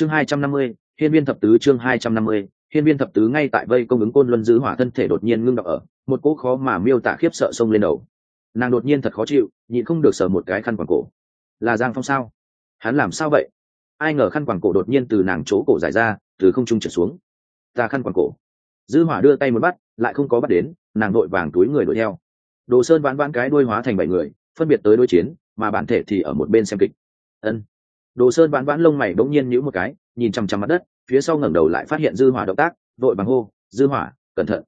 chương hai trăm năm mươi, hiên viên thập tứ chương hai trăm năm mươi, hiên viên thập tứ ngay tại vây công ứng côn luân giữ hỏa thân thể đột nhiên ngưng đọc ở, một cỗ khó mà miêu tả khiếp sợ sông lên đầu. Nàng đột nhiên thật khó chịu, nhịn không được sờ một cái khăn quàng cổ. Là giang phong sao? Hắn làm sao vậy? Ai ngờ khăn quàng cổ đột nhiên từ nàng chỗ cổ giải ra, từ không trung trở xuống. Ta khăn quàng cổ. Dư hỏa đưa tay một bắt, lại không có bắt đến, nàng đội vàng túi người đuổi theo. Đồ sơn vãn vãn cái đuôi hóa thành bảy người, phân biệt tới đối chiến, mà bản thể thì ở một bên xem kịch. Ân đồ sơn vãn vãn lông mày bỗng nhiên nhíu một cái, nhìn chăm chăm mặt đất, phía sau ngẩng đầu lại phát hiện dư hỏa động tác, vội bằng hô, dư hỏa, cẩn thận.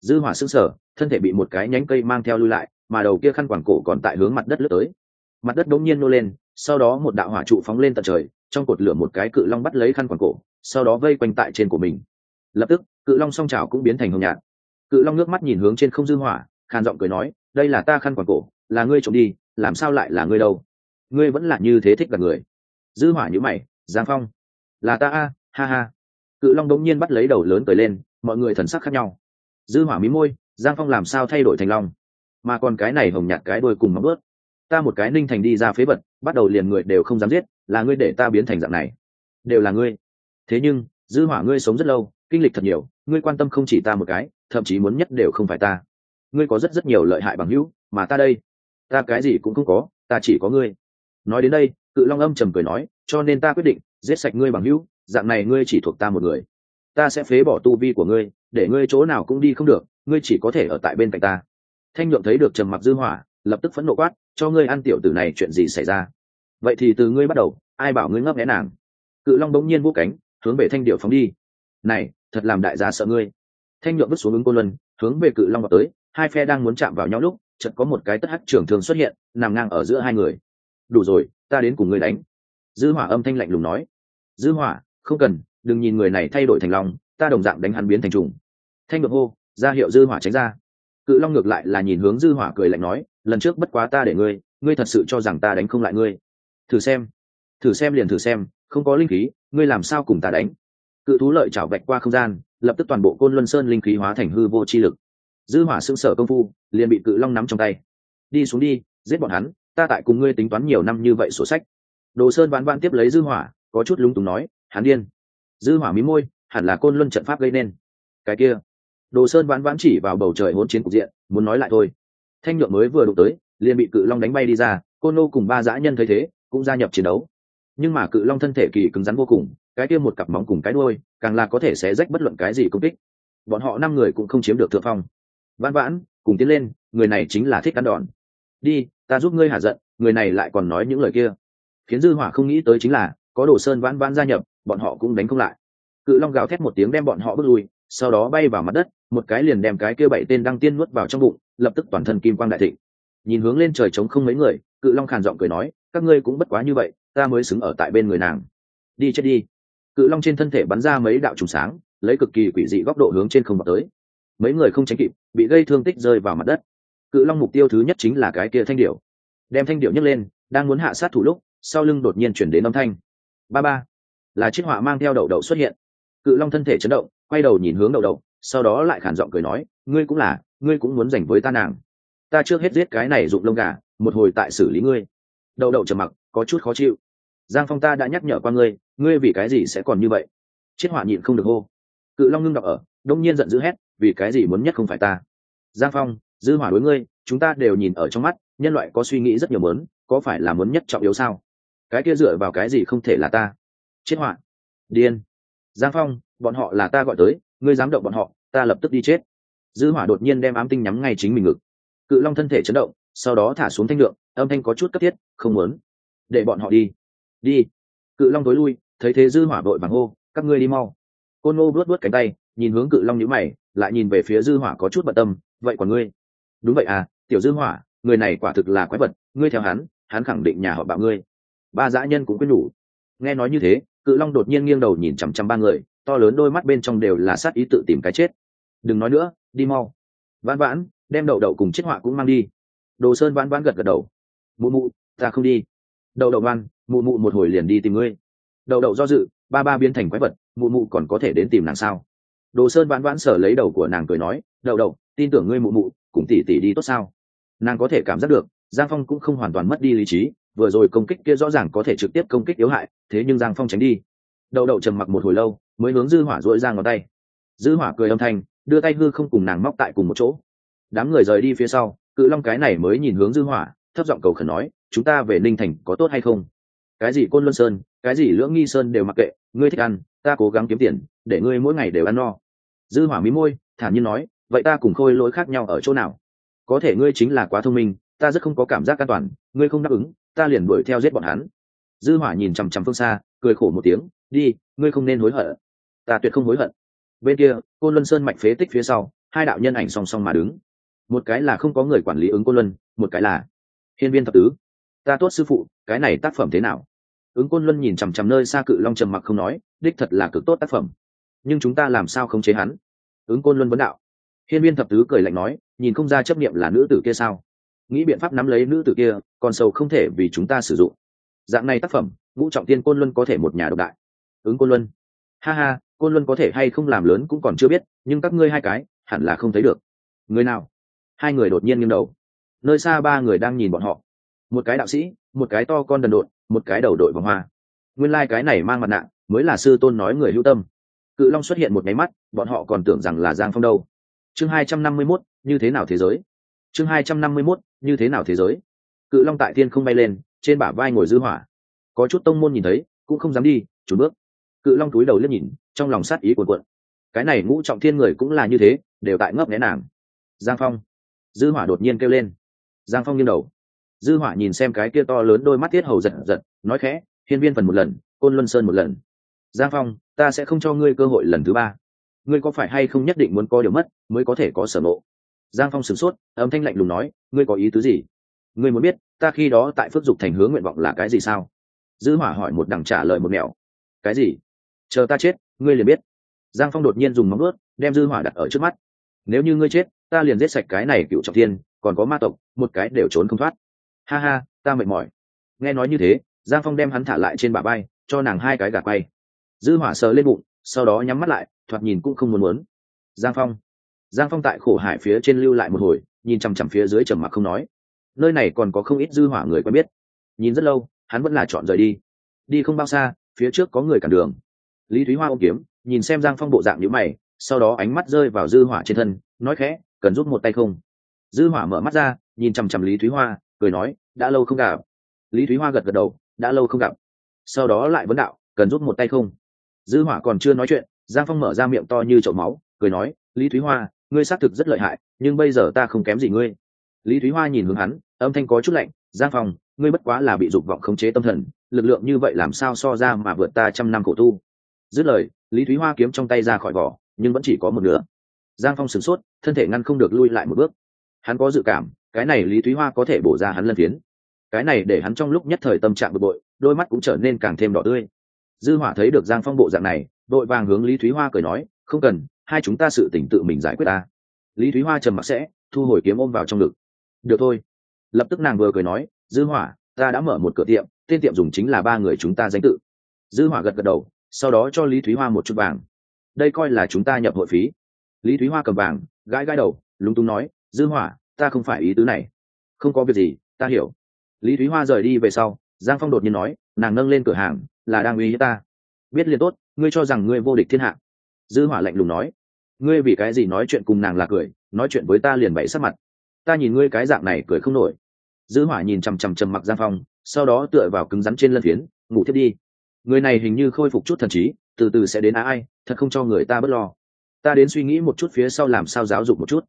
Dư hỏa sững sờ, thân thể bị một cái nhánh cây mang theo lui lại, mà đầu kia khăn quàng cổ còn tại hướng mặt đất lướt tới. Mặt đất đống nhiên nô lên, sau đó một đạo hỏa trụ phóng lên tận trời, trong cột lửa một cái cự long bắt lấy khăn quàng cổ, sau đó vây quanh tại trên của mình. Lập tức, cự long song trào cũng biến thành hồng nhạt. Cự long nước mắt nhìn hướng trên không dư hỏa, khàn giọng cười nói, đây là ta khăn quàng cổ, là ngươi trộm đi, làm sao lại là ngươi đâu? Ngươi vẫn là như thế thích gặp người dư hỏa như mày, giang phong. Là ta a, ha ha. Cự long đống nhiên bắt lấy đầu lớn cười lên, mọi người thần sắc khác nhau. Dư hỏa mí môi, giang phong làm sao thay đổi thành long? Mà còn cái này hồng nhạt cái đuôi cùng móng bớt ta một cái ninh thành đi ra phế vật, bắt đầu liền người đều không dám giết, là ngươi để ta biến thành dạng này. Đều là ngươi. Thế nhưng, dư hỏa ngươi sống rất lâu, kinh lịch thật nhiều, ngươi quan tâm không chỉ ta một cái, thậm chí muốn nhất đều không phải ta. Ngươi có rất rất nhiều lợi hại bằng hữu, mà ta đây. Ta cái gì cũng không có, ta chỉ có ngươi nói đến đây, cự long âm trầm cười nói, cho nên ta quyết định giết sạch ngươi bằng hữu, dạng này ngươi chỉ thuộc ta một người. Ta sẽ phế bỏ tu vi của ngươi, để ngươi chỗ nào cũng đi không được, ngươi chỉ có thể ở tại bên cạnh ta. Thanh nhượng thấy được trầm mặc dư hỏa, lập tức phẫn nộ quát, cho ngươi ăn tiểu tử này, chuyện gì xảy ra? Vậy thì từ ngươi bắt đầu, ai bảo ngươi ngấp nghé nàng? Cự long bỗng nhiên vũ cánh, hướng về thanh điệu phóng đi. Này, thật làm đại gia sợ ngươi. Thanh nhượng vứt xuống ứng cô luân, hướng về cự long vào tới, hai phe đang muốn chạm vào nhau lúc, chợt có một cái tất hắc trưởng thường xuất hiện, nằm ngang ở giữa hai người đủ rồi, ta đến cùng ngươi đánh. Dư hỏa âm thanh lạnh lùng nói. Dư hỏa, không cần, đừng nhìn người này thay đổi thành long, ta đồng dạng đánh hắn biến thành trùng. Thanh ngược hô, ra hiệu dư hỏa tránh ra. Cự long ngược lại là nhìn hướng dư hỏa cười lạnh nói, lần trước bất quá ta để ngươi ngươi thật sự cho rằng ta đánh không lại ngươi. Thử xem thử xem liền thử xem, không có linh khí, ngươi làm sao cùng ta đánh? Cự thú lợi chảo vạch qua không gian, lập tức toàn bộ côn luân sơn linh khí hóa thành hư vô chi lực. Dư hỏa xương sở công phu, liền bị cự long nắm trong tay. Đi xuống đi, giết bọn hắn ta tại cùng ngươi tính toán nhiều năm như vậy sổ sách. Đồ sơn vãn vãn tiếp lấy dư hỏa, có chút lúng túng nói, hắn điên. Dư hỏa mí môi, hẳn là côn luân trận pháp gây nên. Cái kia. Đồ sơn vãn vãn chỉ vào bầu trời hỗn chiến cục diện, muốn nói lại thôi. Thanh nhượng mới vừa đụng tới, liền bị cự long đánh bay đi ra, côn nô cùng ba dã nhân thấy thế, cũng gia nhập chiến đấu. Nhưng mà cự long thân thể kỳ cứng rắn vô cùng, cái kia một cặp móng cùng cái đuôi, càng là có thể xé rách bất luận cái gì công kích. Bọn họ năm người cũng không chiếm được thượng phong. Vãn vãn, cùng tiến lên, người này chính là thích ăn đòn đi, ta giúp ngươi hạ giận, người này lại còn nói những lời kia. Khiến dư hỏa không nghĩ tới chính là, có đồ sơn vãn vãn gia nhập, bọn họ cũng đánh không lại. Cự long gào thét một tiếng đem bọn họ bước lui, sau đó bay vào mặt đất, một cái liền đem cái kia bảy tên đăng tiên nuốt vào trong bụng, lập tức toàn thân kim quang đại thịnh. Nhìn hướng lên trời trống không mấy người, cự long khàn giọng cười nói, các ngươi cũng bất quá như vậy, ta mới xứng ở tại bên người nàng. Đi chết đi. Cự long trên thân thể bắn ra mấy đạo trùng sáng, lấy cực kỳ quỷ dị góc độ hướng trên không vào tới. Mấy người không tránh kịp, bị gây thương tích rơi vào mặt đất cự long mục tiêu thứ nhất chính là cái kia thanh điệu đem thanh điệu nhấc lên, đang muốn hạ sát thủ lúc, sau lưng đột nhiên chuyển đến âm thanh. Ba ba, là chiếc họa mang theo đậu đậu xuất hiện. Cự long thân thể chấn động, quay đầu nhìn hướng đậu đậu, sau đó lại khản giọng cười nói, ngươi cũng là, ngươi cũng muốn giành với ta nàng. Ta trước hết giết cái này rụng lông gà, một hồi tại xử lý ngươi. Đậu đậu trầm mặc, có chút khó chịu. Giang phong ta đã nhắc nhở qua ngươi ngươi vì cái gì sẽ còn như vậy? Chiết họa nhịn không được hô. Cự long ngưng đọc ở, đông nhiên giận dữ hét, vì cái gì muốn nhất không phải ta? Giang phong dư hỏa đối ngươi, chúng ta đều nhìn ở trong mắt, nhân loại có suy nghĩ rất nhiều mớn có phải là muốn nhất trọng yếu sao? Cái kia dựa vào cái gì không thể là ta? Chết họa. Điên. Giang phong, bọn họ là ta gọi tới, ngươi dám động bọn họ, ta lập tức đi chết. Dư hỏa đột nhiên đem ám tinh nhắm ngay chính mình ngực. Cự long thân thể chấn động, sau đó thả xuống thanh lượng, âm thanh có chút cấp thiết, không muốn. Để bọn họ đi. Đi. Cự long tối lui, thấy thế dư hỏa đội vàng hô, các ngươi đi mau. Côn ngô vuốt vuốt cánh tay, nhìn hướng cự long nhíu mày, lại nhìn về phía dư hỏa có chút bận tâm, vậy còn ngươi? Đúng vậy à tiểu dư hỏa, người này quả thực là quái vật, ngươi theo hắn hắn khẳng định nhà họ bạo ngươi. Ba dã nhân cũng quyết nhủ. Nghe nói như thế, cự long đột nhiên nghiêng đầu nhìn chằm chằm ba người, to lớn đôi mắt bên trong đều là sát ý tự tìm cái chết. Đừng nói nữa, đi mau. Vãn vãn, đem đậu đậu cùng chiếc họa cũng mang đi. Đồ sơn vãn vãn gật gật đầu. Mụ mụ, ta không đi. Đậu đậu văn mụ mụ một hồi liền đi tìm ngươi. Đậu đậu do dự, ba ba biến thành quái vật, mụ mụ còn có thể đến tìm nàng sao? Đồ sơn vãn vãn sở lấy đầu của nàng cười nói, đậu đậu, tin tưởng ngươi mụ mụ cùng tỷ tỷ đi tốt sao? Nàng có thể cảm giác được, giang phong cũng không hoàn toàn mất đi lý trí, vừa rồi công kích kia rõ ràng có thể trực tiếp công kích yếu hại, thế nhưng giang phong tránh đi. Đậu đậu trầm mặc một hồi lâu, mới hướng dư hỏa dội ra ngón tay. Dư hỏa cười âm thanh, đưa tay hư không cùng nàng móc tại cùng một chỗ. Đám người rời đi phía sau, cự long cái này mới nhìn hướng dư hỏa, thấp giọng cầu khẩn nói, chúng ta về ninh thành có tốt hay không? Cái gì côn luân sơn, cái gì lưỡng nghi sơn đều mặc kệ, ngươi thích ăn, ta cố gắng kiếm tiền, để ngươi mỗi ngày đều ăn no. Dư hỏa mí môi, thản nhiên nói vậy ta cùng khôi lỗi khác nhau ở chỗ nào? Có thể ngươi chính là quá thông minh, ta rất không có cảm giác an toàn, ngươi không đáp ứng, ta liền đuổi theo giết bọn hắn. Dư hỏa nhìn chằm chằm phương xa, cười khổ một tiếng, đi, ngươi không nên hối hận. Ta tuyệt không hối hận. Bên kia côn luân sơn mạnh phế tích phía sau, hai đạo nhân ảnh song song mà đứng. Một cái là không có người quản lý ứng côn luân, một cái là hiên viên thập tứ. Ta tốt sư phụ, cái này tác phẩm thế nào? Ứng côn luân nhìn chằm chằm nơi xa cự long trầm mặc không nói, đích thật là cực tốt tác phẩm. Nhưng chúng ta làm sao không chế hắn? Ứng côn luân vấn đạo hiên viên thập tứ cười lạnh nói, nhìn không ra chấp niệm là nữ tử kia sao? Nghĩ biện pháp nắm lấy nữ tử kia, còn sâu không thể vì chúng ta sử dụng. Dạng này tác phẩm, ngũ trọng tiên côn luân có thể một nhà độc đại. Ứng côn luân. Ha ha, côn luân có thể hay không làm lớn cũng còn chưa biết, nhưng các ngươi hai cái, hẳn là không thấy được. Người nào? Hai người đột nhiên nghiêng đầu. Nơi xa ba người đang nhìn bọn họ. Một cái đạo sĩ, một cái to con đần độn, một cái đầu đội vòng hoa. Nguyên lai、like、cái này mang mặt nạ, mới là sư tôn nói người hữu tâm. Cự long xuất hiện một máy mắt, bọn họ còn tưởng rằng là giang phong đâu chương hai trăm năm mươi mốt, như thế nào thế giới? Chương hai trăm năm mươi mốt, như thế nào thế giới? Cự long tại thiên không bay lên, trên bả vai ngồi dư hỏa. Có chút tông môn nhìn thấy, cũng không dám đi chủ bước. Cự long túi đầu liếc nhìn, trong lòng sát ý cuồn cuộn. Cái này ngũ trọng thiên người cũng là như thế, đều tại ngấp nghé nàng. Giang phong. Dư hỏa đột nhiên kêu lên. Giang phong nghiêng đầu. Dư hỏa nhìn xem cái kia to lớn đôi mắt tiết hầu giật giật, nói khẽ, hiên viên phần một lần, côn luân sơn một lần. Giang phong, ta sẽ không cho ngươi cơ hội lần thứ ba ngươi có phải hay không nhất định muốn có điều mất, mới có thể có sở ngộ? Giang phong sửng sốt, âm thanh lạnh lùng nói, ngươi có ý tứ gì? Ngươi muốn biết, ta khi đó tại phước dục thành hướng nguyện vọng là cái gì sao? Dư hỏa hỏi một đằng trả lời một mẹo. Cái gì? Chờ ta chết, ngươi liền biết. Giang phong đột nhiên dùng móng ướt đem dư hỏa đặt ở trước mắt. Nếu như ngươi chết, ta liền giết sạch cái này cựu trọng thiên, còn có ma tộc, một cái đều trốn không thoát. Ha ha, ta mệt mỏi. Nghe nói như thế, giang phong đem hắn thả lại trên bả bay cho nàng hai cái gạt bay. dư hỏa sờ lên bụng sau đó nhắm mắt lại, thoạt nhìn cũng không muốn muốn. Giang phong. Giang phong tại khổ hải phía trên lưu lại một hồi, nhìn chằm chằm phía dưới trầm mặc không nói. Nơi này còn có không ít dư hỏa người quen biết. Nhìn rất lâu, hắn vẫn là chọn rời đi. Đi không bao xa, phía trước có người cản đường. Lý thúy hoa ôm kiếm, nhìn xem giang phong bộ dạng nhữ mày, sau đó ánh mắt rơi vào dư hỏa trên thân, nói khẽ, cần giúp một tay không? Dư hỏa mở mắt ra, nhìn chằm chằm lý thúy hoa, cười nói, đã lâu không gặp. Lý thúy hoa gật gật đầu, đã lâu không gặp. Sau đó lại vấn đạo, cần giúp một tay không? Dư hỏa còn chưa nói chuyện, giang phong mở ra miệng to như chậu máu, cười nói, lý thúy hoa, ngươi xác thực rất lợi hại, nhưng bây giờ ta không kém gì ngươi. Lý thúy hoa nhìn hướng hắn, âm thanh có chút lạnh, giang phong, ngươi bất quá là bị dục vọng khống chế tâm thần, lực lượng như vậy làm sao so ra mà vượt ta trăm năm khổ tu? Dứt lời, lý thúy hoa kiếm trong tay ra khỏi vỏ, nhưng vẫn chỉ có một nửa. Giang phong sửng sốt, thân thể ngăn không được lui lại một bước. Hắn có dự cảm, cái này lý thúy hoa có thể bổ ra hắn lân phiến. Cái này để hắn trong lúc nhất thời tâm trạng bực bội, đôi mắt cũng trở nên càng thêm đỏ tươi dư hỏa thấy được giang phong bộ dạng này, đội vàng hướng lý thúy hoa cười nói, không cần, hai chúng ta sự tỉnh tự mình giải quyết ta. Lý thúy hoa trầm mặc sẽ, thu hồi kiếm ôm vào trong ngực. Được thôi. Lập tức nàng vừa cười nói, dư hỏa, ta đã mở một cửa tiệm, tên tiệm dùng chính là ba người chúng ta danh tự. Dư hỏa gật gật đầu, sau đó cho lý thúy hoa một chút vàng. Đây coi là chúng ta nhập hội phí. Lý thúy hoa cầm vàng, gãi gãi đầu, lúng túng nói, dư hỏa, ta không phải ý tứ này. Không có việc gì, ta hiểu. Lý thúy hoa rời đi về sau, giang phong đột nhiên nói, nàng nâng lên cửa hàng là đang uy hiếp ta. Biết liền tốt, ngươi cho rằng ngươi vô địch thiên hạ. Dư hỏa lạnh lùng nói. Ngươi vì cái gì nói chuyện cùng nàng là cười, nói chuyện với ta liền bậy sắc mặt. Ta nhìn ngươi cái dạng này cười không nổi. Dư hỏa nhìn chằm chằm trầm mặc giang phong, sau đó tựa vào cứng rắn trên lân phiến, ngủ thiết đi. Người này hình như khôi phục chút thần trí, từ từ sẽ đến á ai, thật không cho người ta bớt lo. Ta đến suy nghĩ một chút phía sau làm sao giáo dục một chút.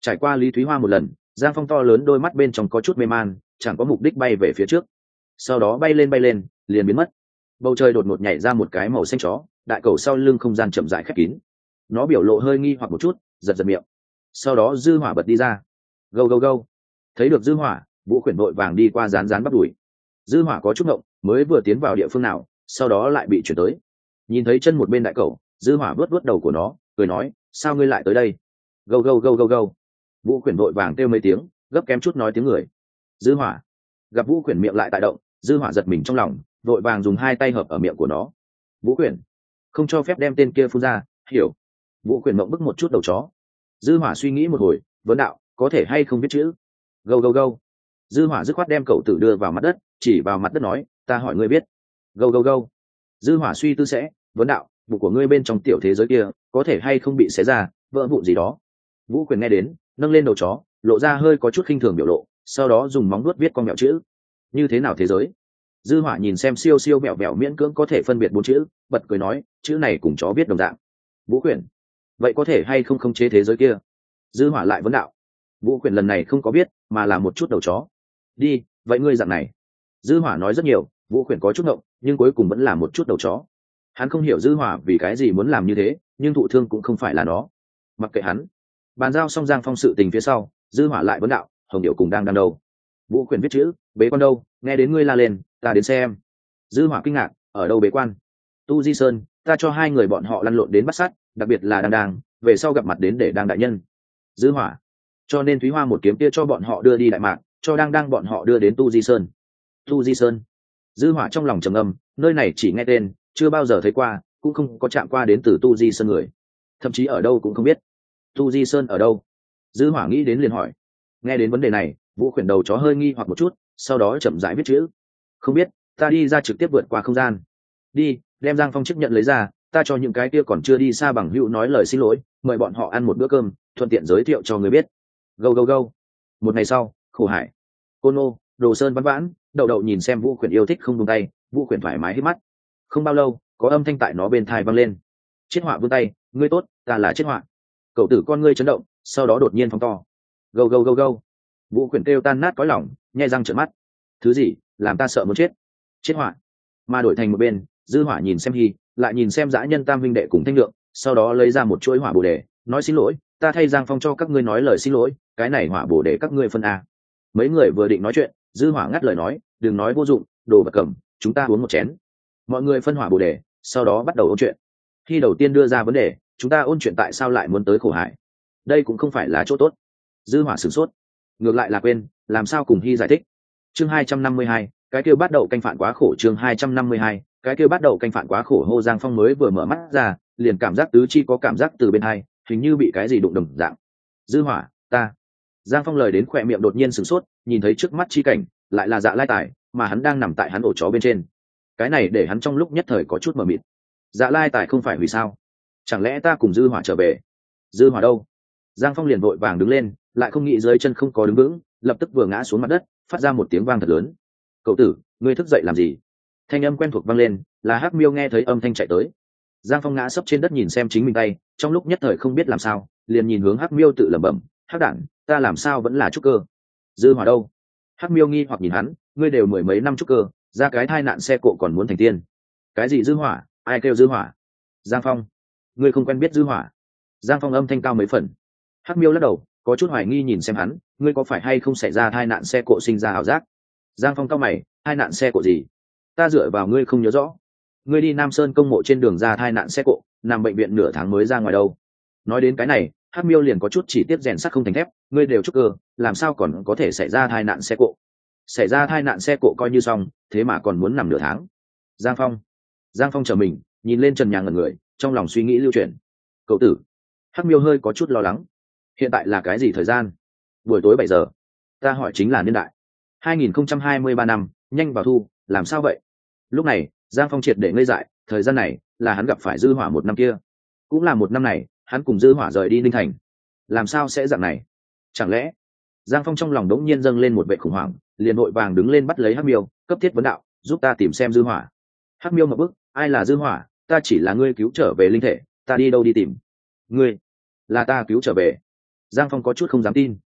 Trải qua lý thúy hoa một lần, giang phong to lớn đôi mắt bên trong có chút mê man, chẳng có mục đích bay về phía trước. Sau đó bay lên bay lên, liền biến mất bầu trời đột ngột nhảy ra một cái màu xanh chó, đại cầu sau lưng không gian chậm dài khép kín. Nó biểu lộ hơi nghi hoặc một chút, giật giật miệng. Sau đó dư hỏa bật đi ra. Gâu gâu gâu. Thấy được dư hỏa, vũ khuyển đội vàng đi qua rán rán bắt đuổi dư hỏa có chút ngộng, mới vừa tiến vào địa phương nào, sau đó lại bị chuyển tới. Nhìn thấy chân một bên đại cầu, dư hỏa vớt vớt đầu của nó, cười nói, sao ngươi lại tới đây? Gâu gâu gâu gâu gâu. Vũ khuyển đội vàng kêu mấy tiếng, gấp kém chút nói tiếng người. Dư hỏa. Gặp vũ khuyển miệng lại tại động, dư hỏa giật mình trong lòng đội vàng dùng hai tay hợp ở miệng của nó. Vũ quyển, không cho phép đem tên kia phun ra, hiểu. Vũ quyển mộng bức một chút đầu chó. Dư hỏa suy nghĩ một hồi, vấn đạo, có thể hay không biết chữ? Gâu gâu gâu. Dư hỏa dứt khoát đem cậu tử đưa vào mặt đất, chỉ vào mặt đất nói, ta hỏi ngươi biết. Gâu gâu gâu. Dư hỏa suy tư sẽ, vấn đạo, bụng của ngươi bên trong tiểu thế giới kia, có thể hay không bị xé ra, vỡ vụn gì đó? Vũ quyền nghe đến, nâng lên đầu chó, lộ ra hơi có chút khinh thường biểu lộ, sau đó dùng móng nuốt viết con mẹo chữ. Như thế nào thế giới? Dư hỏa nhìn xem siêu siêu mẹo mẹo miễn cưỡng có thể phân biệt bốn chữ, bật cười nói, chữ này cùng chó biết đồng dạng. Vũ quyền vậy có thể hay không khống chế thế giới kia? Dư hỏa lại vấn đạo. Vũ quyền lần này không có biết, mà là một chút đầu chó. Đi, vậy ngươi dạng này. Dư hỏa nói rất nhiều, vũ quyền có chút ngộng nhưng cuối cùng vẫn là một chút đầu chó. Hắn không hiểu dư hỏa vì cái gì muốn làm như thế, nhưng thụ thương cũng không phải là nó. Mặc kệ hắn. Bàn giao xong giang phong sự tình phía sau, dư hỏa lại vấn đạo, hồng điệu cùng đang đang đâu? Vũ quyền viết chữ, bế con đâu? Nghe đến ngươi la lên ta đến xem. Dư hỏa kinh ngạc, ở đâu bế quan? Tu di sơn, ta cho hai người bọn họ lăn lộn đến bắt sát đặc biệt là đang đang về sau gặp mặt đến để đang đại nhân. Dư hỏa, cho nên thúy hoa một kiếm kia cho bọn họ đưa đi đại mạc, cho đang đang bọn họ đưa đến tu di sơn. Tu di sơn. Dư hỏa trong lòng trầm âm nơi này chỉ nghe tên, chưa bao giờ thấy qua, cũng không có chạm qua đến từ tu di sơn người. Thậm chí ở đâu cũng không biết. Tu di sơn ở đâu? Dư hỏa nghĩ đến liền hỏi. Nghe đến vấn đề này, vũ khuyển đầu chó hơi nghi hoặc một chút, sau đó chậm rãi viết chữ không biết ta đi ra trực tiếp vượt qua không gian. Đi đem giang phong chức nhận lấy ra ta cho những cái kia còn chưa đi xa bằng hữu nói lời xin lỗi mời bọn họ ăn một bữa cơm thuận tiện giới thiệu cho người biết. Gâu gâu gâu. Một ngày sau khổ hải. Cô nô, đồ sơn văn vãn đậu đậu nhìn xem vũ khuyển yêu thích không buông tay vũ khuyển thoải mái hít mắt. Không bao lâu có âm thanh tại nó bên thai văng lên. Chết họa vươn tay ngươi tốt ta là chết họa. Cậu tử con ngươi chấn động sau đó đột nhiên phóng to. Gâu gâu gâu gâu. Vũ khuyển kêu tan nát có lỏng nhai răng trợn mắt. Thứ gì? Làm ta sợ muốn chết. Chết họa. Mà đổi thành một bên dư hỏa nhìn xem hy lại nhìn xem dã nhân tam huynh đệ cùng thanh lượng sau đó lấy ra một chuỗi hỏa bồ đề nói xin lỗi ta thay giang phong cho các ngươi nói lời xin lỗi cái này hỏa bồ đề các ngươi phân a. Mấy người vừa định nói chuyện dư hỏa ngắt lời nói đừng nói vô dụng đồ vật cầm chúng ta uống một chén. Mọi người phân hỏa bồ đề sau đó bắt đầu ôn chuyện. Khi đầu tiên đưa ra vấn đề chúng ta ôn chuyện tại sao lại muốn tới khổ hại, đây cũng không phải là chỗ tốt. Dư hỏa sửng sốt. Ngược lại là quên làm sao cùng hy giải thích? Chương 252, cái kêu bắt đầu canh phản quá khổ chương 252, cái kêu bắt đầu canh phản quá khổ hô giang phong mới vừa mở mắt ra liền cảm giác tứ chi có cảm giác từ bên hai hình như bị cái gì đụng đồng dạng. Dư hỏa ta. Giang phong lời đến khỏe miệng đột nhiên sửng sốt nhìn thấy trước mắt chi cảnh lại là dạ lai tài mà hắn đang nằm tại hắn ổ chó bên trên. Cái này để hắn trong lúc nhất thời có chút mờ mịt. Dạ lai tài không phải vì sao? Chẳng lẽ ta cùng dư hỏa trở về? Dư hỏa đâu? Giang phong liền vội vàng đứng lên lại không nghĩ dưới chân không có đứng vững lập tức vừa ngã xuống mặt đất phát ra một tiếng vang thật lớn. Cậu tử, ngươi thức dậy làm gì? Thanh âm quen thuộc vang lên, là hắc miêu nghe thấy âm thanh chạy tới. Giang phong ngã sấp trên đất nhìn xem chính mình tay, trong lúc nhất thời không biết làm sao, liền nhìn hướng hắc miêu tự lẩm bẩm, hắc đản, ta làm sao vẫn là trúc cơ? Dư hỏa đâu? Hắc miêu nghi hoặc nhìn hắn, ngươi đều mười mấy năm trúc cơ, ra cái thai nạn xe cộ còn muốn thành tiên. Cái gì dư hỏa? Ai kêu dư hỏa? Giang phong, ngươi không quen biết dư hỏa? Giang phong âm thanh cao mấy phần. Hắc miêu lắc đầu có chút hoài nghi nhìn xem hắn, ngươi có phải hay không xảy ra tai nạn xe cộ sinh ra ảo giác? Giang phong cao mày, tai nạn xe cộ gì? Ta dựa vào ngươi không nhớ rõ. Ngươi đi nam sơn công mộ trên đường ra tai nạn xe cộ, nằm bệnh viện nửa tháng mới ra ngoài đâu. Nói đến cái này, hắc miêu liền có chút chỉ tiếp rèn sắt không thành thép, ngươi đều chúc cơ, làm sao còn có thể xảy ra tai nạn xe cộ? Xảy ra tai nạn xe cộ coi như xong, thế mà còn muốn nằm nửa tháng. Giang phong giang phong chờ mình, nhìn lên trần nhà ngần người, trong lòng suy nghĩ lưu chuyển. Cậu tử, hắc miêu hơi có chút lo lắng hiện tại là cái gì thời gian? Buổi tối bảy giờ. Ta hỏi chính là niên đại. 2023 năm, nhanh vào thu, làm sao vậy? Lúc này, giang phong triệt để ngây dại, thời gian này là hắn gặp phải dư hỏa một năm kia. Cũng là một năm này, hắn cùng dư hỏa rời đi ninh thành. Làm sao sẽ dạng này? Chẳng lẽ, giang phong trong lòng đống nhiên dâng lên một vệ khủng hoảng, liền vội vàng đứng lên bắt lấy hắc miêu, cấp thiết vấn đạo, giúp ta tìm xem dư hỏa. Hắc miêu một bước, ai là dư hỏa? Ta chỉ là ngươi cứu trở về linh thể, ta đi đâu đi tìm? Ngươi, là ta cứu trở về giang phong có chút không dám tin.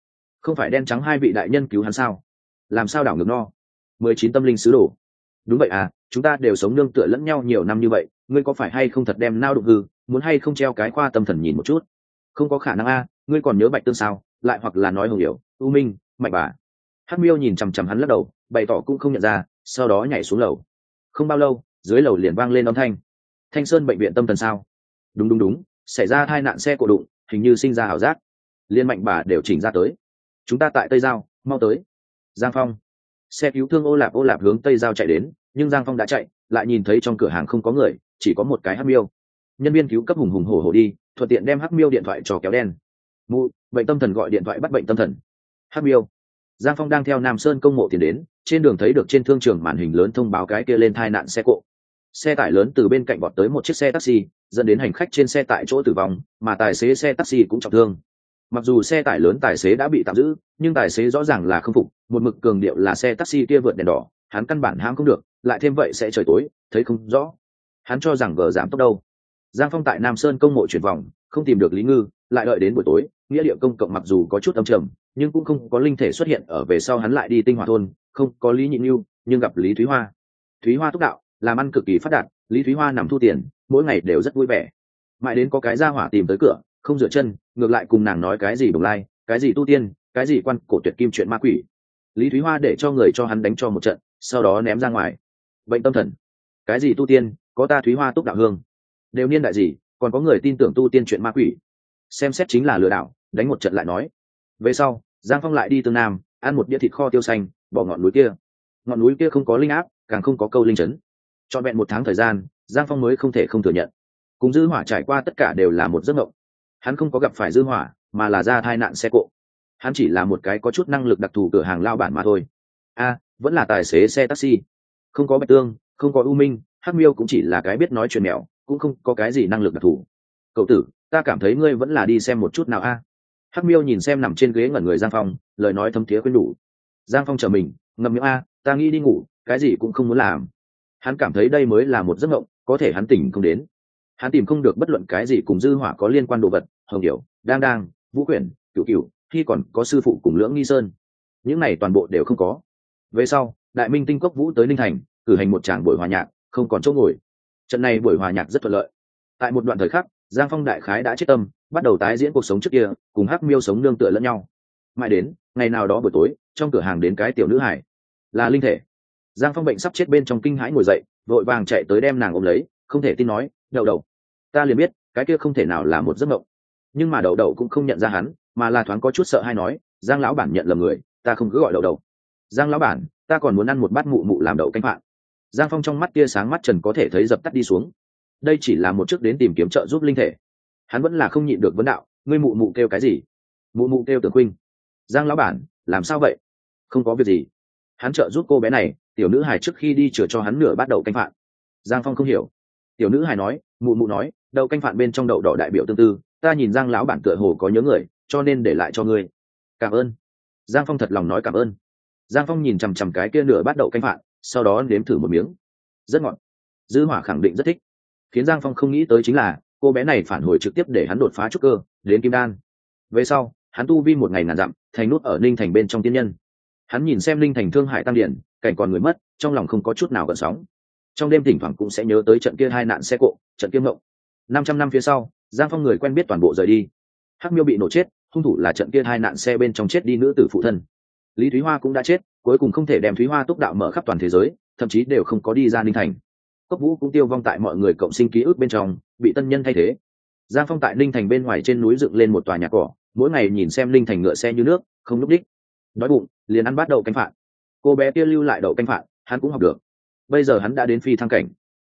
Không phải đen trắng hai vị đại nhân cứu hắn sao? Làm sao đảo ngược no? Mười chín tâm linh sứ đồ. Đúng vậy à chúng ta đều sống nương tựa lẫn nhau nhiều năm như vậy, ngươi có phải hay không thật đem nao đụng hư, muốn hay không treo cái khoa tâm thần nhìn một chút? Không có khả năng a, ngươi còn nhớ bạch tương sao? Lại hoặc là nói hồng hiểu, u minh, mạnh bà. Hát miêu nhìn chằm chằm hắn lắc đầu, bày tỏ cũng không nhận ra, sau đó nhảy xuống lầu. Không bao lâu, dưới lầu liền vang lên âm thanh. Thanh sơn bệnh viện tâm thần sao? Đúng đúng đúng, xảy ra tai nạn xe cộ đụng, hình như sinh ra ảo giác liên mạnh bà đều chỉnh ra tới. Chúng ta tại tây giao, mau tới. Giang phong. Xe cứu thương ô lạp ô lạp hướng tây giao chạy đến, nhưng giang phong đã chạy, lại nhìn thấy trong cửa hàng không có người, chỉ có một cái hắc miêu. Nhân viên cứu cấp hùng hùng hổ hổ đi, thuận tiện đem hắc miêu điện thoại cho kéo đen. Mụ, bệnh tâm thần gọi điện thoại bắt bệnh tâm thần. Hắc miêu. Giang phong đang theo nam sơn công mộ tiền đến, trên đường thấy được trên thương trường màn hình lớn thông báo cái kia lên tai nạn xe cộ. Xe tải lớn từ bên cạnh bọt tới một chiếc xe taxi, dẫn đến hành khách trên xe tại chỗ tử vong, mà tài xế xe taxi cũng trọng thương mặc dù xe tải lớn tài xế đã bị tạm giữ, nhưng tài xế rõ ràng là không phục, một mực cường điệu là xe taxi kia vượt đèn đỏ, hắn căn bản hãm không được, lại thêm vậy sẽ trời tối, thấy không rõ. Hắn cho rằng gờ giảm tốc đâu. Giang phong tại nam sơn công mộ chuyển vòng, không tìm được lý ngư, lại đợi đến buổi tối, nghĩa địa công cộng mặc dù có chút âm trầm, nhưng cũng không có linh thể xuất hiện ở về sau hắn lại đi tinh hoa thôn, không có lý nhị nhu nhưng gặp lý thúy hoa. Thúy hoa túc đạo, làm ăn cực kỳ phát đạt, lý thúy hoa nằm thu tiền, mỗi ngày đều rất vui vẻ. Mãi đến có cái ra hỏa tìm tới cửa không dựa chân, ngược lại cùng nàng nói cái gì đồng lai, cái gì tu tiên, cái gì quan cổ tuyệt kim chuyện ma quỷ. Lý thúy hoa để cho người cho hắn đánh cho một trận, sau đó ném ra ngoài. Bệnh tâm thần. Cái gì tu tiên, có ta thúy hoa túc đạo hương. Đều niên đại gì, còn có người tin tưởng tu tiên chuyện ma quỷ. Xem xét chính là lừa đảo, đánh một trận lại nói. Về sau, giang phong lại đi tương nam, ăn một đĩa thịt kho tiêu xanh, bỏ ngọn núi kia. Ngọn núi kia không có linh áp, càng không có câu linh chấn. Trọn vẹn một tháng thời gian, giang phong mới không thể không thừa nhận. Cùng dư hỏa trải qua tất cả đều là một giấc mộng hắn không có gặp phải dư hỏa, mà là ra tai nạn xe cộ. Hắn chỉ là một cái có chút năng lực đặc thù cửa hàng lao bản mà thôi. A, vẫn là tài xế xe taxi. Không có bạch tương, không có u minh, hắc miêu cũng chỉ là cái biết nói chuyện mèo cũng không có cái gì năng lực đặc thù. Cậu tử, ta cảm thấy ngươi vẫn là đi xem một chút nào a. Hắc miêu nhìn xem nằm trên ghế ngẩn người giang phong, lời nói thấm thiế khuyên đủ. Giang phong chờ mình ngầm miệng a, ta nghĩ đi ngủ, cái gì cũng không muốn làm. Hắn cảm thấy đây mới là một giấc mộng, có thể hắn tỉnh không đến hắn tìm không được bất luận cái gì cùng dư hỏa có liên quan đồ vật, hồng điểu, đang đang, vũ quyển, cửu cửu, khi còn có sư phụ cùng lưỡng nghi sơn. Những này toàn bộ đều không có. Về sau, đại minh tinh cốc vũ tới ninh thành, cử hành một tràng buổi hòa nhạc, không còn chỗ ngồi. Trận này buổi hòa nhạc rất thuận lợi. Tại một đoạn thời khắc, giang phong đại khái đã chết tâm, bắt đầu tái diễn cuộc sống trước kia, cùng hắc miêu sống nương tựa lẫn nhau. Mãi đến, ngày nào đó buổi tối, trong cửa hàng đến cái tiểu nữ hải, là linh thể. Giang phong bệnh sắp chết bên trong kinh hãi ngồi dậy, vội vàng chạy tới đem nàng ôm lấy, không thể tin nói, đậu đậu ta liền biết, cái kia không thể nào là một giấc mộng. Nhưng mà đậu đậu cũng không nhận ra hắn, mà là thoáng có chút sợ hay nói, giang lão bản nhận lầm người, ta không cứ gọi đậu đậu. Giang lão bản, ta còn muốn ăn một bát mụ mụ làm đậu canh phạn giang phong trong mắt tia sáng mắt trần có thể thấy dập tắt đi xuống. Đây chỉ là một chức đến tìm kiếm trợ giúp linh thể. Hắn vẫn là không nhịn được vấn đạo, ngươi mụ mụ kêu cái gì? Mụ mụ kêu tưởng khuynh. Giang lão bản, làm sao vậy? Không có việc gì. Hắn trợ giúp cô bé này, tiểu nữ hải trước khi đi chừa cho hắn nửa bát đậu canh phạn giang phong không hiểu. Tiểu nữ hải nói, mụ mụ nói đậu canh phạn bên trong đậu đỏ đại biểu tương tư, ta nhìn giang lão bản tựa hồ có nhớ người, cho nên để lại cho ngươi. Cảm ơn. Giang phong thật lòng nói cảm ơn. Giang phong nhìn chằm chằm cái kia nửa bát đậu canh phạn, sau đó nếm thử một miếng. Rất ngọt. Dư hỏa khẳng định rất thích. Khiến giang phong không nghĩ tới chính là, cô bé này phản hồi trực tiếp để hắn đột phá trúc cơ, đến kim đan. Về sau, hắn tu vi một ngày ngàn dặm, thành nút ở ninh thành bên trong tiên nhân. Hắn nhìn xem ninh thành thương hại tăng điển, cảnh còn người mất, trong lòng không có chút nào gợn sóng. Trong đêm thỉnh thoảng cũng sẽ nhớ tới trận kia hai nạn xe cộ, trận kiêm mộng năm trăm năm phía sau, giang phong người quen biết toàn bộ rời đi. Hắc miêu bị nổ chết, hung thủ là trận kia hai nạn xe bên trong chết đi nữ tử phụ thân. Lý thúy hoa cũng đã chết, cuối cùng không thể đem thúy hoa túc đạo mở khắp toàn thế giới, thậm chí đều không có đi ra ninh thành. Cốc vũ cũng tiêu vong tại mọi người cộng sinh ký ức bên trong, bị tân nhân thay thế. Giang phong tại ninh thành bên ngoài trên núi dựng lên một tòa nhà cỏ, mỗi ngày nhìn xem ninh thành ngựa xe như nước, không lúc đích đói bụng, liền ăn bắt đầu canh phạn cô bé kia lưu lại đậu canh phạn hắn cũng học được. Bây giờ hắn đã đến phi thăng cảnh.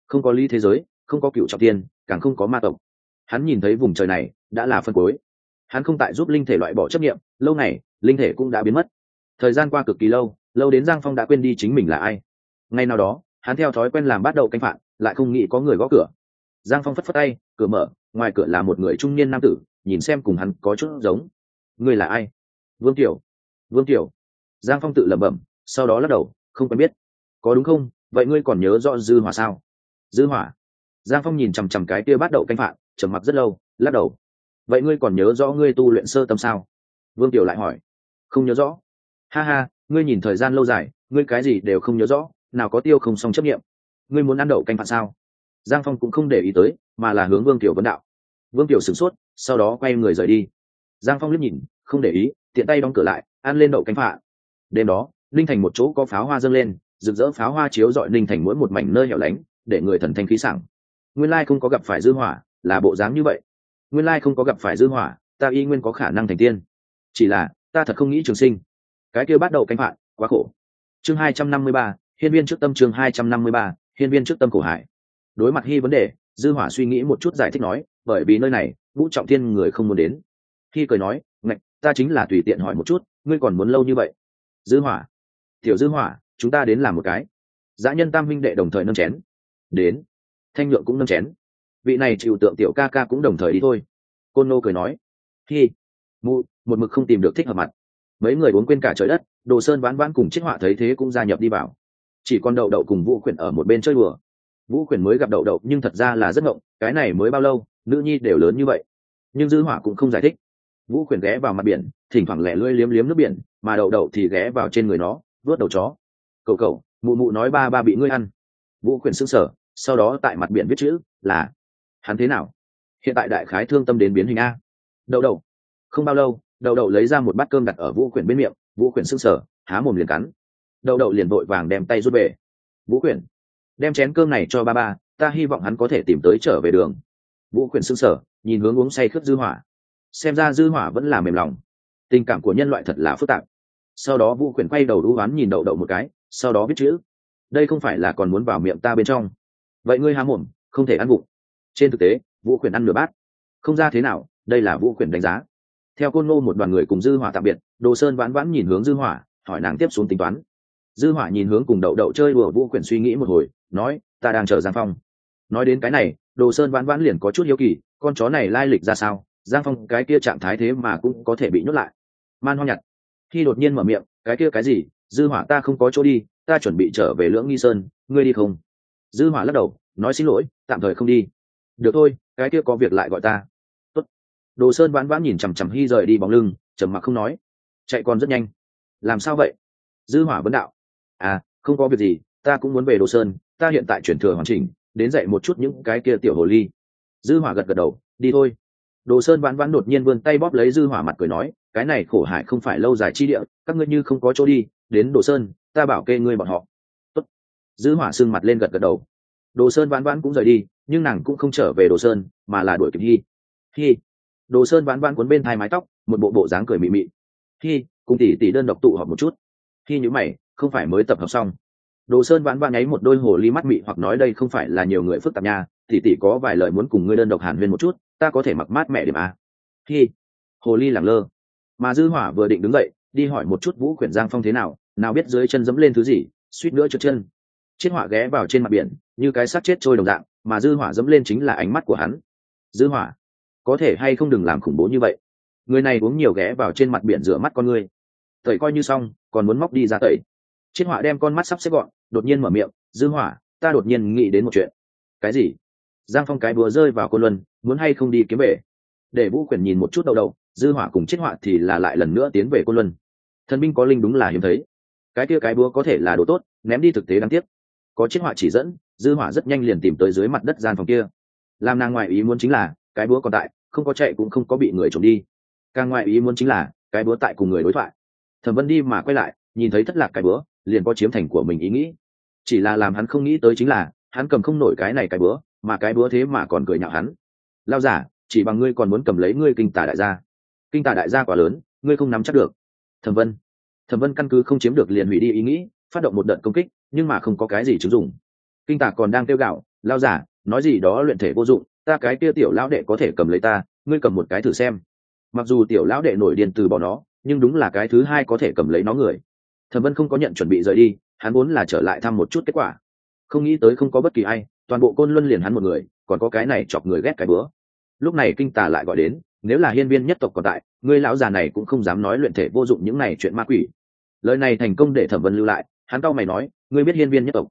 Không có ly thế giới, không có cựu trọng tiên càng không có ma tộc. Hắn nhìn thấy vùng trời này, đã là phân cuối. Hắn không tại giúp linh thể loại bỏ chấp nghiệm lâu này linh thể cũng đã biến mất. Thời gian qua cực kỳ lâu lâu đến giang phong đã quên đi chính mình là ai. Ngay nào đó, hắn theo thói quen làm bắt đầu canh phạn, lại không nghĩ có người gõ cửa. Giang phong phất phất tay, cửa mở, ngoài cửa là một người trung niên nam tử, nhìn xem cùng hắn có chút giống. Người là ai? Vương tiểu. Vương tiểu. Giang phong tự lẩm bẩm, sau đó lắc đầu, không quen biết. Có đúng không? Vậy ngươi còn nhớ rõ dư hỏa sao? Dư hỏa? Giang phong nhìn chằm chằm cái kia bắt đầu canh phạn trầm mặc rất lâu, lắc đầu. Vậy ngươi còn nhớ rõ ngươi tu luyện sơ tâm sao? Vương tiểu lại hỏi. Không nhớ rõ. Ha ha, ngươi nhìn thời gian lâu dài, ngươi cái gì đều không nhớ rõ, nào có tiêu không xong chấp nghiệm. Ngươi muốn ăn đậu canh phạn sao? Giang phong cũng không để ý tới, mà là hướng vương tiểu vấn đạo. Vương tiểu sửng sốt, sau đó quay người rời đi. Giang phong liếc nhìn, không để ý, tiện tay đóng cửa lại, ăn lên đậu canh phạn đêm đó, linh thành một chỗ có pháo hoa dâng lên, rực rỡ pháo hoa chiếu dọi linh thành mỗi một mảnh nơi hẻo lánh, để người thần thanh khí sảng nguyên lai không có gặp phải dư hỏa là bộ dáng như vậy. Nguyên lai không có gặp phải dư hỏa ta y nguyên có khả năng thành tiên. Chỉ là ta thật không nghĩ trường sinh. Cái kia bắt đầu canh phạt, quá khổ. Chương hai trăm năm mươi ba hiên viên trước tâm chương hai trăm năm mươi ba hiên viên trước tâm cổ hải đối mặt hy vấn đề dư hỏa suy nghĩ một chút giải thích nói bởi vì nơi này vũ trọng thiên người không muốn đến. Khi cười nói ngạch ta chính là tùy tiện hỏi một chút ngươi còn muốn lâu như vậy? Dư hỏa. Tiểu dư hỏa chúng ta đến làm một cái. Dã nhân tam minh đệ đồng thời nâng chén. Đến thanh nhượng cũng nâng chén. Vị này chịu tượng tiểu ca ca cũng đồng thời đi thôi. Côn nô cười nói, hi, mụ, một mực không tìm được thích hợp mặt. Mấy người uống quên cả trời đất, đồ sơn ván ván cùng chiếc họa thấy thế cũng gia nhập đi vào. Chỉ còn đậu đậu cùng vũ quyển ở một bên chơi đùa. Vũ quyển mới gặp đậu đậu, nhưng thật ra là rất ngộng, cái này mới bao lâu, nữ nhi đều lớn như vậy. Nhưng dư hỏa cũng không giải thích. Vũ quyển ghé vào mặt biển, thỉnh thoảng lẻ lưỡi liếm liếm nước biển, mà đậu đậu thì ghé vào trên người nó vớt đầu chó. Cậu cậu, mụ mụ nói ba ba bị ngươi ăn. Vũ quyển sững sờ sau đó tại mặt biển viết chữ là, hắn thế nào? Hiện tại đại khái thương tâm đến biến hình a. Đậu đậu. Không bao lâu, đậu đậu lấy ra một bát cơm đặt ở vũ quyển bên miệng, vũ quyển sưng sở há mồm liền cắn. Đậu đậu liền vội vàng đem tay rút về. Vũ quyển, đem chén cơm này cho ba ba, ta hy vọng hắn có thể tìm tới trở về đường. Vũ quyển sưng sở nhìn hướng uống say khướt dư hỏa. Xem ra dư hỏa vẫn là mềm lòng. Tình cảm của nhân loại thật là phức tạp. Sau đó vũ quyển quay đầu đũ oán nhìn đậu đậu một cái, sau đó viết chữ. Đây không phải là còn muốn vào miệng ta bên trong vậy ngươi há mồm, không thể ăn bụng trên thực tế, vũ quyển ăn nửa bát. Không ra thế nào, đây là vũ quyển đánh giá. Theo côn ngô một đoàn người cùng dư hỏa tạm biệt, đồ sơn vãn vãn nhìn hướng dư hỏa, hỏi nàng tiếp xuống tính toán. Dư hỏa nhìn hướng cùng đậu đậu chơi đùa vũ quyển suy nghĩ một hồi, nói, ta đang chờ giang phong. Nói đến cái này, đồ sơn vãn vãn liền có chút hiếu kỳ, con chó này lai lịch ra sao? Giang phong, cái kia trạng thái thế mà cũng có thể bị nhốt lại. Man hoang nhặt. Khi đột nhiên mở miệng, cái kia cái gì? Dư hỏa, ta không có chỗ đi, ta chuẩn bị trở về lưỡng nghi sơn, ngươi đi không? Dư hỏa lắc đầu, nói xin lỗi, tạm thời không đi. Được thôi, cái kia có việc lại gọi ta. Tốt. đồ sơn vãn vãn nhìn chằm chằm hy rời đi bóng lưng, trầm mặc không nói. Chạy còn rất nhanh. Làm sao vậy? Dư hỏa vấn đạo. À không có việc gì, ta cũng muốn về đồ sơn, ta hiện tại chuyển thừa hoàn chỉnh, đến dạy một chút những cái kia tiểu hồ ly. Dư hỏa gật gật đầu, đi thôi. Đồ sơn vãn vãn đột nhiên vươn tay bóp lấy dư hỏa mặt cười nói, cái này khổ hại không phải lâu dài chi địa, các ngươi như không có chỗ đi, đến đồ sơn, ta bảo kê ngươi bọn họ dư hỏa sưng mặt lên gật gật đầu. Đồ sơn vãn vãn cũng rời đi, nhưng nàng cũng không trở về đồ sơn, mà là đuổi kịp hy hy đồ sơn vãn vãn cuốn bên hai mái tóc, một bộ bộ dáng cười mị mị. Hy cùng tỷ tỷ đơn độc tụ họp một chút. Hy nhữ mày, không phải mới tập hợp xong. Đồ sơn vãn vãn nháy một đôi hồ ly mắt mị hoặc nói đây không phải là nhiều người phức tạp nha, tỷ tỷ có vài lời muốn cùng ngươi đơn độc hàn huyên một chút, ta có thể mặc mát mẹ điểm à. hy hồ ly lẳng lơ. Mà dư hỏa vừa định đứng dậy, đi hỏi một chút vũ quyển giang phong thế nào nào biết dưới chân dẫm lên thứ gì, suýt nữa trượt chân chiết hỏa ghé vào trên mặt biển, như cái xác chết trôi đồng dạng, mà dư hỏa dẫm lên chính là ánh mắt của hắn. Dư hỏa, có thể hay không đừng làm khủng bố như vậy? Người này uống nhiều ghé vào trên mặt biển rửa mắt con ngươi tẩy coi như xong, còn muốn móc đi ra tẩy. Chiết hỏa đem con mắt sắp xếp gọn, đột nhiên mở miệng, dư hỏa, ta đột nhiên nghĩ đến một chuyện. Cái gì? Giang phong cái búa rơi vào côn luân, muốn hay không đi kiếm về để vũ quyển nhìn một chút đầu đầu dư hỏa cùng chiết hỏa thì là lại lần nữa tiến về côn luân. Thần binh có linh đúng là hiếm thấy. Cái kia cái búa có thể là đồ tốt, ném đi thực tế đáng tiếc có chiếc họa chỉ dẫn, dư hỏa rất nhanh liền tìm tới dưới mặt đất gian phòng kia. Làm nàng ngoại ý muốn chính là, cái búa còn tại, không có chạy cũng không có bị người trộm đi. Càng ngoại ý muốn chính là, cái búa tại cùng người đối thoại. Thẩm vân đi mà quay lại, nhìn thấy thất lạc cái búa, liền có chiếm thành của mình ý nghĩ. Chỉ là làm hắn không nghĩ tới chính là, hắn cầm không nổi cái này cái búa, mà cái búa thế mà còn cười nhạo hắn. Lao giả, chỉ bằng ngươi còn muốn cầm lấy ngươi kinh tả đại gia. Kinh tả đại gia quá lớn, ngươi không nắm chắc được. Thẩm vân. Thẩm vân căn cứ không chiếm được liền hủy đi ý nghĩ phát động một đợt công kích, nhưng mà không có cái gì chứng dụng. Kinh tả còn đang kêu gạo lao giả nói gì đó luyện thể vô dụng, ta cái kia tiểu lão đệ có thể cầm lấy ta, ngươi cầm một cái thử xem. Mặc dù tiểu lão đệ nổi điên từ bỏ nó, nhưng đúng là cái thứ hai có thể cầm lấy nó người. Thẩm vân không có nhận chuẩn bị rời đi, hắn muốn là trở lại thăm một chút kết quả. Không nghĩ tới không có bất kỳ ai, toàn bộ côn luân liền hắn một người, còn có cái này chọc người ghét cái bữa. Lúc này kinh tả lại gọi đến, nếu là hiên viên nhất tộc còn tại, ngươi lão già này cũng không dám nói luyện thể vô dụng những này chuyện ma quỷ. Lời này thành công để thẩm vân lưu lại hắn cau mày nói, ngươi biết hiên viên nhất tộc.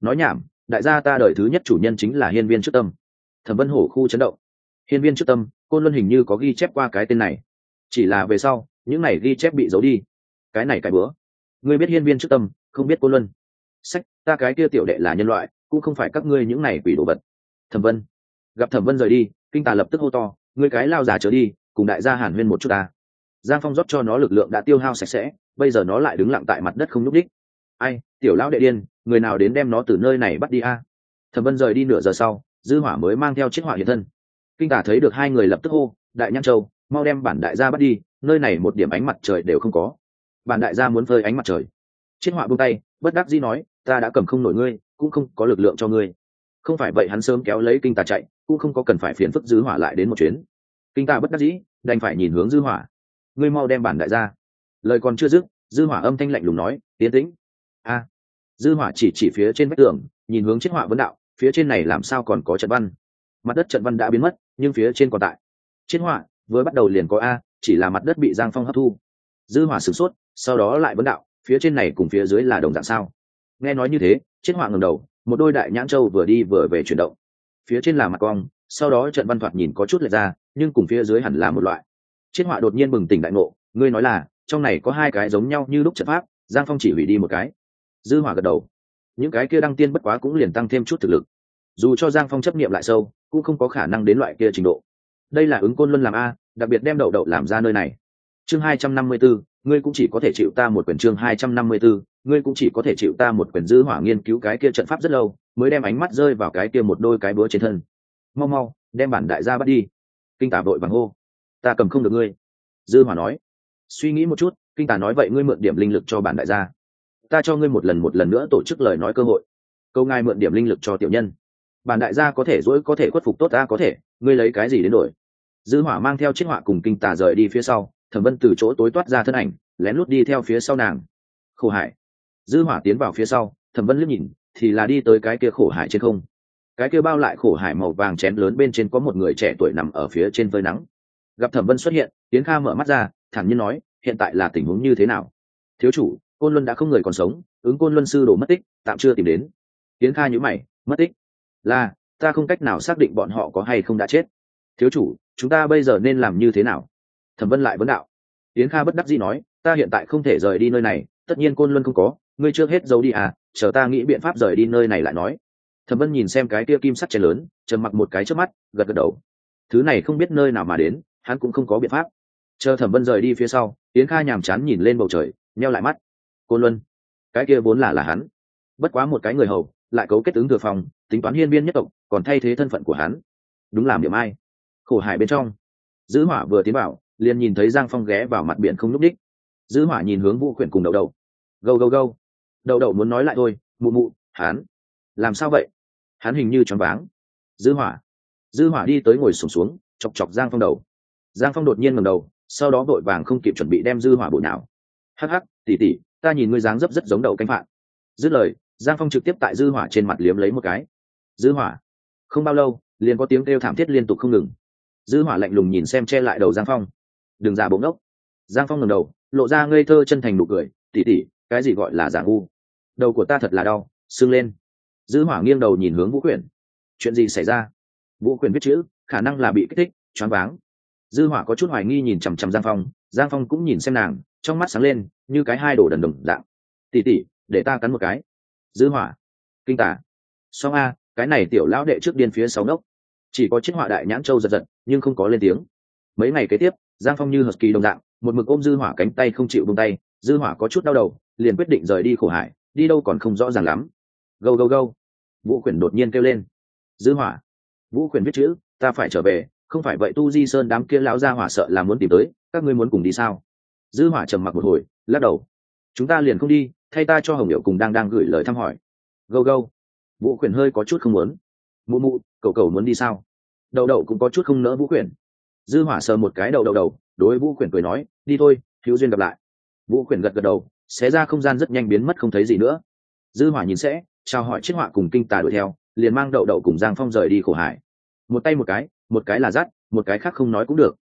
Nói nhảm, đại gia ta đời thứ nhất chủ nhân chính là hiên viên trước tâm. Thẩm vân hổ khu chấn động. Hiên viên trước tâm, côn luân hình như có ghi chép qua cái tên này. Chỉ là về sau, những này ghi chép bị giấu đi. Cái này cái bữa. Ngươi biết hiên viên trước tâm, không biết côn luân. Sách, ta cái kia tiểu đệ là nhân loại, cũng không phải các ngươi những này quỷ đồ vật. Thẩm vân. Gặp thẩm vân rời đi, kinh tà lập tức hô to, ngươi cái lao già trở đi, cùng đại gia hàn huyên một chút ta. Giang phong rót cho nó lực lượng đã tiêu hao sạch sẽ, bây giờ nó lại đứng lặng tại mặt đất không nhúc đích ai, tiểu lão đệ điên, người nào đến đem nó từ nơi này bắt đi a? Thẩm vân rời đi nửa giờ sau, dư hỏa mới mang theo chiếc hỏa hiện thân. Kinh tả thấy được hai người lập tức hô, đại nhãn châu, mau đem bản đại gia bắt đi, nơi này một điểm ánh mặt trời đều không có. Bản đại gia muốn phơi ánh mặt trời. Chiếc hỏa buông tay, bất đắc dĩ nói, ta đã cầm không nổi ngươi, cũng không có lực lượng cho ngươi. Không phải vậy hắn sớm kéo lấy kinh tà chạy, cũng không có cần phải phiền phức dư hỏa lại đến một chuyến. Kinh tà bất đắc dĩ, đành phải nhìn hướng dư hỏa. Ngươi mau đem bản đại gia. Lời còn chưa dứt, dư hỏa âm thanh lạnh lùng nói tiến tĩnh a. Dư hỏa chỉ chỉ phía trên vách tường, nhìn hướng chiếc họa vấn đạo, phía trên này làm sao còn có trận văn? Mặt đất trận văn đã biến mất, nhưng phía trên còn tại. Chiếc họa vừa bắt đầu liền có a, chỉ là mặt đất bị giang phong hấp thu. Dư hỏa sửng sốt, sau đó lại vấn đạo, phía trên này cùng phía dưới là đồng dạng sao? Nghe nói như thế, chiếc họa ngầm đầu, một đôi đại nhãn châu vừa đi vừa về chuyển động. Phía trên là mặt cong sau đó trận văn thoạt nhìn có chút lệch ra, nhưng cùng phía dưới hẳn là một loại. Chiến họa đột nhiên bừng tỉnh đại ngộ, ngươi nói là, trong này có hai cái giống nhau như lúc trận pháp, giang phong chỉ hủy đi một cái dư hỏa gật đầu. Những cái kia đăng tiên bất quá cũng liền tăng thêm chút thực lực. Dù cho giang phong chấp nghiệm lại sâu cũng không có khả năng đến loại kia trình độ. Đây là ứng côn luân làm a đặc biệt đem đậu đậu làm ra nơi này. Chương hai trăm năm mươi 254, ngươi cũng chỉ có thể chịu ta một quyển chương hai trăm năm mươi 254, ngươi cũng chỉ có thể chịu ta một quyển dư hỏa nghiên cứu cái kia trận pháp rất lâu mới đem ánh mắt rơi vào cái kia một đôi cái búa trên thân. Mau mau đem bản đại gia bắt đi. Kinh tả vội vàng hô. Ta cầm không được ngươi. Dư hỏa nói. Suy nghĩ một chút kinh tả nói vậy ngươi mượn điểm linh lực cho bản đại gia ta cho ngươi một lần một lần nữa tổ chức lời nói cơ hội. Câu ngài mượn điểm linh lực cho tiểu nhân. Bản đại gia có thể dỗi có thể khuất phục tốt ta có thể, ngươi lấy cái gì đến đổi? Dư hỏa mang theo chiếc họa cùng kinh tà rời đi phía sau, thẩm vân từ chỗ tối toát ra thân ảnh, lén lút đi theo phía sau nàng. Khổ hải. Dư hỏa tiến vào phía sau, thẩm vân liếc nhìn, thì là đi tới cái kia khổ hải trên không. Cái kia bao lại khổ hải màu vàng chén lớn bên trên có một người trẻ tuổi nằm ở phía trên vơi nắng. Gặp thẩm vân xuất hiện tiến kha mở mắt ra, thản nhiên nói, hiện tại là tình huống như thế nào? Thiếu chủ côn luân đã không người còn sống, ứng côn luân sư đồ mất tích, tạm chưa tìm đến. Tiến kha nhữ mày, mất tích? Là, ta không cách nào xác định bọn họ có hay không đã chết. Thiếu chủ, chúng ta bây giờ nên làm như thế nào? Thẩm vân lại vấn đạo. Tiến kha bất đắc dĩ nói, ta hiện tại không thể rời đi nơi này, tất nhiên côn luân không có, ngươi chưa hết giấu đi à chờ ta nghĩ biện pháp rời đi nơi này lại nói. Thẩm vân nhìn xem cái kia kim sắt chén lớn, trầm mặc một cái trước mắt, gật gật đầu. Thứ này không biết nơi nào mà đến, hắn cũng không có biện pháp. Chờ thẩm vân rời đi phía sau, yến kha nhàm chán nhìn lên bầu trời neo lại mắt côn luân. Cái kia vốn là là hắn. Bất quá một cái người hầu lại cấu kết ứng thừa phòng tính toán hiên viên nhất tộc còn thay thế thân phận của hắn. Đúng làm điểm ai? Khổ hải bên trong. Dữ hỏa vừa tiến vào liền nhìn thấy giang phong ghé vào mặt biển không n ú c đích dữ hỏa nhìn hướng vũ khuyển cùng đầu đầu. gâu gâu gâu. Đầu đầu muốn nói lại thôi mụ mụ hắn. Làm sao vậy? Hắn hình như choáng váng. Dữ hỏa. Dữ hỏa đi tới ngồi sùng xuống, xuống chọc chọc giang phong đầu. Giang phong đột nhiên ngầm đầu sau đó vội vàng không kịp chuẩn bị đem dư hỏa bụi nào hắc hắc tỉ tỉ ta nhìn ngươi dáng dấp rất giống đậu canh phạn. Dứt lời, giang phong trực tiếp tại dư hỏa trên mặt liếm lấy một cái. Dư hỏa? Không bao lâu, liền có tiếng kêu thảm thiết liên tục không ngừng. Dư hỏa lạnh lùng nhìn xem che lại đầu giang phong. Đừng giả bỗng đốc giang phong ngẩng đầu, lộ ra ngây thơ chân thành nụ cười tỉ tỉ cái gì gọi là giả ngu? Đầu của ta thật là đau, sưng lên. Dư hỏa nghiêng đầu nhìn hướng vũ quyển. Chuyện gì xảy ra? Vũ quyển viết chữ, khả năng là bị kích thích, choáng váng. Dư hỏa có chút hoài nghi nhìn chằm chằm giang phong giang phong cũng nhìn xem nàng trong mắt sáng lên, như cái hai đồ đần đồng dạng. Tỉ tỉ, để ta cắn một cái. Dư hỏa. Kinh tả. Song a, cái này tiểu lão đệ trước điên phía sáu nốc chỉ có chiếc họa đại nhãn châu giật giật, nhưng không có lên tiếng. Mấy ngày kế tiếp, giang phong như hợp kỳ đồng dạng, một mực ôm dư hỏa cánh tay không chịu buông tay. Dư hỏa có chút đau đầu, liền quyết định rời đi khổ hải, đi đâu còn không rõ ràng lắm. Gâu gâu gâu. Vũ khuyển đột nhiên kêu lên. Dư hỏa. Vũ khuyển viết chữ, ta phải trở về, không phải vậy tu di sơn đám kia lão gia hỏa sợ là muốn tìm tới, các ngươi muốn cùng đi sao? Dư hỏa trầm mặc một hồi, lắc đầu. Chúng ta liền không đi, thay ta cho hồng hiệu cùng đang đang gửi lời thăm hỏi. Gâu gâu. Vũ Quyển hơi có chút không muốn. Mụ mụ, cậu cậu muốn đi sao? Đậu đậu cũng có chút không nỡ vũ Quyển. dư hỏa sờ một cái đầu đầu đầu, đối vũ Quyển cười nói, đi thôi thiếu duyên gặp lại. Vũ Quyển gật gật đầu, xé ra không gian rất nhanh biến mất không thấy gì nữa. Dư hỏa nhìn sẽ, chào hỏi chiếc họa cùng kinh tà đuổi theo, liền mang đậu đậu cùng giang phong rời đi khổ hải. Một tay một cái một cái là dắt, một cái khác không nói cũng được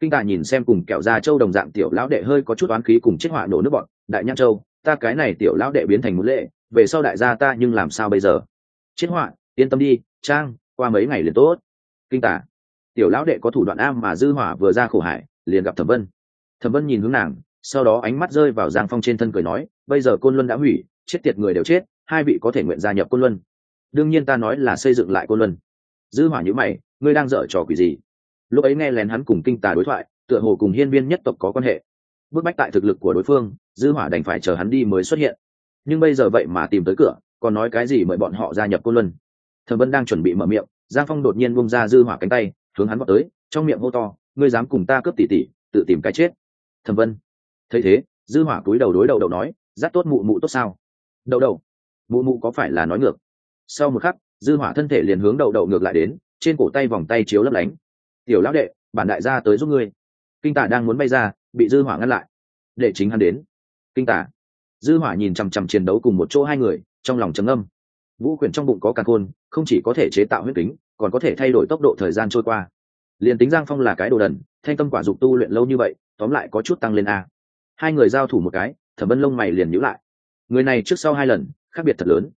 kinh tà nhìn xem cùng kẹo ra châu đồng dạng tiểu lão đệ hơi có chút oán khí cùng chiếc họa nổ nước bọn, đại nhãn châu, ta cái này tiểu lão đệ biến thành một lệ, về sau đại gia ta nhưng làm sao bây giờ? Chiếc họa, yên tâm đi, trang, qua mấy ngày liền tốt. Kinh tả tiểu lão đệ có thủ đoạn am mà dư hỏa vừa ra khổ hải, liền gặp thẩm vân. Thẩm vân nhìn hướng nàng, sau đó ánh mắt rơi vào giang phong trên thân cười nói, bây giờ côn luân đã hủy, chết tiệt người đều chết, hai vị có thể nguyện gia nhập côn luân. Đương nhiên ta nói là xây dựng lại côn luân. Dư hỏa như mày, ngươi đang dở trò quỷ gì? Lúc ấy nghe lén hắn cùng kinh tà đối thoại, tựa hồ cùng hiên viên nhất tộc có quan hệ. Bức bách tại thực lực của đối phương, dư hỏa đành phải chờ hắn đi mới xuất hiện. Nhưng bây giờ vậy mà tìm tới cửa, còn nói cái gì mời bọn họ gia nhập côn luân. Thẩm vân đang chuẩn bị mở miệng, giang phong đột nhiên bung ra dư hỏa cánh tay, hướng hắn vọt tới, trong miệng hô to, ngươi dám cùng ta cướp tỷ tỷ, tự tìm cái chết. Thẩm vân, thấy thế, dư hỏa cúi đầu đối đầu đầu nói dắt tốt mụ mụ tốt sao? Đầu đầu mụ mụ có phải là nói ngược? Sau một khắc, dư hỏa thân thể liền hướng đầu đầu ngược lại đến, trên cổ tay vòng tay chiếu lấp lánh tiểu lão đệ, bản đại gia tới giúp ngươi. Kinh tả đang muốn bay ra, bị dư hỏa ngăn lại. Để chính hắn đến. Kinh tả. Dư hỏa nhìn chằm chằm chiến đấu cùng một chỗ hai người, trong lòng trầm âm vũ Quyền trong bụng có càn khôn, không chỉ có thể chế tạo huyết kính, còn có thể thay đổi tốc độ thời gian trôi qua. Liền tính giang phong là cái đồ đần, thanh tâm quả dục tu luyện lâu như vậy, tóm lại có chút tăng lên a. Hai người giao thủ một cái, thẩm vân lông mày liền nhíu lại. Người này trước sau hai lần, khác biệt thật lớn.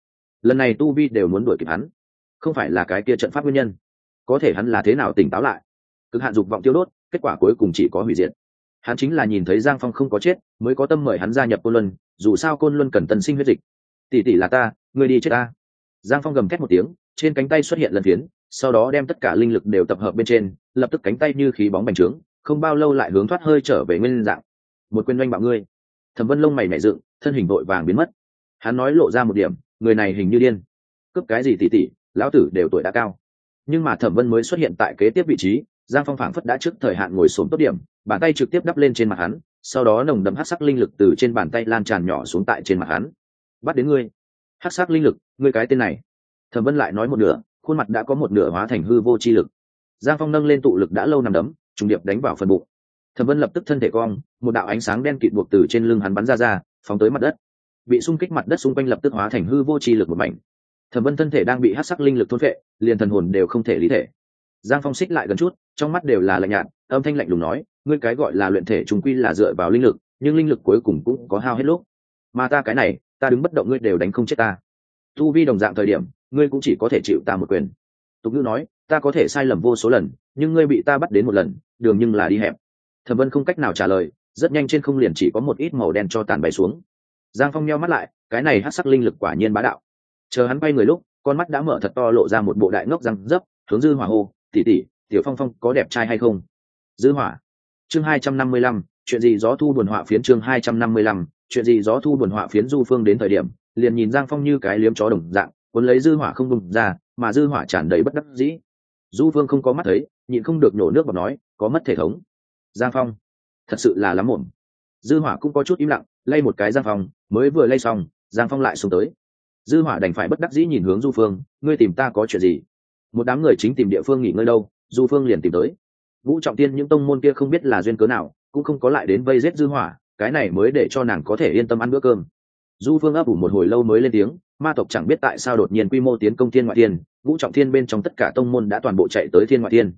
Lần này tu vi đều muốn đuổi kịp hắn. Không phải là cái kia trận pháp nguyên nhân. Có thể hắn là thế nào tỉnh táo lại? Cực hạn dục vọng tiêu đốt, kết quả cuối cùng chỉ có hủy diệt. Hắn chính là nhìn thấy giang phong không có chết, mới có tâm mời hắn gia nhập côn luân, dù sao côn luân cần tân sinh huyết dịch. Tỷ tỷ là ta người đi chết ta. Giang phong gầm thét một tiếng, trên cánh tay xuất hiện lần phiến, sau đó đem tất cả linh lực đều tập hợp bên trên, lập tức cánh tay như khí bóng bành trướng, không bao lâu lại hướng thoát hơi trở về nguyên dạng. Một quyền doanh bạo ngươi. Thẩm vân lông mày mẹ dựng, thân hình vội vàng biến mất. Hắn nói lộ ra một điểm, người này hình như điên. Cướp cái gì tỉ tỉ lão tử đều tuổi đã cao. Nhưng mà thẩm vân mới xuất hiện tại kế tiếp vị trí giang phong phảng phất đã trước thời hạn ngồi xuống tốt điểm, bàn tay trực tiếp đắp lên trên mặt hắn, sau đó nồng đậm hát sắc linh lực từ trên bàn tay lan tràn nhỏ xuống tại trên mặt hắn. Bắt đến ngươi. Hát sắc linh lực, ngươi cái tên này. Thẩm vân lại nói một nửa, khuôn mặt đã có một nửa hóa thành hư vô chi lực. Giang phong nâng lên tụ lực đã lâu nằm đấm, trùng điệp đánh vào phần bụng. Thẩm vân lập tức thân thể cong, một đạo ánh sáng đen kịt buộc từ trên lưng hắn bắn ra ra, phóng tới mặt đất. Bị xung kích mặt đất xung quanh lập tức hóa thành hư vô chi lực một mảnh. Thẩm vân thân thể đang bị hát sắc linh lực thôn vệ liền thần hồn đều không thể lý thể giang phong xích lại gần chút, trong mắt đều là lạnh nhạt, âm thanh lạnh lùng nói, ngươi cái gọi là luyện thể trung quy là dựa vào linh lực, nhưng linh lực cuối cùng cũng có hao hết lúc. Mà ta cái này, ta đứng bất động ngươi đều đánh không chết ta. Tu vi đồng dạng thời điểm, ngươi cũng chỉ có thể chịu ta một quyền. Tục ngữ nói, ta có thể sai lầm vô số lần, nhưng ngươi bị ta bắt đến một lần, đường nhưng là đi hẹp. Thẩm vân không cách nào trả lời, rất nhanh trên không liền chỉ có một ít màu đen cho tàn bay xuống. Giang phong nheo mắt lại, cái này hát sắc linh lực quả nhiên bá đạo. Chờ hắn bay người lúc, con mắt đã mở thật to lộ ra một bộ đại ngốc răng dấp, hướng dư hỏa hô tỉ tỉ, tiểu phong phong có đẹp trai hay không? Dư hỏa. Chương hai trăm năm mươi lăm, chuyện gì gió thu buồn họa phiến chương hai trăm năm mươi lăm, chuyện gì gió thu buồn họa phiến du phương đến thời điểm, liền nhìn giang phong như cái liếm chó đồng dạng, cuốn lấy dư hỏa không bùng ra, mà dư hỏa tràn đầy bất đắc dĩ. Du phương không có mắt thấy, nhịn không được nổ nước vào nói, có mất thể thống. Giang phong. Thật sự là lắm muộn. Dư hỏa cũng có chút im lặng, lay một cái giang phong, mới vừa lay xong, giang phong lại xuống tới. Dư hỏa đành phải bất đắc dĩ nhìn hướng du phương, ngươi tìm ta có chuyện gì? Một đám người chính tìm địa phương nghỉ ngơi đâu, du phương liền tìm tới. Vũ trọng tiên những tông môn kia không biết là duyên cớ nào, cũng không có lại đến vây giết dư hỏa, cái này mới để cho nàng có thể yên tâm ăn bữa cơm. Du phương ấp ủ một hồi lâu mới lên tiếng, ma tộc chẳng biết tại sao đột nhiên quy mô tiến công thiên ngoại thiên, vũ trọng thiên bên trong tất cả tông môn đã toàn bộ chạy tới thiên ngoại thiên.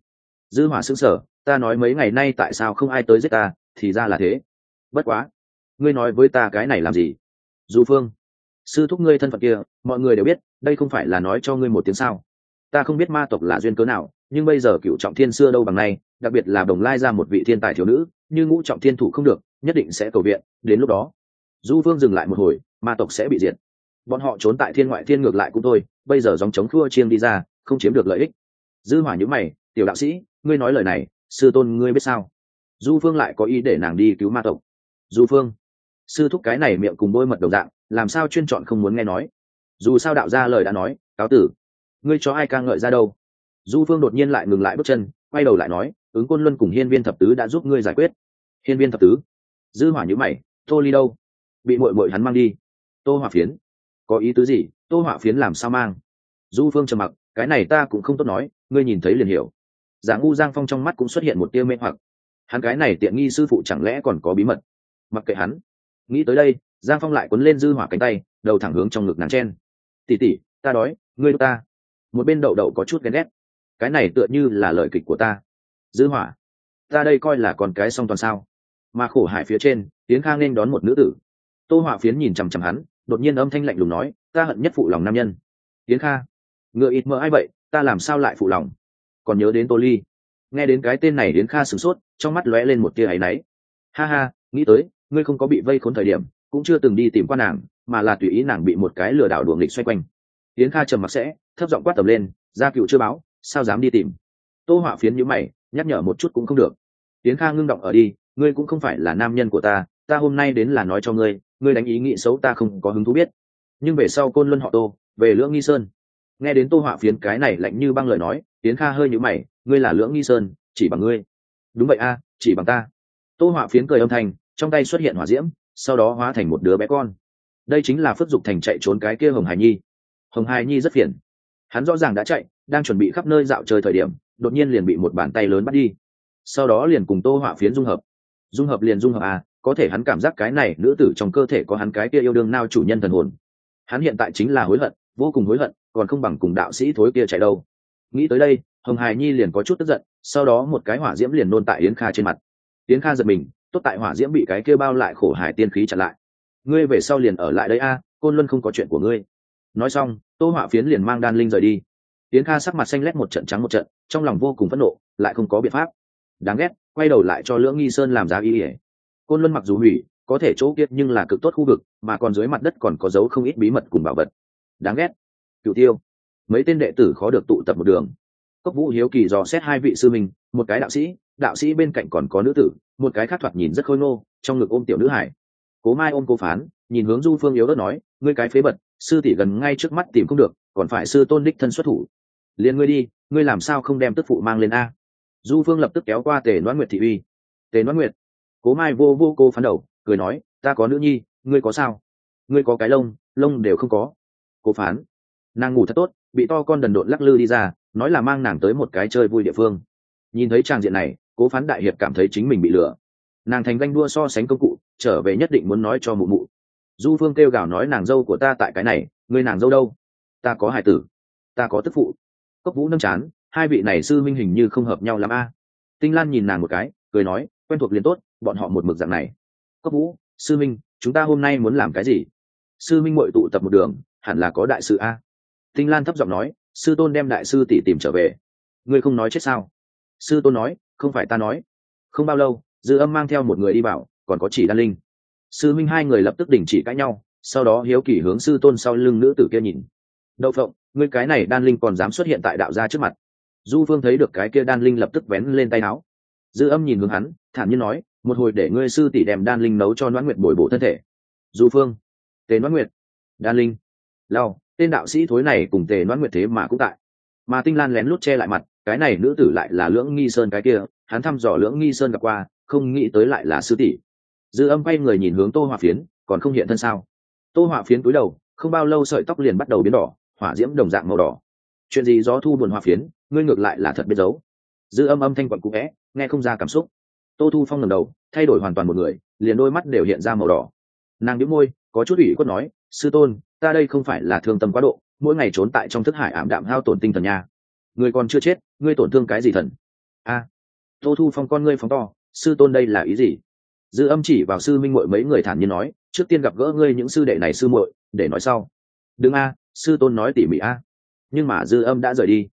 Dư hỏa sững sờ, ta nói mấy ngày nay tại sao không ai tới giết ta, thì ra là thế. Bất quá, ngươi nói với ta cái này làm gì? Du phương, sư thúc ngươi thân phận kia, mọi người đều biết, đây không phải là nói cho ngươi một tiếng sao ta không biết ma tộc là duyên cớ nào, nhưng bây giờ cựu trọng thiên xưa đâu bằng nay, đặc biệt là đồng lai ra một vị thiên tài thiếu nữ, như ngũ trọng thiên thủ không được, nhất định sẽ cầu viện, đến lúc đó, du phương dừng lại một hồi, ma tộc sẽ bị diệt. Bọn họ trốn tại thiên ngoại thiên ngược lại cũng thôi, bây giờ dòng chống khua chiêng đi ra, không chiếm được lợi ích. Dư hỏa nhữ mày, tiểu đạo sĩ, ngươi nói lời này, sư tôn ngươi biết sao? Du phương lại có ý để nàng đi cứu ma tộc. Du phương sư thúc cái này miệng cùng bôi mật đầu dạng, làm sao chuyên chọn không muốn nghe nói? Dù sao đạo gia lời đã nói, cáo tử ngươi cho ai ca ngợi ra đâu? Du phương đột nhiên lại ngừng lại bước chân, quay đầu lại nói, ứng côn luân cùng hiên viên thập tứ đã giúp ngươi giải quyết. Hiên viên thập tứ, dư hỏa nhữ mày, tô ly đâu? Bị muội muội hắn mang đi. Tô hỏa phiến, có ý tứ gì? Tô hỏa phiến làm sao mang? Du phương trầm mặc, cái này ta cũng không tốt nói, ngươi nhìn thấy liền hiểu. Giả ngu giang phong trong mắt cũng xuất hiện một tia mê hoặc. Hắn cái này tiện nghi sư phụ chẳng lẽ còn có bí mật? Mặc kệ hắn. Nghĩ tới đây, giang phong lại quấn lên dư hỏa cánh tay, đầu thẳng hướng trong ngực nàng chen. Tỉ tỉ ta đói, ngươi ta một bên đậu đậu có chút ghen ghét. Cái này tựa như là lời kịch của ta. Dư hỏa, ta đây coi là con cái song toàn sao? Mà khổ hải phía trên tiến khang nên đón một nữ tử. Tô hỏa phiến nhìn chằm chằm hắn, đột nhiên âm thanh lạnh lùng nói, ta hận nhất phụ lòng nam nhân. Tiến kha, ngựa ít mơ ai vậy? Ta làm sao lại phụ lòng? Còn nhớ đến tô ly. Nghe đến cái tên này đến kha sửng sốt, trong mắt lóe lên một tia áy náy. Ha ha, nghĩ tới, ngươi không có bị vây khốn thời điểm, cũng chưa từng đi tìm qua nàng, mà là tùy ý nàng bị một cái lừa đảo đuồng nghịch xoay quanh. Tiến kha trầm mặc sẽ thấp giọng quát tầm lên, gia cựu chưa báo, sao dám đi tìm? Tô họa phiến nhữ mày, nhắc nhở một chút cũng không được. Tiến kha ngưng động ở đi, ngươi cũng không phải là nam nhân của ta ta hôm nay đến là nói cho ngươi ngươi đánh ý nghĩ xấu ta không có hứng thú biết. Nhưng về sau côn luân họ tô, về lưỡng nghi sơn. Nghe đến tô họa phiến cái này lạnh như băng lời nói, tiến kha hơi nhữ mày, ngươi là lưỡng nghi sơn, chỉ bằng ngươi. Đúng vậy a, chỉ bằng ta. Tô họa phiến cười âm thanh, trong tay xuất hiện hỏa diễm, sau đó hóa thành một đứa bé con. Đây chính là phước dục thành chạy trốn cái kia hồng hải nhi. Hồng hải nhi rất phiền hắn rõ ràng đã chạy, đang chuẩn bị khắp nơi dạo chơi thời điểm, đột nhiên liền bị một bàn tay lớn bắt đi. Sau đó liền cùng tô họa phiến dung hợp. Dung hợp liền dung hợp à có thể hắn cảm giác cái này nữ tử trong cơ thể có hắn cái kia yêu đương nao chủ nhân thần hồn. Hắn hiện tại chính là hối hận, vô cùng hối hận, còn không bằng cùng đạo sĩ thối kia chạy đâu. Nghĩ tới đây, hồng hải nhi liền có chút tức giận, sau đó một cái hỏa diễm liền nôn tại yến kha trên mặt. Yến kha giật mình, tốt tại hỏa diễm bị cái kia bao lại khổ hải tiên khí chặn lại. Ngươi về sau liền ở lại đây a, côn luân không có chuyện của ngươi nói xong, tô họa phiến liền mang đan linh rời đi. Yến kha sắc mặt xanh lét một trận trắng một trận, trong lòng vô cùng phẫn nộ, lại không có biện pháp. Đáng ghét, quay đầu lại cho lưỡng nghi sơn làm giá ý ỉa côn luân mặc dù hủy, có thể chỗ kiệt nhưng là cực tốt khu vực, mà còn dưới mặt đất còn có dấu không ít bí mật cùng bảo vật. Đáng ghét. Cựu tiêu. Mấy tên đệ tử khó được tụ tập một đường. Cốc vũ hiếu kỳ dò xét hai vị sư minh, một cái đạo sĩ đạo sĩ bên cạnh còn có nữ tử, một cái khác thoạt nhìn rất khôi ngô, trong ngực ôm tiểu nữ hải. Cố mai ôm cô phán, nhìn hướng du phương yếu đất nói, ngươi cái phế bật sư tỷ gần ngay trước mắt tìm không được, còn phải sư tôn đích thân xuất thủ. Liền ngươi đi, ngươi làm sao không đem tức phụ mang lên a? Du phương lập tức kéo qua tề đoán nguyệt thị uy. Tề đoán nguyệt, cố mai vô vô cô phán đầu, cười nói, ta có nữ nhi, ngươi có sao? Ngươi có cái lông lông đều không có. Cô phán, nàng ngủ thật tốt, bị to con đần độn lắc lư đi ra, nói là mang nàng tới một cái chơi vui địa phương. Nhìn thấy tràng diện này, cố phán đại hiệp cảm thấy chính mình bị lừa. Nàng thành ganh đua so sánh công cụ, trở về nhất định muốn nói cho mụ mụ du phương kêu gào nói nàng dâu của ta tại cái này, ngươi nàng dâu đâu? Ta có hải tử, ta có tức phụ. Cốc vũ nâng chán, hai vị này sư minh hình như không hợp nhau l ắ m a. Tinh lan nhìn nàng một cái, cười nói, quen thuộc liền tốt, bọn họ một mực dạng này. Cốc vũ, sư minh chúng ta hôm nay muốn làm cái gì? Sư minh mội tụ tập một đường, hẳn là có đại sự a. Tinh lan thấp giọng nói, sư tôn đem đại sư tỷ tìm trở về. Ngươi không nói chết sao? Sư tôn nói, không phải ta nói. Không bao lâu, dư âm mang theo một người đi bảo còn có chỉ đan linh sư minh hai người lập tức đình chỉ cãi nhau, sau đó hiếu kỳ hướng sư tôn sau lưng nữ tử kia nhìn. Đậu phộng, ngươi cái này đan linh còn dám xuất hiện tại đạo gia trước mặt? Du phương thấy được cái kia đan linh lập tức vén lên tay áo. Dư âm nhìn hướng hắn, thản nhiên nói, một hồi để ngươi sư tỷ đem đan linh nấu cho noãn nguyệt bồi bổ thân thể. Du phương tề noãn nguyệt. Đan linh. Lao tên đạo sĩ thối này cùng tề noãn nguyệt thế mà cũng tại. Mà tinh lan lén lút che lại mặt, cái này nữ tử lại là lưỡng nghi sơn cái kia, hắn thăm dò lưỡng nghi sơn gặp qua, không nghĩ tới lại là sư tỷ dư âm quay người nhìn hướng tô hỏa phiến, còn không hiện thân sao? Tô hỏa phiến túi đầu, không bao lâu sợi tóc liền bắt đầu biến đỏ, hỏa diễm đồng dạng màu đỏ. Chuyện gì gió thu buồn hỏa phiến, ngươi ngược lại là thật biết giấu. Dư âm âm thanh quặn cũ vẽ, nghe không ra cảm xúc. Tô thu phong ngầm đầu, thay đổi hoàn toàn một người, liền đôi mắt đều hiện ra màu đỏ. Nàng đĩu môi, có chút ủy khuất nói, sư tôn, ta đây không phải là thương tâm quá độ, mỗi ngày trốn tại trong thức hải ảm đạm hao tổn tinh thần nha. Người còn chưa chết, ngươi tổn thương cái gì thần? A. Tô thu phong con ngươi phóng to, sư tôn đây là ý gì? Dư âm chỉ vào sư minh muội mấy người thản nhiên nói, trước tiên gặp gỡ ngươi những sư đệ này sư muội, để nói sau. Đừng a, sư tôn nói tỉ mỉ a. Nhưng mà dư âm đã rời đi.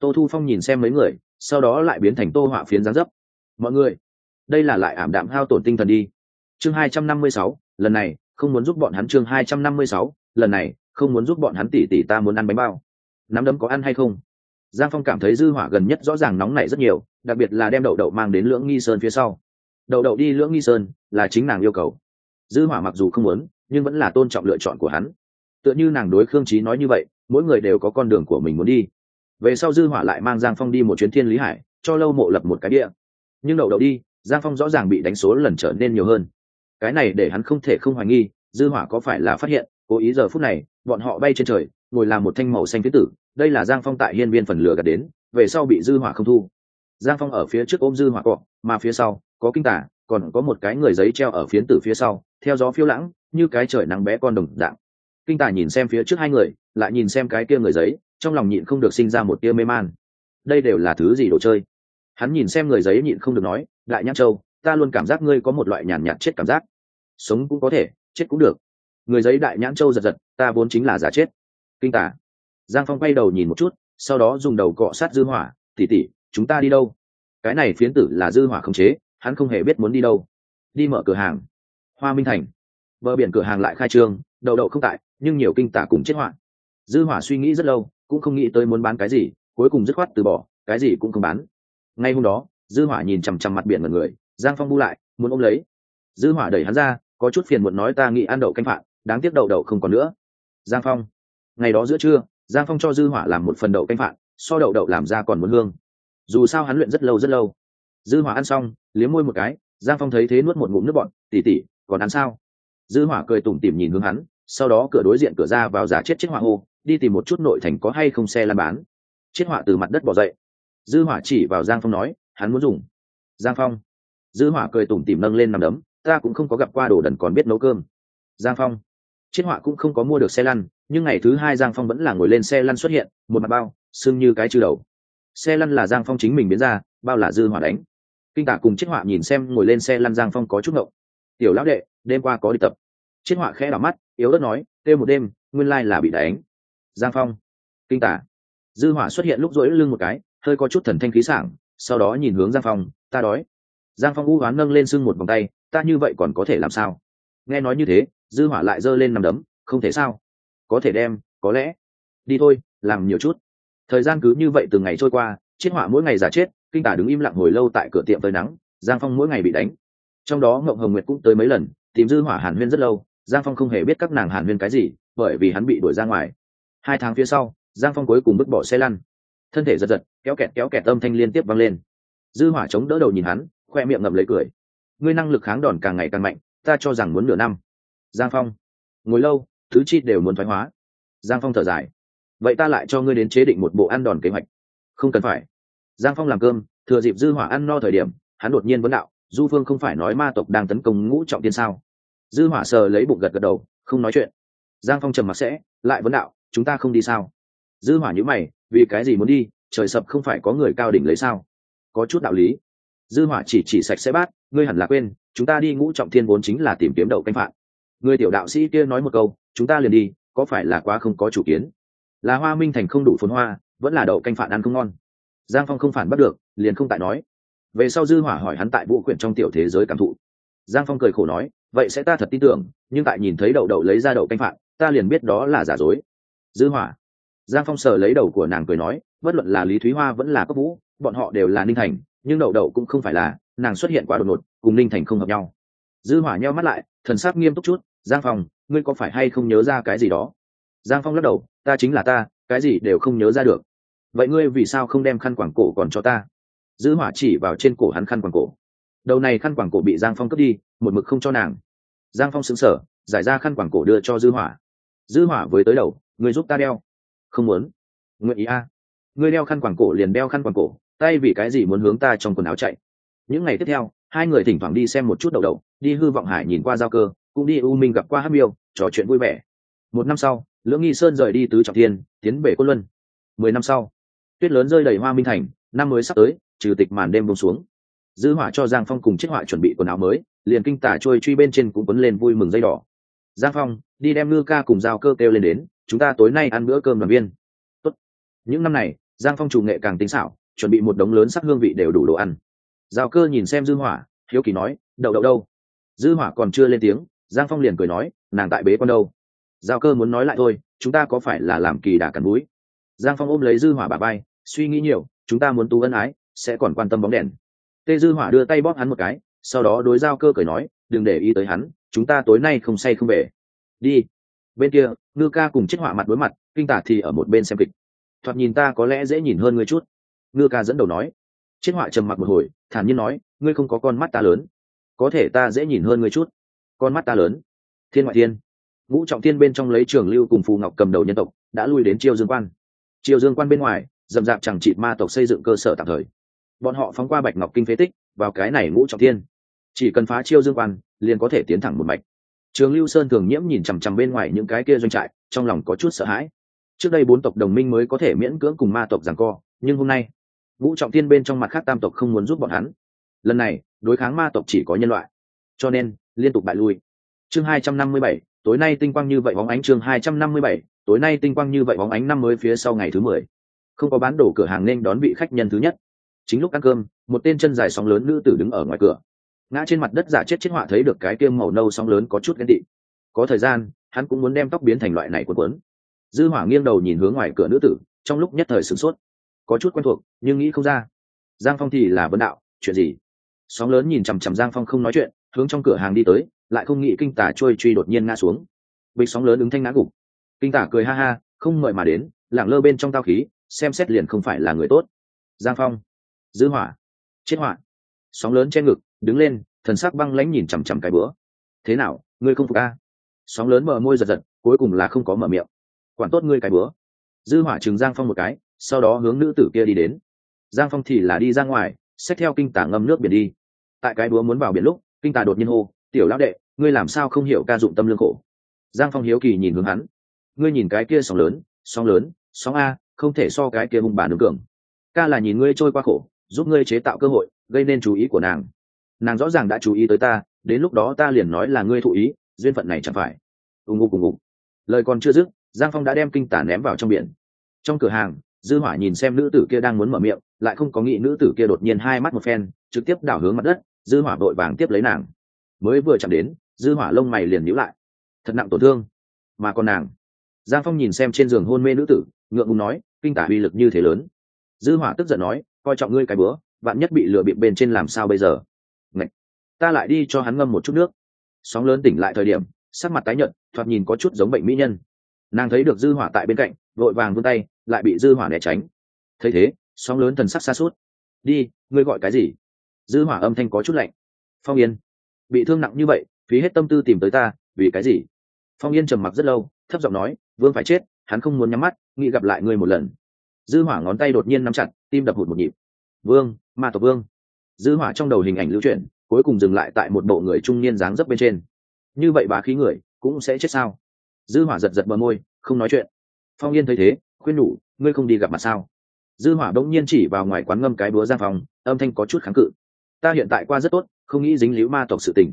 Tô thu phong nhìn xem mấy người, sau đó lại biến thành tô họa phiến gián dấp. Mọi người, đây là lại ảm đạm hao tổn tinh thần đi. Chương hai trăm năm mươi sáu, lần này, không muốn giúp bọn hắn chương hai trăm năm mươi sáu, lần này, không muốn giúp bọn hắn tỉ tỉ ta muốn ăn bánh bao. Nắm đấm có ăn hay không? Giang phong cảm thấy dư hỏa gần nhất rõ ràng nóng nảy rất nhiều, đặc biệt là đem đậu đậu mang đến lưỡng nghi sơn phía sau đậu đậu đi lưỡng nghi sơn là chính nàng yêu cầu. Dư hỏa mặc dù không muốn, nhưng vẫn là tôn trọng lựa chọn của hắn. Tựa như nàng đối khương trí nói như vậy, mỗi người đều có con đường của mình muốn đi. Về sau dư hỏa lại mang giang phong đi một chuyến thiên lý hải, cho lâu mộ lập một cái địa. Nhưng đậu đậu đi, giang phong rõ ràng bị đánh số lần trở nên nhiều hơn. Cái này để hắn không thể không hoài nghi, dư hỏa có phải là phát hiện, cố ý giờ phút này, bọn họ bay trên trời, ngồi làm một thanh màu xanh tuyết tử, đây là giang phong tại hiên viên phần lửa gạt đến, về sau bị dư hỏa không thu. Giang phong ở phía trước ôm dư hỏa cọ, mà phía sau có kinh tả, còn có một cái người giấy treo ở phiến tử phía sau, theo gió phiêu lãng, như cái trời nắng bé con đồng dạng. Kinh tả nhìn xem phía trước hai người, lại nhìn xem cái kia người giấy, trong lòng nhịn không được sinh ra một tia mê man. Đây đều là thứ gì đồ chơi? Hắn nhìn xem người giấy nhịn không được nói, đại nhãn châu, ta luôn cảm giác ngươi có một loại nhàn nhạt chết cảm giác. Sống cũng có thể, chết cũng được. Người giấy đại nhãn châu giật giật, ta vốn chính là giả chết. Kinh tả. Giang phong quay đầu nhìn một chút, sau đó dùng đầu cọ sát dư hỏa tỉ tỉ chúng ta đi đâu? Cái này phiến tử là dư hỏa không chế hắn không hề biết muốn đi đâu. Đi mở cửa hàng. Hoa minh thành. Bờ biển cửa hàng lại khai trương, đậu đậu không tại, nhưng nhiều kinh tả cùng chết hoạn dư hỏa suy nghĩ rất lâu, cũng không nghĩ tới muốn bán cái gì, cuối cùng dứt khoát từ bỏ, cái gì cũng không bán. Ngay hôm đó, dư hỏa nhìn chằm chằm mặt biển mọi người, giang phong bu lại, muốn ôm lấy. Dư hỏa đẩy hắn ra, có chút phiền muộn nói ta nghĩ ăn đậu canh phạn đáng tiếc đậu đậu không còn nữa. Giang phong. Ngày đó giữa trưa, giang phong cho dư hỏa làm một phần đậu canh phạn so đậu đậu làm ra còn muốn hương. Dù sao hắn luyện rất lâu rất lâu. Dư hỏa ăn xong liếm môi một cái, giang phong thấy thế nuốt một ngụm nước bọn tỉ tỉ còn ăn sao? Dư hỏa cười tủm tỉm nhìn hướng hắn, sau đó cửa đối diện cửa ra vào giả chết chết hỏa hô, đi tìm một chút nội thành có hay không xe lăn bán. Chết hỏa từ mặt đất bỏ dậy. Dư hỏa chỉ vào giang phong nói, hắn muốn dùng. Giang phong. Dư hỏa cười tủm tỉm nâng lên nằm đấm, ta cũng không có gặp qua đồ đần còn biết nấu cơm. Giang phong. Chết họa cũng không có mua được xe lăn, nhưng ngày thứ hai giang phong vẫn là ngồi lên xe lăn xuất hiện, một mặt bao, sưng như cái chư đầu. Xe lăn là giang phong chính mình biến ra, bao là dư hỏa đánh kinh tả cùng chiết họa nhìn xem ngồi lên xe lăn giang phong có chút ngậu tiểu lão đệ, đêm qua có đi tập. Chiết họa khẽ đỏ mắt, yếu ớt nói, kêu một đêm, nguyên lai là bị đánh. Giang phong. Kinh tả. Dư hỏa xuất hiện lúc rỗi lưng một cái, hơi có chút thần thanh khí sảng, sau đó nhìn hướng giang phong, ta đói. Giang phong u hoán nâng lên sưng một vòng tay, ta như vậy còn có thể làm sao? Nghe nói như thế, dư hỏa lại giơ lên nằm đấm, không thể sao? Có thể đem, có lẽ. Đi thôi, làm nhiều chút. Thời gian cứ như vậy từng ngày trôi qua chiết họa mỗi ngày giả chết, kinh tả đứng im lặng hồi lâu tại cửa tiệm phơi nắng, giang phong mỗi ngày bị đánh. Trong đó ngộng hồng nguyệt cũng tới mấy lần, tìm dư hỏa hàn huyên rất lâu, giang phong không hề biết các nàng hàn huyên cái gì, bởi vì hắn bị đuổi ra ngoài. Hai tháng phía sau, giang phong cuối cùng vứt bỏ xe lăn. Thân thể giật giật, kéo kẹt kéo kẹt âm thanh liên tiếp vang lên. Dư hỏa chống đỡ đầu nhìn hắn, khoe miệng ngậm lấy cười. Ngươi năng lực kháng đòn càng ngày càng mạnh, ta cho rằng muốn nửa năm. Giang phong. Ngồi lâu, thứ chi đều muốn thoái hóa. Giang phong thở dài. Vậy ta lại cho ngươi đến chế định một bộ ăn đòn kế hoạch không cần phải. Giang phong làm cơm, thừa dịp dư hỏa ăn no thời điểm, hắn đột nhiên vấn đạo, du phương không phải nói ma tộc đang tấn công ngũ trọng tiên sao? Dư hỏa sờ lấy bụng gật gật đầu, không nói chuyện. Giang phong trầm mặc sẽ, lại vấn đạo, chúng ta không đi sao? Dư hỏa nhíu mày, vì cái gì muốn đi? Trời sập không phải có người cao đỉnh lấy sao? Có chút đạo lý. Dư hỏa chỉ chỉ sạch sẽ bát, ngươi hẳn là quên, chúng ta đi ngũ trọng thiên vốn chính là tìm kiếm đậu canh phạn. Người tiểu đạo sĩ kia nói một câu, chúng ta liền đi, có phải là quá không có chủ kiến? Là hoa minh thành không đủ phồn hoa vẫn là đậu canh phạn ăn không ngon. Giang phong không phản bắt được, liền không tại nói. Về sau dư hỏa hỏi hắn tại vũ quyển trong tiểu thế giới cảm thụ. Giang phong cười khổ nói, vậy sẽ ta thật tin tưởng, nhưng tại nhìn thấy đậu đậu lấy ra đậu canh phạn ta liền biết đó là giả dối. Dư hỏa. Giang phong sờ lấy đầu của nàng cười nói, bất luận là lý thúy hoa vẫn là cấp vũ, bọn họ đều là ninh thành, nhưng đậu đậu cũng không phải là, nàng xuất hiện quá đột ngột, cùng ninh thành không hợp nhau. Dư hỏa nheo mắt lại, thần sắc nghiêm túc chút, giang phong, ngươi có phải hay không nhớ ra cái gì đó? Giang phong lắc đầu, ta chính là ta cái gì đều không nhớ ra được. Vậy ngươi vì sao không đem khăn quảng cổ còn cho ta? Dư hỏa chỉ vào trên cổ hắn khăn quàng cổ. Đầu này khăn quàng cổ bị giang phong cướp đi, một mực không cho nàng. Giang phong sững sờ, giải ra khăn quàng cổ đưa cho dư hỏa. Dư hỏa với tới đầu, ngươi giúp ta đeo. Không muốn. Nguyện ý a. À. ngươi đeo khăn quàng cổ liền đeo khăn quàng cổ, tay vì cái gì muốn hướng ta trong quần áo chạy? Những ngày tiếp theo, hai người thỉnh thoảng đi xem một chút đầu đầu đi hư vọng hải nhìn qua giao cơ, cũng đi u minh gặp qua hát miêu, trò chuyện vui vẻ. Một năm sau lưỡng nghi sơn rời đi tứ trọng thiên, tiến về quân luân. Mười năm sau, tuyết lớn rơi đầy hoa minh thành, năm mới sắp tới, trừ tịch màn đêm bông xuống. Dư hỏa cho giang phong cùng chiếc họa chuẩn bị quần áo mới, liền kinh tả trôi truy bên trên cũng quấn lên vui mừng dây đỏ. Giang phong, đi đem ngư ca cùng giao cơ kêu lên đến, chúng ta tối nay ăn bữa cơm đoàn viên. Tốt. những năm này, giang phong chủ nghệ càng tinh xảo, chuẩn bị một đống lớn sắc hương vị đều đủ đồ ăn. Giao cơ nhìn xem dư hỏa, hiếu kỳ nói, đậu đậu đâu? Dư hỏa còn chưa lên tiếng, giang phong liền cười nói, nàng tại bế con đâu? Giao cơ muốn nói lại thôi, chúng ta có phải là làm kỳ đà cắn núi giang phong ôm lấy dư hỏa bà bay suy nghĩ nhiều, chúng ta muốn tu ân ái, sẽ còn quan tâm bóng đèn. Tê dư hỏa đưa tay bóp hắn một cái, sau đó đối giao cơ cười nói, đừng để ý tới hắn, chúng ta tối nay không say không về. Đi. Bên kia, ngư ca cùng chết họa mặt đối mặt, kinh tả thì ở một bên xem kịch. Thoạt nhìn ta có lẽ dễ nhìn hơn ngươi chút. Ngư ca dẫn đầu nói. Chết họa trầm mặc một hồi, thản nhiên nói, ngươi không có con mắt ta lớn. Có thể ta dễ nhìn hơn ngươi chút. Con mắt ta lớn. Thiên ngoại thiên ngũ trọng thiên bên trong lấy trường lưu cùng phù ngọc cầm đầu nhân tộc, đã lui đến chiêu dương quan. Chiêu dương quan bên ngoài, dầm dạp chẳng trị ma tộc xây dựng cơ sở tạm thời. Bọn họ phóng qua bạch ngọc kinh phế tích, vào cái này ngũ trọng thiên. Chỉ cần phá chiêu dương quan, liền có thể tiến thẳng một mạch. Trường lưu sơn thường nhiễm nhìn chằm chằm bên ngoài những cái kia doanh trại, trong lòng có chút sợ hãi. Trước đây bốn tộc đồng minh mới có thể miễn cưỡng cùng ma tộc giằng co, nhưng hôm nay, ngũ trọng thiên bên trong mặt khác tam tộc không muốn giúp bọn hắn. Lần này, đối kháng ma tộc chỉ có nhân loại. Cho nên, liên tục bại lui. Chương hai trăm năm mươi bảy tối nay tinh quang như vậy bóng ánh chương hai trăm năm mươi bảy, tối nay tinh quang như vậy bóng ánh năm mới phía sau ngày thứ mười. Không có bán đồ cửa hàng nên đón vị khách nhân thứ nhất. Chính lúc ăn cơm, một tên chân dài sóng lớn nữ tử đứng ở ngoài cửa. Ngã trên mặt đất giả chết chết họa thấy được cái kiêm màu nâu sóng lớn có chút ghen tị. Có thời gian, hắn cũng muốn đem tóc biến thành loại này quấn quấn dư hỏa nghiêng đầu nhìn hướng ngoài cửa nữ tử, trong lúc nhất thời sửng sốt. Có chút quen thuộc, nhưng nghĩ không ra. Giang phong thì là vấn đạo, chuyện gì? Sóng lớn nhìn chằm chằm giang phong không nói chuyện, hướng trong cửa hàng đi tới lại không nghĩ kinh tả trôi truy đột nhiên ngã xuống. Bịch sóng lớn ứng thanh ngã gục. Kinh tả cười ha ha, không ngợi mà đến lảng lơ bên trong tao khí, xem xét liền không phải là người tốt. Giang phong. Giữ hỏa. Chết hỏa. Sóng lớn che ngực, đứng lên, thần sắc băng lãnh nhìn chằm chằm cái bữa. Thế nào, ngươi không phục a? Sóng lớn mở môi giật giật, cuối cùng là không có mở miệng. Quản tốt ngươi cái bữa. Dư hỏa chừng giang phong một cái, sau đó hướng nữ tử kia đi đến. Giang phong thì là đi ra ngoài, xách theo kinh tả ngâm nước biển đi. Tại cái búa muốn vào biển lúc, kinh tả đột nhiên hô tiểu lão đệ, ngươi làm sao không hiểu ca dụng tâm lương khổ? Giang phong hiếu kỳ nhìn hướng hắn. Ngươi nhìn cái kia sóng lớn sóng lớn, sóng a, không thể so cái kia hung bản nương cường. Ca là nhìn ngươi trôi qua khổ, giúp ngươi chế tạo cơ hội, gây nên chú ý của nàng. Nàng rõ ràng đã chú ý tới ta, đến lúc đó ta liền nói là ngươi thụ ý, duyên phận này chẳng phải. Ùng ục ùng ục lời còn chưa dứt, giang phong đã đem kinh tả ném vào trong biển. Trong cửa hàng, dư hỏa nhìn xem nữ tử kia đang muốn mở miệng, lại không có nghĩ nữ tử kia đột nhiên hai mắt một phen, trực tiếp đảo hướng mặt đất, dư hỏa vội vàng tiếp lấy nàng mới vừa chạm đến, dư hỏa lông mày liền nhíu lại. Thật nặng tổn thương. Mà còn nàng. Giang phong nhìn xem trên giường hôn mê nữ tử, ngượng ngùng nói, kinh tả uy lực như thế lớn. Dư hỏa tức giận nói, coi trọng ngươi cái bữa bạn nhất bị lừa bịp bên trên làm sao bây giờ? Ngậy! ta lại đi cho hắn ngâm một chút nước. Sóng lớn tỉnh lại thời điểm, sắc mặt tái nhợt, thoạt nhìn có chút giống bệnh mỹ nhân. Nàng thấy được dư hỏa tại bên cạnh, vội vàng vươn tay, lại bị dư hỏa né tránh. Thấy thế, sóng lớn thần sắc xa suốt. Đi, ngươi gọi cái gì? Dư hỏa âm thanh có chút lạnh. Phong yên bị thương nặng như vậy, phí hết tâm tư tìm tới ta, vì cái gì? Phong yên trầm mặc rất lâu, thấp giọng nói, vương phải chết, hắn không muốn nhắm mắt, nghĩ gặp lại ngươi một lần. Dư hỏa ngón tay đột nhiên nắm chặt, tim đập hụt một nhịp. Vương, ma tộc vương. Dư hỏa trong đầu hình ảnh lưu chuyển, cuối cùng dừng lại tại một bộ người trung niên dáng dấp bên trên. Như vậy bà khí người, cũng sẽ chết sao? Dư hỏa giật giật bờ môi, không nói chuyện. Phong yên thấy thế, khuyên nhủ, ngươi không đi gặp mặt sao? Dư hỏa đống nhiên chỉ vào ngoài quán ngâm cái búa giang phòng, âm thanh có chút kháng cự ta hiện tại qua rất tốt không nghĩ dính liễu ma tộc sự tình.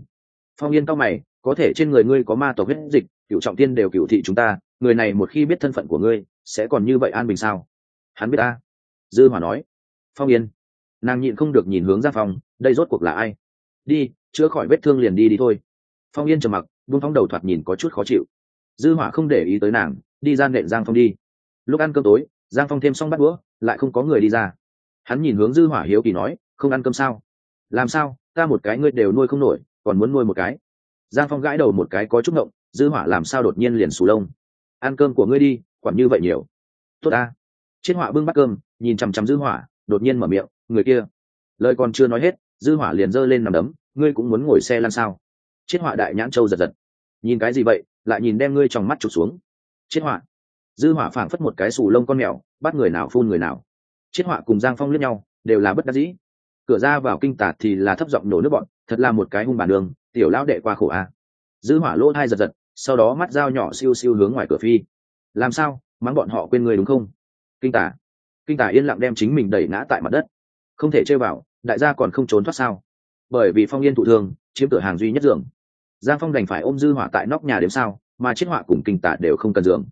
Phong yên cao mày có thể trên người ngươi có ma tộc huyết dịch cựu trọng tiên đều cựu thị chúng ta người này một khi biết thân phận của ngươi sẽ còn như vậy an bình sao? Hắn biết ta. Dư hỏa nói. Phong yên. Nàng nhịn không được nhìn hướng ra phòng, đây rốt cuộc là ai? Đi chữa khỏi vết thương liền đi đi thôi. Phong yên trầm mặc buông phóng đầu thoạt nhìn có chút khó chịu. Dư hỏa không để ý tới nàng đi ra nện giang phong đi. Lúc ăn cơm tối giang phong thêm xong bắt đũa lại không có người đi ra. Hắn nhìn hướng dư hỏa hiếu kỳ nói không ăn cơm sao? Làm sao? Ta một cái ngươi đều nuôi không nổi, còn muốn nuôi một cái? Giang phong gãi đầu một cái có chút ngộng, dư hỏa làm sao đột nhiên liền sù lông? Ăn cơm của ngươi đi, quản như vậy nhiều. Tốt ta. Chiết hỏa bưng bát cơm, nhìn chằm chằm dư hỏa, đột nhiên mở miệng, người kia. Lời còn chưa nói hết, dư hỏa liền giơ lên nằm đấm, ngươi cũng muốn ngồi xe lăn sao? Chiết hỏa đại nhãn châu giật giật. Nhìn cái gì vậy, lại nhìn đem ngươi trong mắt chụp xuống. Chiết hỏa. Dư hỏa phảng phất một cái sù lông con mèo, bắt người nào phun người nào. Chiết hỏa cùng giang phong liếc nhau, đều là bất đắc dĩ cửa ra vào kinh tạt thì là thấp giọng nổ nước bọn, thật là một cái hung bản đường tiểu lão đệ qua khổ a. Dư hỏa lỗ hai giật giật, sau đó mắt dao nhỏ siêu siêu hướng ngoài cửa phi. Làm sao? Mắng bọn họ quên người đúng không? Kinh tả kinh tả yên lặng đem chính mình đẩy ngã tại mặt đất. Không thể chơi vào, đại gia còn không trốn thoát sao? Bởi vì phong yên thụ thương chiếm cửa hàng duy nhất giường. Giang phong đành phải ôm dư hỏa tại nóc nhà đếm sao, mà chiết họa cùng kinh tả đều không cần giường.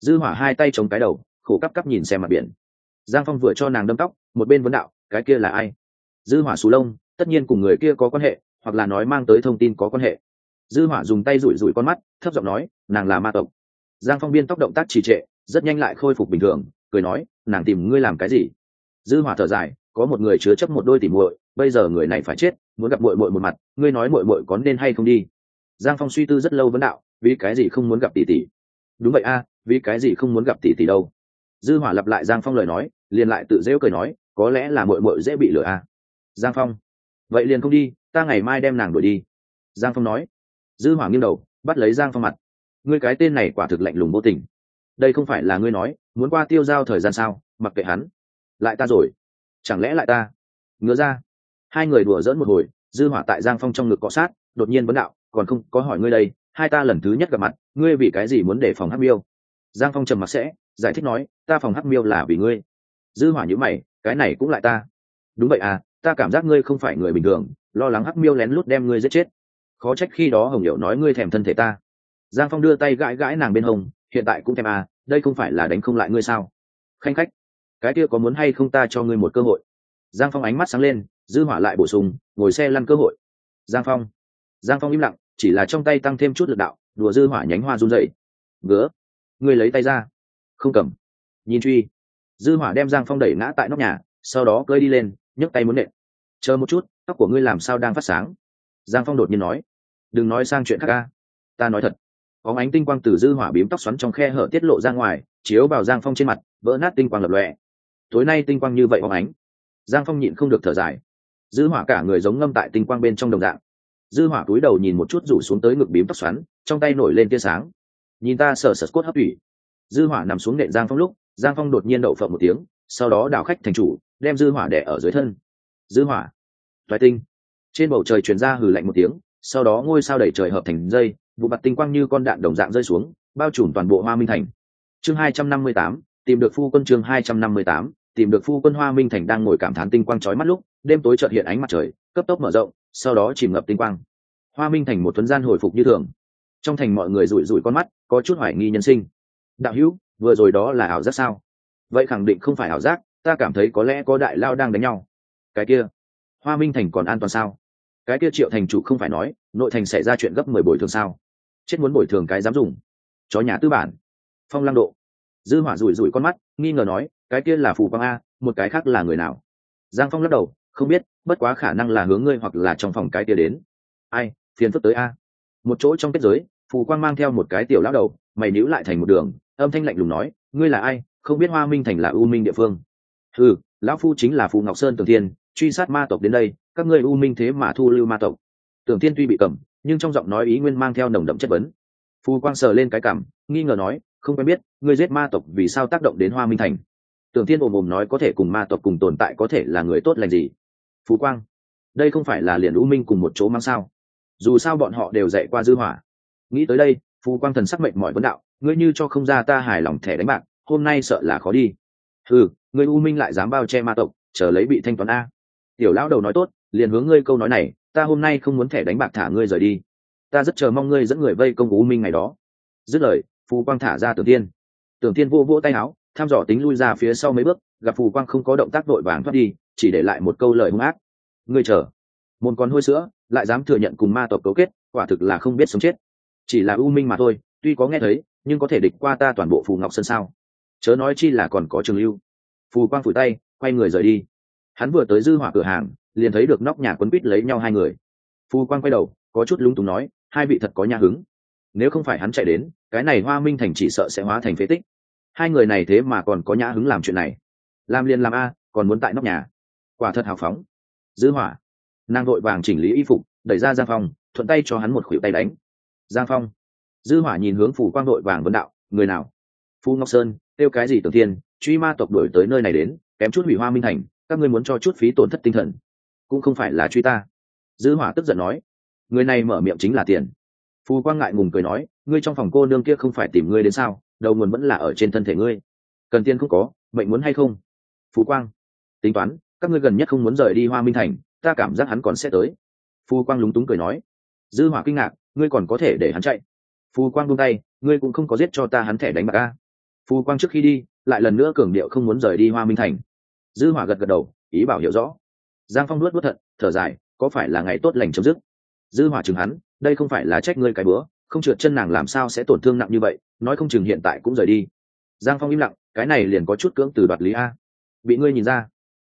Dư hỏa hai tay chống cái đầu, khổ cắp cắp nhìn xem mặt biển. Giang phong vừa cho nàng đâm tóc, một bên vấn đạo, cái kia là ai? Dư hỏa xù lông, tất nhiên cùng người kia có quan hệ, hoặc là nói mang tới thông tin có quan hệ. Dư hỏa dùng tay rủi rủi con mắt, thấp giọng nói, nàng là ma tộc. Giang phong biên tóc động tác trì trệ, rất nhanh lại khôi phục bình thường, cười nói, nàng tìm ngươi làm cái gì? Dư hỏa thở dài, có một người chứa chấp một đôi tỉ muội, bây giờ người này phải chết, muốn gặp muội muội một mặt, ngươi nói muội muội có nên hay không đi? Giang phong suy tư rất lâu vấn đạo, vì cái gì không muốn gặp tỷ tỷ? Đúng vậy a, vì cái gì không muốn gặp tỷ tỷ đâu? Dư hỏa lặp lại giang phong lời nói, liền lại tự dễ cười nói, có lẽ là muội muội dễ bị lừa a giang phong. Vậy liền không đi, ta ngày mai đem nàng đuổi đi. Giang phong nói. Dư hỏa nghiêng đầu, bắt lấy giang phong mặt. Ngươi cái tên này quả thực lạnh lùng vô tình. Đây không phải là ngươi nói, muốn qua tiêu giao thời gian sao, mặc kệ hắn. Lại ta rồi. Chẳng lẽ lại ta? Ngứa ra. Hai người đùa dỡn một hồi, dư hỏa tại giang phong trong ngực cọ sát, đột nhiên vấn đạo, còn không có hỏi ngươi đây, hai ta lần thứ nhất gặp mặt, ngươi vì cái gì muốn để phòng hắc miêu? Giang phong trầm mặc sẽ, giải thích nói, ta phòng hắc miêu là vì ngươi. Dư hỏa nhíu mày, cái này cũng lại ta. Đúng vậy à ta cảm giác ngươi không phải người bình thường lo lắng hắc miêu lén lút đem ngươi giết chết. Khó trách khi đó hồng hiểu nói ngươi thèm thân thể ta. Giang phong đưa tay gãi gãi nàng bên hồng, hiện tại cũng thèm à đây không phải là đánh không lại ngươi sao? Khanh khách cái kia có muốn hay không ta cho ngươi một cơ hội? Giang phong ánh mắt sáng lên dư hỏa lại bổ sung ngồi xe lăn cơ hội. Giang phong giang phong im lặng chỉ là trong tay tăng thêm chút lực đạo đùa dư hỏa nhánh hoa run dậy ngứa. Ngươi lấy tay ra. Không cầm. Nhìn truy. Dư hỏa đem giang phong đẩy ngã tại nóc nhà sau đó cơi đi lên nhấc tay muốn nện. Chờ một chút, tóc của ngươi làm sao đang phát sáng? Giang phong đột nhiên nói. Đừng nói sang chuyện khác ca ta nói thật. Có ánh tinh quang từ dư hỏa bím tóc xoắn trong khe hở tiết lộ ra ngoài, chiếu vào giang phong trên mặt, vỡ nát tinh quang lập lòe. Tối nay tinh quang như vậy có ánh. Giang phong nhịn không được thở dài. Dư hỏa cả người giống ngâm tại tinh quang bên trong đồng dạng. Dư hỏa cúi đầu nhìn một chút rủ xuống tới ngực bím tóc xoắn, trong tay nổi lên tia sáng. Nhìn ta sờ sờ cốt hấp ủy dư hỏa nằm xuống nện giang phong lúc, giang phong đột nhiên đậu phộng một tiếng, sau đó đảo khách thành chủ đem dư hỏa đè ở dưới thân. Dư hỏa. Toái tinh. Trên bầu trời truyền ra hừ lạnh một tiếng, sau đó ngôi sao đầy trời hợp thành dây, vụ mặt tinh quang như con đạn đồng dạng rơi xuống, bao trùm toàn bộ hoa minh thành. Chương hai trăm năm mươi tám, tìm được phu quân chương hai trăm năm mươi tám, tìm được phu quân hoa minh thành đang ngồi cảm thán tinh quang trói mắt lúc, đêm tối chợt hiện ánh mặt trời, cấp tốc mở rộng, sau đó chìm ngập tinh quang. Hoa minh thành một thuấn gian hồi phục như thường. Trong thành mọi người rủi rủi con mắt, có chút hoài nghi nhân sinh. Đạo hữu, vừa rồi đó là ảo giác sao? Vậy khẳng định không phải ảo giác ta cảm thấy có lẽ có đại lao đang đánh nhau. Cái kia, hoa minh thành còn an toàn sao? Cái kia triệu thành chủ không phải nói, nội thành xảy ra chuyện gấp mười bồi thường sao? Chết muốn bồi thường cái dám dùng. Chó nhà tư bản. Phong lăng độ. Dư hỏa rủi rủi con mắt, nghi ngờ nói, cái kia là phù quang a, một cái khác là người nào? Giang phong lắc đầu, không biết, bất quá khả năng là hướng ngươi hoặc là trong phòng cái kia đến. Ai, phiền phức tới a. Một chỗ trong kết giới, phù quang mang theo một cái tiểu lão đầu, mày níu lại thành một đường, âm thanh lạnh lùng nói, ngươi là ai? Không biết hoa minh thành là u minh địa phương ừ lão phu chính là phù ngọc sơn tường thiên, truy sát ma tộc đến đây, các ngươi u minh thế mà thu lưu ma tộc. Tưởng thiên tuy bị cầm, nhưng trong giọng nói ý nguyên mang theo nồng đậm chất vấn. Phù quang sờ lên cái cảm, nghi ngờ nói, không quen biết, ngươi giết ma tộc vì sao tác động đến hoa minh thành? Tưởng thiên ồm ồm nói có thể cùng ma tộc cùng tồn tại có thể là người tốt lành gì? Phú quang, đây không phải là liền u minh cùng một chỗ mang sao? Dù sao bọn họ đều dạy qua dư hỏa. Nghĩ tới đây phú quang thần sắc mệnh mọi vấn đạo, ngươi như cho không ra ta hài lòng thẻ đánh bạc, hôm nay sợ là khó đi. Ừ ngươi u minh lại dám bao che ma tộc, chờ lấy bị thanh toán a. Tiểu lão đầu nói tốt, liền hướng ngươi câu nói này, ta hôm nay không muốn thẻ đánh bạc thả ngươi rời đi. Ta rất chờ mong ngươi dẫn người vây công u minh ngày đó. Dứt lời, phù quang thả ra tưởng tiên tưởng tiên vô vỗ tay áo, tham dò tính lui ra phía sau mấy bước, gặp phù quang không có động tác đội vàng thoát đi, chỉ để lại một câu lời hung ác. Ngươi chờ. Môn con hôi sữa, lại dám thừa nhận cùng ma tộc cấu kết, quả thực là không biết sống chết. Chỉ là u minh mà thôi, tuy có nghe thấy, nhưng có thể địch qua ta toàn bộ phù ngọc sơn sao? Chớ nói chi là còn có trường lưu phù quang phủi tay, quay người rời đi. Hắn vừa tới dư hỏa cửa hàng, liền thấy được nóc nhà quấn quýt lấy nhau hai người. Phù quang quay đầu, có chút lúng túng nói, hai vị thật có nhà hứng. Nếu không phải hắn chạy đến, cái này hoa minh thành chỉ sợ sẽ hóa thành phế tích. Hai người này thế mà còn có nhã hứng làm chuyện này. Làm liền làm a, còn muốn tại nóc nhà. Quả thật hào phóng. Dư hỏa. Nàng đội vàng chỉnh lý y phục, đẩy ra giang phong, thuận tay cho hắn một khuỷu tay đánh. Giang phong. Dư hỏa nhìn hướng Phù quang đội vàng vấn đạo, người nào? Phu ngọc sơn, tiêu cái gì tưởng thiên? Truy ma tộc đuổi tới nơi này đến, kém chút hủy hoa minh thành, các ngươi muốn cho chút phí tổn thất tinh thần. Cũng không phải là truy ta. Dư hỏa tức giận nói. Người này mở miệng chính là tiền. Phù quang ngại ngùng cười nói, ngươi trong phòng cô nương kia không phải tìm ngươi đến sao, đầu nguồn vẫn là ở trên thân thể ngươi. Cần tiền không có, mệnh muốn hay không? Phú quang. Tính toán, các ngươi gần nhất không muốn rời đi hoa minh thành, ta cảm giác hắn còn sẽ tới. Phù quang lúng túng cười nói. Dư hỏa kinh ngạc, ngươi còn có thể để hắn chạy. Phù quang buông tay, ngươi cũng không có giết cho ta hắn thẻ đánh bạc a. Phù quang trước khi đi lại lần nữa cường điệu không muốn rời đi hoa minh thành. Dư hỏa gật gật đầu, ý bảo hiểu rõ. Giang phong nuốt nuốt thận, thở dài, có phải là ngày tốt lành chấm dứt? Dư hỏa chừng hắn, đây không phải là trách ngươi cái bữa, không trượt chân nàng làm sao sẽ tổn thương nặng như vậy, nói không chừng hiện tại cũng rời đi. Giang phong im lặng, cái này liền có chút cưỡng từ đoạt lý a. Bị ngươi nhìn ra.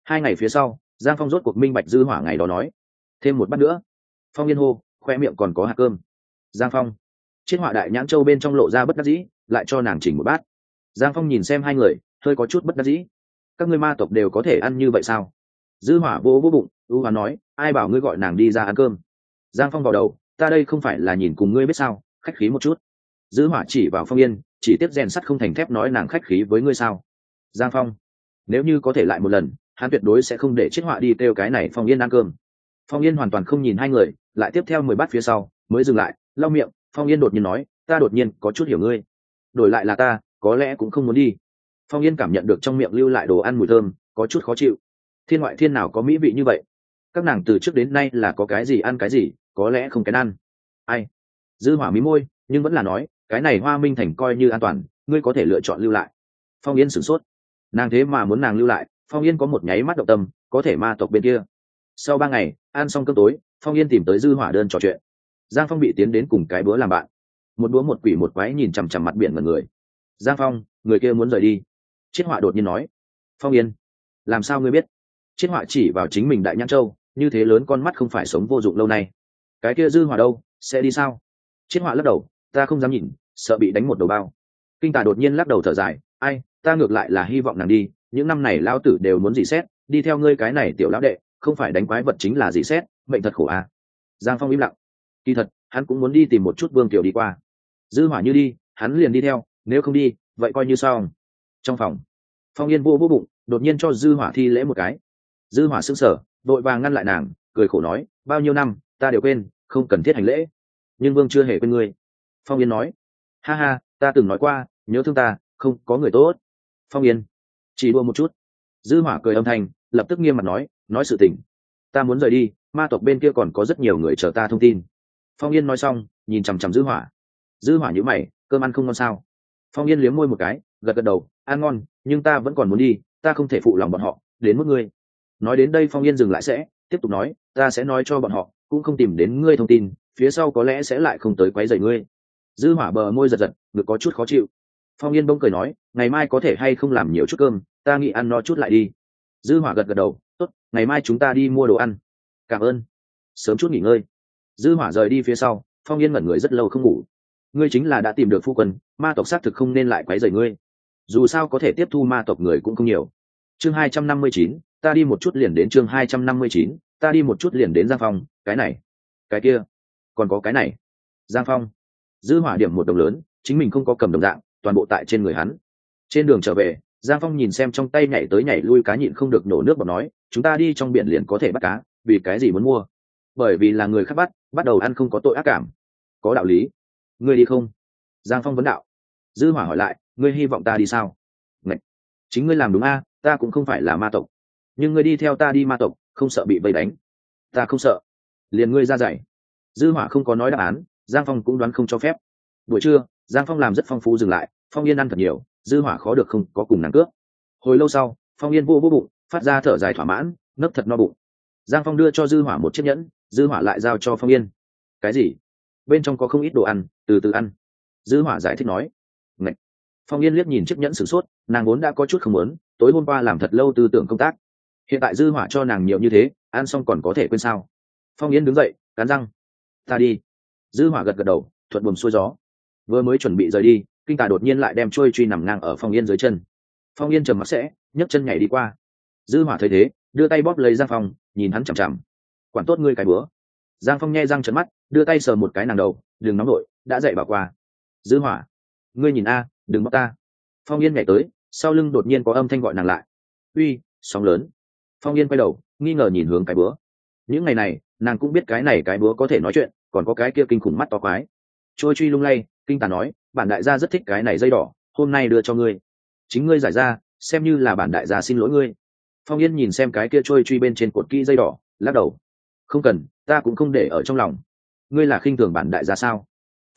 Hai ngày phía sau, giang phong rốt cuộc minh bạch dư hỏa ngày đó nói. Thêm một bát nữa. Phong yên hô, khoe miệng còn có hạt cơm. Giang phong. Chiếc họa đại nhãn châu bên trong lộ ra bất đắc dĩ, lại cho nàng chỉnh một bát giang phong nhìn xem hai người, hơi có chút bất đắc dĩ. Các ngươi ma tộc đều có thể ăn như vậy sao? Dư hỏa vô vô bụng, ưu hoán nói, ai bảo ngươi gọi nàng đi ra ăn cơm? Giang phong vào đầu, ta đây không phải là nhìn cùng ngươi biết sao, khách khí một chút. Dư hỏa chỉ vào phong yên, chỉ tiếp rèn sắt không thành thép nói nàng khách khí với ngươi sao? Giang phong, nếu như có thể lại một lần, hắn tuyệt đối sẽ không để chết họa đi kêu cái này phong yên ăn cơm. Phong yên hoàn toàn không nhìn hai người, lại tiếp theo mười bát phía sau, mới dừng lại, lau miệng. Phong yên đột nhiên nói, ta đột nhiên có chút hiểu ngươi. Đổi lại là ta có lẽ cũng không muốn đi. Phong yên cảm nhận được trong miệng lưu lại đồ ăn mùi thơm, có chút khó chịu. Thiên ngoại thiên nào có mỹ vị như vậy? Các nàng từ trước đến nay là có cái gì ăn cái gì, có lẽ không kén ăn. Ai? Dư hỏa mí môi, nhưng vẫn là nói, cái này hoa minh thành coi như an toàn, ngươi có thể lựa chọn lưu lại. Phong yên sửng sốt. Nàng thế mà muốn nàng lưu lại, phong yên có một nháy mắt động tâm, có thể ma tộc bên kia. Sau ba ngày, ăn xong cơm tối, phong yên tìm tới dư hỏa đơn trò chuyện. Giang phong bị tiến đến cùng cái bữa làm bạn. Một búa một quỷ một quái nhìn chằm chằm mặt biển mọi người giang phong, người kia muốn rời đi. Chiết họa đột nhiên nói, phong yên, làm sao ngươi biết? Chiết họa chỉ vào chính mình đại nhãn châu, như thế lớn con mắt không phải sống vô dụng lâu nay. Cái kia dư hỏa đâu, sẽ đi sao? Chiết họa lắc đầu, ta không dám nhìn, sợ bị đánh một đầu bao. Kinh tả đột nhiên lắc đầu thở dài, ai, ta ngược lại là hy vọng nàng đi, những năm này lão tử đều muốn dị xét, đi theo ngươi cái này tiểu lão đệ, không phải đánh quái vật chính là dị xét, mệnh thật khổ à. Giang phong im lặng. Kỳ thật, hắn cũng muốn đi tìm một chút vương tiểu đi qua. Dư hỏa như đi, hắn liền đi theo nếu không đi, vậy coi như xong. Trong phòng, phong yên vô vô bụng, đột nhiên cho dư hỏa thi lễ một cái. Dư hỏa sững sờ đội vàng ngăn lại nàng, cười khổ nói, bao nhiêu năm, ta đều quên, không cần thiết hành lễ. Nhưng vương chưa hề quên ngươi. Phong yên nói, ha ha, ta từng nói qua, nhớ thương ta, không có người tốt. Phong yên, chỉ đua một chút. Dư hỏa cười âm thanh, lập tức nghiêm mặt nói nói sự tình, ta muốn rời đi, ma tộc bên kia còn có rất nhiều người chờ ta thông tin. Phong yên nói xong, nhìn chằm chằm dư hỏa. Dư hỏa nhíu mày, cơm ăn không ngon sao? Phong yên liếm môi một cái, gật gật đầu, ăn ngon, nhưng ta vẫn còn muốn đi, ta không thể phụ lòng bọn họ, đến mức ngươi. Nói đến đây phong yên dừng lại sẽ, tiếp tục nói, ta sẽ nói cho bọn họ, cũng không tìm đến ngươi thông tin, phía sau có lẽ sẽ lại không tới quấy rầy ngươi. Dư hỏa bờ môi giật giật, ngực có chút khó chịu. Phong yên bỗng cười nói, ngày mai có thể hay không làm nhiều chút cơm, ta nghĩ ăn no chút lại đi. Dư hỏa gật gật đầu, tốt, ngày mai chúng ta đi mua đồ ăn. Cảm ơn. Sớm chút nghỉ ngơi. Dư hỏa rời đi phía sau, phong yên ngẩn người rất lâu không ngủ ngươi chính là đã tìm được phu quân ma tộc xác thực không nên lại quấy rầy ngươi. Dù sao có thể tiếp thu ma tộc người cũng không nhiều. Chương 259, ta đi một chút liền đến chương 259, ta đi một chút liền đến giang phong cái này cái kia còn có cái này. Giang phong dư hỏa điểm một đồng lớn chính mình không có cầm đồng dạng toàn bộ tại trên người hắn. Trên đường trở về giang phong nhìn xem trong tay nhảy tới nhảy lui cá nhịn không được nổ nước bọt nói chúng ta đi trong biển liền có thể bắt cá vì cái gì muốn mua? Bởi vì là người khác bắt bắt đầu ăn không có tội ác cảm. Có đạo lý ngươi đi không? Giang phong vấn đạo. Dư hỏa hỏi lại, ngươi hy vọng ta đi sao? Ngậy! chính ngươi làm đúng a, ta cũng không phải là ma tộc. Nhưng ngươi đi theo ta đi ma tộc, không sợ bị vây đánh. Ta không sợ. Liền ngươi ra dạy. Dư hỏa không có nói đáp án, giang phong cũng đoán không cho phép. Buổi trưa, giang phong làm rất phong phú dừng lại, phong yên ăn thật nhiều, dư hỏa khó được không có cùng nàng cướp. Hồi lâu sau, phong yên vô vô bụng, phát ra thở dài thỏa mãn, nấc thật no bụng. Giang phong đưa cho dư hỏa một chiếc nhẫn, dư hỏa lại giao cho phong yên. Cái gì? Bên trong có không ít đồ ăn, từ từ ăn. Dư hỏa giải thích nói. Ngậy. phong yên liếc nhìn chiếc nhẫn sửng sốt, nàng vốn đã có chút không muốn, tối hôm qua làm thật lâu tư tưởng công tác. Hiện tại dư hỏa cho nàng nhiều như thế, ăn xong còn có thể quên sao? Phong yên đứng dậy, cắn răng. Ta đi. Dư hỏa gật gật đầu, thuận buồm xuôi gió. Vừa mới chuẩn bị rời đi, kinh tà đột nhiên lại đem trôi truy nằm ngang ở phong yên dưới chân. Phong yên trầm mặc sẽ, nhấc chân nhảy đi qua. Dư hỏa thấy thế, đưa tay bóp lấy giang phong, nhìn hắn chằm chằm. Quản tốt ngươi cái bữa giang phong nghe răng trận mắt, đưa tay sờ một cái nàng đầu, đừng nóng nổi đã dậy bảo qua. Dư hỏa, ngươi nhìn a, đừng bóp ta. Phong yên nhảy tới, sau lưng đột nhiên có âm thanh gọi nàng lại. Uy, sóng lớn. Phong yên quay đầu, nghi ngờ nhìn hướng cái búa. Những ngày này, nàng cũng biết cái này cái búa có thể nói chuyện, còn có cái kia kinh khủng mắt to quái. Trôi truy lung lay, kinh tà nói, bản đại gia rất thích cái này dây đỏ, hôm nay đưa cho ngươi. Chính ngươi giải ra, xem như là bản đại gia xin lỗi ngươi. Phong yên nhìn xem cái kia trôi truy bên trên cột kỹ dây đỏ, lắc đầu. Không cần ta cũng không để ở trong lòng. Ngươi là khinh thường bản đại gia sao?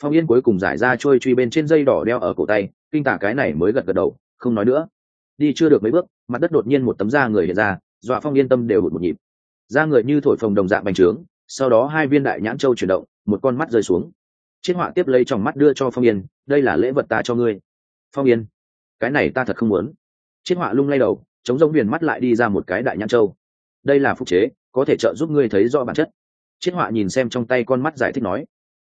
Phong yên cuối cùng giải ra trôi truy bên trên dây đỏ đeo ở cổ tay, kinh tả cái này mới gật gật đầu, không nói nữa. Đi chưa được mấy bước, mặt đất đột nhiên một tấm da người hiện ra, dọa phong yên tâm đều hụt một nhịp. Da người như thổi phồng đồng dạng bành trướng, sau đó hai viên đại nhãn châu chuyển động, một con mắt rơi xuống. Chiết họa tiếp lấy trong mắt đưa cho phong yên, đây là lễ vật ta cho ngươi. Phong yên, cái này ta thật không muốn. Chiết họa lung lay đầu, chống giống viền mắt lại đi ra một cái đại nhãn châu. Đây là phục chế, có thể trợ giúp ngươi thấy rõ bản chất chiết họa nhìn xem trong tay con mắt giải thích nói.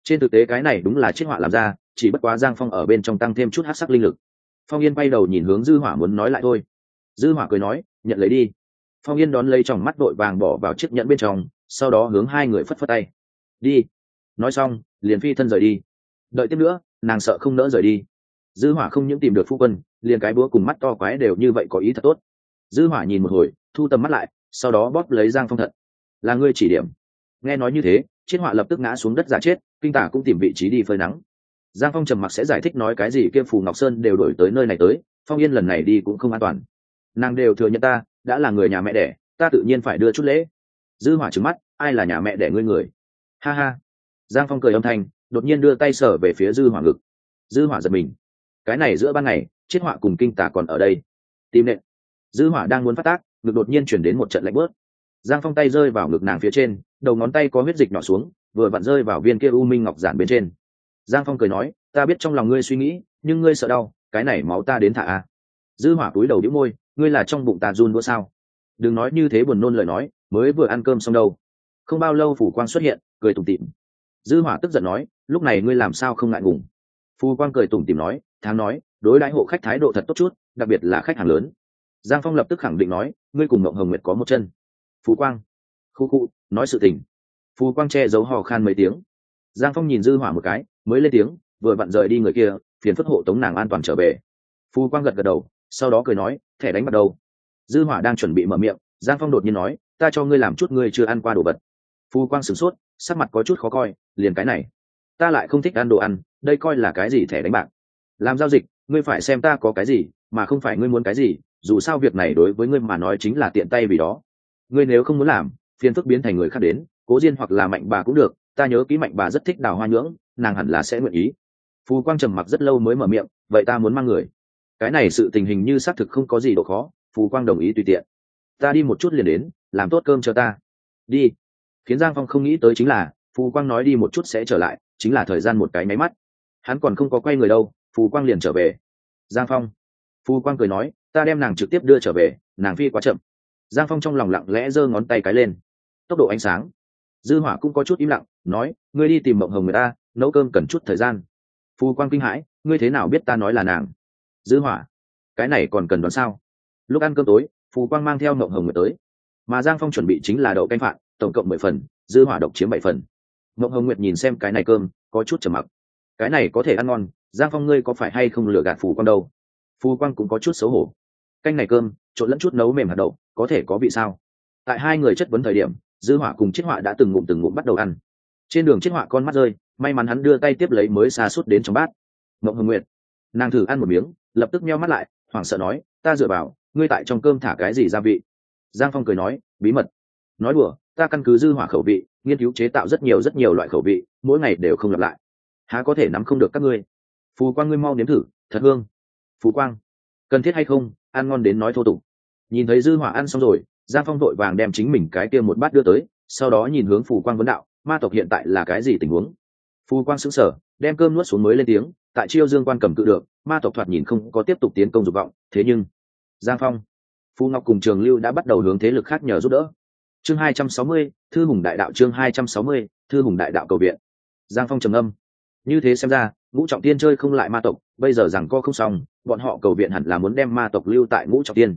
Trên thực tế cái này đúng là chiết họa làm ra, chỉ bất quá giang phong ở bên trong tăng thêm chút hát sắc linh lực. Phong yên bay đầu nhìn hướng dư hỏa muốn nói lại thôi. Dư hỏa cười nói, nhận lấy đi. Phong yên đón lấy trong mắt đội vàng bỏ vào chiếc nhẫn bên trong, sau đó hướng hai người phất phất tay. Đi. Nói xong, liền phi thân rời đi. Đợi tiếp nữa, nàng sợ không nỡ rời đi. Dư hỏa không những tìm được phu quân, liền cái búa cùng mắt to quái đều như vậy có ý thật tốt. Dư hỏa nhìn một hồi, thu tầm mắt lại, sau đó bóp lấy giang phong thật là ngươi chỉ điểm nghe nói như thế chiết họa lập tức ngã xuống đất giả chết, kinh tả cũng tìm vị trí đi phơi nắng. Giang phong trầm mặc sẽ giải thích nói cái gì kia phù ngọc sơn đều đổi tới nơi này tới, phong yên lần này đi cũng không an toàn. Nàng đều thừa nhận ta, đã là người nhà mẹ đẻ, ta tự nhiên phải đưa chút lễ. Dư hỏa trừng mắt, ai là nhà mẹ đẻ ngươi người? Ha ha. Giang phong cười âm thanh, đột nhiên đưa tay sở về phía dư hỏa ngực. Dư hỏa giật mình. Cái này giữa ban ngày chiết họa cùng kinh tả còn ở đây. Tìm nện. Dư hỏa đang muốn phát tác, ngực đột nhiên chuyển đến một trận lạnh bớt giang phong tay rơi vào ngực nàng phía trên, đầu ngón tay có huyết dịch nhỏ xuống, vừa vặn rơi vào viên kia u minh ngọc giản bên trên. Giang phong cười nói, ta biết trong lòng ngươi suy nghĩ, nhưng ngươi sợ đau, cái này máu ta đến thả a dư hỏa túi đầu đĩu môi, ngươi là trong bụng ta run đũa sao? Đừng nói như thế buồn nôn lời nói, mới vừa ăn cơm xong đâu. Không bao lâu phủ quang xuất hiện, cười tủm tỉm. Dư hỏa tức giận nói, lúc này ngươi làm sao không ngại ngùng? Phù quang cười tủm tỉm nói, tháng nói, đối đãi hộ khách thái độ thật tốt chút, đặc biệt là khách hàng lớn. Giang phong lập tức khẳng định nói, ngươi cùng mộng hồng nguyệt có một chân phú quang. Khu khu, nói sự tình. Phú quang che giấu hò khan mấy tiếng. Giang phong nhìn dư hỏa một cái, mới lên tiếng, vừa vặn rời đi người kia, phiền phất hộ tống nàng an toàn trở về. Phú quang gật gật đầu, sau đó cười nói, thẻ đánh bắt đầu dư hỏa đang chuẩn bị mở miệng, giang phong đột nhiên nói, ta cho ngươi làm chút ngươi chưa ăn qua đồ vật. Phú quang sửng sốt, sắc mặt có chút khó coi, liền cái này, ta lại không thích ăn đồ ăn, đây coi là cái gì thẻ đánh bạc? Làm giao dịch, ngươi phải xem ta có cái gì, mà không phải ngươi muốn cái gì, dù sao việc này đối với ngươi mà nói chính là tiện tay vì đó ngươi nếu không muốn làm, phiền phức biến thành người khác đến, cố diên hoặc là mạnh bà cũng được, ta nhớ ký mạnh bà rất thích đào hoa nhưỡng, nàng hẳn là sẽ nguyện ý. Phù quang trầm mặc rất lâu mới mở miệng, vậy ta muốn mang người. Cái này sự tình hình như xác thực không có gì độ khó, phù quang đồng ý tùy tiện. Ta đi một chút liền đến, làm tốt cơm cho ta. Đi. Khiến giang phong không nghĩ tới chính là, phù quang nói đi một chút sẽ trở lại, chính là thời gian một cái máy mắt. Hắn còn không có quay người đâu, phù quang liền trở về. Giang phong. Phù quang cười nói, ta đem nàng trực tiếp đưa trở về, nàng phi quá chậm giang phong trong lòng lặng lẽ giơ ngón tay cái lên. Tốc độ ánh sáng. Dư hỏa cũng có chút im lặng, nói, ngươi đi tìm mộng hồng người ta, nấu cơm cần chút thời gian. Phù quang kinh hãi, ngươi thế nào biết ta nói là nàng? Dư hỏa, cái này còn cần đoán sao? Lúc ăn cơm tối phù quang mang theo mộng hồng người tới. Mà giang phong chuẩn bị chính là đậu canh phạn, tổng cộng mười phần, dư hỏa độc chiếm bảy phần. Mộng hồng nguyệt nhìn xem cái này cơm, có chút trầm mặc. Cái này có thể ăn ngon, giang phong ngươi có phải hay không lừa gạt phù quang đâu? Phù quang cũng có chút xấu hổ. Canh này cơm, trộn lẫn chút nấu mềm hạt đậu có thể có vị sao? Tại hai người chất vấn thời điểm, dư hỏa cùng chiết họa đã từng ngụm từng ngụm bắt đầu ăn. Trên đường chiết họa con mắt rơi, may mắn hắn đưa tay tiếp lấy mới xa suốt đến trong bát. Mộng hồng nguyệt, nàng thử ăn một miếng, lập tức meo mắt lại, hoảng sợ nói, ta dựa vào, ngươi tại trong cơm thả cái gì gia vị? Giang phong cười nói, bí mật. Nói đùa, ta căn cứ dư hỏa khẩu vị, nghiên cứu chế tạo rất nhiều rất nhiều loại khẩu vị, mỗi ngày đều không lặp lại. Há có thể nắm không được các ngươi? Phù quang ngươi mau nếm thử, thật hương. Phù quang, cần thiết hay không? Ăn ngon đến nói thô tục nhìn thấy dư hỏa ăn xong rồi, giang phong vội vàng đem chính mình cái kia một bát đưa tới, sau đó nhìn hướng phù quang vấn đạo, ma tộc hiện tại là cái gì tình huống? Phù quang sững sờ, đem cơm nuốt xuống mới lên tiếng, tại chiêu dương quan cầm cự được, ma tộc thoạt nhìn không có tiếp tục tiến công dục vọng, thế nhưng giang phong, phù ngọc cùng trường lưu đã bắt đầu hướng thế lực khác nhờ giúp đỡ. Chương hai trăm sáu mươi, thư hùng đại đạo chương hai trăm sáu mươi, thư hùng đại đạo cầu viện. Giang phong trầm âm như thế xem ra, ngũ trọng tiên chơi không lại ma tộc, bây giờ rằng co không xong, bọn họ cầu viện hẳn là muốn đem ma tộc lưu tại ngũ trọng tiên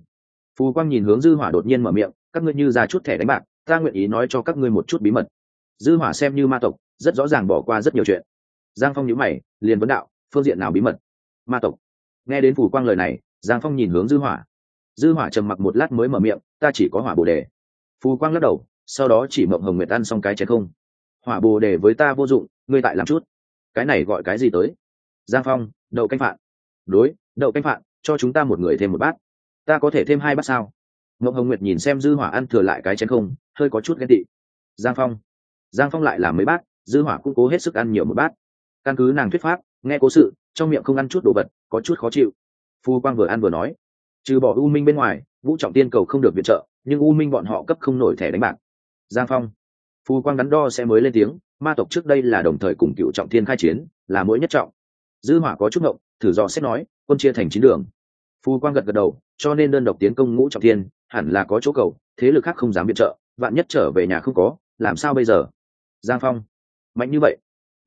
phù quang nhìn hướng dư hỏa đột nhiên mở miệng, các ngươi như ra chút thẻ đánh bạc, ta nguyện ý nói cho các ngươi một chút bí mật. Dư hỏa xem như ma tộc, rất rõ ràng bỏ qua rất nhiều chuyện. Giang phong nhíu mày, liền vấn đạo, phương diện nào bí mật? Ma tộc. Nghe đến phù quang lời này, giang phong nhìn hướng dư hỏa. Dư hỏa trầm mặc một lát mới mở miệng, ta chỉ có hỏa bồ đề. Phù quang lắc đầu, sau đó chỉ mộng hồng nguyệt ăn xong cái chén không. Hỏa bồ đề với ta vô dụng, ngươi tại làm chút. Cái này gọi cái gì tới? Giang phong, đậu canh phạn. Đối, đậu canh phạn, cho chúng ta một người thêm một bát ta có thể thêm hai bát sao? Ngộng hồng nguyệt nhìn xem dư hỏa ăn thừa lại cái chén không, hơi có chút ghen tị. Giang phong. Giang phong lại làm mấy bát, dư hỏa cũng cố hết sức ăn nhiều một bát. Căn cứ nàng thuyết pháp, nghe cố sự, trong miệng không ăn chút đồ vật, có chút khó chịu. Phu quang vừa ăn vừa nói, trừ bỏ u minh bên ngoài, vũ trọng tiên cầu không được viện trợ, nhưng u minh bọn họ cấp không nổi thẻ đánh bạc. Giang phong. Phu quang đắn đo sẽ mới lên tiếng, ma tộc trước đây là đồng thời cùng cựu trọng thiên khai chiến, là mỗi nhất trọng. Dư hỏa có chút ngộng, thử dò xét nói, quân chia thành chín đường phu quang gật gật đầu, cho nên đơn độc tiến công ngũ trọng thiên, hẳn là có chỗ cầu, thế lực khác không dám viện trợ, vạn nhất trở về nhà không có, làm sao bây giờ? Giang phong, mạnh như vậy.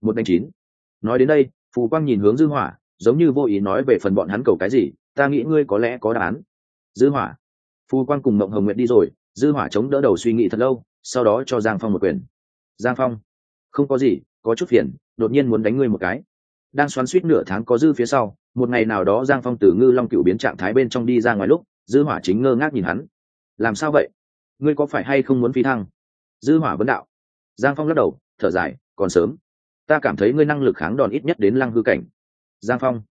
Một đánh chín. Nói đến đây phù quang nhìn hướng dư hỏa, giống như vô ý nói về phần bọn hắn cầu cái gì, ta nghĩ ngươi có lẽ có đáp án. Dư hỏa. Phù quang cùng mộng hồng nguyện đi rồi, dư hỏa chống đỡ đầu suy nghĩ thật lâu, sau đó cho giang phong một quyền. Giang phong, không có gì, có chút phiền, đột nhiên muốn đánh ngươi một cái đang xoắn suýt nửa tháng có dư phía sau, một ngày nào đó giang phong từ ngư long cựu biến trạng thái bên trong đi ra ngoài lúc, dư hỏa chính ngơ ngác nhìn hắn. Làm sao vậy? Ngươi có phải hay không muốn phi thăng? Dư hỏa vấn đạo. Giang phong lắc đầu, thở dài, còn sớm. Ta cảm thấy ngươi năng lực kháng đòn ít nhất đến lăng hư cảnh. Giang phong.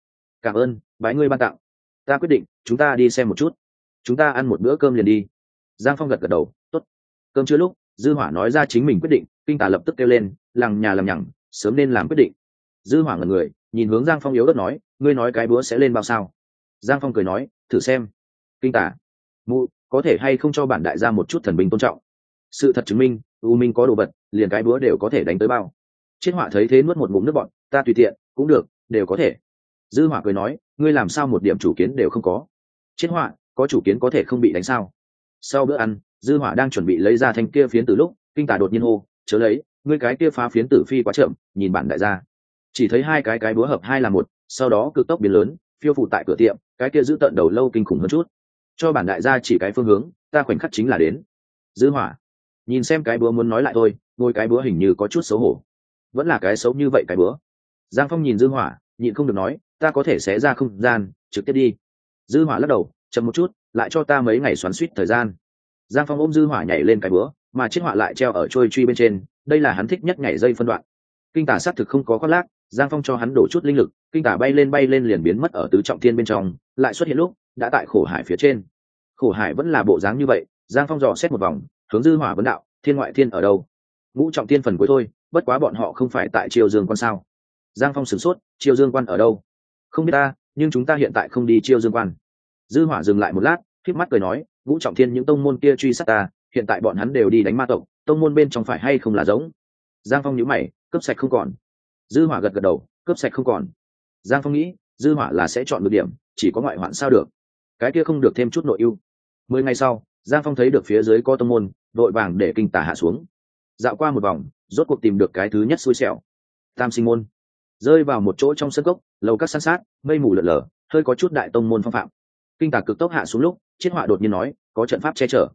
Cảm ơn, bái ngươi ban tặng. Ta quyết định, chúng ta đi xem một chút. Chúng ta ăn một bữa cơm liền đi. Giang phong gật gật đầu t ố t cơm chưa lúc, dư hỏa nói ra chính mình quyết định, kinh tả lập tức kêu lên lằng nhà làm nhằng, sớm nên làm quyết định dư hỏa ngẩn người, nhìn hướng giang phong yếu đất nói, ngươi nói cái búa sẽ lên bao sao? Giang phong cười nói, thử xem. Kinh tả. Mụ, có thể hay không cho bản đại gia một chút thần binh tôn trọng? Sự thật chứng minh, u minh có đồ vật, liền cái búa đều có thể đánh tới bao. Chiết họa thấy thế nuốt một ngụm nước bọn ta tùy tiện, cũng được, đều có thể. Dư hỏa cười nói, ngươi làm sao một điểm chủ kiến đều không có? Chiết họa có chủ kiến có thể không bị đánh sao? Sau bữa ăn, dư hỏa đang chuẩn bị lấy ra thanh kia phiến từ lúc, kinh tả đột nhiên hô, chớ lấy, ngươi cái kia phá phiến tử phi quá chậm, nhìn bản đại gia chỉ thấy hai cái cái búa hợp hai là một, sau đó cực tốc biến lớn, phiêu phụ tại cửa tiệm, cái kia giữ tận đầu lâu kinh khủng hơn chút. Cho bản đại gia chỉ cái phương hướng, ta khoảnh khắc chính là đến. Dư hỏa. Nhìn xem cái búa muốn nói lại thôi, ngôi cái búa hình như có chút xấu hổ. Vẫn là cái xấu như vậy cái búa. Giang phong nhìn dư hỏa, nhịn không được nói, ta có thể xé ra không gian, trực tiếp đi. Dư hỏa lắc đầu, chậm một chút, lại cho ta mấy ngày xoắn suýt thời gian. Giang phong ôm dư hỏa nhảy lên cái búa, mà chiếc họa lại treo ở trôi truy bên trên, đây là hắn thích nhất nhảy dây phân đoạn. Kinh tả xác thực không có khoác lác giang phong cho hắn đổ chút linh lực, kinh tả bay lên bay lên liền biến mất ở tứ trọng thiên bên trong, lại xuất hiện lúc, đã tại khổ hải phía trên. Khổ hải vẫn là bộ dáng như vậy, giang phong dò xét một vòng, hướng dư hỏa vấn đạo, thiên ngoại thiên ở đâu? Ngũ trọng thiên phần cuối thôi, bất quá bọn họ không phải tại triều dương quan sao? Giang phong sửng sốt, triều dương quan ở đâu? Không biết ta, nhưng chúng ta hiện tại không đi triều dương quan. Dư hỏa dừng lại một lát khiếp mắt cười nói, ngũ trọng thiên những tông môn kia truy sát ta, hiện tại bọn hắn đều đi đánh ma tộc, tông môn bên trong phải hay không là giống? Giang phong nhíu mày, cướp sạch không còn dư hỏa gật gật đầu, cướp sạch không còn. Giang phong nghĩ, dư hỏa là sẽ chọn được điểm, chỉ có ngoại hoạn sao được. Cái kia không được thêm chút nội ưu. Mười ngày sau, giang phong thấy được phía dưới có tông môn, đội vàng để kinh tả hạ xuống. Dạo qua một vòng, rốt cuộc tìm được cái thứ nhất xui xẻo. Tam sinh môn. Rơi vào một chỗ trong sân cốc, lầu các san sát, mây mù lợn lờ hơi có chút đại tông môn phong phạm. Kinh tả cực tốc hạ xuống lúc, chiết họa đột nhiên nói, có trận pháp che chở.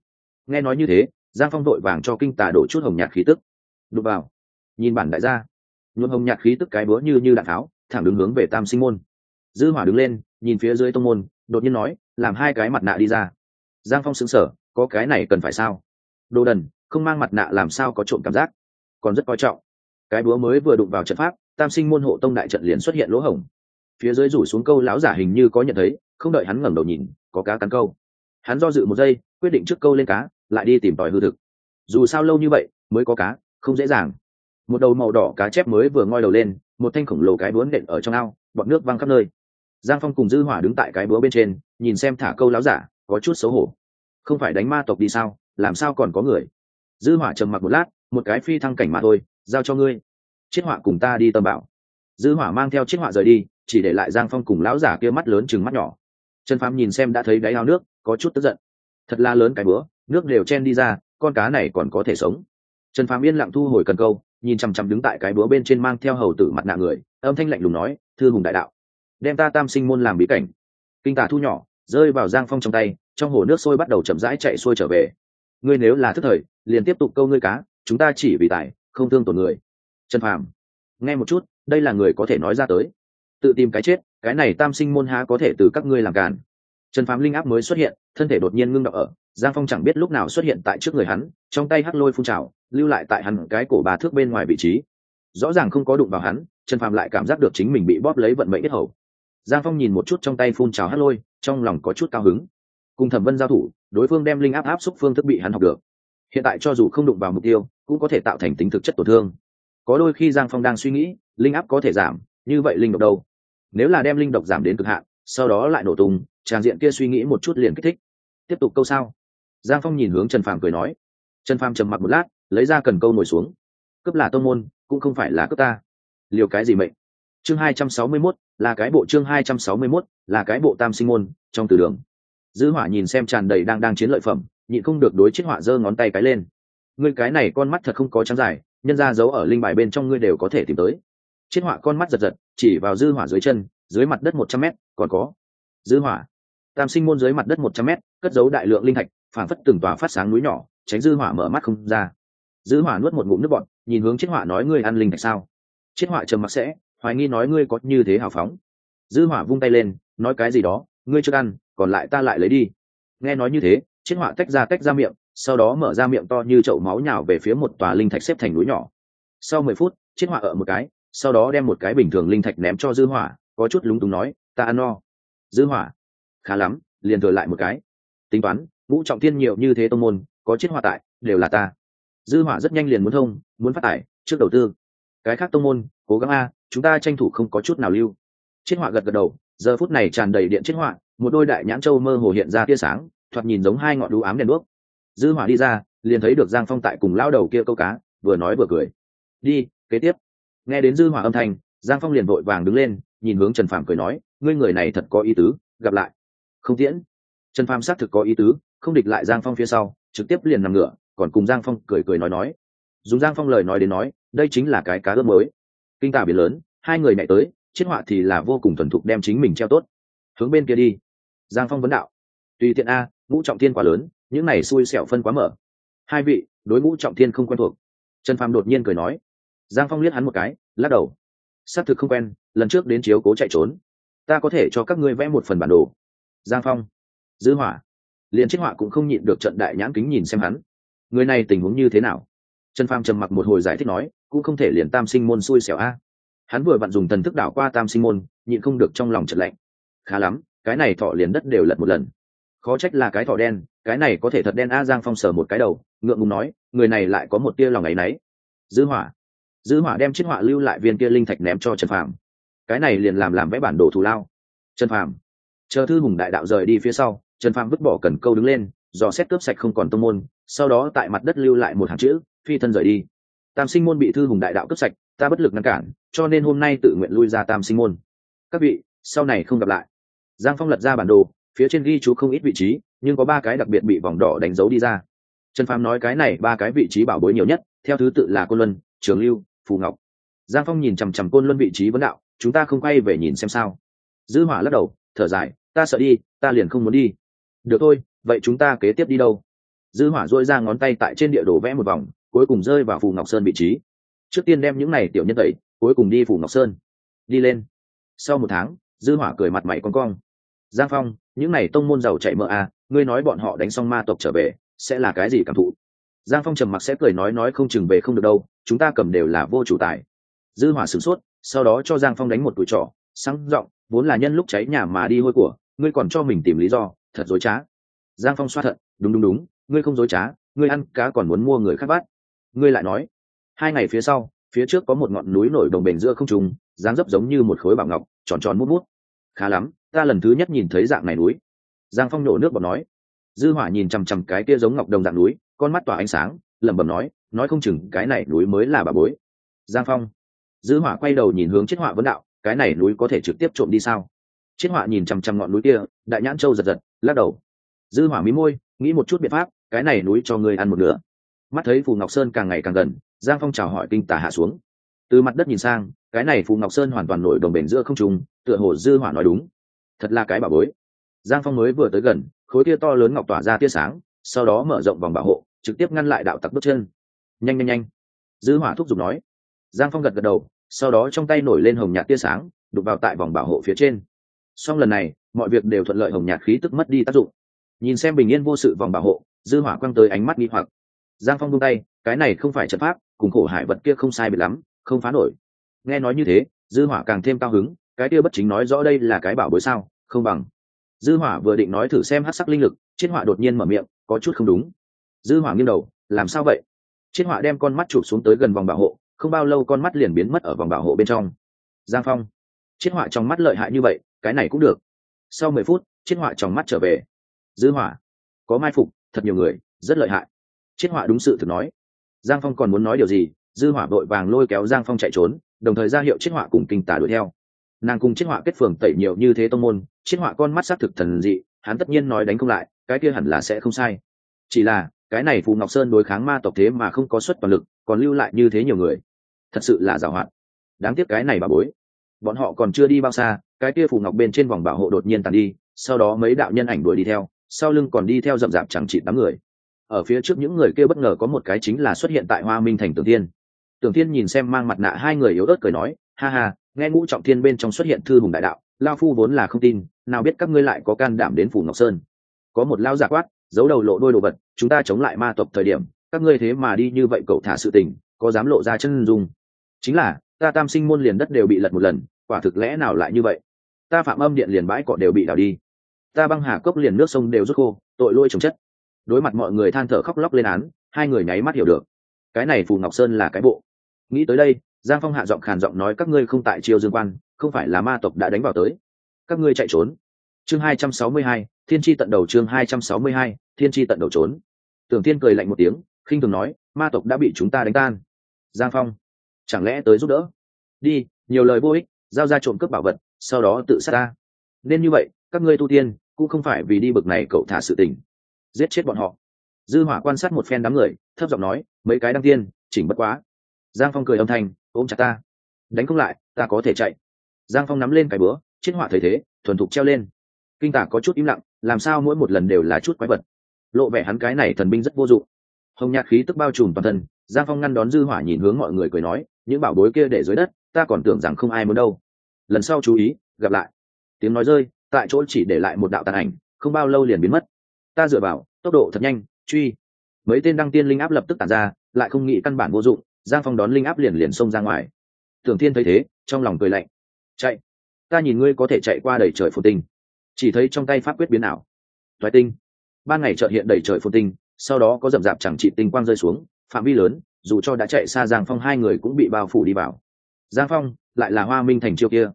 Nghe nói như thế, giang phong đội vàng cho kinh tả đổ chút hồng nhạt khí tức. Đục vào. Nhìn bản đại gia nhuộm hồng nhạt khí tức cái búa như như đạn tháo thẳng đứng hướng về tam sinh môn. Dư hỏa đứng lên nhìn phía dưới tông môn đột nhiên nói làm hai cái mặt nạ đi ra. Giang phong sững sờ, có cái này cần phải sao? Đồ đần không mang mặt nạ làm sao có trộm cảm giác? Còn rất coi trọng. Cái búa mới vừa đụng vào trận pháp tam sinh môn hộ tông đại trận liền xuất hiện lỗ hổng. Phía dưới rủ xuống câu lão giả hình như có nhận thấy không đợi hắn ngẩng đầu nhìn có cá cắn câu. Hắn do dự một giây quyết định trước câu lên cá lại đi tìm tòi hư thực. Dù sao lâu như vậy mới có cá không dễ dàng một đầu màu đỏ cá chép mới vừa ngoi đầu lên một thanh khổng lồ cái búa nện ở trong ao bọn nước văng khắp nơi. Giang phong cùng dư hỏa đứng tại cái búa bên trên nhìn xem thả câu láo giả có chút xấu hổ. Không phải đánh ma tộc đi sao? Làm sao còn có người? Dư hỏa trầm mặc một lát một cái phi thăng cảnh mà thôi giao cho ngươi. Chiết họa cùng ta đi tâm bảo. Dư hỏa mang theo chiết họa rời đi chỉ để lại giang phong cùng lão giả kia mắt lớn chừng mắt nhỏ. Trần phám nhìn xem đã thấy đáy ao nước có chút tức giận. Thật là lớn cái búa, nước đều chen đi ra con cá này còn có thể sống. Trần phàm yên lặng thu hồi cần câu nhìn chằm chằm đứng tại cái búa bên trên mang theo hầu tử mặt nạ người, âm thanh lạnh lùng nói, thư hùng đại đạo, đem ta tam sinh môn làm bí cảnh. Kinh tả thu nhỏ, rơi vào giang phong trong tay, trong hồ nước sôi bắt đầu chậm rãi chạy xuôi trở về. Ngươi nếu là thức thời, liền tiếp tục câu ngươi cá, chúng ta chỉ vì tài, không thương tổn người. Trần phàm, nghe một chút, đây là người có thể nói ra tới. Tự tìm cái chết, cái này tam sinh môn há có thể từ các ngươi làm càn. Trần phàm linh áp mới xuất hiện, thân thể đột nhiên ngưng đọc ở, giang phong chẳng biết lúc nào xuất hiện tại trước người hắn, trong tay hắc lôi phun trào lưu lại tại hắn cái cổ bà thước bên ngoài vị trí. Rõ ràng không có đụng vào hắn, trần phàm lại cảm giác được chính mình bị bóp lấy vận mệnh biết hầu. Giang phong nhìn một chút trong tay phun trào hát lôi, trong lòng có chút cao hứng. Cùng thẩm vân giao thủ, đối phương đem linh áp áp xúc phương thức bị hắn học được. Hiện tại cho dù không đụng vào mục tiêu, cũng có thể tạo thành tính thực chất tổn thương. Có đôi khi giang phong đang suy nghĩ, linh áp có thể giảm, như vậy linh độc đâu? Nếu là đem linh độc giảm đến cực hạn, sau đó lại nổ tung tràng diện kia suy nghĩ một chút liền kích thích. Tiếp tục câu sao giang phong nhìn hướng trần phàm cười nói. Trần phàm trầm mặc một lát lấy ra cần câu ngồi xuống. Cướp là tông môn cũng không phải là cướp ta. Liều cái gì mệnh? Chương hai trăm sáu mươi 261, là cái bộ chương hai trăm sáu mươi 261, là cái bộ tam sinh môn trong từ đường. Dư hỏa nhìn xem tràn đầy đang đang chiến lợi phẩm nhịn không được đối chiếc họa giơ ngón tay cái lên. Ngươi cái này con mắt thật không có trắng dài nhân ra giấu ở linh bài bên trong ngươi đều có thể tìm tới. Chiếc họa con mắt giật giật chỉ vào dư hỏa dưới chân dưới mặt đất một trăm mét còn có. Dư hỏa tam sinh môn dưới mặt đất một trăm mét cất giấu đại lượng linh thạch phảng phất từng tòa phát sáng núi nhỏ tránh dư hỏa mở mắt không ra dư hỏa nuốt một ngụm nước bọt, nhìn hướng chiết họa nói ngươi ăn linh thạch sao? Chiết họa trầm mặc sẽ, hoài nghi nói ngươi có như thế hào phóng. Dư hỏa vung tay lên, nói cái gì đó, ngươi chưa ăn, còn lại ta lại lấy đi. Nghe nói như thế chiết họa tách ra tách ra miệng, sau đó mở ra miệng to như chậu máu nhào về phía một tòa linh thạch xếp thành núi nhỏ. Sau mười phút chiết họa ở một cái, sau đó đem một cái bình thường linh thạch ném cho dư hỏa có chút lúng túng nói, ta ăn no. Dư hỏa khá lắm, liền thừa lại một cái. Tính toán vũ trọng thiên nhiều như thế tông môn, có chiết họa tại, đều là ta dư hỏa rất nhanh liền muốn thông, muốn phát tải, trước đầu tư. Cái khác tông môn, cố gắng a, chúng ta tranh thủ không có chút nào lưu. Chiến họa gật gật đầu, giờ phút này tràn đầy điện Chiến họa, một đôi đại nhãn châu mơ hồ hiện ra tia sáng, thoạt nhìn giống hai ngọn đũ ám đèn đuốc. Dư hỏa đi ra, liền thấy được giang phong tại cùng lao đầu kia câu cá, vừa nói vừa cười. Đi, kế tiếp. Nghe đến dư hỏa âm thanh, giang phong liền vội vàng đứng lên, nhìn hướng trần phàm cười nói, ngươi người này thật có ý tứ, gặp lại. Không tiễn. Trần phàm xác thực có ý tứ, không địch lại giang phong phía sau, trực tiếp liền nằm ngửa còn cùng giang phong cười cười nói nói. Dùng giang phong lời nói đến nói, đây chính là cái cá ướp mới. Kinh tả biển lớn, hai người nhảy tới chiết họa thì là vô cùng thuần thục đem chính mình treo tốt. Hướng bên kia đi. Giang phong vấn đạo. Tùy tiện a, ngũ trọng thiên quá lớn, những này xui xẻo phân quá mở. Hai vị, đối ngũ trọng thiên không quen thuộc. Trần phàm đột nhiên cười nói. Giang phong liếc hắn một cái, lắc đầu. Xác thực không quen, lần trước đến chiếu cố chạy trốn. Ta có thể cho các ngươi vẽ một phần bản đồ. Giang phong. Dư hỏa liền chiết họa cũng không nhịn được trận đại nhãn kính nhìn xem hắn người này tình huống như thế nào? Trần phàm trầm mặc một hồi giải thích nói, cũng không thể liền tam sinh môn xui xẻo a. Hắn vừa vặn dùng thần thức đảo qua tam sinh môn, nhịn không được trong lòng chật lạnh. Khá lắm, cái này thọ liền đất đều lật một lần. Khó trách là cái thọ đen, cái này có thể thật đen a giang phong sờ một cái đầu, ngượng ngùng nói, người này lại có một tia lòng ấ y n ấ y dư hỏa. Dư hỏa đem chiếc họa lưu lại viên kia linh thạch ném cho trần phàm. Cái này liền làm làm vẽ bản đồ thù lao. Trần phàm. Chờ thư hùng đại đạo rời đi phía sau, trần phàm vứt bỏ cần câu đứng lên, dò xét cướp sạch không còn tông môn sau đó tại mặt đất lưu lại một hàng chữ, phi thân rời đi. Tam sinh môn bị thư hùng đại đạo cướp sạch, ta bất lực ngăn cản, cho nên hôm nay tự nguyện lui ra tam sinh môn. Các vị, sau này không gặp lại. Giang phong lật ra bản đồ, phía trên ghi chú không ít vị trí, nhưng có ba cái đặc biệt bị vòng đỏ đánh dấu đi ra. Trần phàm nói cái này ba cái vị trí bảo bối nhiều nhất, theo thứ tự là côn luân, trường lưu, phù ngọc. Giang phong nhìn chằm chằm côn luân vị trí vấn đạo, chúng ta không quay về nhìn xem sao? Dư hỏa lắc đầu, thở dài, ta sợ đi, ta liền không muốn đi. Được thôi, vậy chúng ta kế tiếp đi đâu? Dư hỏa duỗi ra ngón tay tại trên địa đồ vẽ một vòng, cuối cùng rơi vào phù ngọc sơn vị trí. Trước tiên đem những này tiểu nhân tẩy, cuối cùng đi phù ngọc sơn. Đi lên. Sau một tháng, dư hỏa cười mặt mày con cong. Giang phong, những này tông môn giàu chạy mỡ à ngươi nói bọn họ đánh xong ma tộc trở về, sẽ là cái gì cảm thụ? Giang phong trầm mặc sẽ cười nói nói không chừng về không được đâu, chúng ta cầm đều là vô chủ tài. Dư hỏa sửng sốt, sau đó cho giang phong đánh một tuổi trỏ sáng giọng, vốn là nhân lúc cháy nhà mà đi hôi của, ngươi còn cho mình tìm lý do, thật dối trá. Giang phong xoa thận, đúng đúng đúng ngươi không dối trá, ngươi ăn cá còn muốn mua người khác bắt. Ngươi lại nói, hai ngày phía sau, phía trước có một ngọn núi nổi đồng bền giữa không trùng dáng dấp giống như một khối bảo ngọc, tròn tròn mút mút. Khá lắm, ta lần thứ nhất nhìn thấy dạng này núi. Giang phong nổ nước bọt nói. Dư hỏa nhìn chằm chằm cái kia giống ngọc đồng dạng núi, con mắt tỏa ánh sáng, lẩm bẩm nói nói không chừng cái này núi mới là bà bối. Giang phong. Dư hỏa quay đầu nhìn hướng chiết họa vấn đạo, cái này núi có thể trực tiếp trộm đi sao? Chiết họa nhìn chằm chằm ngọn núi kia, đại nhãn châu giật giật, lắc đầu. Dư hỏa mí môi, nghĩ một chút biện pháp cái này núi cho người ăn một nửa. Mắt thấy phù ngọc sơn càng ngày càng gần, giang phong chào hỏi kinh tả hạ xuống. Từ mặt đất nhìn sang, cái này phù ngọc sơn hoàn toàn nổi đồng bền giữa không trung, tựa hồ dư hỏa nói đúng. Thật là cái bảo bối. Giang phong mới vừa tới gần, khối tia to lớn ngọc tỏa ra tia sáng, sau đó mở rộng vòng bảo hộ, trực tiếp ngăn lại đạo tặc bước chân. Nhanh nhanh nhanh. Dư hỏa thúc giục nói. Giang phong gật gật đầu, sau đó trong tay nổi lên hồng nhạt tia sáng, đục vào tại vòng bảo hộ phía trên. Song lần này, mọi việc đều thuận lợi hồng nhạt khí tức mất đi tác dụng. Nhìn xem bình yên vô sự vòng bảo hộ dư hỏa quăng tới ánh mắt nghi hoặc. Giang phong buông tay, cái này không phải trận pháp, cùng khổ hải vật kia không sai biệt lắm, không phá nổi. Nghe nói như thế, dư hỏa càng thêm cao hứng, cái kia bất chính nói rõ đây là cái bảo bối sao, không bằng. Dư hỏa vừa định nói thử xem hắc sắc linh lực, chiết hỏa đột nhiên mở miệng, có chút không đúng. Dư hỏa nghiêng đầu, làm sao vậy? Chiết hỏa đem con mắt chụp xuống tới gần vòng bảo hộ, không bao lâu con mắt liền biến mất ở vòng bảo hộ bên trong. Giang phong, chiết hỏa trong mắt lợi hại như vậy, cái này cũng được. Sau mười phút, chiết hỏa trong mắt trở về. Dư hỏa, có mai phục thật nhiều người, rất lợi hại. Chiết họa đúng sự thực nói. Giang phong còn muốn nói điều gì? Dư hỏa vội vàng lôi kéo giang phong chạy trốn, đồng thời ra hiệu chiết họa cùng kinh tả đuổi theo. Nàng cùng chiết họa kết phường tẩy nhiều như thế tông môn, chiết họa con mắt xác thực thần dị, hắn tất nhiên nói đánh không lại, cái kia hẳn là sẽ không sai. Chỉ là, cái này phù ngọc sơn đối kháng ma tộc thế mà không có suất toàn lực, còn lưu lại như thế nhiều người. Thật sự là giảo hoạt. Đáng tiếc cái này bà bối. Bọn họ còn chưa đi bao xa, cái kia phù ngọc bên trên vòng bảo hộ đột nhiên tàn đi, sau đó mấy đạo nhân ảnh đuổi đi theo sau lưng còn đi theo rậm rạp chẳng chịt đám người. Ở phía trước những người kia bất ngờ có một cái chính là xuất hiện tại hoa minh thành tường thiên. Tường thiên nhìn xem mang mặt nạ hai người yếu ớt cười nói, ha ha, nghe ngũ trọng thiên bên trong xuất hiện thư hùng đại đạo, lao phu vốn là không tin, nào biết các ngươi lại có can đảm đến phủ ngọc sơn. Có một lao giả quát, giấu đầu lộ đôi đồ vật, chúng ta chống lại ma tộc thời điểm, các ngươi thế mà đi như vậy cậu thả sự tình, có dám lộ ra chân dung? Chính là, ta tam sinh môn liền đất đều bị lật một lần, quả thực lẽ nào lại như vậy? Ta phạm âm điện liền bãi cọ đều bị đào đi ta băng hà cốc liền nước sông đều rút khô, tội lôi trồng chất. Đối mặt mọi người than thở khóc lóc lên án, hai người nháy mắt hiểu được. Cái này phù ngọc sơn là cái bộ. Nghĩ tới đây, giang phong hạ giọng khàn giọng nói các ngươi không tại triều dương quan, không phải là ma tộc đã đánh vào tới. Các ngươi chạy trốn. Chương hai trăm sáu mươi hai, thiên tri tận đầu chương hai trăm sáu mươi hai, thiên tri tận đầu trốn. Tưởng thiên cười lạnh một tiếng, khinh thường nói, ma tộc đã bị chúng ta đánh tan. Giang phong, chẳng lẽ tới giúp đỡ? Đi, nhiều lời vô ích, giao ra trộm cướp bảo vật, sau đó tự sát ta. Nên như vậy các ngươi tu tiên cũng không phải vì đi bực này cậu thả sự tình. Giết chết bọn họ. Dư hỏa quan sát một phen đám người, thấp giọng nói, mấy cái đăng tiên, chỉnh bất quá. Giang phong cười âm thanh, ôm chặt ta. Đánh không lại, ta có thể chạy. Giang phong nắm lên cái bữa chiến họa thời thế, thuần thục treo lên. Kinh tả có chút im lặng, làm sao mỗi một lần đều là chút quái vật. Lộ vẻ hắn cái này thần binh rất vô dụng. Hồng nhạt khí tức bao trùm toàn thân, giang phong ngăn đón dư hỏa nhìn hướng mọi người cười nói, những bảo bối kia để dưới đất, ta còn tưởng rằng không ai muốn đâu. Lần sau chú ý, gặp lại. Tiếng nói rơi tại chỗ chỉ để lại một đạo tàn ảnh, không bao lâu liền biến mất. Ta dựa vào, tốc độ thật nhanh, truy. Mấy tên đăng tiên linh áp lập tức tàn ra, lại không nghĩ căn bản vô dụng, giang phong đón linh áp liền liền xông ra ngoài. Tưởng thiên thấy thế, trong lòng cười lạnh. Chạy. Ta nhìn ngươi có thể chạy qua đầy trời phồn tinh. Chỉ thấy trong tay pháp quyết biến ảo. Thoái tinh. Ban ngày trợt hiện đầy trời phồn tinh, sau đó có rậm rạp chẳng trị tinh quang rơi xuống, phạm vi lớn, dù cho đã chạy xa giang phong hai người cũng bị bao phủ đi vào. Giang phong, lại là hoa minh thành chiêu kia.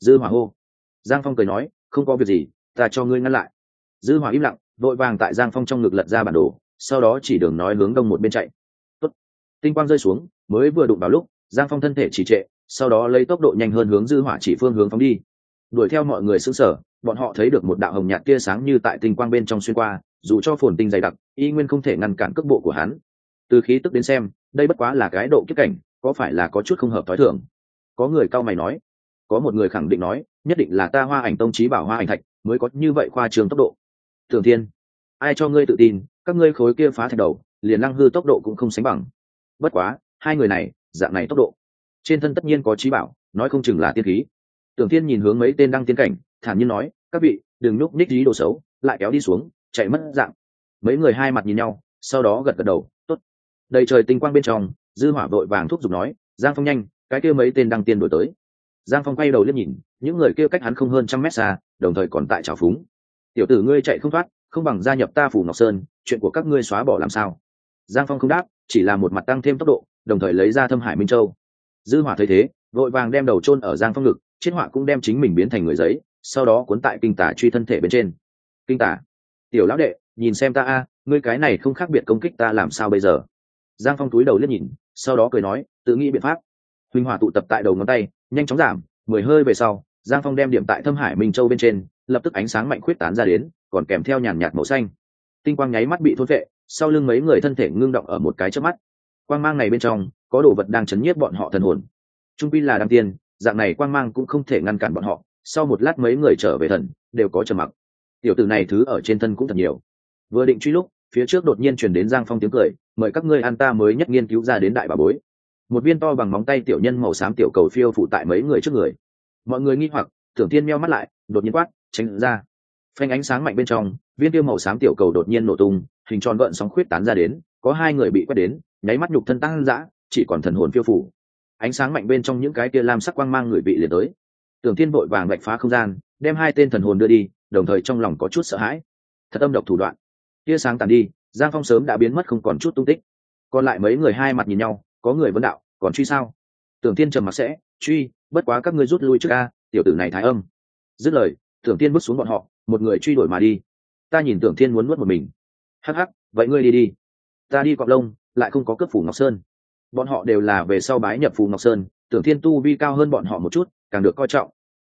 Dư hỏa hô. Giang phong cười nói không có việc gì, ta cho ngươi ngăn lại. Dư hỏa im lặng, vội vàng tại giang phong trong ngực lật ra bản đồ, sau đó chỉ đường nói hướng đông một bên chạy. Tốt. tinh quang rơi xuống, mới vừa đụng vào lúc, giang phong thân thể chỉ trệ, sau đó lấy tốc độ nhanh hơn hướng dư hỏa chỉ phương hướng phóng đi. Đuổi theo mọi người sững sở. bọn họ thấy được một đạo hồng nhạt tia sáng như tại tinh quang bên trong xuyên qua, dù cho phồn tinh dày đặc, y nguyên không thể ngăn cản cước bộ của hắn. Từ khí tức đến xem, đây bất quá là cái độ kiếp cảnh, có phải là có chút không hợp thói thường? Có người cao mày nói. Có một người khẳng định nói nhất định là ta hoa ảnh tông trí bảo hoa ảnh thạch mới có như vậy khoa trường tốc độ. Thường thiên, ai cho ngươi tự tin, các ngươi khối kia phá thạch đầu, liền lăng hư tốc độ cũng không sánh bằng. Bất quá, hai người này, dạng này tốc độ. Trên thân tất nhiên có trí bảo, nói không chừng là tiên khí. Tưởng thiên nhìn hướng mấy tên đăng tiến cảnh, thản nhiên nói, các vị, đừng nhúc ních lý đồ xấu, lại kéo đi xuống, chạy mất dạng. Mấy người hai mặt nhìn nhau, sau đó gật gật đầu, tốt. Đầy trời tinh quang bên trong, dư hỏa vội vàng thúc giục nói, giang phong nhanh, cái kia mấy tên đăng tiên đổi tới giang phong quay đầu liếc nhìn, những người kêu cách hắn không hơn trăm mét xa, đồng thời còn tại trào phúng. Tiểu tử ngươi chạy không thoát, không bằng gia nhập ta phủ ngọc sơn, chuyện của các ngươi xóa bỏ làm sao? Giang phong không đáp, chỉ là một mặt tăng thêm tốc độ, đồng thời lấy ra thâm hải minh châu. Dư hỏa thấy thế, vội vàng đem đầu chôn ở giang phong ngực chiến họa cũng đem chính mình biến thành người giấy, sau đó cuốn tại kinh tả truy thân thể bên trên. Kinh tả tiểu lão đệ, nhìn xem ta a, ngươi cái này không khác biệt công kích ta làm sao bây giờ? Giang phong túi đầu liếc nhìn, sau đó cười nói, tự nghĩ biện pháp. Huỳnh hỏa tụ tập tại đầu ngón tay nhanh chóng giảm, mười hơi về sau, giang phong đem điểm tại thâm hải minh châu bên trên, lập tức ánh sáng mạnh khuyết tán ra đến, còn kèm theo nhàn nhạt màu xanh. Tinh quang nháy mắt bị thôn vệ sau lưng mấy người thân thể ngưng động ở một cái trước mắt. Quang mang này bên trong, có đồ vật đang chấn nhiếp bọn họ thần hồn. Trung pi là đăng tiên, dạng này quang mang cũng không thể ngăn cản bọn họ, sau một lát mấy người trở về thần, đều có trầm mặc. Tiểu tử này thứ ở trên thân cũng thật nhiều. Vừa định truy lúc, phía trước đột nhiên truyền đến giang phong tiếng cười, mời các ngươi an ta mới nhất nghiên cứu ra đến đại bà bối một viên to bằng móng tay tiểu nhân màu xám tiểu cầu phiêu phụ tại mấy người trước người. Mọi người nghi hoặc, tưởng tiên meo mắt lại, đột nhiên quát, tránh ra! Phanh ánh sáng mạnh bên trong, viên tiêu màu xám tiểu cầu đột nhiên nổ tung, hình tròn gợn sóng khuyết tán ra đến, có hai người bị quét đến, nháy mắt nhục thân tăng dã, chỉ còn thần hồn phiêu phủ. Ánh sáng mạnh bên trong những cái kia lam sắc quang mang người bị liền tới. Tưởng thiên vội vàng bạch phá không gian, đem hai tên thần hồn đưa đi, đồng thời trong lòng có chút sợ hãi. Thật âm độc thủ đoạn. Tia sáng tàn đi, giang phong sớm đã biến mất không còn chút tung tích. Còn lại mấy người hai mặt nhìn nhau có người vấn đạo, còn truy sao? Tưởng thiên trầm mặc sẽ, truy, bất quá các ngươi rút lui trước a, tiểu tử này thái âm. Dứt lời, tưởng thiên bước xuống bọn họ, một người truy đuổi mà đi. Ta nhìn tưởng thiên muốn nuốt một mình. Hắc hắc, vậy ngươi đi đi. Ta đi cọp lông, lại không có cướp phủ ngọc sơn. Bọn họ đều là về sau bái nhập phù ngọc sơn, tưởng thiên tu vi cao hơn bọn họ một chút, càng được coi trọng.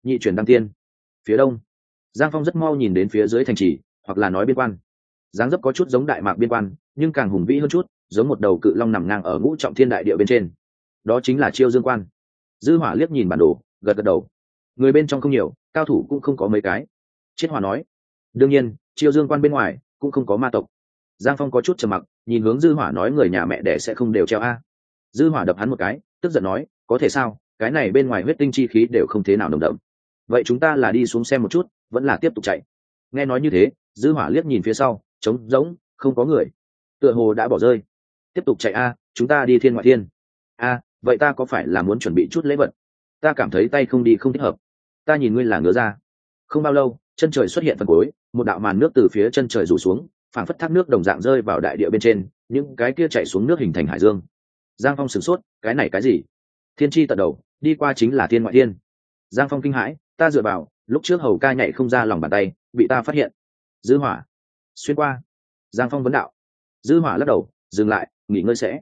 Nhị chuyển đăng tiên. Phía đông, giang phong rất mau nhìn đến phía dưới thành trì, hoặc là nói biên quan. Dáng dấp có chút giống đại mạc biên quan nhưng càng hùng vĩ hơn chút, giống một đầu cự long nằm ngang ở ngũ trọng thiên đại địa bên trên. Đó chính là chiêu dương quan. Dư hỏa liếc nhìn bản đồ, gật gật đầu. Người bên trong không nhiều, cao thủ cũng không có mấy cái. Chiết hỏa nói, đương nhiên, chiêu dương quan bên ngoài cũng không có ma tộc. Giang phong có chút trầm mặc, nhìn hướng dư hỏa nói, người nhà mẹ đẻ sẽ không đều treo a. Dư hỏa đập hắn một cái, tức giận nói, có thể sao? Cái này bên ngoài huyết tinh chi khí đều không thế nào nồng đậm. Vậy chúng ta là đi xuống xem một chút, vẫn là tiếp tục chạy. Nghe nói như thế, dư hỏa liếc nhìn phía sau, trống rỗng, không có người tựa hồ đã bỏ rơi. Tiếp tục chạy a, chúng ta đi thiên ngoại thiên. A, vậy ta có phải là muốn chuẩn bị chút lễ vật? Ta cảm thấy tay không đi không thích hợp. Ta nhìn ngươi là ngứa ra không bao lâu, chân trời xuất hiện phần cuối, một đạo màn nước từ phía chân trời rủ xuống, phảng phất thác nước đồng dạng rơi vào đại địa bên trên, những cái kia chạy xuống nước hình thành hải dương. Giang phong sửng sốt, cái này cái gì? Thiên tri tận đầu, đi qua chính là thiên ngoại thiên. Giang phong kinh hãi, ta dựa vào, lúc trước hầu ca nhảy không ra lòng bàn tay, bị ta phát hiện. Dư hỏa. Xuyên qua. Giang phong vấn đạo dư hỏa lắc đầu, dừng lại, nghỉ ngơi sẽ.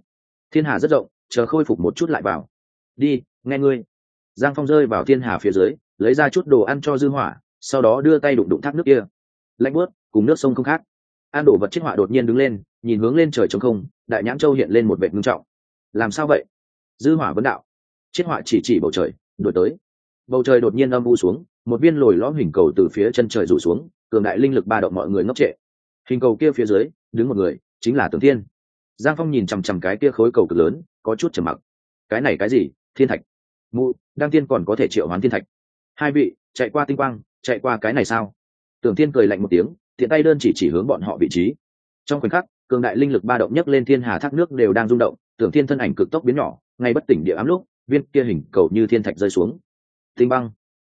Thiên hà rất rộng, chờ khôi phục một chút lại vào. Đi, nghe ngươi. Giang phong rơi vào thiên hà phía dưới, lấy ra chút đồ ăn cho dư hỏa, sau đó đưa tay đụng đụng thác nước kia. Lạnh bớt cùng nước sông không khác. An đổ vật chiếc họa đột nhiên đứng lên, nhìn hướng lên trời trống không, đại nhãn châu hiện lên một vệ ngưng trọng. Làm sao vậy? Dư hỏa vấn đạo. Chiếc họa chỉ chỉ bầu trời, đuổi tới. Bầu trời đột nhiên âm u xuống, một viên lồi lõm hình cầu từ phía chân trời rủ xuống, cường đại linh lực ba động mọi người ngốc trệ. Hình cầu kia phía dưới, đứng một người chính là tường thiên. Giang phong nhìn chằm chằm cái kia khối cầu cực lớn, có chút trầm mặc. Cái này cái gì? Thiên thạch. Mụ, đăng tiên còn có thể triệu hoán thiên thạch. Hai vị, chạy qua tinh quang, chạy qua cái này sao? Tưởng thiên cười lạnh một tiếng, tiện tay đơn chỉ chỉ hướng bọn họ vị trí. Trong khoảnh khắc, cường đại linh lực ba động nhấc lên thiên hà thác nước đều đang rung động tưởng thiên thân ảnh cực tốc biến nhỏ, ngay bất tỉnh địa ám lúc, viên kia hình cầu như thiên thạch rơi xuống. Tinh băng.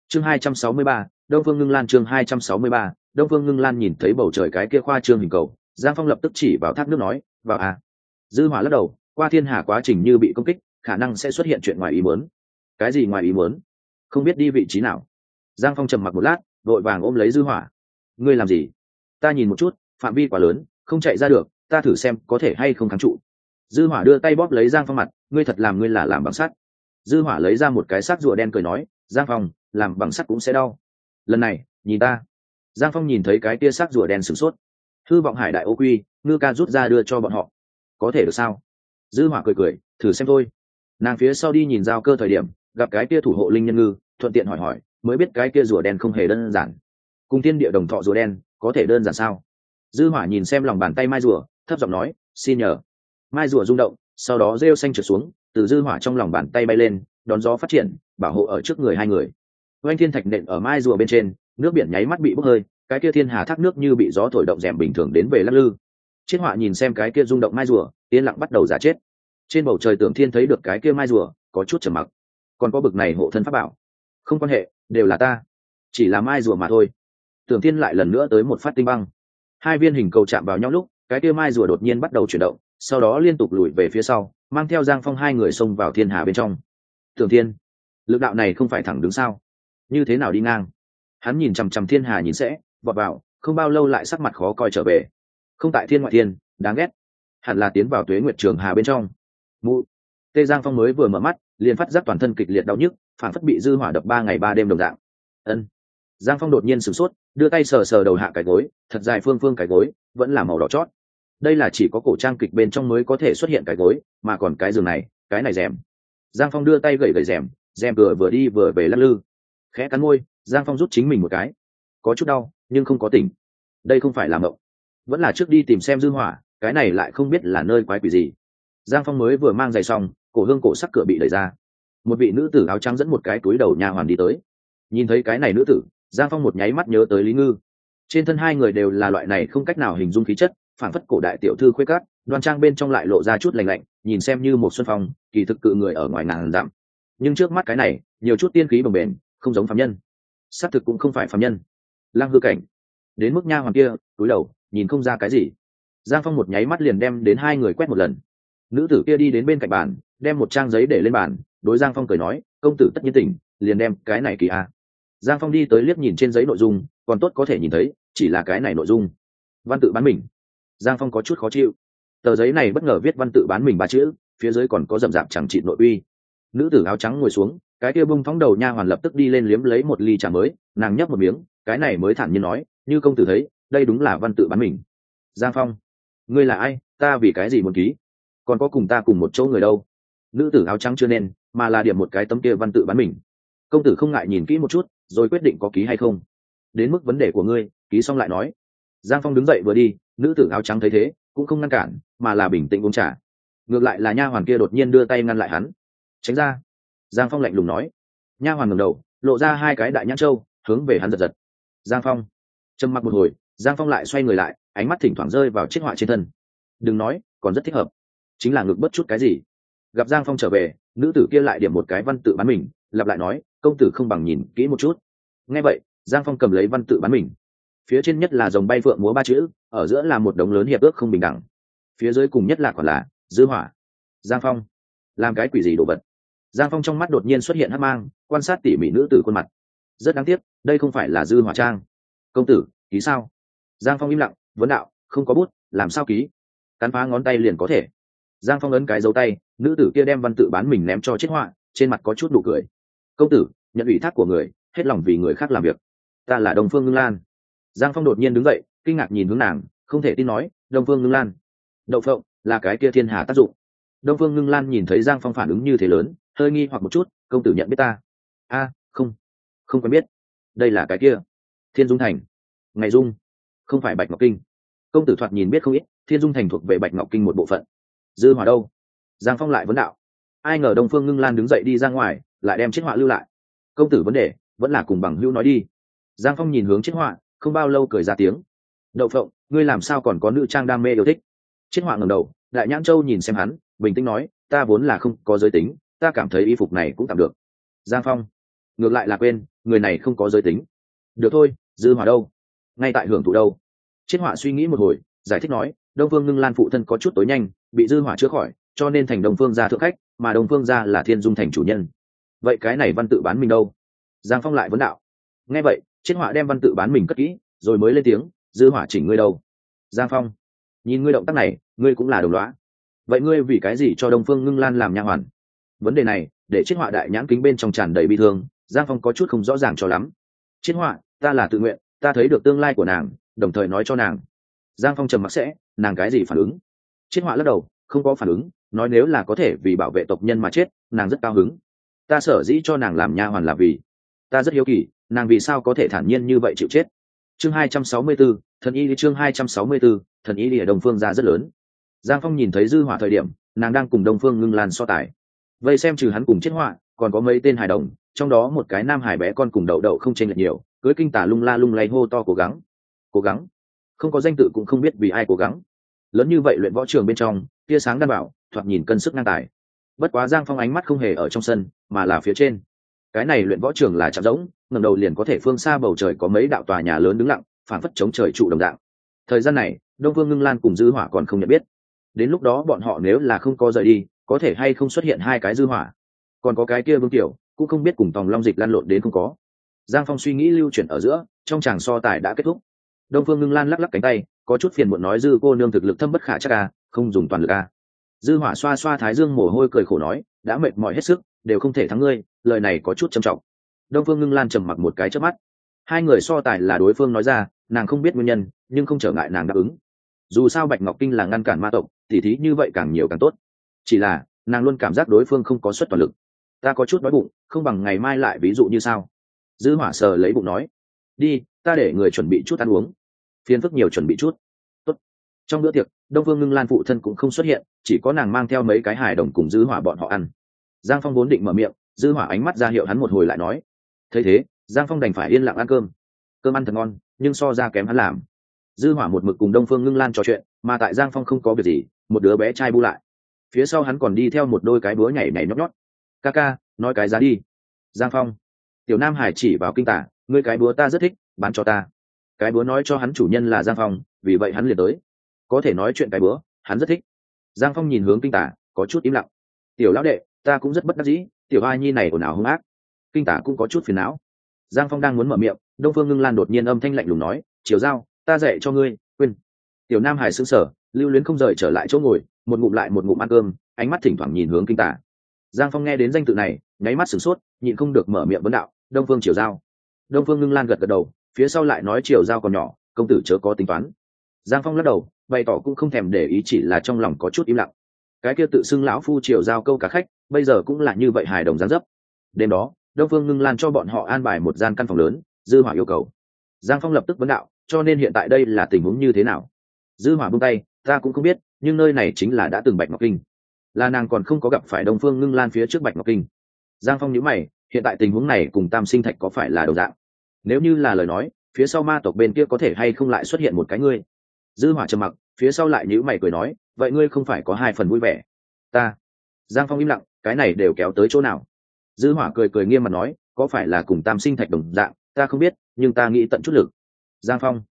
Chương hai trăm sáu mươi ba, đông phương ngưng lan chương hai trăm sáu mươi ba, đông phương ngưng lan nhìn thấy bầu trời cái kia khoa trương hình cầu giang phong lập tức chỉ vào thác nước nói, vào à. Dư hỏa lắc đầu, qua thiên hà quá trình như bị công kích, khả năng sẽ xuất hiện chuyện ngoài ý muốn. Cái gì ngoài ý muốn? Không biết đi vị trí nào. Giang phong trầm mặc một lát, vội vàng ôm lấy dư hỏa. Ngươi làm gì? Ta nhìn một chút, phạm vi quá lớn, không chạy ra được, ta thử xem có thể hay không kháng trụ. Dư hỏa đưa tay bóp lấy giang phong mặt, ngươi thật làm ngươi là làm bằng sắt. Dư hỏa lấy ra một cái xác rùa đen cười nói, giang phong, làm bằng sắt cũng sẽ đau. Lần này, nhìn ta. Giang phong nhìn thấy cái tia xác rùa đen sửng sốt hư vọng hải đại ô quy, ngư ca rút ra đưa cho bọn họ. Có thể được sao? Dư hỏa cười cười, thử xem thôi. Nàng phía sau đi nhìn giao cơ thời điểm, gặp cái kia thủ hộ linh nhân ngư, thuận tiện hỏi hỏi, mới biết cái kia rùa đen không hề đơn giản. Cùng thiên địa đồng thọ rùa đen, có thể đơn giản sao? Dư hỏa nhìn xem lòng bàn tay mai rùa, thấp giọng nói, xin nhờ. Mai rùa rung động, sau đó rêu xanh trượt xuống, từ dư hỏa trong lòng bàn tay bay lên, đón gió phát triển, bảo hộ ở trước người hai người. Oanh thiên thạch nện ở mai rùa bên trên, nước biển nháy mắt bị bốc hơi cái kia thiên hà thác nước như bị gió thổi động rèm bình thường đến về lắc lư. Chiết họa nhìn xem cái kia rung động mai rùa, yên lặng bắt đầu giả chết. Trên bầu trời tưởng thiên thấy được cái kia mai rùa, có chút trầm mặc. Còn có bực này hộ thân pháp bảo. Không quan hệ, đều là ta. Chỉ là mai rùa mà thôi. Tưởng thiên lại lần nữa tới một phát tinh băng. Hai viên hình cầu chạm vào nhau lúc, cái kia mai rùa đột nhiên bắt đầu chuyển động, sau đó liên tục lùi về phía sau, mang theo giang phong hai người xông vào thiên hà bên trong. Tưởng thiên, lực đạo này không phải thẳng đứng sao? Như thế nào đi ngang? Hắn nhìn chằm chằm thiên hà nhìn sẽ vọt vào, không bao lâu lại sắc mặt khó coi trở về. Không tại thiên ngoại thiên, đáng ghét. Hẳn là tiến vào tuế nguyệt trường hà bên trong. Mụ, tê giang phong mới vừa mở mắt, liền phát giác toàn thân kịch liệt đau nhức, phản phất bị dư hỏa đập ba ngày ba đêm đồng dạng. Ân. Giang phong đột nhiên sửng sốt, đưa tay sờ sờ đầu hạ cái gối, thật dài phương phương cái gối, vẫn là màu đỏ chót. Đây là chỉ có cổ trang kịch bên trong mới có thể xuất hiện cái gối, mà còn cái giường này, cái này rèm. Giang phong đưa tay gậy gậy rèm rèm vừa vừa đi vừa về lắc lư. Khẽ cắn môi, giang phong rút chính mình một cái. Có chút đau nhưng không có tỉnh đây không phải là mộng. Vẫn là trước đi tìm xem dư hỏa, cái này lại không biết là nơi quái quỷ gì. Giang phong mới vừa mang giày xong, cổ hương cổ sắc cửa bị đẩy ra. Một vị nữ tử áo trắng dẫn một cái túi đầu nhà hoàn đi tới. Nhìn thấy cái này nữ tử, giang phong một nháy mắt nhớ tới lý ngư. Trên thân hai người đều là loại này không cách nào hình dung khí chất phản phất cổ đại tiểu thư khuê cát đoan trang bên trong lại lộ ra chút lành lạnh, nhìn xem như một xuân phong, kỳ thực cự người ở ngoài ngàn dặm. Nhưng trước mắt cái này, nhiều chút tiên khí bồng bềnh, không giống phạm nhân. Xác thực cũng không phải phạm nhân lăng hư cảnh. Đến mức nha hoàng kia, túi đầu, nhìn không ra cái gì. Giang phong một nháy mắt liền đem đến hai người quét một lần. Nữ tử kia đi đến bên cạnh bàn, đem một trang giấy để lên bàn, đối giang phong cười nói, công tử tất nhiên tỉnh, liền đem cái này kỳ a. À. giang phong đi tới liếc nhìn trên giấy nội dung, còn tốt có thể nhìn thấy, chỉ là cái này nội dung. Văn tự bán mình. Giang phong có chút khó chịu. Tờ giấy này bất ngờ viết văn tự bán mình ba chữ, phía dưới còn có rậm rạp chẳng trị nội uy. Nữ tử áo trắng ngồi xuống, cái kia bung thóng đầu nha hoàn lập tức đi lên liếm lấy một ly trà mới, nàng nhấp một miếng cái này mới thản nhiên nói, như công tử thấy, đây đúng là văn tự bán mình. Giang phong, ngươi là ai, ta vì cái gì muốn ký? Còn có cùng ta cùng một chỗ người đâu? Nữ tử áo trắng chưa nên, mà là điểm một cái tấm kia văn tự bán mình. Công tử không ngại nhìn kỹ một chút, rồi quyết định có ký hay không. Đến mức vấn đề của ngươi, ký xong lại nói. Giang phong đứng dậy vừa đi, nữ tử áo trắng thấy thế, cũng không ngăn cản, mà là bình tĩnh uống trà. Ngược lại là nha hoàn kia đột nhiên đưa tay ngăn lại hắn. Tránh ra. Giang phong lạnh lùng nói. Nha hoàn ngầm đầu, lộ ra hai cái đại nhãn trâu hướng về hắn giật giật giang phong. Trầm mặc một hồi, giang phong lại xoay người lại, ánh mắt thỉnh thoảng rơi vào chiếc họa trên thân. Đừng nói, còn rất thích hợp. Chính là ngực bất chút cái gì. Gặp giang phong trở về, nữ tử kia lại điểm một cái văn tự bán mình, lặp lại nói, công tử không bằng nhìn kỹ một chút. Nghe vậy, giang phong cầm lấy văn tự bán mình. Phía trên nhất là dòng bay phượng múa ba chữ, ở giữa là một đống lớn hiệp ước không bình đẳng. Phía dưới cùng nhất là còn là dư hỏa. Giang phong, làm cái quỷ gì đồ vật? Giang phong trong mắt đột nhiên xuất hiện hắc mang, quan sát tỉ mỉ nữ tử khuôn mặt rất đáng tiếc, đây không phải là dư hỏa trang. Công tử, ký sao? Giang phong im lặng, vấn đạo, không có bút, làm sao ký? Cắn phá ngón tay liền có thể. Giang phong ấn cái dấu tay, nữ tử kia đem văn tự bán mình ném cho chết họa, trên mặt có chút đủ cười. Công tử, nhận ủy thác của người, hết lòng vì người khác làm việc. Ta là đồng phương ngưng lan. Giang phong đột nhiên đứng dậy, kinh ngạc nhìn hướng nàng, không thể tin nói đồng phương ngưng lan. Đậu phộng, là cái kia thiên hà tác dụng. Đông phương ngưng lan nhìn thấy giang phong phản ứng như thế lớn, hơi nghi hoặc một chút, công tử nhận biết ta. A, không không quen biết. Đây là cái kia. Thiên dung thành. Ngày dung. Không phải bạch ngọc kinh. Công tử thoạt nhìn biết không ít, thiên dung thành thuộc về bạch ngọc kinh một bộ phận. Dư hỏa đâu? Giang phong lại vấn đạo. Ai ngờ đông phương ngưng lan đứng dậy đi ra ngoài, lại đem chiếc họa lưu lại. Công tử vấn đề, vẫn là cùng bằng hữu nói đi. Giang phong nhìn hướng chiếc họa, không bao lâu cười ra tiếng. Đậu phộng, ngươi làm sao còn có nữ trang đam mê yêu thích? Chiếc họa ngầm đầu, đại nhãn châu nhìn xem hắn, bình tĩnh nói, ta vốn là không có giới tính, ta cảm thấy y phục này cũng tạm được. Giang phong ngược lại là quên, người này không có giới tính. Được thôi, dư hỏa đâu? Ngay tại hưởng thụ đâu? Chiết họa suy nghĩ một hồi, giải thích nói, đông phương ngưng lan phụ thân có chút tối nhanh, bị dư hỏa chữa khỏi, cho nên thành đông phương gia thượng khách, mà đông phương gia là thiên dung thành chủ nhân. Vậy cái này văn tự bán mình đâu? Giang phong lại vấn đạo. Nghe vậy chiết họa đem văn tự bán mình cất kỹ, rồi mới lên tiếng, dư hỏa chỉnh ngươi đâu? Giang phong, nhìn ngươi động tác này, ngươi cũng là đồng loá vậy ngươi vì cái gì cho đông phương ngưng lan làm nha hoàn? Vấn đề này, để chiết họa đại nhãn kính bên trong tràn đầy bi thương giang phong có chút không rõ ràng cho lắm. Chiến họa ta là tự nguyện ta thấy được tương lai của nàng đồng thời nói cho nàng. Giang phong trầm mặc sẽ nàng cái gì phản ứng? Chiến họa lắc đầu không có phản ứng nói nếu là có thể vì bảo vệ tộc nhân mà chết nàng rất cao hứng. Ta sở dĩ cho nàng làm nha hoàn là vì ta rất hiếu kỳ nàng vì sao có thể thản nhiên như vậy chịu chết? Chương hai trăm sáu mươi 264, thần y chương hai trăm sáu mươi 264, thần y ở đồng phương ra rất lớn. Giang phong nhìn thấy dư hỏa thời điểm nàng đang cùng đông phương ngưng lan so tài. Vậy xem trừ hắn cùng chết họa còn có mấy tên hài đồng, trong đó một cái nam hải bé con cùng đậu đậu không tranh lệch nhiều, cưới kinh tả lung la lung lay hô to cố gắng. Cố gắng? Không có danh tự cũng không biết vì ai cố gắng. Lớn như vậy luyện võ trường bên trong, tia sáng đan bảo, thoạt nhìn cân sức ngang tài. Bất quá giang phong ánh mắt không hề ở trong sân, mà là phía trên. Cái này luyện võ trường là chạm rỗng ngầm đầu liền có thể phương xa bầu trời có mấy đạo tòa nhà lớn đứng lặng phản phất chống trời trụ đồng đạo thời gian này, đông vương ngưng lan cùng dư hỏa còn không nhận biết. Đến lúc đó bọn họ nếu là không có rời đi, có thể hay không xuất hiện hai cái dư hỏa còn có cái kia vương tiểu cũng không biết cùng tòng long dịch lan lộn đến không có. Giang phong suy nghĩ lưu chuyển ở giữa trong tràng so tài đã kết thúc. Đông phương ngưng lan lắc lắc cánh tay có chút phiền muộn nói dư cô nương thực lực thâm bất khả chắc à, không dùng toàn lực à. dư hỏa xoa xoa thái dương mồ hôi cười khổ nói đã mệt mỏi hết sức đều không thể thắng ngươi lời này có chút trầm trọng. Đông phương ngưng lan trầm mặc một cái trước mắt. Hai người so tài là đối phương nói ra nàng không biết nguyên nhân nhưng không trở ngại nàng đáp ứng. Dù sao bạch ngọc kinh là ngăn cản ma tộc tỉ thí như vậy càng nhiều càng tốt. Chỉ là nàng luôn cảm giác đối phương không có suất toàn lực ta có chút đói bụng, không bằng ngày mai lại ví dụ như sao? Dư hỏa sờ lấy bụng nói, đi, ta để người chuẩn bị chút ăn uống. Phiền phức nhiều chuẩn bị chút. Tốt. trong bữa tiệc, đông Vương ngưng lan phụ thân cũng không xuất hiện, chỉ có nàng mang theo mấy cái hài đồng cùng dư hỏa bọn họ ăn. Giang phong vốn định mở miệng, dư hỏa ánh mắt ra hiệu hắn một hồi lại nói, thấy thế, giang phong đành phải yên lặng ăn cơm. Cơm ăn thật ngon, nhưng so ra kém hắn làm. Dư hỏa một mực cùng đông phương ngưng lan trò chuyện, mà tại giang phong không có việc gì, một đứa bé trai bu lại. Phía sau hắn còn đi theo một đôi cái búa nhảy nhảy nhót nhót ca ca, nói cái giá đi. Giang phong. Tiểu nam hải chỉ vào kinh tả, ngươi cái búa ta rất thích, bán cho ta. Cái búa nói cho hắn chủ nhân là giang phong, vì vậy hắn liền tới. Có thể nói chuyện cái búa, hắn rất thích. Giang phong nhìn hướng kinh tả, có chút im lặng. Tiểu lão đệ, ta cũng rất bất đắc dĩ, tiểu a nhi này ồn ào hung ác. Kinh tả cũng có chút phiền não. Giang phong đang muốn mở miệng, đông phương ngưng lan đột nhiên âm thanh lạnh lùng nói chiều giao, ta dạy cho ngươi, quên. Tiểu nam hải xứng sở lưu luyến không rời trở lại chỗ ngồi, một ngụm lại một ngụm ăn cơm, ánh mắt thỉnh thoảng nhìn hướng kinh tả giang phong nghe đến danh tự này, nháy mắt sửng sốt, nhịn không được mở miệng vấn đạo, đông phương triều giao. Đông phương ngưng lan gật gật đầu, phía sau lại nói triều giao còn nhỏ, công tử chớ có tính toán. Giang phong lắc đầu, bày tỏ cũng không thèm để ý chỉ là trong lòng có chút im lặng. Cái kia tự xưng lão phu triều giao câu cả khách, bây giờ cũng là như vậy hài đồng gián dấp. Đêm đó, đông phương ngưng lan cho bọn họ an bài một gian căn phòng lớn, dư hỏa yêu cầu. Giang phong lập tức vấn đạo, cho nên hiện tại đây là tình huống như thế nào? Dư hỏa buông tay, ta cũng không biết, nhưng nơi này chính là đã từng bạch ngọc kinh là nàng còn không có gặp phải đông phương ngưng lan phía trước bạch ngọc kinh. Giang phong nhíu mày, hiện tại tình huống này cùng tam sinh thạch có phải là đầu dạng? Nếu như là lời nói, phía sau ma tộc bên kia có thể hay không lại xuất hiện một cái ngươi? Dư hỏa trầm mặc, phía sau lại nhíu mày cười nói, vậy ngươi không phải có hai phần vui vẻ? Ta. Giang phong im lặng, cái này đều kéo tới chỗ nào? Dư hỏa cười cười nghiêm mặt nói, có phải là cùng tam sinh thạch đồng dạng? Ta không biết, nhưng ta nghĩ tận chút lực. Giang phong.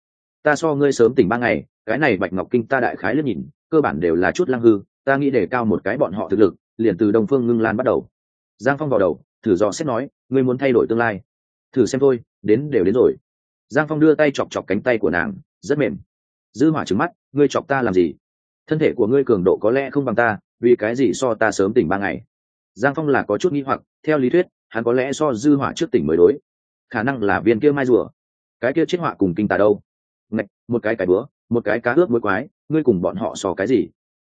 Ta so ngươi sớm tỉnh ba ngày, cái này bạch ngọc kinh ta đại khái lướt nhìn, cơ bản đều là chút lăng hư ta nghĩ để cao một cái bọn họ thực lực, liền từ đông phương ngưng lan bắt đầu. Giang phong vào đầu, thử dò xét nói, ngươi muốn thay đổi tương lai. Thử xem thôi, đến đều đến rồi. Giang phong đưa tay chọc chọc cánh tay của nàng, rất mềm. Dư hỏa trứng mắt, ngươi chọc ta làm gì? Thân thể của ngươi cường độ có lẽ không bằng ta, vì cái gì so ta sớm tỉnh ba ngày? Giang phong là có chút nghi hoặc, theo lý thuyết, hắn có lẽ so dư hỏa trước tỉnh mới đối. Khả năng là viên kia mai rùa. Cái kia chết họa cùng kinh tà đâu? Ngạch, một cái cái bữa một cái cá ướp muối quái, ngươi cùng bọn họ so cái gì?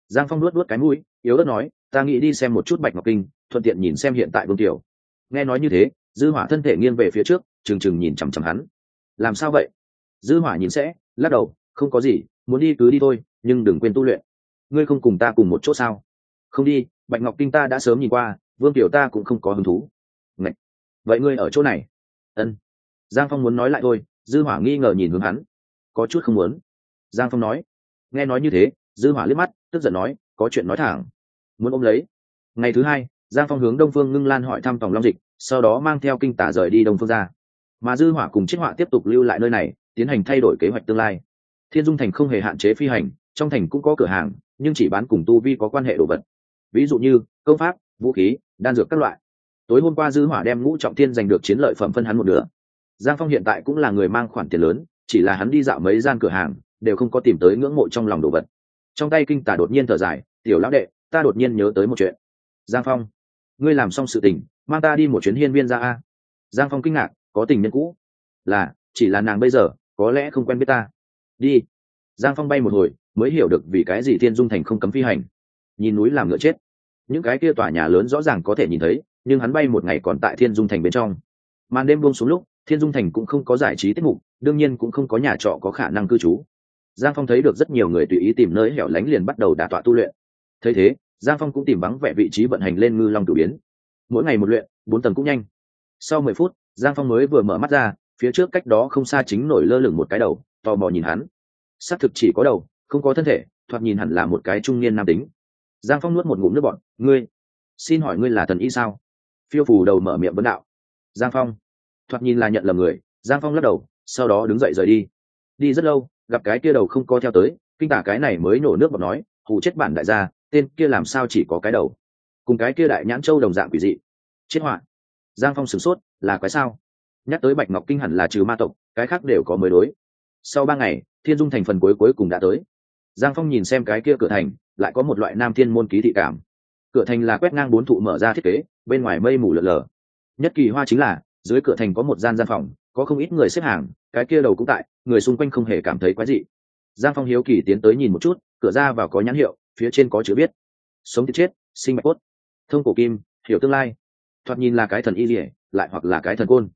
Giang phong nuốt nuốt cái mũi, yếu ớt nói, ta nghĩ đi xem một chút bạch ngọc kinh, thuận tiện nhìn xem hiện tại vương tiểu nghe nói như thế, dư hỏa thân thể nghiêng về phía trước, trừng trừng nhìn chằm chằm hắn. Làm sao vậy? Dư hỏa nhìn sẽ, lắc đầu, không có gì, muốn đi cứ đi thôi, nhưng đừng quên tu luyện. Ngươi không cùng ta cùng một chỗ sao? Không đi, bạch ngọc kinh ta đã sớm nhìn qua, vương tiểu ta cũng không có hứng thú. Ngậy. vậy ngươi ở chỗ này? Ân. Giang phong muốn nói lại thôi, dư hỏa nghi ngờ nhìn hướng hắn. Có chút không muốn. Giang phong nói. Nghe nói như thế dư hỏa liếc mắt, tức giận nói, có chuyện nói thẳng. Muốn ôm lấy. Ngày thứ hai, giang phong hướng đông phương ngưng lan hỏi thăm tòng long dịch, sau đó mang theo kinh tả rời đi đông phương ra. Mà dư hỏa cùng chiết họa tiếp tục lưu lại nơi này, tiến hành thay đổi kế hoạch tương lai. Thiên dung thành không hề hạn chế phi hành, trong thành cũng có cửa hàng, nhưng chỉ bán cùng tu vi có quan hệ đồ vật. Ví dụ như, công pháp, vũ khí, đan dược các loại. Tối hôm qua dư hỏa đem ngũ trọng thiên giành được chiến lợi phẩm phân hắn một nửa. Giang phong hiện tại cũng là người mang khoản tiền lớn, chỉ là hắn đi dạo mấy gian cửa hàng, đều không có tìm tới ngưỡng mộ trong lòng đồ vật trong tay kinh tả đột nhiên thở dài, tiểu lão đệ, ta đột nhiên nhớ tới một chuyện. Giang phong, ngươi làm xong sự tình, mang ta đi một chuyến hiên viên ra a. Giang phong kinh ngạc, có tình nhân cũ. Là, chỉ là nàng bây giờ, có lẽ không quen biết ta. Đi. Giang phong bay một hồi, mới hiểu được vì cái gì thiên dung thành không cấm phi hành. Nhìn núi làm ngựa chết. Những cái kia tòa nhà lớn rõ ràng có thể nhìn thấy, nhưng hắn bay một ngày còn tại thiên dung thành bên trong. Màn đêm buông xuống lúc, thiên dung thành cũng không có giải trí tiết mục, đương nhiên cũng không có nhà trọ có khả năng cư trú giang phong thấy được rất nhiều người tùy ý tìm nơi hẻo lánh liền bắt đầu đả tọa tu luyện. Thấy thế, giang phong cũng tìm vắng vẻ vị trí vận hành lên ngư long cử biến. Mỗi ngày một luyện, bốn tầng cũng nhanh. Sau mười phút, giang phong mới vừa mở mắt ra, phía trước cách đó không xa chính nổi lơ lửng một cái đầu, tò mò nhìn hắn. Xác thực chỉ có đầu, không có thân thể, thoạt nhìn hẳn là một cái trung niên nam tính. Giang phong nuốt một ngụm nước bọn ngươi, xin hỏi ngươi là thần y sao? Phiêu phù đầu mở miệng vấn đạo. Giang phong. Thoạt nhìn là nhận lầm người, giang phong lắc đầu, sau đó đứng dậy rời đi. Đi rất lâu gặp cái kia đầu không co theo tới, kinh tả cái này mới nổ nước bọt nói, hù chết bản đại gia, tên kia làm sao chỉ có cái đầu? Cùng cái kia đại nhãn châu đồng dạng quỷ dị. Chết họa. Giang phong sửng sốt, là quái sao? Nhắc tới bạch ngọc kinh hẳn là trừ ma tộc, cái khác đều có mới đối. Sau ba ngày, thiên dung thành phần cuối cuối cùng đã tới. Giang phong nhìn xem cái kia cửa thành, lại có một loại nam thiên môn ký thị cảm. Cửa thành là quét ngang bốn thụ mở ra thiết kế, bên ngoài mây mù lợn lờ nhất kỳ hoa chính là, dưới cửa thành có một gian gian phòng có không ít người xếp hàng, cái kia đầu cũng tại, người xung quanh không hề cảm thấy quái dị. Giang phong hiếu kỳ tiến tới nhìn một chút, cửa ra vào có nhãn hiệu, phía trên có chữ viết, sống thì chết, sinh mạch cốt. Thông cổ kim, hiểu tương lai. Thoạt nhìn là cái thần y lỉa lại hoặc là cái thần côn.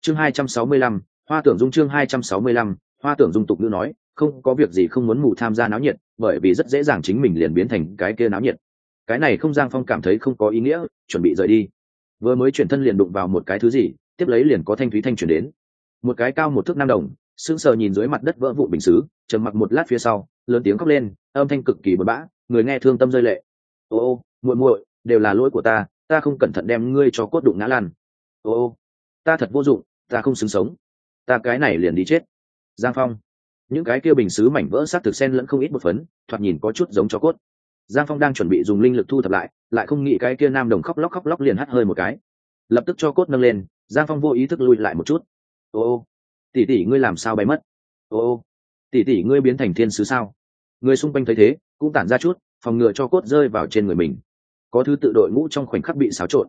Chương hai trăm sáu mươi lăm, hoa tưởng dung chương hai trăm sáu mươi lăm, hoa tưởng dung tục ngữ nói, không, có việc gì không muốn mù tham gia náo nhiệt, bởi vì rất dễ dàng chính mình liền biến thành cái kia náo nhiệt. Cái này không giang phong cảm thấy không có ý nghĩa, chuẩn bị rời đi. Vừa mới chuyển thân liền đụng vào một cái thứ gì, tiếp lấy liền có thanh thúy thanh chuyển đến một cái cao một thước nam đồng, sững sờ nhìn dưới mặt đất vỡ vụ bình xứ, trầm mặc một lát phía sau, lớn tiếng khóc lên, âm thanh cực kỳ bừa bã, người nghe thương tâm rơi lệ. Ô ô, muội muội, đều là lỗi của ta ta không cẩn thận đem ngươi cho cốt đụng ngã lan ô ô, ta thật vô dụng, ta không xứng sống. Ta cái này liền đi chết. Giang phong. Những cái kia bình xứ mảnh vỡ sát thực sen lẫn không ít một phấn, thoạt nhìn có chút giống cho cốt. Giang phong đang chuẩn bị dùng linh lực thu thập lại lại không nghĩ cái kia nam đồng khóc lóc khóc lóc liền hắt hơi một cái. Lập tức cho cốt nâng lên, giang phong vô ý thức lui lại một chút ô ô tỉ tỉ ngươi làm sao bay mất? Ô ô tỉ tỉ ngươi biến thành thiên sứ sao? Người xung quanh thấy thế, cũng tản ra chút, phòng ngừa cho cốt rơi vào trên người mình. Có thứ tự đội ngũ trong khoảnh khắc bị xáo trộn.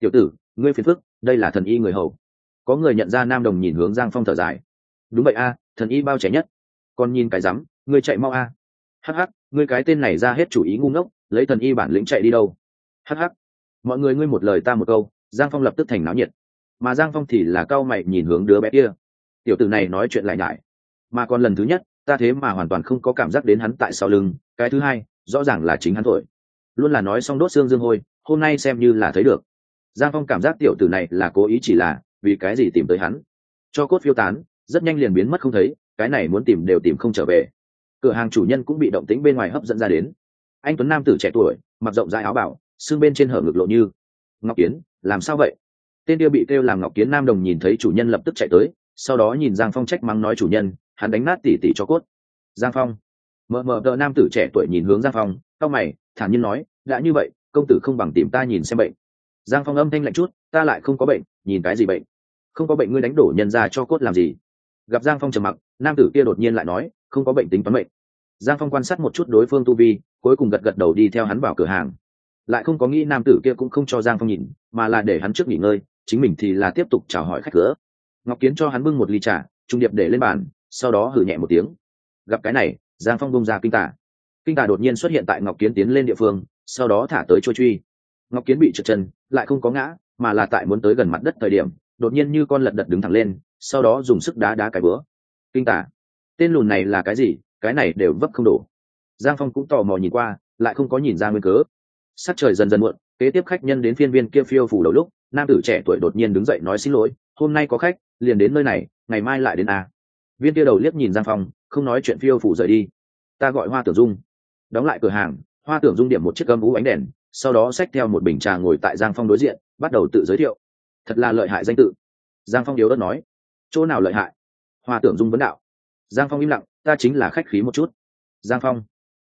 Tiểu tử, ngươi phiền phức, đây là thần y người hầu. Có người nhận ra nam đồng nhìn hướng giang phong thở dài. Đúng vậy a, thần y bao trẻ nhất. Còn nhìn cái rắm, ngươi chạy mau a. Hh ngươi cái tên này ra hết chủ ý ngu ngốc, lấy thần y bản lĩnh chạy đi đâu. Hh mọi người ngươi một lời ta một câu, giang phong lập tức thành náo nhiệt mà giang phong thì là cao mày nhìn hướng đứa bé kia. Tiểu tử này nói chuyện lại nhải. Mà còn lần thứ nhất, ta thế mà hoàn toàn không có cảm giác đến hắn tại sau lưng, cái thứ hai, rõ ràng là chính hắn thổi. Luôn là nói xong đốt xương dương hôi, hôm nay xem như là thấy được. Giang phong cảm giác tiểu tử này là cố ý chỉ là vì cái gì tìm tới hắn. Cho cốt phiêu tán, rất nhanh liền biến mất không thấy, cái này muốn tìm đều tìm không trở về. Cửa hàng chủ nhân cũng bị động tĩnh bên ngoài hấp dẫn ra đến. Anh tuấn nam tử trẻ tuổi, mặc rộng dài áo bảo, xương bên trên hở ngực lộ như. Ngọc kiến làm sao vậy? Tên kia bị kêu làm ngọc kiến nam đồng nhìn thấy chủ nhân lập tức chạy tới, sau đó nhìn giang phong trách mắng nói chủ nhân, hắn đánh nát tỉ tỉ cho cốt. Giang phong. Mờ mờ đợi nam tử trẻ tuổi nhìn hướng giang phong, cao mày, thản nhiên nói, đã như vậy, công tử không bằng tìm ta nhìn xem bệnh. Giang phong âm thanh lạnh chút, ta lại không có bệnh, nhìn cái gì bệnh? Không có bệnh ngươi đánh đổ nhân ra cho cốt làm gì? Gặp giang phong trầm mặc, nam tử kia đột nhiên lại nói, không có bệnh tính toán bệnh giang phong quan sát một chút đối phương tu vi, cuối cùng gật gật đầu đi theo hắn vào cửa hàng. Lại không có nghĩ nam tử kia cũng không cho giang phong nhìn, mà là để hắn trước nghỉ ngơi chính mình thì là tiếp tục chào hỏi khách cửa. Ngọc kiến cho hắn bưng một ly trà, trung điệp để lên bàn, sau đó hử nhẹ một tiếng. Gặp cái này, giang phong bông ra kinh tả kinh tả đột nhiên xuất hiện tại ngọc kiến tiến lên địa phương, sau đó thả tới trôi truy. Ngọc kiến bị trượt chân, lại không có ngã, mà là tại muốn tới gần mặt đất thời điểm, đột nhiên như con lật đật đứng thẳng lên, sau đó dùng sức đá đá cái bữa. Kinh tả tên lùn này là cái gì? Cái này đều vấp không đổ. Giang phong cũng tò mò nhìn qua, lại không có nhìn ra nguyên cớ. Sắc trời dần dần muộn, kế tiếp khách nhân đến phiên viên kia phiêu phủ đầu lúc nam tử trẻ tuổi đột nhiên đứng dậy nói xin lỗi, hôm nay có khách, liền đến nơi này, ngày mai lại đến a viên kia đầu liếc nhìn giang phong, không nói chuyện phiêu phủ rời đi. Ta gọi hoa tưởng dung. Đóng lại cửa hàng, hoa tưởng dung điểm một chiếc gâm vũ ánh đèn, sau đó xách theo một bình trà ngồi tại giang phong đối diện, bắt đầu tự giới thiệu. Thật là lợi hại danh tự. Giang phong yếu đất nói. Chỗ nào lợi hại? Hoa tưởng dung vấn đạo. Giang phong im lặng, ta chính là khách khí một chút. Giang phong.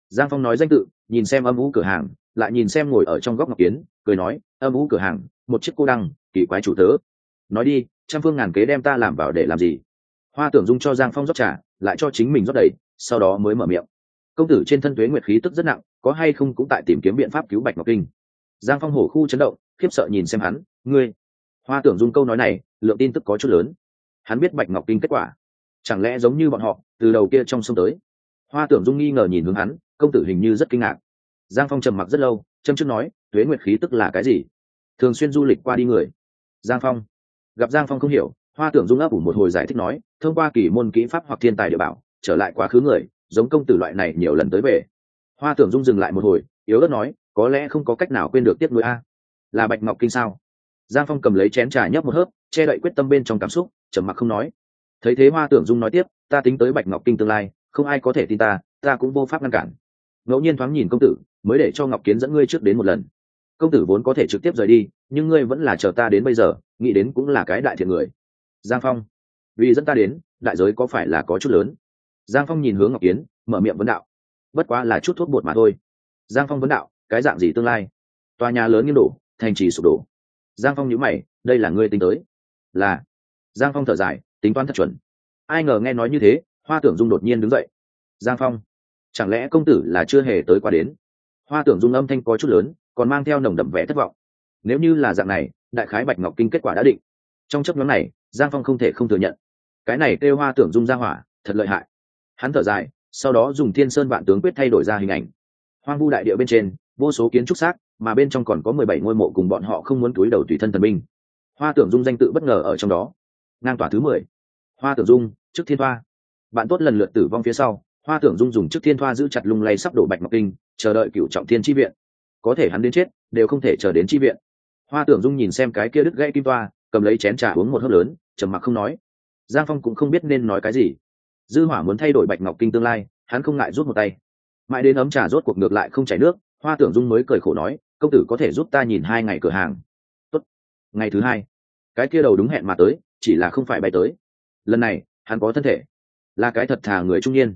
Giang phong nói danh tự, nhìn xem âm vũ cửa hàng, lại nhìn xem ngồi ở trong góc ngọc kiến, cười nói, âm vũ cửa hàng một chiếc cô đăng, kỳ quái chủ tớ. Nói đi, trăm phương ngàn kế đem ta làm vào để làm gì? Hoa tưởng dung cho giang phong rót trà, lại cho chính mình rót đầy, sau đó mới mở miệng. Công tử trên thân thuế nguyệt khí tức rất nặng, có hay không cũng tại tìm kiếm biện pháp cứu bạch ngọc kinh. Giang phong hổ khu chấn động, khiếp sợ nhìn xem hắn, ngươi? Hoa tưởng dung câu nói này, lượng tin tức có chút lớn. Hắn biết bạch ngọc kinh kết quả. Chẳng lẽ giống như bọn họ, từ đầu kia trong sông tới? Hoa tưởng dung nghi ngờ nhìn hướng hắn, công tử hình như rất kinh ngạc. Giang phong trầm mặc rất lâu, châm chức nói thuế nguyệt khí tức là cái gì? Thường xuyên du lịch qua đi người. Giang phong. Gặp giang phong không hiểu, hoa tưởng dung ấp ủ một hồi giải thích nói, thông qua kỳ môn kỹ pháp hoặc thiên tài địa bảo, trở lại quá khứ người, giống công tử loại này nhiều lần tới về. Hoa tưởng dung dừng lại một hồi, yếu ớt nói, có lẽ không có cách nào quên được tiếp nối a. Là bạch ngọc kinh sao? Giang phong cầm lấy chén trà nhấp một hớp, che đậy quyết tâm bên trong cảm xúc, trầm mặc không nói. Thấy thế hoa tưởng dung nói tiếp, ta tính tới bạch ngọc kinh tương lai, không ai có thể tin ta ta cũng vô pháp ngăn cản. Ngẫu nhiên thoáng nhìn công tử, mới để cho ngọc kiến dẫn ngươi trước đến một lần công tử vốn có thể trực tiếp rời đi, nhưng ngươi vẫn là chờ ta đến bây giờ, nghĩ đến cũng là cái đại thiện người. Giang phong, vì dẫn ta đến, đại giới có phải là có chút lớn? Giang phong nhìn hướng ngọc kiến mở miệng vấn đạo. Bất quá là chút thuốc bột mà thôi. Giang phong vấn đạo, cái dạng gì tương lai? Tòa nhà lớn như đổ, thành trì sụp đổ. Giang phong nhữ mày, đây là ngươi tính tới. Là. Giang phong thở dài, tính toán thật chuẩn. Ai ngờ nghe nói như thế, hoa tưởng dung đột nhiên đứng dậy. Giang phong, chẳng lẽ công tử là chưa hề tới qua đến? Hoa tưởng dung âm thanh có chút lớn còn mang theo nồng đậm vẻ thất vọng. Nếu như là dạng này đại khái bạch ngọc kinh kết quả đã định. Trong chấp nhóm này giang phong không thể không thừa nhận. Cái này kêu hoa tưởng dung ra hỏa thật lợi hại. Hắn thở dài sau đó dùng thiên sơn vạn tướng quyết thay đổi ra hình ảnh. Hoang vu đại địa bên trên vô số kiến trúc xác mà bên trong còn có mười bảy ngôi mộ cùng bọn họ không muốn túi đầu tùy thân thần minh. hoa tưởng dung danh tự bất ngờ ở trong đó. Ngang tỏa thứ mười. Hoa tưởng dung trước thiên thoa, bạn tốt lần lượt tử vong phía sau hoa tưởng dung dùng trước thiên thoa giữ chặt lung lay sắp đổ bạch ngọc kinh chờ đợi cựu trọng thiên tri viện có thể hắn đến chết đều không thể chờ đến tri viện. Hoa tưởng dung nhìn xem cái kia đứt gãy kim toa cầm lấy chén trà uống một hớp lớn trầm mặc không nói. Giang phong cũng không biết nên nói cái gì. Dư hỏa muốn thay đổi bạch ngọc kinh tương lai hắn không ngại rút một tay. Mãi đến ấm trà rốt cuộc ngược lại không chảy nước hoa tưởng dung mới cười khổ nói công tử có thể giúp ta nhìn hai ngày cửa hàng. Tốt. ngày thứ hai. Cái kia đầu đúng hẹn mà tới chỉ là không phải bay tới. Lần này hắn có thân thể là cái thật thà người trung niên.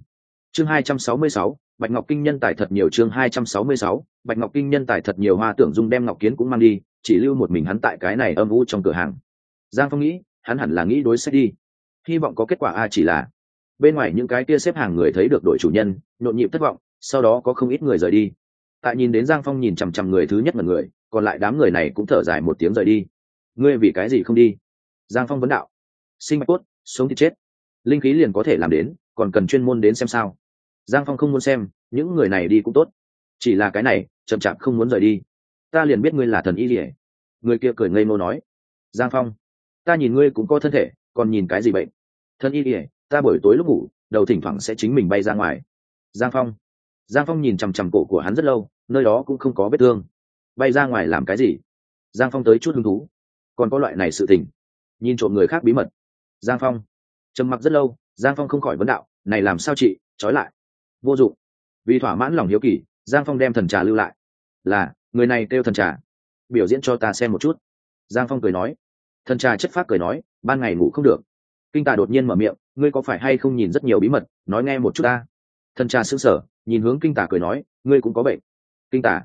Chương 266, bạch ngọc kinh nhân tài thật nhiều chương 266, bạch ngọc kinh nhân tài thật nhiều hoa tưởng dung đem ngọc kiến cũng mang đi chỉ lưu một mình hắn tại cái này âm u trong cửa hàng. Giang phong nghĩ hắn hẳn là nghĩ đối sách đi. Hy vọng có kết quả a chỉ là bên ngoài những cái kia xếp hàng người thấy được đội chủ nhân nhộn nhịp thất vọng sau đó có không ít người rời đi. Tại nhìn đến giang phong nhìn chằm chằm người thứ nhất là người còn lại đám người này cũng thở dài một tiếng rời đi. Ngươi vì cái gì không đi? Giang phong vấn đạo. Sinh mạch cốt sống thì chết. Linh khí liền có thể làm đến còn cần chuyên môn đến xem sao giang phong không muốn xem, những người này đi cũng tốt. Chỉ là cái này, chậm chạp không muốn rời đi. Ta liền biết ngươi là thần y rỉa người kia cười ngây ngô nói. Giang phong, ta nhìn ngươi cũng có thân thể, còn nhìn cái gì bệnh? Thần y rỉa ta buổi tối lúc ngủ, đầu thỉnh thoảng sẽ chính mình bay ra ngoài. Giang phong giang phong nhìn chằm chằm cổ của hắn rất lâu, nơi đó cũng không có vết thương. Bay ra ngoài làm cái gì? Giang phong tới chút hứng thú. Còn có loại này sự tình. Nhìn trộm người khác bí mật. Giang phong, trầm mặc rất lâu, giang phong không khỏi vấn đạo, này làm sao chị? Trói lại vô dụng. Vì thỏa mãn lòng hiếu kỳ, giang phong đem thần trà lưu lại. Là, người này kêu thần trà. Biểu diễn cho ta xem một chút. Giang phong cười nói. Thần trà chất phát cười nói, ban ngày ngủ không được. Kinh tà đột nhiên mở miệng, ngươi có phải hay không nhìn rất nhiều bí mật, nói nghe một chút ta. Thần trà xứng sở nhìn hướng kinh tà cười nói, ngươi cũng có bệnh. Kinh tà,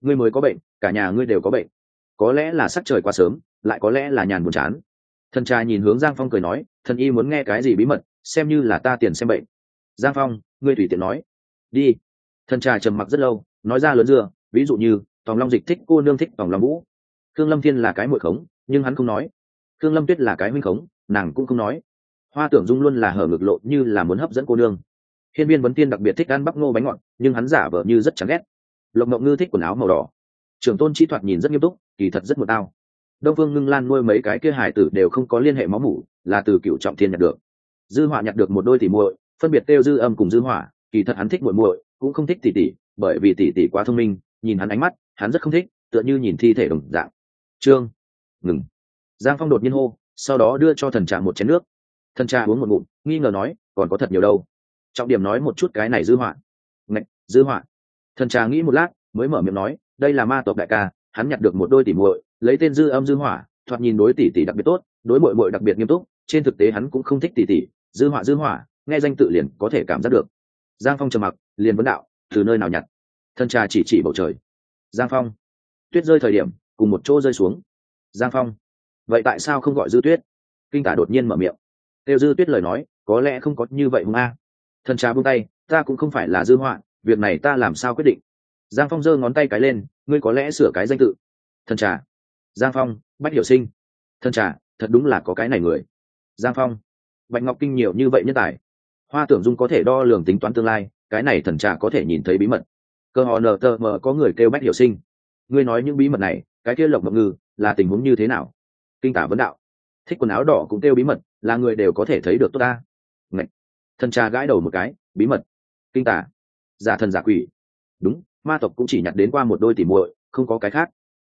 ngươi mới có bệnh, cả nhà ngươi đều có bệnh. Có lẽ là sắc trời quá sớm, lại có lẽ là nhàn buồn chán. Thần trà nhìn hướng giang phong cười nói, thần y muốn nghe cái gì bí mật, xem như là ta tiền xem bệnh. Giang phong ngươi tùy tiện nói. Đi. Thần trà trầm mặc rất lâu, nói ra lớn dưa, ví dụ như, tòng long dịch thích, cô nương thích tòng long vũ. Khương lâm thiên là cái mội khống, nhưng hắn không nói. Khương lâm tuyết là cái huynh khống, nàng cũng không nói. Hoa tưởng dung luôn là hở ngực lộ như là muốn hấp dẫn cô nương. Hiên viên vấn tiên đặc biệt thích ăn bắp ngô bánh ngọt, nhưng hắn giả vờ như rất chán ghét. Lộc mộng ngư thích quần áo màu đỏ. Trưởng tôn chi thoạt nhìn rất nghiêm túc, kỳ thật rất một tao. Đông phương ngưng lan nuôi mấy cái kia hải tử đều không có liên hệ máu mủ, là từ cựu trọng thiên nhặt được. Dư họa nhặt được một đôi tỷ muội phân biệt kêu dư âm cùng dư hỏa, kỳ thật hắn thích muội muội, cũng không thích tỷ tỷ, bởi vì tỷ tỷ quá thông minh, nhìn hắn ánh mắt, hắn rất không thích, tựa như nhìn thi thể đồng dạng. Trương, ngừng. Giang phong đột nhiên hô, sau đó đưa cho thần trà một chén nước. Thần trà uống một ngụm, nghi ngờ nói, còn có thật nhiều đâu. Trọng điểm nói một chút cái này dư họa ngạch, dư họa thần trà nghĩ một lát, mới mở miệng nói, đây là ma tộc đại ca, hắn nhặt được một đôi tỷ muội, lấy tên dư âm dư hỏa, thoạt nhìn đối tỷ tỷ đặc biệt tốt, đối muội muội đặc biệt nghiêm túc, trên thực tế hắn cũng không thích tỷ tỷ, dư hỏa dư hỏa nghe danh tự liền có thể cảm giác được. Giang phong trầm mặc, liền vấn đạo, từ nơi nào nhặt? Thân cha chỉ chỉ bầu trời. Giang phong. Tuyết rơi thời điểm, cùng một chỗ rơi xuống. Giang phong, vậy tại sao không gọi dư tuyết? Kinh tả đột nhiên mở miệng. Têu dư tuyết lời nói, có lẽ không có như vậy hùng a. Thần trà buông tay, ta cũng không phải là dư họa, việc này ta làm sao quyết định? Giang phong giơ ngón tay cái lên, ngươi có lẽ sửa cái danh tự. Thần trà. Giang phong, bách hiểu sinh. Thần trà, thật đúng là có cái này người. Giang phong. Bạch ngọc kinh nhiều như vậy nhân tài hoa tưởng dung có thể đo lường tính toán tương lai, cái này thần trà có thể nhìn thấy bí mật. Cơ họ nờ tờ mờ có người kêu bách hiểu sinh. Ngươi nói những bí mật này, cái kia lộc mộng ngư, là tình huống như thế nào? Kinh tả vấn đạo. Thích quần áo đỏ cũng kêu bí mật, là người đều có thể thấy được tốt ta. Ngậy. thần trà gãi đầu một cái, bí mật. Kinh tả. Giả thần giả quỷ. Đúng, ma tộc cũng chỉ nhặt đến qua một đôi tỉ muội, không có cái khác.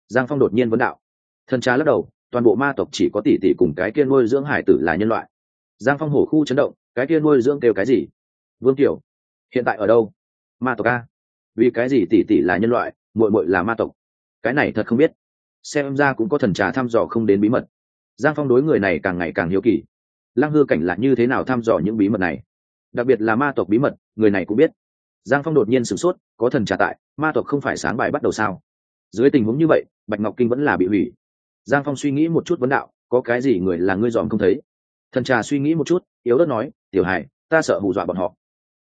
Giang phong đột nhiên vấn đạo. Thần trà lắc đầu, toàn bộ ma tộc chỉ có tỷ tỷ cùng cái kia nuôi dưỡng hải tử là nhân loại. Giang phong hổ khu chấn động cái kia nuôi dưỡng kêu cái gì? Vương tiểu hiện tại ở đâu? Ma tộc a. Vì cái gì tỷ tỷ là nhân loại, muội muội là ma tộc? Cái này thật không biết. Xem ra cũng có thần trà thăm dò không đến bí mật. Giang phong đối người này càng ngày càng hiếu kỳ. Lăng hư cảnh là như thế nào thăm dò những bí mật này? Đặc biệt là ma tộc bí mật, người này cũng biết. Giang phong đột nhiên sửng sốt, có thần trà tại, ma tộc không phải sáng bài bắt đầu sao? Dưới tình huống như vậy, bạch ngọc kinh vẫn là bị hủy. Giang phong suy nghĩ một chút vấn đạo, có cái gì người là ngươi dòm không thấy? Thần trà suy nghĩ một chút, yếu đất nói tiểu hải ta sợ hù dọa bọn họ.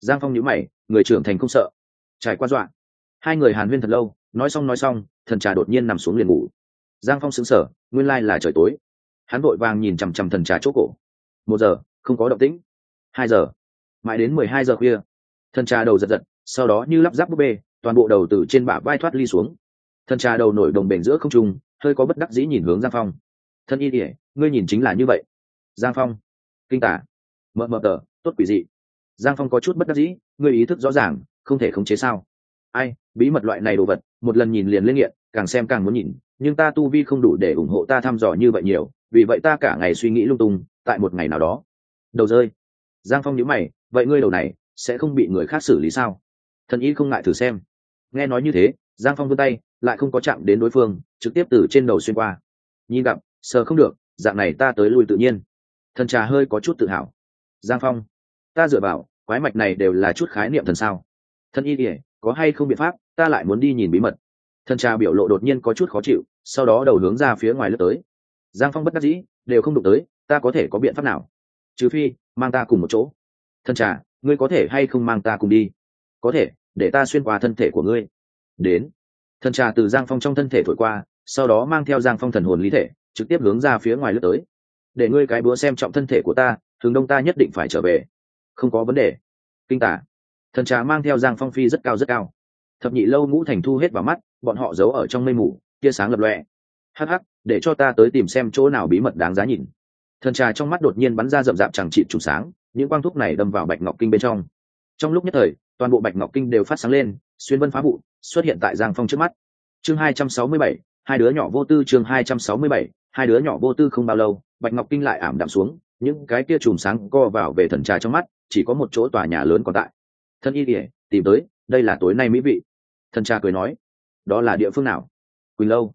Giang phong nhữ mày, người trưởng thành không sợ. Trải qua dọa. Hai người hàn huyên thật lâu, nói xong nói xong, thần trà đột nhiên nằm xuống liền ngủ. Giang phong xứng sở nguyên lai là trời tối. Hắn vội vàng nhìn chằm chằm thần trà chỗ cổ. Một giờ, không có động tĩnh. Hai giờ. Mãi đến mười hai giờ khuya. Thần trà đầu giật giật, sau đó như lắp ráp búp bê, toàn bộ đầu từ trên bả vai thoát ly xuống. Thần trà đầu nổi đồng bền giữa không trung, hơi có bất đắc dĩ nhìn hướng giang phong. Thân y ỉa ngươi nhìn chính là như vậy. Giang phong, kinh tả mờ mờ tờ, tốt quỷ dị. Giang phong có chút bất đắc dĩ người ý thức rõ ràng, không thể khống chế sao? Ai, bí mật loại này đồ vật, một lần nhìn liền lên nghiện, càng xem càng muốn nhìn, nhưng ta tu vi không đủ để ủng hộ ta thăm dò như vậy nhiều, vì vậy ta cả ngày suy nghĩ lung tung, tại một ngày nào đó. Đầu rơi. Giang phong nhíu mày, vậy ngươi đầu này, sẽ không bị người khác xử lý sao? Thần y không ngại thử xem. Nghe nói như thế, giang phong vươn tay, lại không có chạm đến đối phương, trực tiếp từ trên đầu xuyên qua. Nhìn gặp, sờ không được, dạng này ta tới lui tự nhiên. Thần trà hơi có chút tự hào giang phong, ta dựa vào, quái mạch này đều là chút khái niệm thần sao? Thân y ỉa có hay không biện pháp, ta lại muốn đi nhìn bí mật. Thần trà biểu lộ đột nhiên có chút khó chịu, sau đó đầu hướng ra phía ngoài lướt tới. Giang phong bất đắc dĩ, đều không đụng tới, ta có thể có biện pháp nào? Trừ phi, mang ta cùng một chỗ. Thần trà, ngươi có thể hay không mang ta cùng đi? Có thể, để ta xuyên qua thân thể của ngươi. Đến. Thần trà từ giang phong trong thân thể thổi qua, sau đó mang theo giang phong thần hồn lý thể, trực tiếp hướng ra phía ngoài lướt tới. Để ngươi cái búa xem trọng thân thể của ta thường đông ta nhất định phải trở về. Không có vấn đề. Kinh tả. Thần trà mang theo giang phong phi rất cao rất cao. Thập nhị lâu ngũ thành thu hết vào mắt, bọn họ giấu ở trong mây mù, tia sáng lập lọe hắc hắc, để cho ta tới tìm xem chỗ nào bí mật đáng giá nhìn. Thần trà trong mắt đột nhiên bắn ra rậm rạp chẳng trị trùng sáng, những quang thúc này đâm vào bạch ngọc kinh bên trong. Trong lúc nhất thời, toàn bộ bạch ngọc kinh đều phát sáng lên, xuyên vân phá vụ, xuất hiện tại giang phong trước mắt. Chương hai trăm sáu mươi bảy, hai đứa nhỏ vô tư, chương hai trăm sáu mươi bảy, hai đứa nhỏ vô tư không bao lâu, bạch ngọc kinh lại ảm đạm xuống những cái kia chùm sáng co vào về thần trà trong mắt, chỉ có một chỗ tòa nhà lớn còn tại. Thân y kỉa tìm tới, đây là tối nay mỹ vị. Thần trà cười nói, đó là địa phương nào? Quỳnh lâu.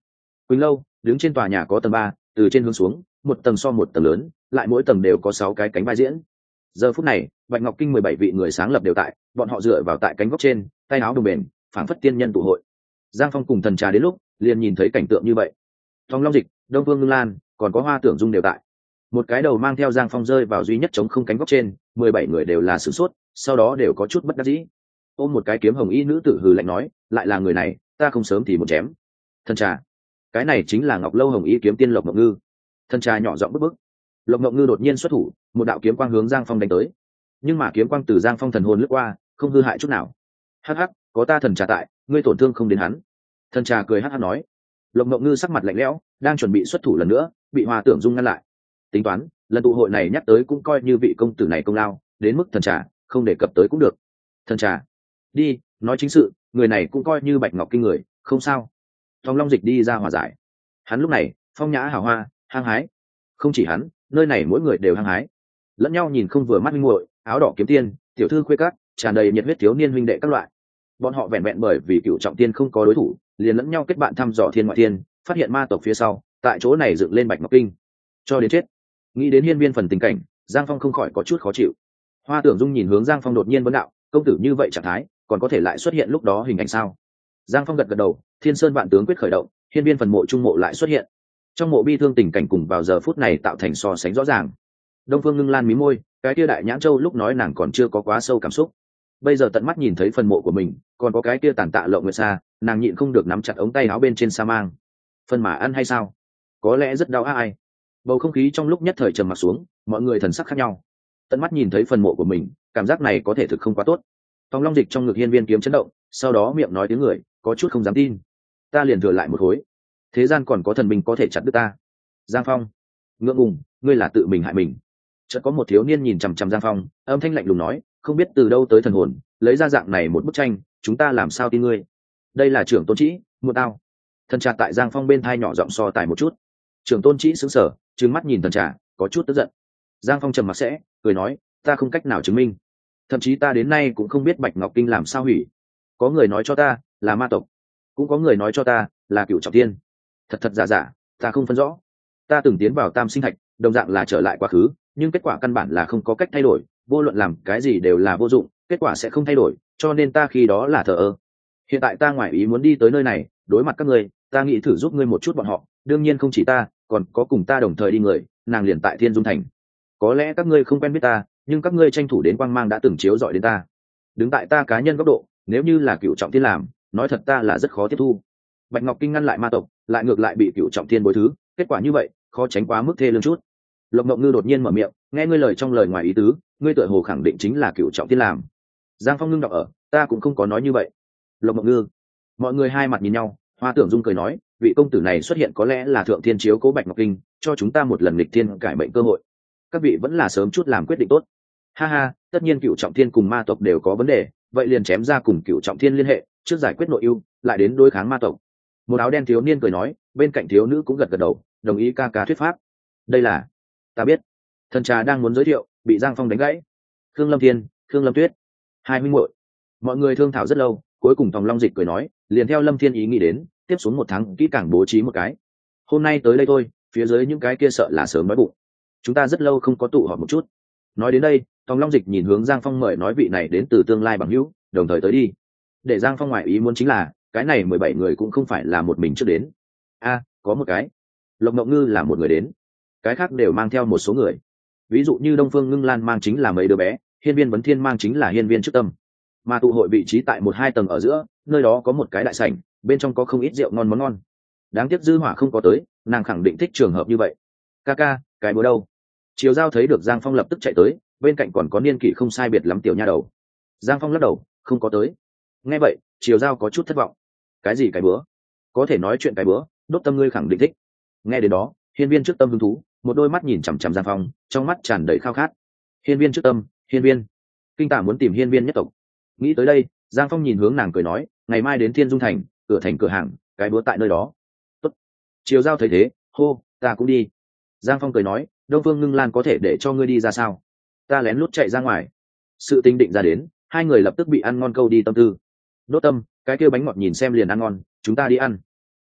Quỳnh lâu, đứng trên tòa nhà có tầng ba, từ trên hướng xuống, một tầng so một tầng lớn, lại mỗi tầng đều có sáu cái cánh vai diễn. Giờ phút này, bạch ngọc kinh mười bảy vị người sáng lập đều tại, bọn họ dựa vào tại cánh góc trên, tay áo đồng bền, phảng phất tiên nhân tụ hội. Giang phong cùng thần trà đến lúc, liền nhìn thấy cảnh tượng như vậy. Thong long dịch, đông vương ngưng lan, còn có hoa tưởng dung đều tại một cái đầu mang theo giang phong rơi vào duy nhất chống không cánh góc trên, mười bảy người đều là sửng sốt, sau đó đều có chút bất đắc dĩ. Ôm một cái kiếm hồng y nữ tử hừ lạnh nói, lại là người này, ta không sớm thì một chém. Thần trà. Cái này chính là ngọc lâu hồng y kiếm tiên lộc ngọc ngư. Thần trà nhỏ giọng bức bức. Lộc ngọc ngư đột nhiên xuất thủ, một đạo kiếm quang hướng giang phong đánh tới. Nhưng mà kiếm quang từ giang phong thần hồn lướt qua, không hư hại chút nào. Hắc hắc, có ta thần trà tại, ngươi tổn thương không đến hắn. Thần trà cười hắc hắc nói. Lộc ngọc ngư sắc mặt lạnh lẽo, đang chuẩn bị xuất thủ lần nữa, bị hòa tưởng dung ngăn lại tính toán, lần tụ hội này nhắc tới cũng coi như vị công tử này công lao, đến mức thần trà, không đề cập tới cũng được. Thần trà. Đi, nói chính sự, người này cũng coi như bạch ngọc kinh người, không sao. Thong long dịch đi ra hòa giải. Hắn lúc này, phong nhã hào hoa, hăng hái. Không chỉ hắn, nơi này mỗi người đều hăng hái. Lẫn nhau nhìn không vừa mắt minh muội, áo đỏ kiếm tiên, tiểu thư khuê cát tràn đầy nhiệt huyết thiếu niên huynh đệ các loại. Bọn họ vẹn vẹn bởi vì cựu trọng tiên không có đối thủ, liền lẫn nhau kết bạn thăm dò thiên ngoại thiên, phát hiện ma tộc phía sau, tại chỗ này dựng lên bạch ngọc kinh. Cho đến chết nghĩ đến hiên viên phần tình cảnh, giang phong không khỏi có chút khó chịu. Hoa tưởng dung nhìn hướng giang phong đột nhiên vấn đạo, công tử như vậy trạng thái, còn có thể lại xuất hiện lúc đó hình ảnh sao? Giang phong gật gật đầu, thiên sơn vạn tướng quyết khởi động, hiên viên phần mộ trung mộ lại xuất hiện. Trong mộ bi thương tình cảnh cùng vào giờ phút này tạo thành so sánh rõ ràng. Đông phương ngưng lan mí môi, cái tia đại nhãn châu lúc nói nàng còn chưa có quá sâu cảm xúc. Bây giờ tận mắt nhìn thấy phần mộ của mình, còn có cái tia tàn tạ lộng nguyệt xa, nàng nhịn không được nắm chặt ống tay áo bên trên sa mang. Phần mà ăn hay sao? Có lẽ rất đau ai? Bầu không khí trong lúc nhất thời trầm m ặ t xuống, mọi người thần sắc khác nhau. Tận mắt nhìn thấy phần mộ của mình, cảm giác này có thể thực không quá tốt. Tòng long dịch trong ngực hiên viên kiếm chấn động, sau đó miệng nói tiếng người, có chút không dám tin. Ta liền thừa lại một khối. Thế gian còn có thần minh có thể chặt đứt ta. Giang phong. Ngượng ngùng, ngươi là tự mình hại mình. Chợt có một thiếu niên nhìn chằm chằm giang phong, âm thanh lạnh lùng nói, không biết từ đâu tới thần hồn, lấy ra dạng này một bức tranh, chúng ta làm sao tin ngươi? Đây là trưởng tôn trĩ một tao. Thần trà tại giang phong bên thai nhỏ giọng so tài một chút. Trưởng tôn trĩ xứng sở trừng mắt nhìn thần trà, có chút tức giận. Giang phong trầm mặc sẽ, cười nói, ta không cách nào chứng minh. Thậm chí ta đến nay cũng không biết bạch ngọc kinh làm sao hủy. Có người nói cho ta là ma tộc, cũng có người nói cho ta là cựu trọng tiên thật thật giả giả, ta không phân rõ. Ta từng tiến vào tam sinh thạch, đồng dạng là trở lại quá khứ, nhưng kết quả căn bản là không có cách thay đổi, vô luận làm cái gì đều là vô dụng, kết quả sẽ không thay đổi, cho nên ta khi đó là thờ ơ. Hiện tại ta ngoài ý muốn đi tới nơi này, đối mặt các ngươi, ta nghĩ thử giúp ngươi một chút bọn họ, đương nhiên không chỉ ta còn có cùng ta đồng thời đi người, nàng liền tại thiên dung thành. Có lẽ các ngươi không quen biết ta, nhưng các ngươi tranh thủ đến quang mang đã từng chiếu dọi đến ta. Đứng tại ta cá nhân góc độ, nếu như là cựu trọng thiên làm, nói thật ta là rất khó tiếp thu. Bạch ngọc kinh ngăn lại ma tộc, lại ngược lại bị cựu trọng thiên bối thứ. Kết quả như vậy, khó tránh quá mức thê lương chút. Lộc ngọc ngư đột nhiên mở miệng, nghe ngươi lời trong lời ngoài ý tứ, ngươi tựa hồ khẳng định chính là cựu trọng thiên làm. Giang phong ngưng đọc ở, ta cũng không có nói như vậy. Lộc ngọc ngư, mọi người hai mặt nhìn nhau, hoa tưởng dung cười nói vị công tử này xuất hiện có lẽ là thượng thiên chiếu cố bạch ngọc kinh, cho chúng ta một lần lịch thiên cải mệnh cơ hội. Các vị vẫn là sớm chút làm quyết định tốt. Ha ha, tất nhiên cựu trọng thiên cùng ma tộc đều có vấn đề, vậy liền chém ra cùng cựu trọng thiên liên hệ, trước giải quyết nội ưu, lại đến đối kháng ma tộc. Một áo đen thiếu niên cười nói, bên cạnh thiếu nữ cũng gật gật đầu, đồng ý ca ca thuyết pháp. Đây là, ta biết. Thần trà đang muốn giới thiệu, bị giang phong đánh gãy. Khương lâm thiên, khương lâm tuyết, hai mươi muội. Mọi người thương thảo rất lâu, cuối cùng tòng long dịch cười nói, liền theo lâm thiên ý nghĩ đến tiếp xuống một tháng kỹ càng bố trí một cái. Hôm nay tới đây thôi, phía dưới những cái kia sợ là sớm nói bụng. Chúng ta rất lâu không có tụ họp một chút. Nói đến đây, tòng long dịch nhìn hướng giang phong mời nói vị này đến từ tương lai bằng hữu, đồng thời tới đi. Để giang phong ngoại ý muốn chính là, cái này mười bảy người cũng không phải là một mình trước đến. A, có một cái. Lộc mộng ngư là một người đến. Cái khác đều mang theo một số người. Ví dụ như đông phương ngưng lan mang chính là mấy đứa bé, hiên viên vấn thiên mang chính là hiên viên trước tâm. Mà tụ hội vị trí tại một hai tầng ở giữa, nơi đó có một cái đại sảnh bên trong có không ít rượu ngon món ngon. Đáng tiếc dư hỏa không có tới, nàng khẳng định thích trường hợp như vậy. Ca ca, cái bữa đâu? Chiều giao thấy được giang phong lập tức chạy tới, bên cạnh còn có niên kỷ không sai biệt lắm tiểu nha đầu. Giang phong lắc đầu, không có tới. Nghe vậy chiều giao có chút thất vọng. Cái gì cái bữa? Có thể nói chuyện cái bữa, đốt tâm ngươi khẳng định thích. Nghe đến đó, hiên viên trước tâm hứng thú, một đôi mắt nhìn chằm chằm giang phong, trong mắt tràn đầy khao khát. Hiên viên trước tâm, hiên viên. Kinh tả muốn tìm hiên viên nhất tộc. Nghĩ tới đây, giang phong nhìn hướng nàng cười nói, ngày mai đến thiên dung thành cửa thành cửa hàng, cái búa tại nơi đó. Tốt. chiều giao thấy thế, hô, ta cũng đi. Giang phong cười nói, đông phương ngưng lan có thể để cho ngươi đi ra sao? Ta lén lút chạy ra ngoài. Sự tinh định ra đến, hai người lập tức bị ăn ngon câu đi tâm tư. Đốt tâm, cái kêu bánh ngọt nhìn xem liền ăn ngon, chúng ta đi ăn.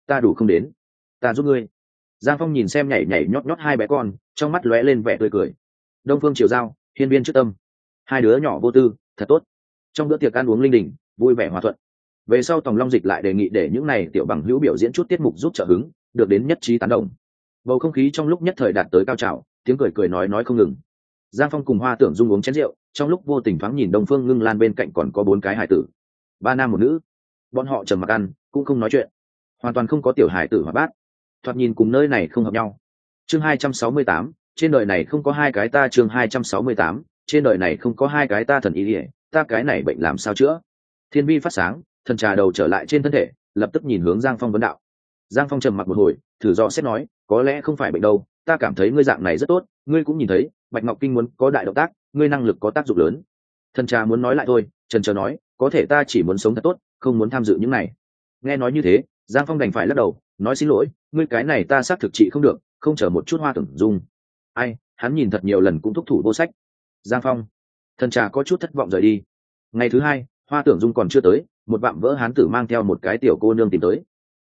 Ta đủ không đến. Ta giúp ngươi. Giang phong nhìn xem nhảy nhảy nhót nhót hai bé con, trong mắt lóe lên vẻ tươi cười. Đông phương triều giao, hiên viên trước tâm. Hai đứa nhỏ vô tư, thật tốt. Trong bữa tiệc ăn uống linh đình, vui vẻ hòa thuận về sau tòng long dịch lại đề nghị để những này tiểu bằng hữu biểu diễn chút tiết mục giúp trợ hứng, được đến nhất trí tán đồng. Bầu không khí trong lúc nhất thời đạt tới cao trào, tiếng cười cười nói nói không ngừng. Giang phong cùng hoa tưởng dung uống chén rượu, trong lúc vô tình thoáng nhìn đông phương ngưng lan bên cạnh còn có bốn cái hải tử. Ba nam một nữ. Bọn họ trầm mặc ăn, cũng không nói chuyện. Hoàn toàn không có tiểu hải tử hoạt bát thoạt nhìn cùng nơi này không hợp nhau. Chương hai trăm sáu mươi tám, trên đời này không có hai cái ta chương hai trăm sáu mươi tám, trên đời này không có hai cái ta thần ý ỉa ta cái này bệnh làm sao chữa? Thiên vi phát sáng thần trà đầu trở lại trên thân thể, lập tức nhìn hướng giang phong vấn đạo. Giang phong trầm mặc một hồi, thử do xét nói, có lẽ không phải bệnh đâu, ta cảm thấy ngươi dạng này rất tốt, ngươi cũng nhìn thấy, bạch ngọc kinh muốn có đại động tác, ngươi năng lực có tác dụng lớn. Thần trà muốn nói lại thôi, trần trờ nói, có thể ta chỉ muốn sống thật tốt, không muốn tham dự những này. Nghe nói như thế, giang phong đành phải lắc đầu, nói xin lỗi, ngươi cái này ta xác thực trị không được, không chở một chút hoa tưởng dung. Ai, hắn nhìn thật nhiều lần cũng thúc thủ vô sách. Giang phong, thần trà có chút thất vọng rời đi. Ngày thứ hai, hoa tưởng dung còn chưa tới một vạm vỡ hán tử mang theo một cái tiểu cô nương tìm tới.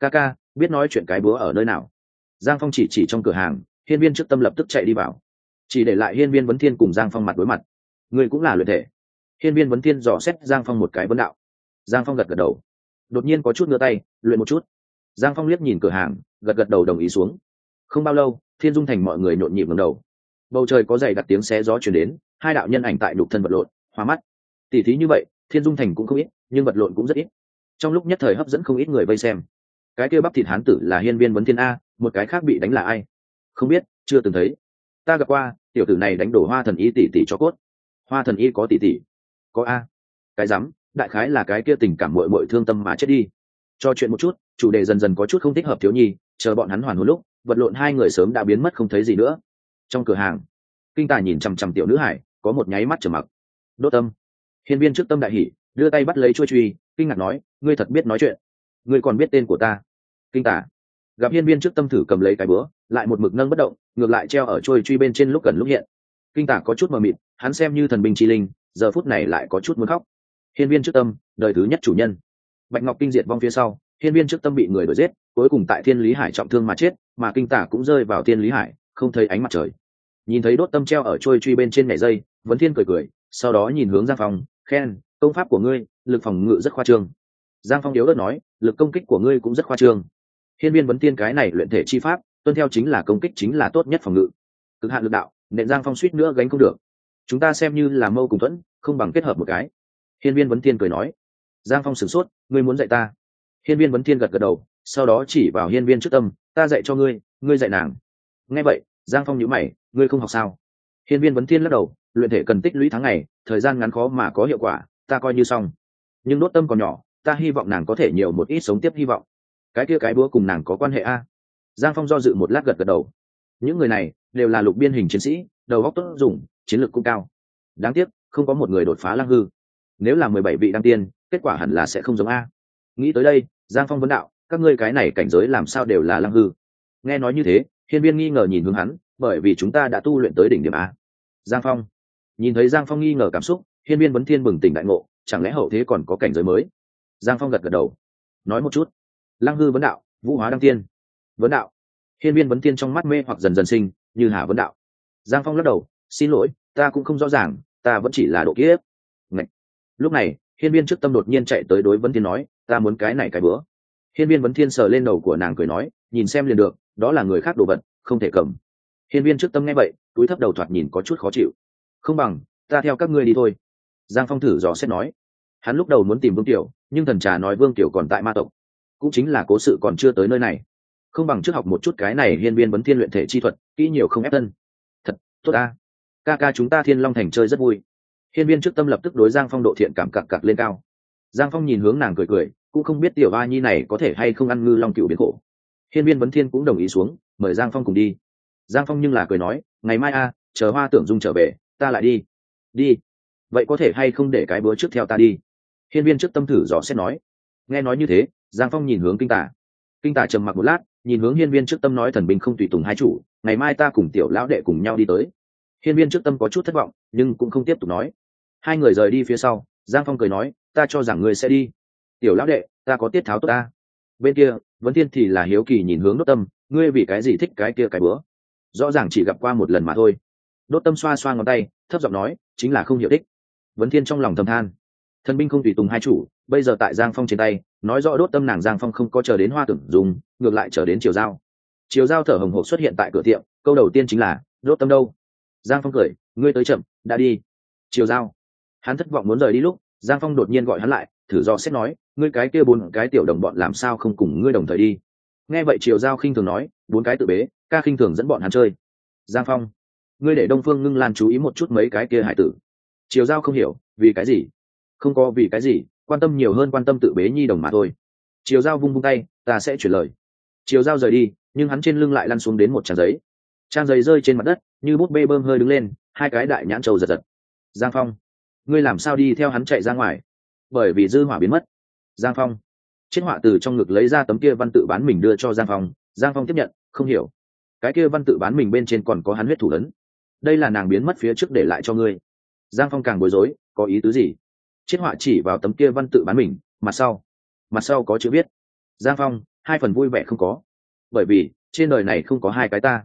Ca ca, biết nói chuyện cái búa ở nơi nào? Giang phong chỉ chỉ trong cửa hàng, hiên viên trước tâm lập tức chạy đi vào. Chỉ để lại hiên viên vấn thiên cùng giang phong mặt đối mặt. Người cũng là luyện thể. Hiên viên vấn thiên dò xét giang phong một cái vấn đạo. Giang phong gật gật đầu. Đột nhiên có chút ngửa tay, luyện một chút. Giang phong liếc nhìn cửa hàng, gật gật đầu đồng ý xuống. Không bao lâu, thiên dung thành mọi người nhộn nhịp ngầm đầu. Bầu trời có dày đặc tiếng xé gió chuyển đến, hai đạo nhân ảnh tại đục thân vật lộn, hoa mắt. Tỉ thí như vậy, thiên dung thành cũng không ít nhưng vật lộn cũng rất ít. Trong lúc nhất thời hấp dẫn không ít người vây xem. Cái kia bắp thịt hán tử là hiên viên vấn thiên a, một cái khác bị đánh là ai? Không biết, chưa từng thấy. Ta gặp qua, tiểu tử này đánh đổ hoa thần y tỷ tỷ cho cốt. Hoa thần y có tỷ tỷ? Có a. Cái rắm, đại khái là cái kia tình cảm mội mội thương tâm mà chết đi. Cho chuyện một chút, chủ đề dần dần có chút không thích hợp thiếu nhi, chờ bọn hắn hoàn hồn lúc, vật lộn hai người sớm đã biến mất không thấy gì nữa. Trong cửa hàng, kinh tài nhìn chằm chằm tiểu nữ hải, có một nháy mắt trở mặc. Đốt tâm, hiên viên trước tâm đại hỷ đưa tay bắt lấy chuôi truy, kinh ngạc nói, ngươi thật biết nói chuyện. Ngươi còn biết tên của ta. Kinh tả. Gặp hiên viên trước tâm thử cầm lấy cái bữa lại một mực nâng bất động, ngược lại treo ở trôi truy bên trên lúc gần lúc hiện. Kinh tả có chút mờ mịt, hắn xem như thần binh chi linh, giờ phút này lại có chút muốn khóc. Hiên viên trước tâm, đời thứ nhất chủ nhân. Bạch ngọc kinh diệt vong phía sau, hiên viên trước tâm bị người đuổi giết, cuối cùng tại thiên lý hải trọng thương mà chết, mà kinh tả cũng rơi vào thiên lý hải, không thấy ánh mặt trời. Nhìn thấy đốt tâm treo ở trôi truy bên trên nhảy dây, vấn thiên cười cười, sau đó nhìn hướng giang phong, khen công pháp của ngươi, lực phòng ngự rất khoa trương. Giang phong yếu đất nói, lực công kích của ngươi cũng rất khoa trương. Hiên viên vấn tiên cái này luyện thể chi pháp, tuân theo chính là công kích chính là tốt nhất phòng ngự. Cực hạn lực đạo, nện giang phong suýt nữa gánh không được. Chúng ta xem như là mâu cùng thuẫn, không bằng kết hợp một cái. Hiên viên vấn tiên cười nói. Giang phong sửng sốt, ngươi muốn dạy ta? Hiên viên vấn tiên gật gật đầu, sau đó chỉ vào hiên viên trước tâm, ta dạy cho ngươi ngươi dạy nàng. Nghe vậy, giang phong nhữ mày, ngươi không học sao? Hiên viên vấn tiên lắc đầu, luyện thể cần tích lũy tháng ngày, thời gian ngắn khó mà có hiệu quả ta coi như xong. Nhưng đốt tâm còn nhỏ, ta hy vọng nàng có thể nhiều một ít sống tiếp hy vọng. Cái kia cái búa cùng nàng có quan hệ a? Giang phong do dự một lát gật gật đầu. Những người này đều là lục biên hình chiến sĩ, đầu góc tốt dùng, chiến lược cũng cao. Đáng tiếc, không có một người đột phá lăng hư. Nếu là mười bảy vị đăng tiên, kết quả hẳn là sẽ không giống a. Nghĩ tới đây, giang phong vấn đạo, các ngươi cái này cảnh giới làm sao đều là lăng hư? Nghe nói như thế, hiên viên nghi ngờ nhìn hướng hắn, bởi vì chúng ta đã tu luyện tới đỉnh điểm a. Giang phong. Nhìn thấy giang phong nghi ngờ cảm xúc hiên viên vấn thiên bừng tỉnh đại ngộ, chẳng lẽ hậu thế còn có cảnh giới mới? Giang phong gật gật đầu. Nói một chút. Lăng hư vấn đạo, vũ hóa đăng tiên. Vấn đạo. Hiên viên vấn tiên trong mắt mê hoặc dần dần sinh, như hà vấn đạo. Giang phong lắc đầu, xin lỗi, ta cũng không rõ ràng, ta vẫn chỉ là độ kiếp. Ngậy. lúc này, hiên viên trước tâm đột nhiên chạy tới đối vấn Thiên nói, ta muốn cái này cái bữa. Hiên viên vấn thiên sờ lên đầu của nàng cười nói, nhìn xem liền được, đó là người khác đồ vật, không thể cầm. Hiên viên trước tâm nghe vậy, túi thấp đầu thoạt nhìn có chút khó chịu. Không bằng, ta theo các ngươi đi thôi giang phong thử dò xét nói. Hắn lúc đầu muốn tìm vương tiểu nhưng thần trà nói vương tiểu còn tại ma tộc. Cũng chính là cố sự còn chưa tới nơi này. Không bằng trước học một chút cái này hiên viên vấn thiên luyện thể chi thuật, kỹ nhiều không ép thân. thật, tốt ta. Ca ca chúng ta thiên long thành chơi rất vui. Hiên viên trước tâm lập tức đối giang phong độ thiện cảm cặc cặc lên cao. Giang phong nhìn hướng nàng cười cười, cũng không biết tiểu Ba nhi này có thể hay không ăn ngư long cựu biến khổ. Hiên viên vấn thiên cũng đồng ý xuống, mời giang phong cùng đi. Giang phong nhưng là cười nói, ngày mai a, chờ hoa tưởng dung trở về, ta lại đi. Đi vậy có thể hay không để cái bữa trước theo ta đi? Hiên viên trước tâm thử dò xét nói. Nghe nói như thế, giang phong nhìn hướng kinh tả kinh tả trầm mặc một lát, nhìn hướng hiên viên trước tâm nói thần binh không tùy tùng hai chủ, ngày mai ta cùng tiểu lão đệ cùng nhau đi tới. Hiên viên trước tâm có chút thất vọng, nhưng cũng không tiếp tục nói. Hai người rời đi phía sau, giang phong cười nói, ta cho rằng ngươi sẽ đi. Tiểu lão đệ, ta có tiết tháo tốt ta. Bên kia, vấn thiên thì là hiếu kỳ nhìn hướng đốt tâm, ngươi vì cái gì thích cái kia cái bữa? Rõ ràng chỉ gặp qua một lần mà thôi. Đốt tâm xoa xoa ngón tay, thấp giọng nói, chính là không hiểu thích vấn thiên trong lòng thầm than. Thần binh không tùy tùng hai chủ, bây giờ tại giang phong trên tay, nói rõ đốt tâm nàng giang phong không có chờ đến hoa tưởng dùng, ngược lại chờ đến chiều giao. Chiều giao thở hồng hộc xuất hiện tại cửa tiệm, câu đầu tiên chính là, đốt tâm đâu? Giang phong cười, ngươi tới chậm, đã đi. Chiều giao. Hắn thất vọng muốn rời đi lúc, giang phong đột nhiên gọi hắn lại, thử do xét nói, ngươi cái kia bốn cái tiểu đồng bọn làm sao không cùng ngươi đồng thời đi? Nghe vậy triều giao khinh thường nói, bốn cái tự bế, ca khinh thường dẫn bọn hắn chơi. Giang phong. Ngươi để đông phương ngưng lan chú ý một chút mấy cái kia hải tử chiều giao không hiểu, vì cái gì? Không có vì cái gì, quan tâm nhiều hơn quan tâm tự bế nhi đồng mà thôi. Chiều giao vung vung tay, ta sẽ chuyển lời. Chiều giao rời đi, nhưng hắn trên lưng lại lăn xuống đến một trang giấy. Trang giấy rơi trên mặt đất, như bút bê bơm hơi đứng lên, hai cái đại nhãn trầu giật giật. Giang phong, ngươi làm sao đi theo hắn chạy ra ngoài? Bởi vì dư hỏa biến mất. Giang phong, chiếc họa từ trong ngực lấy ra tấm kia văn tự bán mình đưa cho giang phong. Giang phong tiếp nhận, không hiểu. Cái kia văn tự bán mình bên trên còn có hắn huyết thủ lớn. Đây là nàng biến mất phía trước để lại cho ngươi giang phong càng bối rối, có ý tứ gì? Chiết họa chỉ vào tấm kia văn tự bán mình, mặt sau. Mặt sau có chữ viết. Giang phong, hai phần vui vẻ không có. Bởi vì, trên đời này không có hai cái ta.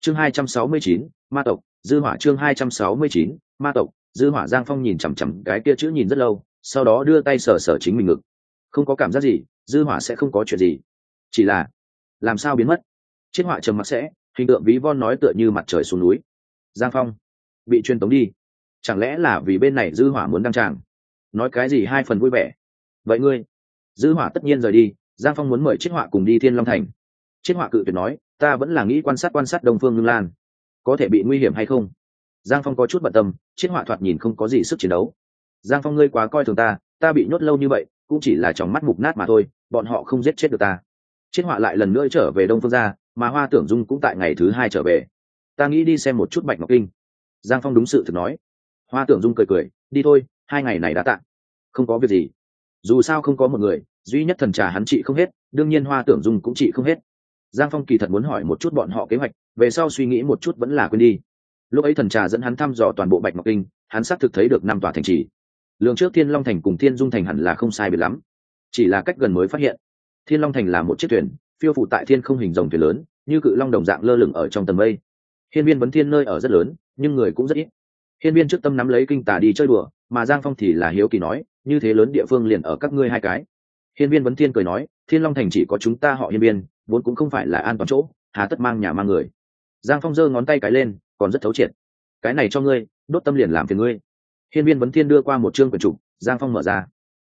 Chương hai trăm sáu mươi chín, ma tộc, dư hỏa chương hai trăm sáu mươi chín, ma tộc, dư hỏa. Giang phong nhìn chằm chằm cái kia chữ nhìn rất lâu, sau đó đưa tay sờ sờ chính mình ngực. Không có cảm giác gì, dư hỏa sẽ không có chuyện gì. Chỉ là, làm sao biến mất? Chiết họa trầm mặc sẽ, hình tượng ví von nói tựa như mặt trời xuống núi. Giang phong, bị truyền tống đi chẳng lẽ là vì bên này dư hỏa muốn đăng tràng? Nói cái gì hai phần vui vẻ? Vậy ngươi, dư hỏa tất nhiên rời đi, giang phong muốn mời chiết họa cùng đi thiên long thành. Chiết họa cự tuyệt nói, ta vẫn là nghĩ quan sát quan sát đông phương ngưng lan. Có thể bị nguy hiểm hay không? Giang phong có chút bận tâm chiết họa thoạt nhìn không có gì sức chiến đấu. Giang phong ngươi quá coi thường ta ta bị nhốt lâu như vậy, cũng chỉ là trong mắt mục nát mà thôi, bọn họ không giết chết được ta. Chiết họa lại lần nữa trở về đông phương gia, mà hoa tưởng dung cũng tại ngày thứ hai trở về. Ta nghĩ đi xem một chút bạch ngọc kinh. Giang phong đúng sự thực nói hoa tưởng dung cười cười, đi thôi, hai ngày này đã tạm. Không có việc gì. Dù sao không có một người, duy nhất thần trà hắn trị không hết, đương nhiên hoa tưởng dung cũng trị không hết. Giang phong kỳ thật muốn hỏi một chút bọn họ kế hoạch, về sau suy nghĩ một chút vẫn là quên đi. Lúc ấy thần trà dẫn hắn thăm dò toàn bộ bạch ngọc kinh, hắn xác thực thấy được năm tòa thành trì. Lượng trước thiên long thành cùng thiên dung thành hẳn là không sai biệt lắm. Chỉ là cách gần mới phát hiện, thiên long thành là một chiếc thuyền, phiêu phụ tại thiên không hình Dòng thuyền lớn, như cự long đồng dạng lơ lửng ở trong tầng mây. Hiên viên vấn thiên nơi ở rất lớn, nhưng người cũng rất ít hiên viên trước tâm nắm lấy kinh tả đi chơi đùa, mà giang phong thì là hiếu kỳ nói, như thế lớn địa phương liền ở các ngươi hai cái. Hiên viên vấn thiên cười nói, thiên long thành chỉ có chúng ta họ hiên viên, vốn cũng không phải là an toàn chỗ, hà tất mang nhà mang người. Giang phong giơ ngón tay cái lên, còn rất thấu triệt. Cái này cho ngươi, đốt tâm liền làm phiền ngươi. Hiên viên vấn thiên đưa qua một chương quyển trục, giang phong mở ra.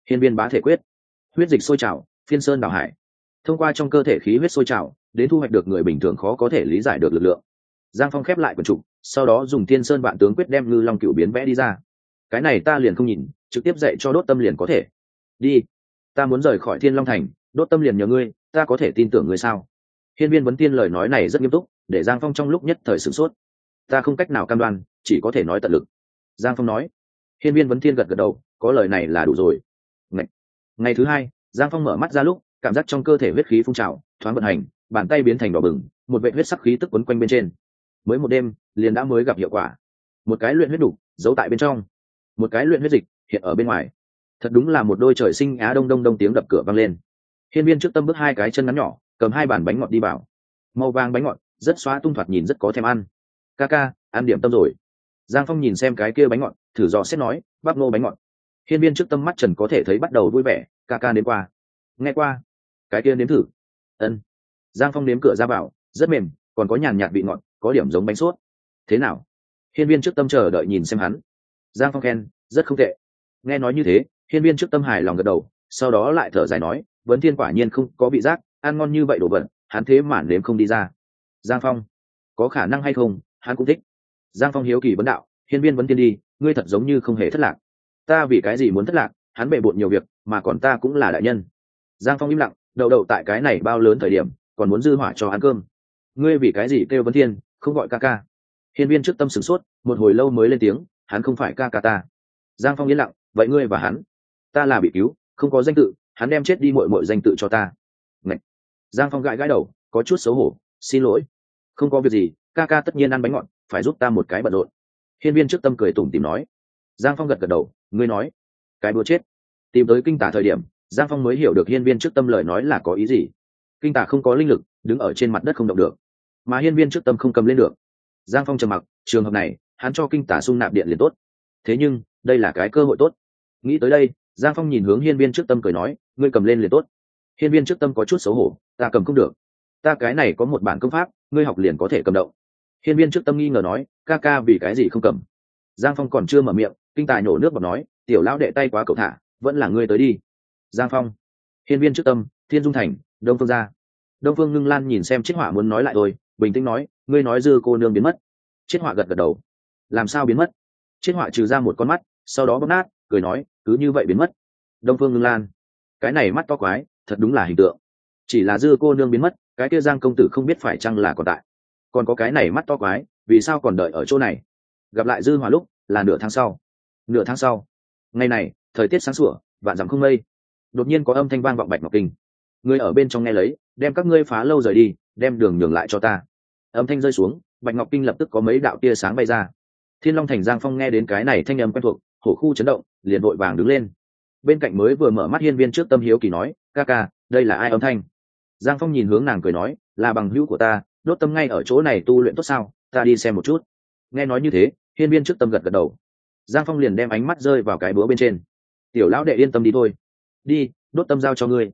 Hiên viên bá thể quyết. Huyết dịch sôi trào, phiên sơn đào hải. Thông qua trong cơ thể khí huyết sôi trào, đến thu hoạch được người bình thường khó có thể lý giải được lực lượng giang phong khép lại quần trục sau đó dùng thiên sơn vạn tướng quyết đem ngư long cựu biến vẽ đi ra. Cái này ta liền không nhìn trực tiếp dạy cho đốt tâm liền có thể. Đi ta muốn rời khỏi thiên long thành đốt tâm liền nhờ ngươi ta có thể tin tưởng ngươi sao? Hiên viên vấn tiên lời nói này rất nghiêm túc để giang phong trong lúc nhất thời sửng sốt. Ta không cách nào cam đoan chỉ có thể nói tận lực. Giang phong nói. Hiên viên vấn thiên gật gật đầu có lời này là đủ rồi. Ngày, ngày thứ hai giang phong mở mắt ra lúc cảm giác trong cơ thể huyết khí phun trào thoáng vận hành bàn tay biến thành đỏ bừng một vệ huyết sắc khí tức quấn quanh bên trên mới một đêm, liền đã mới gặp hiệu quả. Một cái luyện huyết đục, giấu tại bên trong. Một cái luyện huyết dịch, hiện ở bên ngoài. Thật đúng là một đôi trời sinh á đông đông đông tiếng đập cửa vang lên. Hiên viên trước tâm bước hai cái chân ngắn nhỏ, cầm hai bàn bánh ngọt đi vào. Màu vàng bánh ngọt, rất xóa tung thoạt nhìn rất có thèm ăn. Ca ca, ăn điểm tâm rồi. Giang phong nhìn xem cái kia bánh ngọt, thử dò xét nói, bắp nô bánh ngọt. Hiên viên trước tâm mắt trần có thể thấy bắt đầu vui vẻ, ca ca đến qua. Nghe qua. Cái kia nếm thử. Ân. Giang phong nếm cửa ra vào, rất mềm, còn có nhàn nhạt vị ngọt có điểm giống bánh suốt thế nào? Hiên viên trước tâm chờ đợi nhìn xem hắn. Giang phong khen, rất không tệ. Nghe nói như thế, hiên viên trước tâm hài lòng gật đầu, sau đó lại thở dài nói, vấn thiên quả nhiên không có vị giác, ăn ngon như vậy đồ vật, hắn thế mà nếm không đi ra. Giang phong, có khả năng hay không? Hắn cũng thích. Giang phong hiếu kỳ vấn đạo, hiên viên, vấn thiên đi, ngươi thật giống như không hề thất lạc. Ta vì cái gì muốn thất lạc, hắn bề bộn nhiều việc, mà còn ta cũng là đại nhân. Giang phong im lặng, đậu đậu tại cái này bao lớn thời điểm, còn muốn dư hỏa cho ăn cơm. Ngươi vì cái gì kêu vấn thiên không gọi ca ca. Hiên viên trước tâm sửng sốt, một hồi lâu mới lên tiếng, hắn không phải ca ca ta. Giang phong yên lặng, vậy ngươi và hắn? Ta là bị cứu, không có danh tự, hắn đem chết đi mội mội danh tự cho ta. Ngậy. giang phong gãi gãi đầu, có chút xấu hổ, xin lỗi. Không có việc gì, ca ca tất nhiên ăn bánh ngọt, phải giúp ta một cái bận rộn. Hiên viên trước tâm cười tủm tìm nói. Giang phong gật gật đầu, ngươi nói. Cái búa chết. Tìm tới kinh tả thời điểm, giang phong mới hiểu được hiên viên trước tâm lời nói là có ý gì. Kinh tả không có linh lực, đứng ở trên mặt đất không động được mà hiên viên trước tâm không cầm lên được. Giang phong trầm mặc, trường hợp này, hắn cho kinh tả sung nạp điện liền tốt. Thế nhưng, đây là cái cơ hội tốt. Nghĩ tới đây, giang phong nhìn hướng hiên viên trước tâm cười nói, ngươi cầm lên liền tốt. Hiên viên trước tâm có chút xấu hổ, ta cầm không được. Ta cái này có một bản công pháp, ngươi học liền có thể cầm động. Hiên viên trước tâm nghi ngờ nói, ca ca vì cái gì không cầm? Giang phong còn chưa mở miệng, kinh tài nổ nước và nói, tiểu lão đệ tay quá cậu thả, vẫn là ngươi tới đi. Giang phong, hiên viên trước tâm, thiên dung thành, đông phương gia đông phương ngưng lan nhìn xem chiếc họa muốn nói lại tôi bình tĩnh nói, ngươi nói dư cô nương biến mất. Chiết họa gật gật đầu. Làm sao biến mất? Chiết họa trừ ra một con mắt, sau đó bóp nát, cười nói, cứ như vậy biến mất. Đông phương ngưng lan. Cái này mắt to quái, thật đúng là hình tượng. Chỉ là dư cô nương biến mất, cái kia giang công tử không biết phải chăng là còn tại. Còn có cái này mắt to quái, vì sao còn đợi ở chỗ này? Gặp lại dư hòa lúc, là nửa tháng sau. Nửa tháng sau. Ngày này, thời tiết sáng sủa, vạn dặm không mây. Đột nhiên có âm thanh vang vọng bạch ngọc kinh. Người ở bên trong nghe lấy, đem các ngươi phá lâu rời đi, đem đường nhường lại cho ta âm thanh rơi xuống, bạch ngọc kinh lập tức có mấy đạo tia sáng bay ra. Thiên long thành giang phong nghe đến cái này thanh âm quen thuộc hổ khu chấn động, liền vội vàng đứng lên. Bên cạnh mới vừa mở mắt hiên viên trước tâm hiếu kỳ nói, ca ca, đây là ai âm thanh? Giang phong nhìn hướng nàng cười nói, là bằng hữu của ta, đốt tâm ngay ở chỗ này tu luyện tốt sao, ta đi xem một chút. Nghe nói như thế, hiên viên trước tâm gật gật đầu. Giang phong liền đem ánh mắt rơi vào cái búa bên trên. Tiểu lão đệ yên tâm đi thôi. Đi, đốt tâm giao cho ngươi.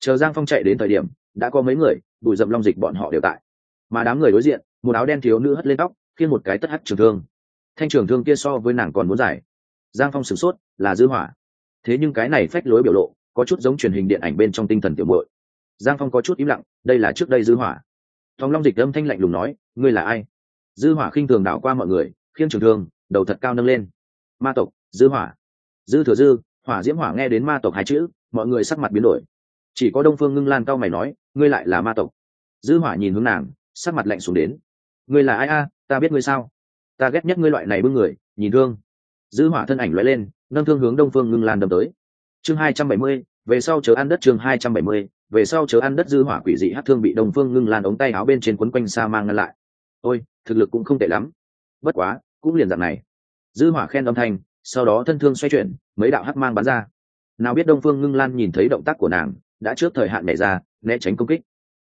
Chờ giang phong chạy đến thời điểm, đã có mấy người bụi dậm long dịch bọn họ đều tại mà đám người đối diện, một áo đen thiếu nữ hất lên tóc khiên một cái tất hắt trường thương. Thanh trường thương kia so với nàng còn muốn giải giang phong sửng sốt, là dư hỏa. Thế nhưng cái này phách lối biểu lộ, có chút giống truyền hình điện ảnh bên trong tinh thần tiểu muội. Giang phong có chút im lặng, đây là trước đây dư hỏa. Thong long dịch âm thanh lạnh lùng nói, ngươi là ai? Dư hỏa khinh thường đảo qua mọi người, khiêng trường thương, đầu thật cao nâng lên. Ma tộc, dư hỏa. Dư thừa dư, hỏa diễm hỏa nghe đến ma tộc hai chữ, mọi người sắc mặt biến đổi. Chỉ có đông phương ngưng lan cao mày nói, ngươi lại là ma tộc. Dư hỏa nhìn hướng nàng sắc mặt lạnh xuống đến. Ngươi là ai a? Ta biết ngươi sao? Ta ghét nhất ngươi loại này bưng người nhìn thương dư hỏa thân ảnh lóe lên nâng thương hướng đông phương ngưng lan đâm tới. Chương 270, về sau chờ ăn đất chương 270, về sau chờ ăn đất dư hỏa quỷ dị hát thương bị đông phương ngưng lan ống tay áo bên trên quấn quanh xa mang ngăn lại. Ôi thực lực cũng không tệ lắm. Bất quá cũng liền dạng này. Dư hỏa khen âm thanh sau đó thân thương xoay chuyển mấy đạo hắc mang bắn ra. Nào biết đông phương ngưng lan nhìn thấy động tác của nàng đã trước thời hạn nhảy ra né tránh công kích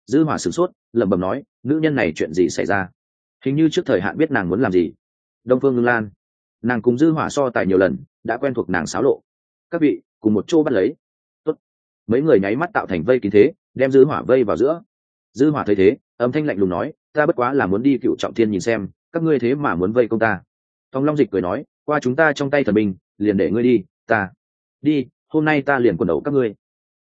dư hỏa sửng sốt lẩm bẩm nói nữ nhân này chuyện gì xảy ra? Hình như trước thời hạn biết nàng muốn làm gì. Đông phương ngưng lan nàng cùng dư hỏa so tài nhiều lần đã quen thuộc nàng xáo lộ. Các vị cùng một chỗ bắt lấy. Tốt. mấy người nháy mắt tạo thành vây kín thế đem dư hỏa vây vào giữa. Dư hỏa thấy thế âm thanh lạnh lùng nói ta bất quá là muốn đi cựu trọng thiên nhìn xem các ngươi thế mà muốn vây công ta. Tòng Long Dịch cười nói, qua chúng ta trong tay thần binh, liền để ngươi đi, ta. Đi, hôm nay ta liền quần đấu các ngươi.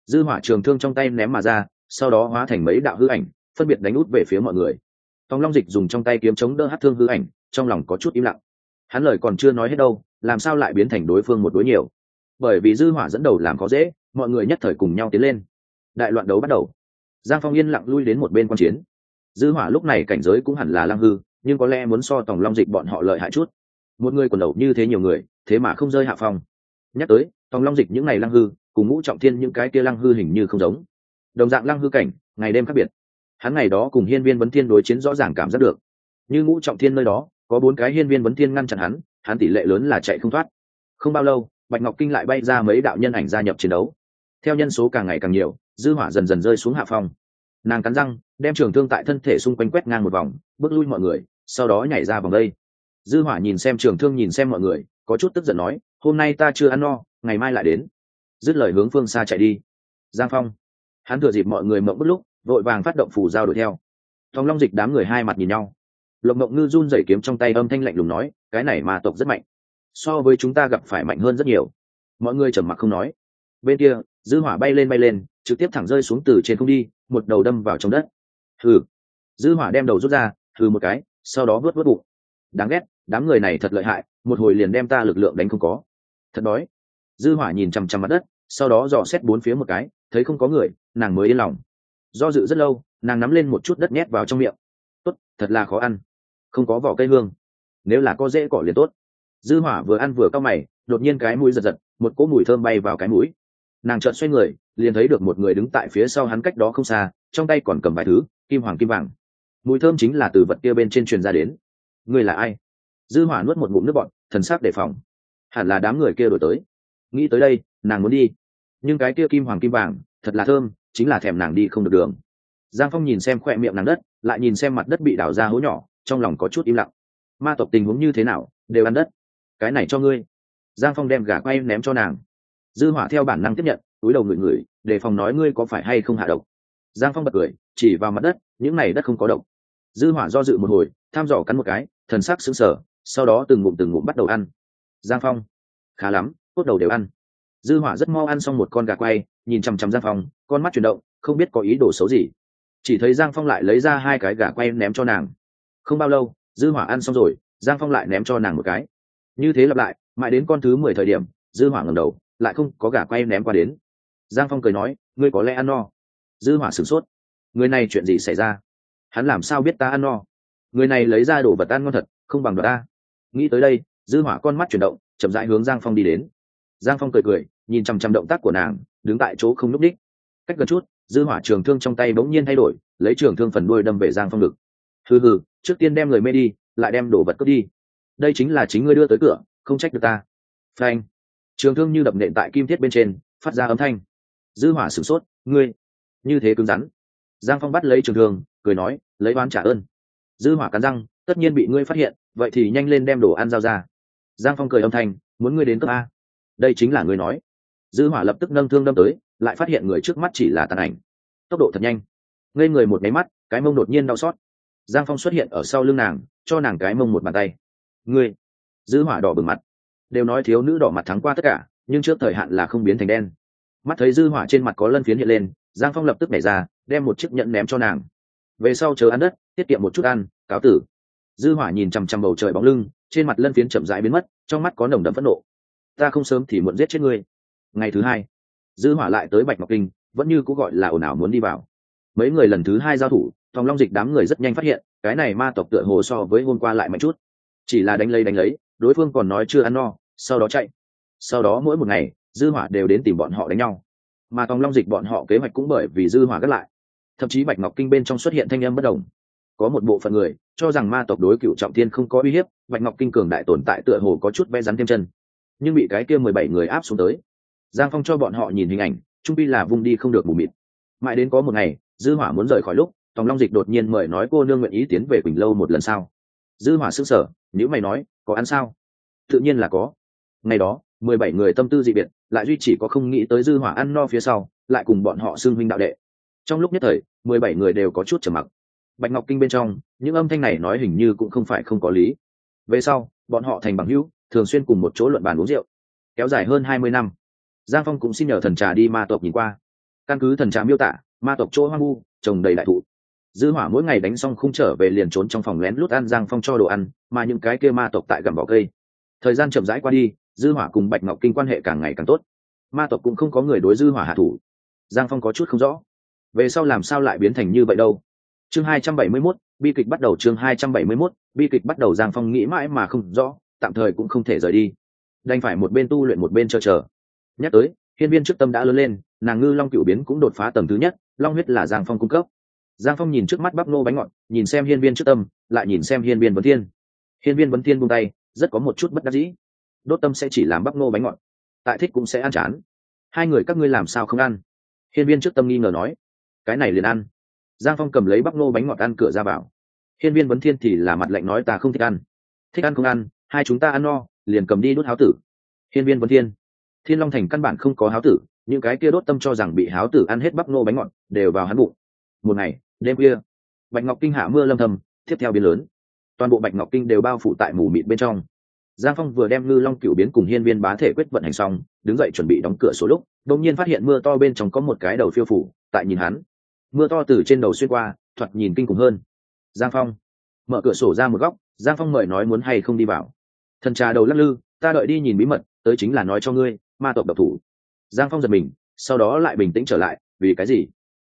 Dư hỏa trường thương trong tay ném mà ra, sau đó hóa thành mấy đạo hư ảnh, phân biệt đánh út về phía mọi người. Tòng Long Dịch dùng trong tay kiếm chống đỡ hát thương hư ảnh, trong lòng có chút im lặng. Hắn lời còn chưa nói hết đâu, làm sao lại biến thành đối phương một đối nhiều? Bởi vì dư hỏa dẫn đầu làm có dễ, mọi người nhất thời cùng nhau tiến lên. Đại loạn đấu bắt đầu. Giang Phong yên lặng lui đến một bên quan chiến. Dư hỏa lúc này cảnh giới cũng hẳn là lăng hư, nhưng có lẽ muốn so Tòng Long Dịch bọn họ lợi hại chút một người quần đầu như thế nhiều người thế mà không rơi hạ phong nhắc tới tòng long dịch những ngày lăng hư cùng ngũ trọng thiên những cái kia lăng hư hình như không giống đồng dạng lăng hư cảnh, ngày đêm khác biệt. Hắn ngày đó cùng hiên viên vấn thiên đối chiến rõ ràng cảm giác được. Như ngũ trọng thiên nơi đó, có bốn cái hiên viên vấn thiên ngăn chặn hắn hắn tỷ lệ lớn là chạy không thoát. Không bao lâu, bạch ngọc kinh lại bay ra mấy đạo nhân ảnh gia nhập chiến đấu. Theo nhân số càng ngày càng nhiều, dư hỏa dần dần rơi xuống hạ phong. Nàng cắn răng, đem trường thương tại thân thể xung quanh quét ngang một vòng, bước lui mọi người, sau đó nhảy ra vòng đây. Dư hỏa nhìn xem trường thương nhìn xem mọi người, có chút tức giận nói, hôm nay ta chưa ăn no, ngày mai lại đến. Dứt lời hướng phương xa chạy đi. Giang phong hắn thừa dịp mọi người mộng bất lúc, vội vàng phát động phù giao đuổi theo. Thong long dịch đám người hai mặt nhìn nhau. Lộc mộng ngư run rẩy kiếm trong tay âm thanh lạnh lùng nói, cái này mà tộc rất mạnh. So với chúng ta gặp phải mạnh hơn rất nhiều. Mọi người trầm mặc không nói. Bên kia, dư hỏa bay lên bay lên, trực tiếp thẳng rơi xuống từ trên không đi, một đầu đâm vào trong đất. Hừ. Dư hỏa đem đầu rút ra, hừ một cái, sau đó vớt vớt bụng. Đáng ghét, đám người này thật lợi hại, một hồi liền đem ta lực lượng đánh không có. Thật đói. Dư hỏa nhìn chằm chằm mặt đất, sau đó dò xét bốn phía một cái thấy không có người, nàng mới yên lòng. Do dự rất lâu, nàng nắm lên một chút đất nhét vào trong miệng. Tốt, thật là khó ăn. Không có vỏ cây hương. Nếu là có dễ cỏ liền tốt. Dư hỏa vừa ăn vừa cao mày, đột nhiên cái mũi giật giật, một cỗ mùi thơm bay vào cái mũi. Nàng chợt xoay người, liền thấy được một người đứng tại phía sau hắn cách đó không xa, trong tay còn cầm vài thứ, kim hoàng kim vàng. Mùi thơm chính là từ vật kia bên trên truyền ra đến. Người là ai? Dư hỏa nuốt một ngụm nước bọt, thần sắc đề phòng. Hẳn là đám người kia đổi tới. Nghĩ tới đây, nàng muốn đi nhưng cái kia kim hoàng kim vàng thật là thơm, chính là thèm nàng đi không được đường. Giang phong nhìn xem khoe miệng nàng đất, lại nhìn xem mặt đất bị đào ra hố nhỏ, trong lòng có chút im lặng. Ma tộc tình huống như thế nào, đều ăn đất. Cái này cho ngươi. Giang phong đem gà quay ném cho nàng. Dư hỏa theo bản năng tiếp nhận, túi đầu ngửi ngửi để phòng nói ngươi có phải hay không hạ độc. Giang phong bật cười, chỉ vào mặt đất, những này đất không có độc. Dư hỏa do dự một hồi, tham dò cắn một cái, thần sắc sững sờ, sau đó từng ngụm từng ngụm bắt đầu ăn. Giang phong, khá lắm, cốt đầu đều ăn dư hỏa rất mau ăn xong một con gà quay, nhìn chằm chằm giang phong, con mắt chuyển động, không biết có ý đồ xấu gì. Chỉ thấy giang phong lại lấy ra hai cái gà quay ném cho nàng. Không bao lâu, dư hỏa ăn xong rồi, giang phong lại ném cho nàng một cái. Như thế lặp lại, mãi đến con thứ mười thời điểm, dư hỏa ngẩng đầu, lại không có gà quay ném qua đến. Giang phong cười nói, ngươi có lẽ ăn no. Dư hỏa sửng sốt. Người này chuyện gì xảy ra? Hắn làm sao biết ta ăn no? Người này lấy ra đồ vật ăn ngon thật, không bằng đoạt ta. Nghĩ tới đây, dư hỏa con mắt chuyển động, chậm rãi hướng giang phong đi đến giang phong cười cười, nhìn chằm chằm động tác của nàng, đứng tại chỗ không núp đích cách gần chút, dư hỏa trường thương trong tay bỗng nhiên thay đổi, lấy trường thương phần đuôi đâm về giang phong ngực. Hừ hừ, trước tiên đem người mê đi, lại đem đồ vật cướp đi. Đây chính là chính ngươi đưa tới cửa, không trách được ta. Phanh. Trường thương như đập nện tại kim thiết bên trên, phát ra âm thanh. Dư hỏa sửng sốt, ngươi, như thế cứng rắn. Giang phong bắt lấy trường thương, cười nói, lấy oán trả ơn. Dư hỏa cắn răng, tất nhiên bị ngươi phát hiện, vậy thì nhanh lên đem đồ ăn giao ra. Giang phong cười âm thanh, muốn ngươi đến cấp a đây chính là ngươi nói. Dư hỏa lập tức nâng thương đâm tới, lại phát hiện người trước mắt chỉ là tàn ảnh. Tốc độ thật nhanh. Ngây người một máy mắt, cái mông đột nhiên đau xót. Giang phong xuất hiện ở sau lưng nàng, cho nàng cái mông một bàn tay. Ngươi. Dư hỏa đỏ bừng mặt. Đều nói thiếu nữ đỏ mặt thắng qua tất cả, nhưng trước thời hạn là không biến thành đen. Mắt thấy dư hỏa trên mặt có lân phiến hiện lên, giang phong lập tức nhảy ra, đem một chiếc nhẫn ném cho nàng. Về sau chờ ăn đất, tiết kiệm một chút ăn, cáo tử. Dư hỏa nhìn chằm chằm bầu trời bóng lưng, trên mặt lân phiến chậm rãi biến mất, trong mắt có nồng đậm phẫn nộ ta không sớm thì muộn giết chết ngươi. Ngày thứ hai, dư hỏa lại tới bạch ngọc kinh, vẫn như cũng gọi là ồn ào muốn đi vào. Mấy người lần thứ hai giao thủ thòng long dịch đám người rất nhanh phát hiện, cái này ma tộc tựa hồ so với hôm qua lại mạnh chút. Chỉ là đánh lấy đánh lấy, đối phương còn nói chưa ăn no, sau đó chạy. Sau đó mỗi một ngày, dư hỏa đều đến tìm bọn họ đánh nhau. Mà thòng long dịch bọn họ kế hoạch cũng bởi vì dư hỏa gắt lại. Thậm chí bạch ngọc kinh bên trong xuất hiện thanh âm bất đồng. Có một bộ phận người, cho rằng ma tộc đối cựu trọng thiên không có uy hiếp, bạch ngọc kinh cường đại tồn tại tựa hồ có chút vẽ rắn thêm chân nhưng bị cái kia mười bảy người áp xuống tới. Giang phong cho bọn họ nhìn hình ảnh, trung pi là vung đi không được bù mịt. Mãi đến có một ngày, dư hỏa muốn rời khỏi lúc, tòng long dịch đột nhiên mời nói cô nương nguyện ý tiến về quỳnh lâu một lần sau. Dư hỏa sức sờ nếu mày nói, có ăn sao? Tự nhiên là có. Ngày đó, mười bảy người tâm tư dị biệt, lại duy chỉ có không nghĩ tới dư hỏa ăn no phía sau, lại cùng bọn họ xưng huynh đạo đệ. Trong lúc nhất thời, mười bảy người đều có chút trầm mặc. Bạch ngọc kinh bên trong, những âm thanh này nói hình như cũng không phải không có lý. Về sau, bọn họ thành bằng hữu thường xuyên cùng một chỗ luận bàn uống rượu kéo dài hơn hai mươi năm. Giang phong cũng xin nhờ thần trà đi ma tộc nhìn qua. Căn cứ thần trà miêu tả ma tộc chỗ hoang vu trồng đầy đại thụ. Dư hỏa mỗi ngày đánh xong không trở về liền trốn trong phòng lén lút ăn giang phong cho đồ ăn mà những cái kia ma tộc tại gầm vỏ cây. Thời gian chậm rãi qua đi dư hỏa cùng bạch ngọc kinh quan hệ càng ngày càng tốt. Ma tộc cũng không có người đối dư hỏa hạ thủ. Giang phong có chút không rõ. Về sau làm sao lại biến thành như vậy đâu? Chương 271, bi kịch bắt đầu chương 271, bi kịch bắt đầu giang phong nghĩ mãi mà không rõ tạm thời cũng không thể rời đi. Đành phải một bên tu luyện một bên chờ chờ. Nhắc tới, hiên viên trước tâm đã lớn lên, nàng ngư long cựu biến cũng đột phá tầm thứ nhất, long huyết là giang phong cung cấp. Giang phong nhìn trước mắt bắp nô bánh ngọt, nhìn xem hiên viên trước tâm, lại nhìn xem hiên viên vấn thiên. Hiên viên vấn thiên buông tay, rất có một chút bất đắc dĩ. Đốt tâm sẽ chỉ làm bắp nô bánh ngọt. Tại thích cũng sẽ ăn chán. Hai người các ngươi làm sao không ăn? Hiên viên trước tâm nghi ngờ nói. Cái này liền ăn. Giang phong cầm lấy bắp nô bánh ngọt ăn cửa ra vào. Hiên viên vấn thiên thì là mặt lạnh nói ta không thích ăn. Thích ăn không ăn hai chúng ta ăn no, liền cầm đi đốt háo tử. Hiên viên vân thiên. Thiên long thành căn bản không có háo tử, những cái kia đốt tâm cho rằng bị háo tử ăn hết bắp nô bánh ngọt, đều vào hắn bụng. Một ngày, đêm khuya, bạch ngọc kinh hạ mưa lâm thầm, tiếp theo biến lớn. Toàn bộ bạch ngọc kinh đều bao phủ tại mù mịt bên trong. Giang phong vừa đem ngư long cựu biến cùng hiên viên bá thể quyết vận hành xong, đứng dậy chuẩn bị đóng cửa số lúc đ ỗ n g nhiên phát hiện mưa to bên trong có một cái đầu phiêu phủ, tại nhìn hắn. Mưa to từ trên đầu xuyên qua, thoạt nhìn kinh khủng hơn. Giang phong, mở cửa sổ ra một góc, giang phong mời nói muốn hay không đi vào thần trà đầu lắc lư, ta đợi đi nhìn bí mật, tới chính là nói cho ngươi, ma tộc độc thủ. Giang phong giật mình, sau đó lại bình tĩnh trở lại, vì cái gì?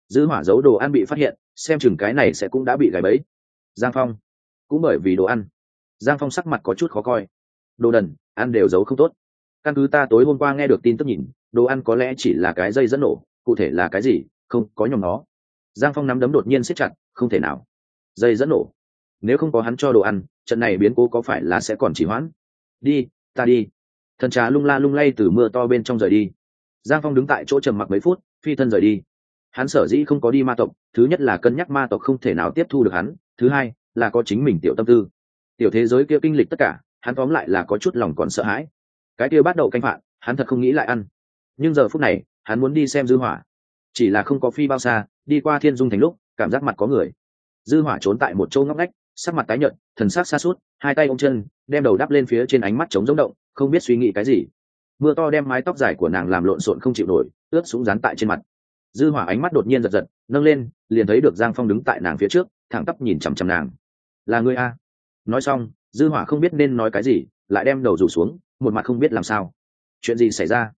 Giữ hỏa dấu đồ ăn bị phát hiện, xem chừng cái này sẽ cũng đã bị gáy bẫy. Giang phong, cũng bởi vì đồ ăn. Giang phong sắc mặt có chút khó coi. Đồ đần, ăn đều giấu không tốt. Căn cứ ta tối hôm qua nghe được tin tức nhìn, đồ ăn có lẽ chỉ là cái dây dẫn nổ, cụ thể là cái gì, không có nhòm nó giang phong nắm đấm đột nhiên siết chặt, không thể nào. Dây dẫn nổ nếu không có hắn cho đồ ăn, trận này biến cố có phải là sẽ còn chỉ hoãn? Đi, ta đi. Thần trà lung la lung lay từ mưa to bên trong rời đi. Giang phong đứng tại chỗ trầm mặc mấy phút, phi thân rời đi. Hắn sở dĩ không có đi ma tộc, thứ nhất là cân nhắc ma tộc không thể nào tiếp thu được hắn, thứ hai là có chính mình tiểu tâm tư. Tiểu thế giới kia kinh lịch tất cả, hắn tóm lại là có chút lòng còn sợ hãi. Cái kia bắt đầu canh phạt, hắn thật không nghĩ lại ăn. Nhưng giờ phút này, hắn muốn đi xem dư hỏa. Chỉ là không có phi bao xa, đi qua thiên dung thành lúc, cảm giác mặt có người. Dư hỏa trốn tại một chỗ ngóc ngách sắc mặt tái nhợt, thần sắc xa suốt hai tay ôm chân, đem đầu đắp lên phía trên ánh mắt trống rỗng động, không biết suy nghĩ cái gì. Mưa to đem mái tóc dài của nàng làm lộn xộn không chịu nổi, ướt súng dán tại trên mặt. Dư hỏa ánh mắt đột nhiên giật giật, nâng lên, liền thấy được giang phong đứng tại nàng phía trước, thẳng tắp nhìn chằm chằm nàng. Là ngươi a? Nói xong, dư hỏa không biết nên nói cái gì, lại đem đầu rủ xuống, một mặt không biết làm sao. Chuyện gì xảy ra?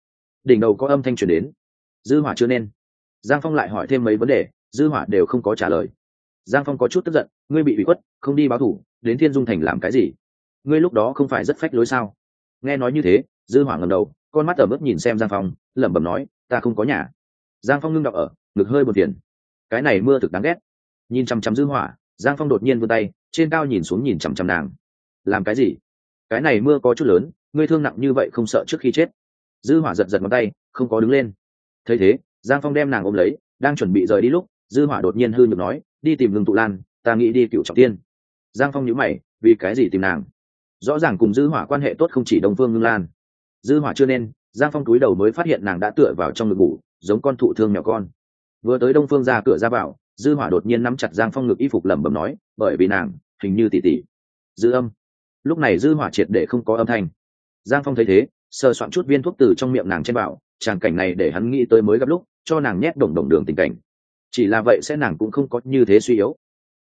Đỉnh đầu có âm thanh truyền đến. Dư hỏa chưa nên. Giang phong lại hỏi thêm mấy vấn đề, dư hỏa đều không có trả lời. Giang phong có chút tức giận ngươi bị bị khuất, không đi báo thủ, đến thiên dung thành làm cái gì? Ngươi lúc đó không phải rất phách lối sao? Nghe nói như thế, dư hỏa ngẩng đầu, con mắt ở mức nhìn xem giang phong, lẩm bẩm nói, ta không có nhà. Giang phong ngưng đọc ở, ngực hơi một tiền cái này mưa thực đáng ghét. Nhìn chằm chằm dư hỏa, giang phong đột nhiên vươn tay, trên cao nhìn xuống nhìn chằm chằm nàng. Làm cái gì? Cái này mưa có chút lớn, ngươi thương nặng như vậy không sợ trước khi chết. Dư hỏa giật giật ngón tay, không có đứng lên. Thấy thế, giang phong đem nàng ôm lấy, đang chuẩn bị rời đi lúc, dư hỏa đột nhiên hư nhược nói, đi tìm Lương tụ lan ta nghĩ đi cựu trọng tiên. Giang phong nhữ mày, vì cái gì tìm nàng? Rõ ràng cùng dư hỏa quan hệ tốt không chỉ đông phương ngưng lan. Dư hỏa chưa nên, giang phong túi đầu mới phát hiện nàng đã tựa vào trong ngực ngủ, giống con thụ thương nhỏ con. Vừa tới đông phương ra cửa ra vào, dư hỏa đột nhiên nắm chặt giang phong ngực y phục lẩm bẩm nói, bởi vì nàng, hình như tỷ tỷ dư âm. Lúc này dư hỏa triệt để không có âm thanh. Giang phong thấy thế, sờ soạn chút viên thuốc từ trong miệng nàng trên bảo, tràng cảnh này để hắn nghĩ tới mới gặp lúc, cho nàng nhét đồng đồng đường tình cảnh. Chỉ là vậy sẽ nàng cũng không có như thế suy yếu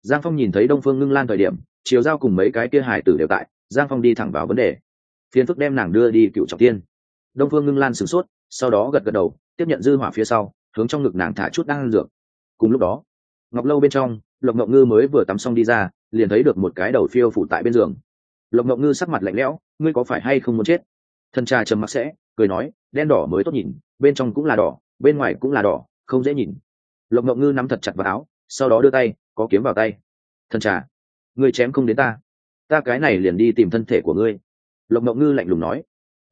giang phong nhìn thấy đông phương ngưng lan thời điểm chiều giao cùng mấy cái kia hải tử đều tại, giang phong đi thẳng vào vấn đề. Phiến phức đem nàng đưa đi cựu trọng tiên. Đông phương ngưng lan sửng sốt, sau đó gật gật đầu, tiếp nhận dư hỏa phía sau, hướng trong ngực nàng thả chút đang ăn dược. Cùng lúc đó, ngọc lâu bên trong, lộc ngọc ngư mới vừa tắm xong đi ra, liền thấy được một cái đầu phiêu phủ tại bên giường. Lộc ngọc ngư sắc mặt lạnh lẽo, ngươi có phải hay không muốn chết? Thân cha trầm mặc sẽ, cười nói, đen đỏ mới tốt nhìn, bên trong cũng là đỏ, bên ngoài cũng là đỏ, không dễ nhìn. Lộc ngọc ngư nắm thật chặt vào áo sau đó đưa tay, có kiếm vào tay. Thần trà, ngươi chém không đến ta. Ta cái này liền đi tìm thân thể của ngươi. Lộc ngọc ngư lạnh lùng nói.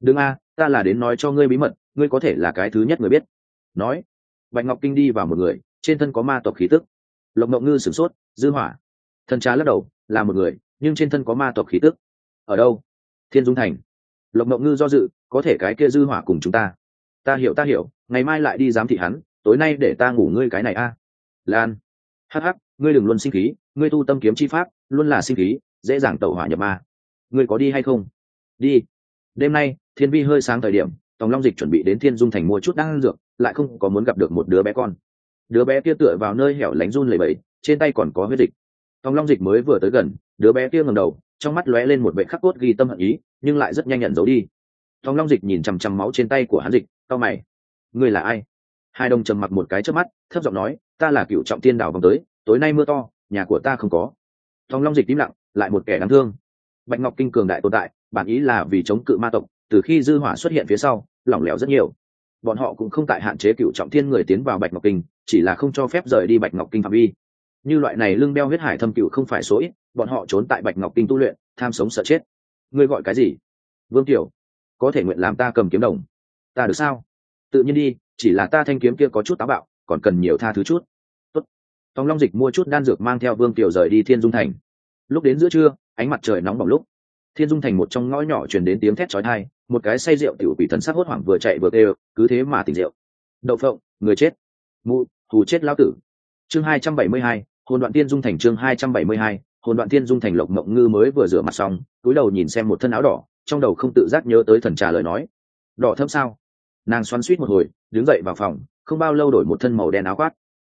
Đừng a, ta là đến nói cho ngươi bí mật, ngươi có thể là cái thứ nhất người biết. Nói. Bạch ngọc kinh đi vào một người, trên thân có ma tộc khí tức. Lộc ngọc ngư sửng sốt, dư hỏa. Thần trà lắc đầu, là một người, nhưng trên thân có ma tộc khí tức. Ở đâu? Thiên dung thành. Lộc ngọc ngư do dự, có thể cái kia dư hỏa cùng chúng ta. Ta hiểu ta hiểu, ngày mai lại đi giám thị hắn, tối nay để ta ngủ ngươi cái này a. Lan hắc hắc, ngươi đừng luôn sinh khí, ngươi tu tâm kiếm chi pháp, luôn là sinh khí, dễ dàng tẩu hỏa nhập ma. Ngươi có đi hay không? Đi. Đêm nay, thiên vi hơi sáng thời điểm, tòng long dịch chuẩn bị đến thiên dung thành mua chút đan dược, lại không có muốn gặp được một đứa bé con. Đứa bé kia tựa vào nơi hẻo lánh run lầy bẫy trên tay còn có huyết dịch. Tòng long dịch mới vừa tới gần, đứa bé kia ngầm đầu, trong mắt lóe lên một vệ khắc cốt ghi tâm hận ý, nhưng lại rất nhanh nhận giấu đi. Tòng long dịch nhìn chằm chằm máu trên tay của hắn dịch, cau mày. Ngươi là ai? Hai đồng trầm mặc một cái trước mắt, thấp giọng nói, ta là cựu trọng tiên đảo vòng tới, tối nay mưa to, nhà của ta không có. Thong long dịch tím lặng, lại một kẻ đáng thương. Bạch ngọc kinh cường đại tồn tại, bản ý là vì chống cự ma tộc, từ khi dư hỏa xuất hiện phía sau, lỏng lẻo rất nhiều. Bọn họ cũng không tại hạn chế cựu trọng thiên người tiến vào bạch ngọc kinh, chỉ là không cho phép rời đi bạch ngọc kinh phạm vi. Như loại này lưng đeo huyết hải thâm cựu không phải số ít, bọn họ trốn tại bạch ngọc kinh tu luyện, tham sống sợ chết. Ngươi gọi cái gì? Vương tiểu, có thể nguyện làm ta cầm kiếm đồng. Ta được sao? Tự nhiên đi chỉ là ta thanh kiếm kia có chút táo bạo, còn cần nhiều tha thứ chút. Tốt. tòng long dịch mua chút đan dược mang theo vương tiểu rời đi thiên dung thành. Lúc đến giữa trưa, ánh mặt trời nóng bỏng lúc, thiên dung thành một trong ngõ nhỏ truyền đến tiếng thét chói tai, một cái say rượu tiểu quỷ thần sắc hốt hoảng vừa chạy vừa kêu, cứ thế mà tỉnh rượu. Đậu phộng, người chết. Mụ, thù chết lão tử. Chương hai trăm bảy mươi hai hồn đoạn tiên dung thành chương hai trăm bảy mươi hai hồn đoạn tiên dung thành lộc mộng ngư mới vừa rửa mặt xong cúi đầu nhìn xem một thân áo đỏ, trong đầu không tự giác nhớ tới thần trà lời nói. Đỏ thâm sao? Nàng xoắn suýt một hồi, đứng dậy vào phòng, không bao lâu đổi một thân màu đen áo khoác.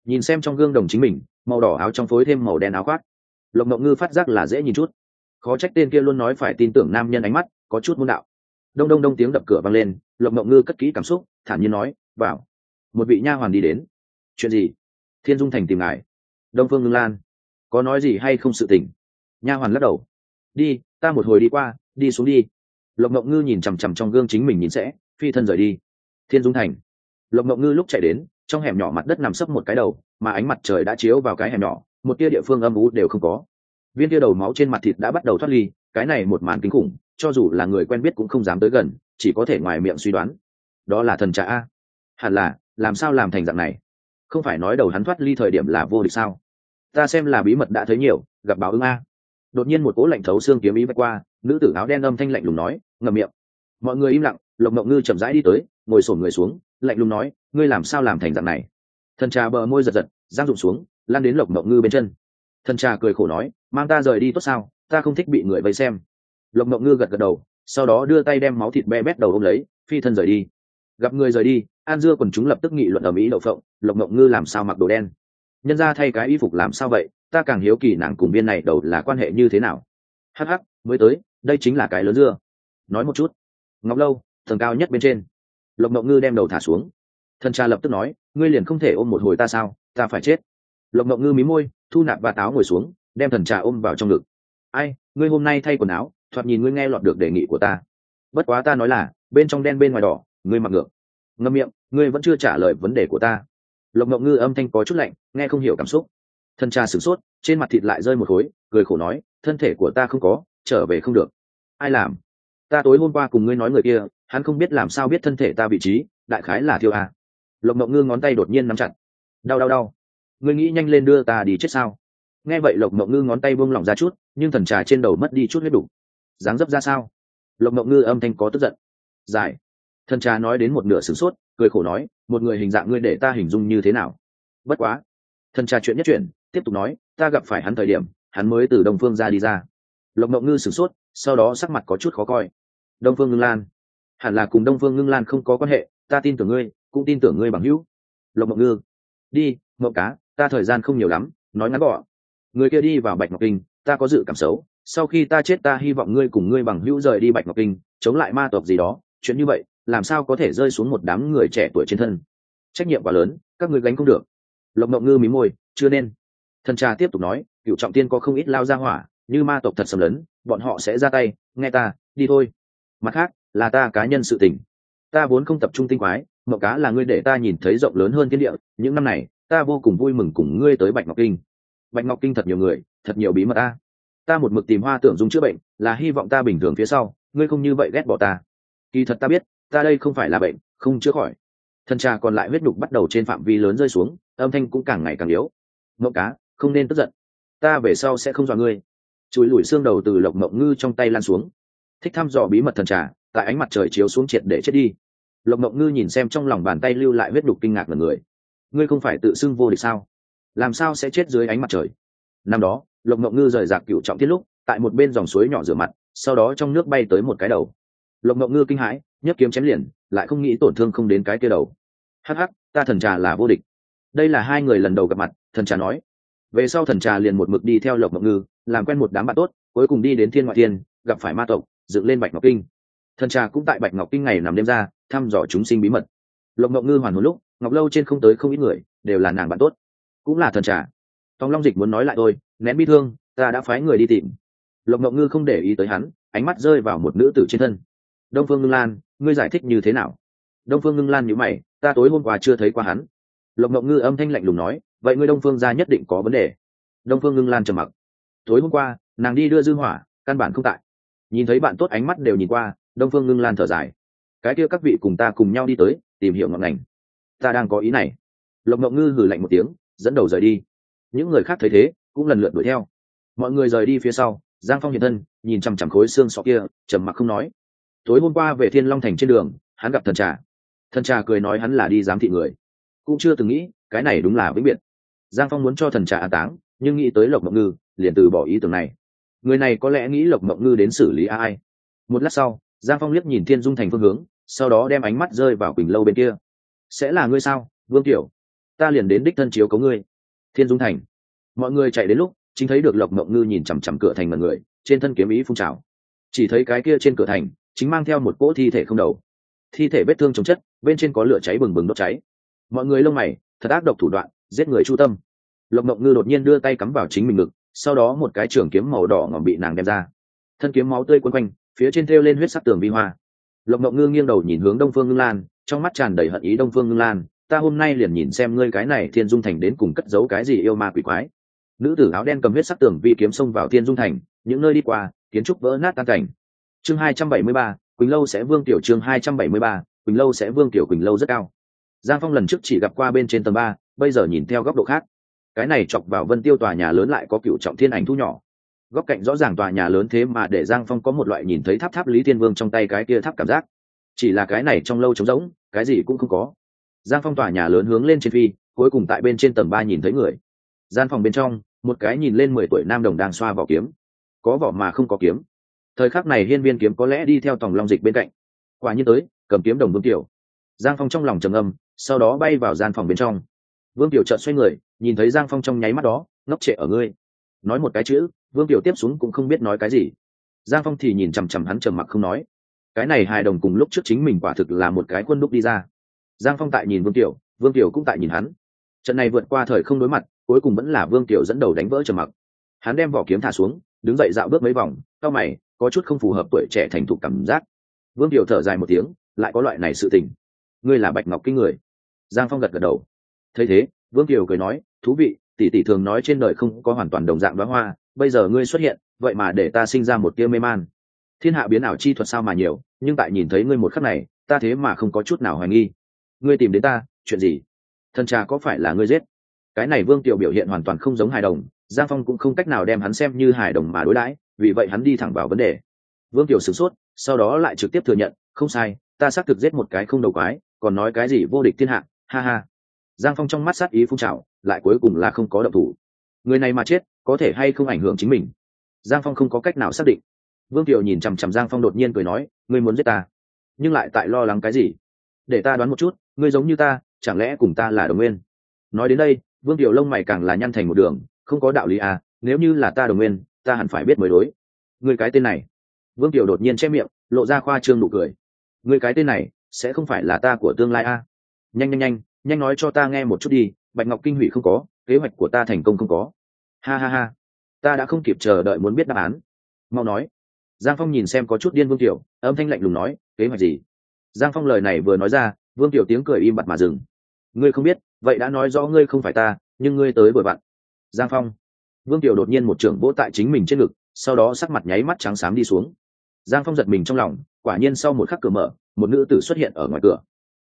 Nhìn xem trong gương đồng chính mình, màu đỏ áo trong phối thêm màu đen áo khoác. Lộc mộng ngư phát giác là dễ nhìn chút. Khó trách tên kia luôn nói phải tin tưởng nam nhân ánh mắt, có chút môn đạo. Đông đông đông tiếng đập cửa vang lên, lộc mộng ngư cất kỹ cảm xúc, thản nhiên nói, vào. Một vị nha hoàn đi đến. Chuyện gì? Thiên dung thành tìm ngài. Đông phương ngưng lan. Có nói gì hay không sự tình? Nha hoàn lắc đầu. Đi, ta một hồi đi qua, đi xuống đi. Lộc mộng ngư nhìn chằm chằm trong gương chính mình nhìn sẽ, phi thân rời đi thiên dung thành. Lộc mộng ngư lúc chạy đến, trong hẻm nhỏ mặt đất nằm sấp một cái đầu, mà ánh mặt trời đã chiếu vào cái hẻm nhỏ, một tia địa phương âm u đều không có. Viên tia đầu máu trên mặt thịt đã bắt đầu thoát ly, cái này một màn kinh khủng, cho dù là người quen biết cũng không dám tới gần, chỉ có thể ngoài miệng suy đoán. Đó là thần trà a. Hẳn là, làm sao làm thành dạng này? Không phải nói đầu hắn thoát ly thời điểm là vô địch sao? Ta xem là bí mật đã thấy nhiều, gặp báo ứng a. Đột nhiên một cỗ lạnh thấu xương kiếm ý vạch qua, nữ tử áo đen âm thanh lạnh lùng nói, ngậm miệng. Mọi người im lặng, lộc mộng ngư chậm rãi đi tới ngồi sổm người xuống, lạnh lùng nói, ngươi làm sao làm thành dạng này? Thần trà bờ môi giật giật, giang rụng xuống lan đến lộc mộng ngư bên chân. Thần trà cười khổ nói, mang ta rời đi tốt sao? Ta không thích bị người vây xem. Lộc mộng ngư gật gật đầu, sau đó đưa tay đem máu thịt be bét đầu ôm lấy, phi thân rời đi. Gặp người rời đi, an dưa quần chúng lập tức nghị luận ở mỹ đậu phộng, lộc mộng ngư làm sao mặc đồ đen? Nhân ra thay cái y phục làm sao vậy? Ta càng hiếu kỳ nàng cùng viên này đầu là quan hệ như thế nào. Hh mới tới, đây chính là cái lớn dưa. Nói một chút. Ngọc lâu, tầng cao nhất bên trên lộc mộng ngư đem đầu thả xuống. Thần cha lập tức nói, ngươi liền không thể ôm một hồi ta sao? Ta phải chết. Lộc mộng ngư mí môi, thu nạp và táo ngồi xuống, đem thần trà ôm vào trong ngực. Ai, ngươi hôm nay thay quần áo, thoạt nhìn ngươi nghe lọt được đề nghị của ta. Bất quá ta nói là, bên trong đen bên ngoài đỏ, ngươi mặc ngược. Ngâm miệng, ngươi vẫn chưa trả lời vấn đề của ta. Lộc mộng ngư âm thanh có chút lạnh, nghe không hiểu cảm xúc. Thần cha sửng sốt, trên mặt thịt lại rơi một khối, cười khổ nói, thân thể của ta không có, trở về không được. Ai làm? Ta tối hôm qua cùng ngươi nói người kia hắn không biết làm sao biết thân thể ta vị trí, đại khái là thiêu a. Lộc mộng ngư ngón tay đột nhiên nắm chặt. Đau đau đau. Ngươi nghĩ nhanh lên đưa ta đi chết sao? Nghe vậy lộc mộng ngư ngón tay buông lỏng ra chút, nhưng thần trà trên đầu mất đi chút huyết đủ. Dáng dấp ra sao? Lộc mộng ngư âm thanh có tức giận. Giải. Thần trà nói đến một nửa sửng sốt, cười khổ nói, một người hình dạng ngươi để ta hình dung như thế nào? Bất quá. Thần trà chuyện nhất chuyện, tiếp tục nói, ta gặp phải hắn thời điểm, hắn mới từ đông phương ra đi ra. Lộc mộng ngư sửng sốt, sau đó sắc mặt có chút khó coi. Đông phương ngưng lan hẳn là cùng đông phương ngưng lan không có quan hệ, ta tin tưởng ngươi, cũng tin tưởng ngươi bằng hữu. Lộc mộng ngư, đi, mộng cá, ta thời gian không nhiều lắm, nói ngắn gọn. Người kia đi vào bạch ngọc kinh, ta có dự cảm xấu, sau khi ta chết ta hy vọng ngươi cùng ngươi bằng hữu rời đi bạch ngọc kinh, chống lại ma tộc gì đó, chuyện như vậy, làm sao có thể rơi xuống một đám người trẻ tuổi trên thân? Trách nhiệm quá lớn, các ngươi gánh không được. Lộc mộng ngư mí môi, chưa nên. Thần trà tiếp tục nói cựu trọng tiên có không ít lao ra hỏa, như ma tộc thật sầm lớn bọn họ sẽ ra tay, nghe ta, đi thôi. Mặt khác là ta cá nhân sự tình. Ta vốn không tập trung tinh quái mậu cá là ngươi để ta nhìn thấy rộng lớn hơn thiên địa. Những năm này, ta vô cùng vui mừng cùng ngươi tới bạch ngọc kinh. Bạch ngọc kinh thật nhiều người, thật nhiều bí mật ta ta một mực tìm hoa tưởng dung chữa bệnh, là hy vọng ta bình thường phía sau, ngươi không như vậy ghét bỏ ta. Kỳ thật ta biết, ta đây không phải là bệnh, không chữa khỏi. Thân trà còn lại huyết đục bắt đầu trên phạm vi lớn rơi xuống, âm thanh cũng càng ngày càng yếu. Mậu cá, không nên tức giận. Ta về sau sẽ không dọa ngươi. Chùi lùi xương đầu từ lộc mộng ngư trong tay lan xuống. Thích thăm dò bí mật thần trà tại ánh mặt trời chiếu xuống triệt để chết đi. Lộc mộng ngư nhìn xem trong lòng bàn tay lưu lại huyết đục kinh ngạc là người. Ngươi không phải tự xưng vô địch sao? Làm sao sẽ chết dưới ánh mặt trời? Năm đó, lộc mộng ngư rời rạc cựu trọng tiết lúc, tại một bên dòng suối nhỏ rửa mặt, sau đó trong nước bay tới một cái đầu. Lộc mộng ngư kinh hãi, nhấc kiếm chém liền, lại không nghĩ tổn thương không đến cái kia đầu. Hắc hắc, ta thần trà là vô địch. Đây là hai người lần đầu gặp mặt, thần trà nói. Về sau thần trà liền một mực đi theo lộc mộng ngư, làm quen một đám bạn tốt, cuối cùng đi đến thiên ngoại thiên, gặp phải ma tộc, dựng lên bạch ngọc kinh thần trà cũng tại bạch ngọc kinh ngày nằm đêm ra, thăm dò chúng sinh bí mật. Lộc ngọc ngư hoàn hồn lúc, ngọc lâu trên không tới không ít người, đều là nàng bạn tốt. Cũng là thần trà. Tòng long dịch muốn nói lại tôi nén bi thương, ta đã phái người đi tìm. Lộc ngọc ngư không để ý tới hắn, ánh mắt rơi vào một nữ tử trên thân. Đông phương ngưng lan, ngươi giải thích như thế nào? Đông phương ngưng lan nhữ mày, ta tối hôm qua chưa thấy qua hắn. Lộc ngọc ngư âm thanh lạnh lùng nói, vậy ngươi đông phương ra nhất định có vấn đề. Đông phương ngưng lan trầm mặc. Tối hôm qua, nàng đi đưa dư hỏa, căn bản không tại. Nhìn thấy bạn tốt ánh mắt đều nhìn qua đông phương ngưng lan thở dài. Cái kia các vị cùng ta cùng nhau đi tới, tìm hiểu ngọn ngành. Ta đang có ý này. Lộc ngọc ngư hử lạnh một tiếng, dẫn đầu rời đi. Những người khác thấy thế, cũng lần lượt đuổi theo. Mọi người rời đi phía sau, giang phong hiện thân, nhìn chằm chằm khối xương sọ kia, trầm mặc không nói. Tối hôm qua về thiên long thành trên đường, hắn gặp thần trà. Thần trà cười nói hắn là đi giám thị người. Cũng chưa từng nghĩ, cái này đúng là vĩnh biệt. Giang phong muốn cho thần trà an táng, nhưng nghĩ tới lộc mộng ngư, liền từ bỏ ý tưởng này. Người này có lẽ nghĩ lộc mộng ngư đến xử lý ai. Một lát sau giang phong liếc nhìn thiên dung thành phương hướng, sau đó đem ánh mắt rơi vào quỳnh lâu bên kia. Sẽ là ngươi sao, vương tiểu ta liền đến đích thân chiếu có ngươi. Thiên dung thành. Mọi người chạy đến lúc, chính thấy được lộc mộng ngư nhìn chằm chằm cửa thành mật người, trên thân kiếm ý phun trào. Chỉ thấy cái kia trên cửa thành, chính mang theo một cỗ thi thể không đầu. Thi thể vết thương chống chất, bên trên có lửa cháy bừng bừng đốt cháy. Mọi người lông mày, thật ác độc thủ đoạn, giết người chu tâm. Lộc mộng ngư đột nhiên đưa tay cắm vào chính mình ngực, sau đó một cái trường kiếm màu đỏ ngỏm bị nàng đem ra. Thân kiếm máu tươi quấn quanh phía trên thêu lên huyết sắc tường vi hoa. Lộc mộng ngư nghiêng đầu nhìn hướng đông phương ngưng lan, trong mắt tràn đầy hận ý đông phương ngưng lan, ta hôm nay liền nhìn xem ngươi cái này thiên dung thành đến cùng cất giấu cái gì yêu ma quỷ quái. Nữ tử áo đen cầm huyết sắc tường vi kiếm xông vào thiên dung thành, những nơi đi qua, kiến trúc vỡ nát tan cảnh. Chương hai trăm bảy mươi ba, quỳnh lâu sẽ vương tiểu chương hai trăm bảy mươi ba, quỳnh lâu sẽ vương tiểu quỳnh lâu rất cao. Giang phong lần trước chỉ gặp qua bên trên tầng ba, bây giờ nhìn theo góc độ khác. Cái này chọc vào vân tiêu tòa nhà lớn lại có cựu trọng thiên ảnh thu nhỏ góc cạnh rõ ràng tòa nhà lớn thế mà để giang phong có một loại nhìn thấy tháp tháp lý thiên vương trong tay cái kia tháp cảm giác. Chỉ là cái này trong lâu trống rỗng, cái gì cũng không có. Giang phong tòa nhà lớn hướng lên trên phi, cuối cùng tại bên trên tầng ba nhìn thấy người. Gian phòng bên trong, một cái nhìn lên mười tuổi nam đồng đang xoa vỏ kiếm. Có vỏ mà không có kiếm. Thời khắc này hiên viên kiếm có lẽ đi theo tòng long dịch bên cạnh. Quả nhiên tới, cầm kiếm đồng vương tiểu giang phong trong lòng trầm âm sau đó bay vào gian phòng bên trong. Vương tiểu trợn xoay người, nhìn thấy giang phong trong nháy mắt đó, ngốc trệ ở ngươi. Nói một cái chữ vương tiểu tiếp xuống cũng không biết nói cái gì. Giang phong thì nhìn chằm chằm hắn trầm mặc không nói. Cái này hài đồng cùng lúc trước chính mình quả thực là một cái quân đúc đi ra. Giang phong tại nhìn vương tiểu vương tiểu cũng tại nhìn hắn. Trận này vượt qua thời không đối mặt, cuối cùng vẫn là vương tiểu dẫn đầu đánh vỡ trầm mặc. Hắn đem vỏ kiếm thả xuống, đứng dậy dạo bước mấy vòng, cao mày, có chút không phù hợp tuổi trẻ thành thục cảm giác. Vương tiểu thở dài một tiếng, lại có loại này sự tình. Ngươi là bạch ngọc kinh người. Giang phong gật gật đầu. Thấy thế, vương tiểu cười nói, thú vị, tỷ tỷ thường nói trên đời không có hoàn toàn đồng dạng đoá hoa bây giờ ngươi xuất hiện, vậy mà để ta sinh ra một tia mê man. Thiên hạ biến ảo chi thuật sao mà nhiều, nhưng tại nhìn thấy ngươi một khắc này, ta thế mà không có chút nào hoài nghi. Ngươi tìm đến ta, chuyện gì? Thần trà có phải là ngươi giết? Cái này vương tiểu biểu hiện hoàn toàn không giống hài đồng, giang phong cũng không cách nào đem hắn xem như hài đồng mà đối đãi, vì vậy hắn đi thẳng vào vấn đề. Vương tiểu sửng sốt, sau đó lại trực tiếp thừa nhận, không sai, ta xác thực giết một cái không đầu quái, còn nói cái gì vô địch thiên hạ, ha ha. Giang phong trong mắt sát ý phun trào, lại cuối cùng là không có động thủ người này mà chết, có thể hay không ảnh hưởng chính mình? Giang phong không có cách nào xác định. Vương tiểu nhìn chằm chằm giang phong đột nhiên cười nói, ngươi muốn giết ta, nhưng lại tại lo lắng cái gì? Để ta đoán một chút, ngươi giống như ta, chẳng lẽ cùng ta là đồng nguyên? Nói đến đây, vương tiểu lông mày càng là nhăn thành một đường, không có đạo lý à nếu như là ta đồng nguyên, ta hẳn phải biết mới đối. Người cái tên này. Vương tiểu đột nhiên che miệng, lộ ra khoa trương nụ cười. Người cái tên này, sẽ không phải là ta của tương lai à? nhanh nhanh nhanh nhanh nói cho ta nghe một chút đi, bạch ngọc kinh hủy không có kế hoạch của ta thành công không có. Ha ha ha. Ta đã không kịp chờ đợi muốn biết đáp án. Mau nói. Giang phong nhìn xem có chút điên vương tiểu âm thanh lạnh lùng nói, kế hoạch gì? Giang phong lời này vừa nói ra, vương tiểu tiếng cười im bặt mà dừng. Ngươi không biết, vậy đã nói rõ ngươi không phải ta, nhưng ngươi tới vội vặn giang phong. Vương tiểu đột nhiên một trưởng vỗ tại chính mình trên ngực, sau đó sắc mặt nháy mắt trắng xám đi xuống. Giang phong giật mình trong lòng, quả nhiên sau một khắc cửa mở, một nữ tử xuất hiện ở ngoài cửa.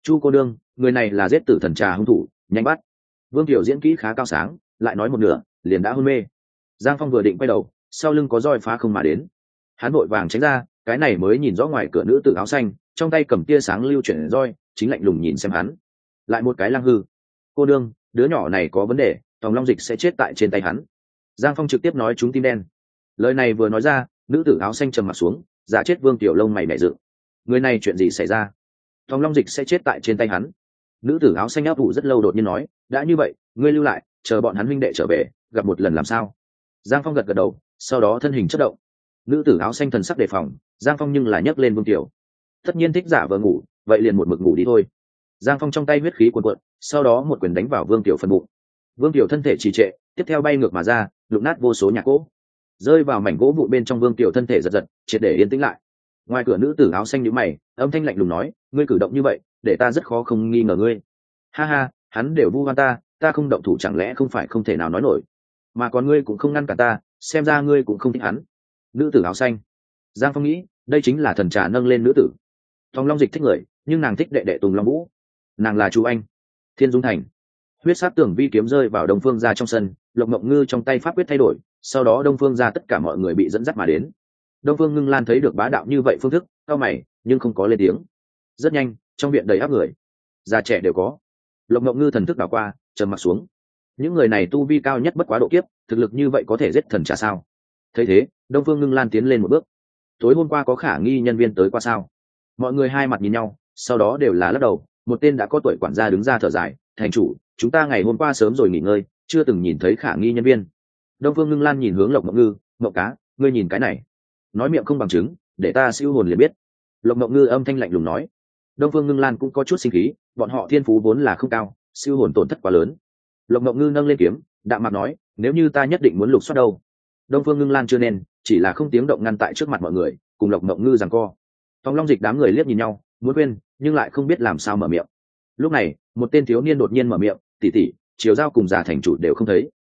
Chu cô đương người này là giết tử thần trà hung thủ, nhanh bắt vương tiểu diễn kỹ khá cao sáng, lại nói một nửa, liền đã hôn mê. Giang phong vừa định quay đầu, sau lưng có roi phá không mà đến. Hắn vội vàng tránh ra, cái này mới nhìn rõ ngoài cửa nữ tử áo xanh, trong tay cầm tia sáng lưu chuyển roi, chính lạnh lùng nhìn xem hắn. Lại một cái lang hư. Cô đương đứa nhỏ này có vấn đề, tòng long dịch sẽ chết tại trên tay hắn. Giang phong trực tiếp nói chúng tim đen. Lời này vừa nói ra, nữ tử áo xanh trầm mặt xuống, giả chết vương tiểu lông mày mẹ dự người này chuyện gì xảy ra? Tòng long dịch sẽ chết tại trên tay hắn. Nữ tử áo xanh áp vụ rất lâu đột nhiên nói đã như vậy, ngươi lưu lại, chờ bọn hắn huynh đệ trở về, gặp một lần làm sao? Giang phong gật gật đầu, sau đó thân hình chất động. Nữ tử áo xanh thần sắc đề phòng, giang phong nhưng là nhấc lên vương tiểu tất nhiên thích giả vờ ngủ, vậy liền một mực ngủ đi thôi. Giang phong trong tay huyết khí cuồn cuộn, sau đó một quyền đánh vào vương tiểu phần bụng. Vương tiểu thân thể trì trệ, tiếp theo bay ngược mà ra, đụng nát vô số nhà gỗ. Rơi vào mảnh gỗ vụ bên trong vương tiểu thân thể giật giật, triệt để yên tĩnh lại. Ngoài cửa nữ tử áo xanh nhữ mày, âm thanh lạnh lùng nói, ngươi cử động như vậy, để ta rất khó không nghi ngờ ngươi. Ha ha hắn đều vu oan ta ta không động thủ chẳng lẽ không phải không thể nào nói nổi? Mà còn ngươi cũng không ngăn cả ta, xem ra ngươi cũng không thích hắn. Nữ tử áo xanh. Giang phong nghĩ, đây chính là thần trà nâng lên nữ tử. Tòng long dịch thích người, nhưng nàng thích đệ đệ tùng long vũ. Nàng là chú anh. Thiên dung thành. Huyết sát tưởng vi kiếm rơi vào đông phương ra trong sân, lộc mộng ngư trong tay pháp quyết thay đổi, sau đó đông phương ra tất cả mọi người bị dẫn dắt mà đến. Đông phương ngưng lan thấy được bá đạo như vậy phương thức cao mày, nhưng không có lên tiếng. Rất nhanh, trong viện đầy áp người. Già trẻ đều có lộc ngộng ngư thần thức đảo qua, trầm mặt xuống. Những người này tu vi cao nhất bất quá độ kiếp, thực lực như vậy có thể giết thần trả sao? Thấy thế, đông phương ngưng lan tiến lên một bước. Tối hôm qua có khả nghi nhân viên tới qua sao? Mọi người hai mặt nhìn nhau, sau đó đều là lắc đầu, một tên đã có tuổi quản gia đứng ra thở dài, thành chủ, chúng ta ngày hôm qua sớm rồi nghỉ ngơi, chưa từng nhìn thấy khả nghi nhân viên. Đông phương ngưng lan nhìn hướng lộc mộng ngư mộng cá, ngươi nhìn cái này. Nói miệng không bằng chứng, để ta siêu hồn liền biết. Lộc mộng ngư âm thanh lạnh lùng nói. Đông phương ngưng lan cũng có chút sinh khí bọn họ thiên phú vốn là không cao, siêu hồn tổn thất quá lớn. Lộc mộng ngư nâng lên kiếm, đạm mặt nói, nếu như ta nhất định muốn lục soát đâu? Đông phương ngưng lan chưa nên, chỉ là không tiếng động ngăn tại trước mặt mọi người, cùng lộc mộng ngư rằng co. Phong long dịch đám người liếc nhìn nhau, muốn quên, nhưng lại không biết làm sao mở miệng. Lúc này, một tên thiếu niên đột nhiên mở miệng tỉ tỉ chiều giao cùng già thành chủ đều không thấy.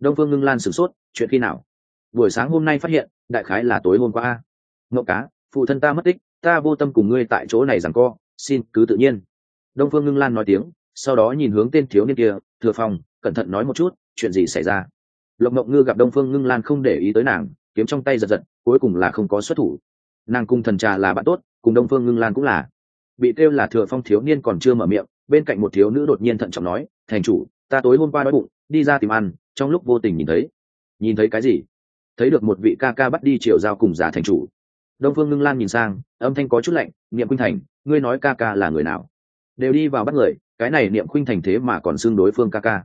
Đông phương ngưng lan sửng sốt, chuyện khi nào? Buổi sáng hôm nay phát hiện, đại khái là tối hôm qua. Ngậu cá, phụ thân ta mất tích, ta vô tâm cùng ngươi tại chỗ này rằng co, xin cứ tự nhiên đông phương ngưng lan nói tiếng, sau đó nhìn hướng tên thiếu niên kia, thừa phòng cẩn thận nói một chút, chuyện gì xảy ra? Lộc mộng ngư gặp đông phương ngưng lan không để ý tới nàng, kiếm trong tay giật giật, cuối cùng là không có xuất thủ. Nàng cùng thần trà là bạn tốt, cùng đông phương ngưng lan cũng là. Bị kêu là thừa phong thiếu niên còn chưa mở miệng, bên cạnh một thiếu nữ đột nhiên thận trọng nói, thành chủ, ta tối hôm qua đói bụng, đi ra tìm ăn, trong lúc vô tình nhìn thấy. Nhìn thấy cái gì? Thấy được một vị ca ca bắt đi triệu giao cùng giả thành chủ. Đông phương ngưng lan nhìn sang, âm thanh có chút lạnh, niệm khuynh thành, ngươi nói ca ca là người nào? Đều đi vào bắt người, cái này niệm khuynh thành thế mà còn xưng đối phương ca ca.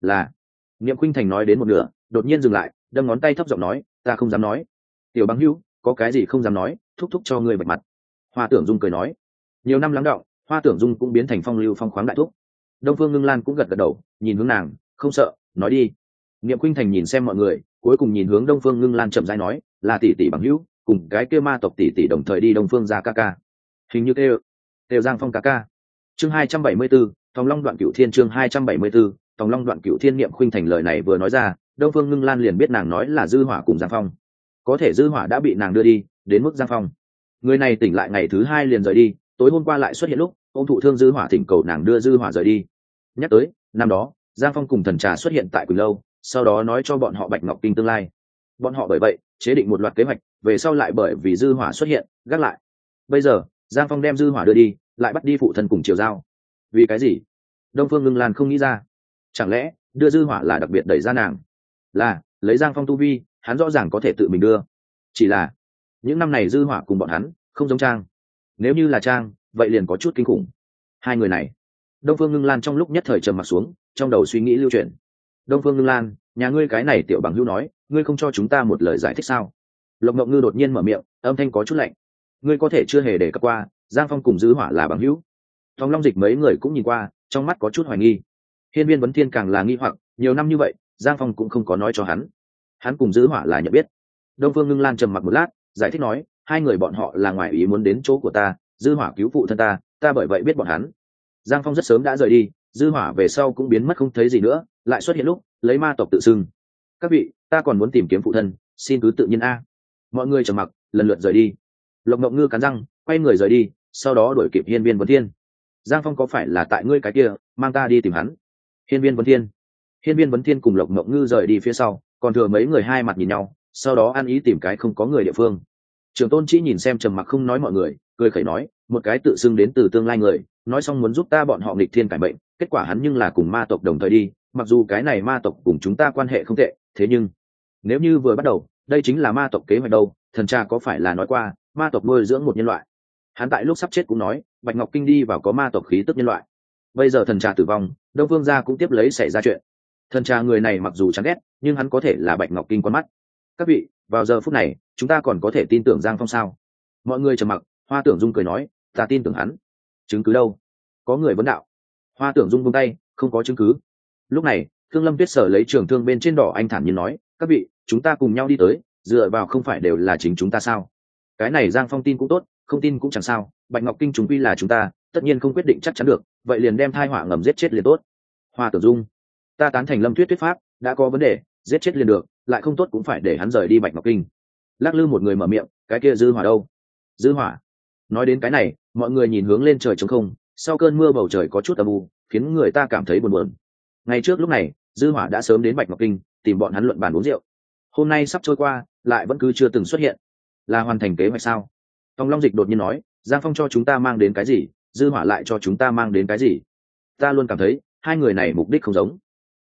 Là, niệm khuynh thành nói đến một nửa, đột nhiên dừng lại, đâm ngón tay thấp giọng nói, ta không dám nói. Tiểu băng hữu, có cái gì không dám nói, thúc thúc cho ngươi bạch mặt. Hoa tưởng dung cười nói. Nhiều năm lắng động hoa tưởng dung cũng biến thành phong lưu phong khoáng đại thúc. Đông phương ngưng lan cũng gật gật đầu, nhìn hướng nàng, không sợ, nói đi. Niệm khuynh thành nhìn xem mọi người, cuối cùng nhìn hướng đông phương ngưng lan chậm rãi nói, là tỷ tỷ bằng hữu, cùng cái kia ma tộc tỷ tỷ đồng thời đi đông phương ra ca ca. Hình như kêu kêu giang phong ca ca chương hai trăm bảy mươi 274, tòng long đoạn cửu thiên chương hai trăm bảy mươi 274, tòng long đoạn cửu thiên niệm khuynh thành lời này vừa nói ra đông phương ngưng lan liền biết nàng nói là dư hỏa cùng giang phong. Có thể dư hỏa đã bị nàng đưa đi đến mức giang phong. Người này tỉnh lại ngày thứ hai liền rời đi tối hôm qua lại xuất hiện lúc ông thụ thương dư hỏa thỉnh cầu nàng đưa dư hỏa rời đi. Nhắc tới năm đó giang phong cùng thần trà xuất hiện tại quỳnh lâu sau đó nói cho bọn họ bạch ngọc kinh tương lai. Bọn họ bởi vậy chế định một loạt kế hoạch về sau lại bởi vì dư hỏa xuất hiện gác lại. Bây giờ giang phong đem dư hỏa đưa đi lại bắt đi phụ thân cùng chiều giao. Vì cái gì? Đông phương ngưng lan không nghĩ ra. Chẳng lẽ, đưa dư hỏa là đặc biệt đẩy ra nàng? Là, lấy giang phong tu vi, hắn rõ ràng có thể tự mình đưa. Chỉ là, những năm này dư hỏa cùng bọn hắn, không giống trang. Nếu như là trang, vậy liền có chút kinh khủng. Hai người này. Đông phương ngưng lan trong lúc nhất thời trầm mặt xuống, trong đầu suy nghĩ lưu chuyển. Đông phương ngưng lan, nhà ngươi cái này tiểu bằng hữu nói, ngươi không cho chúng ta một lời giải thích sao? Lộc ngọc ngư đột nhiên mở miệng, âm thanh có chút lạnh. Ngươi có thể chưa hề để cập qua giang phong cùng dư hỏa là bằng hữu. Thong long dịch mấy người cũng nhìn qua, trong mắt có chút hoài nghi. Hiên viên vấn thiên càng là nghi hoặc, nhiều năm như vậy, giang phong cũng không có nói cho hắn. Hắn cùng dư hỏa là nhận biết. Đông phương ngưng lan trầm mặc một lát, giải thích nói, hai người bọn họ là ngoài ý muốn đến chỗ của ta, dư hỏa cứu phụ thân ta ta bởi vậy biết bọn hắn. Giang phong rất sớm đã rời đi, dư hỏa về sau cũng biến mất không thấy gì nữa, lại xuất hiện lúc, lấy ma tộc tự xưng. Các vị, ta còn muốn tìm kiếm phụ thân, xin cứ tự nhiên a. Mọi người trầm mặc, lần lượt rời đi. Lộc mộng ngư cắn răng, quay người rời đi sau đó đuổi kịp hiên viên vấn thiên. Giang phong có phải là tại ngươi cái kia, mang ta đi tìm hắn? Hiên viên vấn thiên. Hiên viên vấn thiên cùng lộc mộng ngư rời đi phía sau, còn thừa mấy người hai mặt nhìn nhau, sau đó ăn ý tìm cái không có người địa phương. Trường tôn chỉ nhìn xem trầm mặc không nói mọi người, cười khẩy nói, một cái tự xưng đến từ tương lai người, nói xong muốn giúp ta bọn họ nghịch thiên cải bệnh kết quả hắn nhưng là cùng ma tộc đồng thời đi, mặc dù cái này ma tộc cùng chúng ta quan hệ không tệ, thế nhưng, nếu như vừa bắt đầu, đây chính là ma tộc kế hoạch đâu, thần cha có phải là nói qua, ma tộc nuôi dưỡng một nhân loại hắn tại lúc sắp chết cũng nói, bạch ngọc kinh đi vào có ma tộc khí tức nhân loại. Bây giờ thần trà tử vong, đông vương gia cũng tiếp lấy xảy ra chuyện. Thần trà người này mặc dù chán ghét, nhưng hắn có thể là bạch ngọc kinh con mắt. Các vị, vào giờ phút này, chúng ta còn có thể tin tưởng giang phong sao? Mọi người trầm mặc, hoa tưởng dung cười nói, ta tin tưởng hắn. Chứng cứ đâu? Có người vấn đạo. Hoa tưởng dung vung tay, không có chứng cứ. Lúc này, thương lâm tuyết sở lấy trường thương bên trên đỏ anh thản nhiên nói, các vị, chúng ta cùng nhau đi tới, dựa vào không phải đều là chính chúng ta sao? Cái này giang phong tin cũng tốt không tin cũng chẳng sao, bạch ngọc kinh chúng quy là chúng ta, tất nhiên không quyết định chắc chắn được, vậy liền đem thai họa ngầm giết chết liền tốt. Hoa Tử dung, ta tán thành lâm tuyết tuyết pháp, đã có vấn đề, giết chết liền được, lại không tốt cũng phải để hắn rời đi bạch ngọc kinh. Lắc lư một người mở miệng, cái kia dư hỏa đâu? Dư hỏa, nói đến cái này, mọi người nhìn hướng lên trời trống không, sau cơn mưa bầu trời có chút âm u, khiến người ta cảm thấy buồn buồn. Ngày trước lúc này, dư hỏa đã sớm đến bạch ngọc kinh, tìm bọn hắn luận bàn uống rượu. Hôm nay sắp trôi qua, lại vẫn cứ chưa từng xuất hiện. Là hoàn thành kế hoạch sao? Tòng long dịch đột nhiên nói, giang phong cho chúng ta mang đến cái gì, dư hỏa lại cho chúng ta mang đến cái gì? Ta luôn cảm thấy, hai người này mục đích không giống.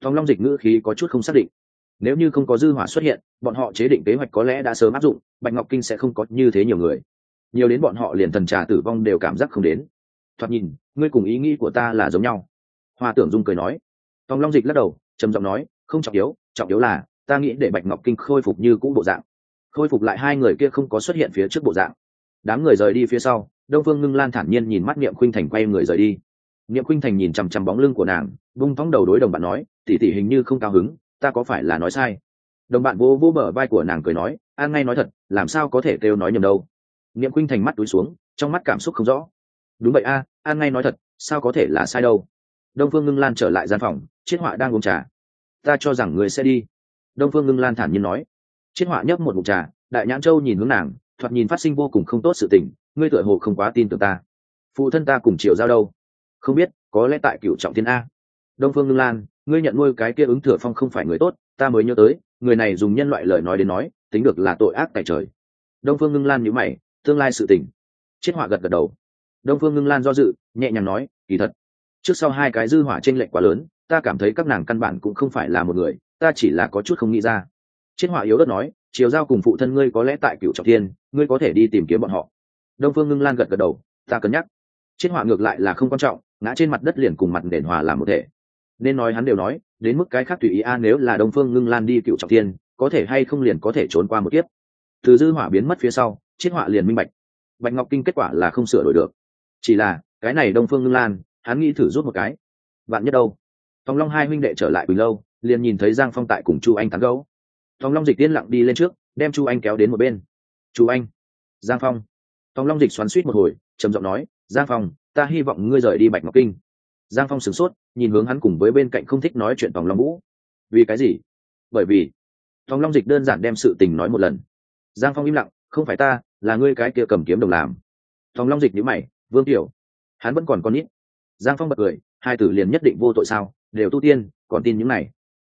Tòng long dịch ngữ khí có chút không xác định. Nếu như không có dư hỏa xuất hiện, bọn họ chế định kế hoạch có lẽ đã sớm áp dụng, bạch ngọc kinh sẽ không có như thế nhiều người. Nhiều đến bọn họ liền thần trà tử vong đều cảm giác không đến. Thoạt nhìn, ngươi cùng ý nghĩ của ta là giống nhau. Hoa tưởng dung cười nói. Tòng long dịch lắc đầu, trầm giọng nói, không trọng yếu trọng yếu là, ta nghĩ để bạch ngọc kinh khôi phục như cũ bộ dạng. Khôi phục lại hai người kia không có xuất hiện phía trước bộ dạng đám người rời đi phía sau, đông phương ngưng lan thản nhiên nhìn mắt niệm khuynh thành quay người rời đi. Niệm khuynh thành nhìn chằm chằm bóng lưng của nàng, vung thóng đầu đối đồng bạn nói tỉ tỉ hình như không cao hứng, ta có phải là nói sai? Đồng bạn vô vỗ bờ vai của nàng cười nói an ngay nói thật, làm sao có thể kêu nói nhầm đâu? Niệm khuynh thành mắt túi xuống, trong mắt cảm xúc không rõ. Đúng vậy a an ngay nói thật, sao có thể là sai đâu? Đông phương ngưng lan trở lại gian phòng, chiết họa đang uống trà. Ta cho rằng người sẽ đi. Đông phương ngưng lan thản nhiên nói. Chiết họa nhấp một mục trà, đại nhãn châu nhìn hướng nàng thoạt nhìn phát sinh vô cùng không tốt sự tình, ngươi tựa hồ không quá tin tưởng ta. Phụ thân ta cùng triệu giao đâu? Không biết, có lẽ tại cựu trọng thiên a. Đông phương ngưng lan, ngươi nhận nuôi cái kia ứng thừa phong không phải người tốt, ta mới nhớ tới, người này dùng nhân loại lời nói đến nói, tính được là tội ác tại trời. Đông phương ngưng lan nhữ mày, tương lai sự tình. Chiết họa gật gật đầu. Đông phương ngưng lan do dự, nhẹ nhàng nói, kỳ thật, trước sau hai cái dư hỏa trên lệnh quá lớn, ta cảm thấy các nàng căn bản cũng không phải là một người, ta chỉ là có chút không nghĩ ra. Chiết họa yếu đất nói chiều giao cùng phụ thân ngươi có lẽ tại cựu trọng thiên, ngươi có thể đi tìm kiếm bọn họ. Đông phương ngưng lan gật gật đầu, ta cân nhắc. Chiết họa ngược lại là không quan trọng, ngã trên mặt đất liền cùng mặt đền hòa làm một thể. Nên nói hắn đều nói, đến mức cái khác tùy ý a, nếu là đông phương ngưng lan đi cựu trọng thiên, có thể hay không liền có thể trốn qua một kiếp. Từ dư hỏa biến mất phía sau chiết họa liền minh bạch. Bạch ngọc kinh kết quả là không sửa đổi được. Chỉ là, cái này đông phương ngưng lan, hắn nghĩ thử rút một cái. Bạn nhất đâu? Tòng long hai huynh đệ trở lại bình lâu, liền nhìn thấy giang phong tại cùng chu anh tán gấu tòng long dịch tiến lặng đi lên trước, đem chu anh kéo đến một bên. Chu anh. Giang phong. Tòng long dịch xoắn suýt một hồi, trầm giọng nói, giang phong, ta hy vọng ngươi rời đi bạch ngọc kinh. Giang phong sửng sốt, nhìn hướng hắn cùng với bên cạnh không thích nói chuyện tòng long vũ. Vì cái gì? Bởi vì tòng long dịch đơn giản đem sự tình nói một lần. Giang phong im lặng, không phải ta, là ngươi cái kia cầm kiếm đồng làm. Tòng long dịch nhữ mày, vương tiểu, hắn vẫn còn con ít giang phong bật cười, hai tử liền nhất định vô tội sao, đều tu tiên, còn tin những này.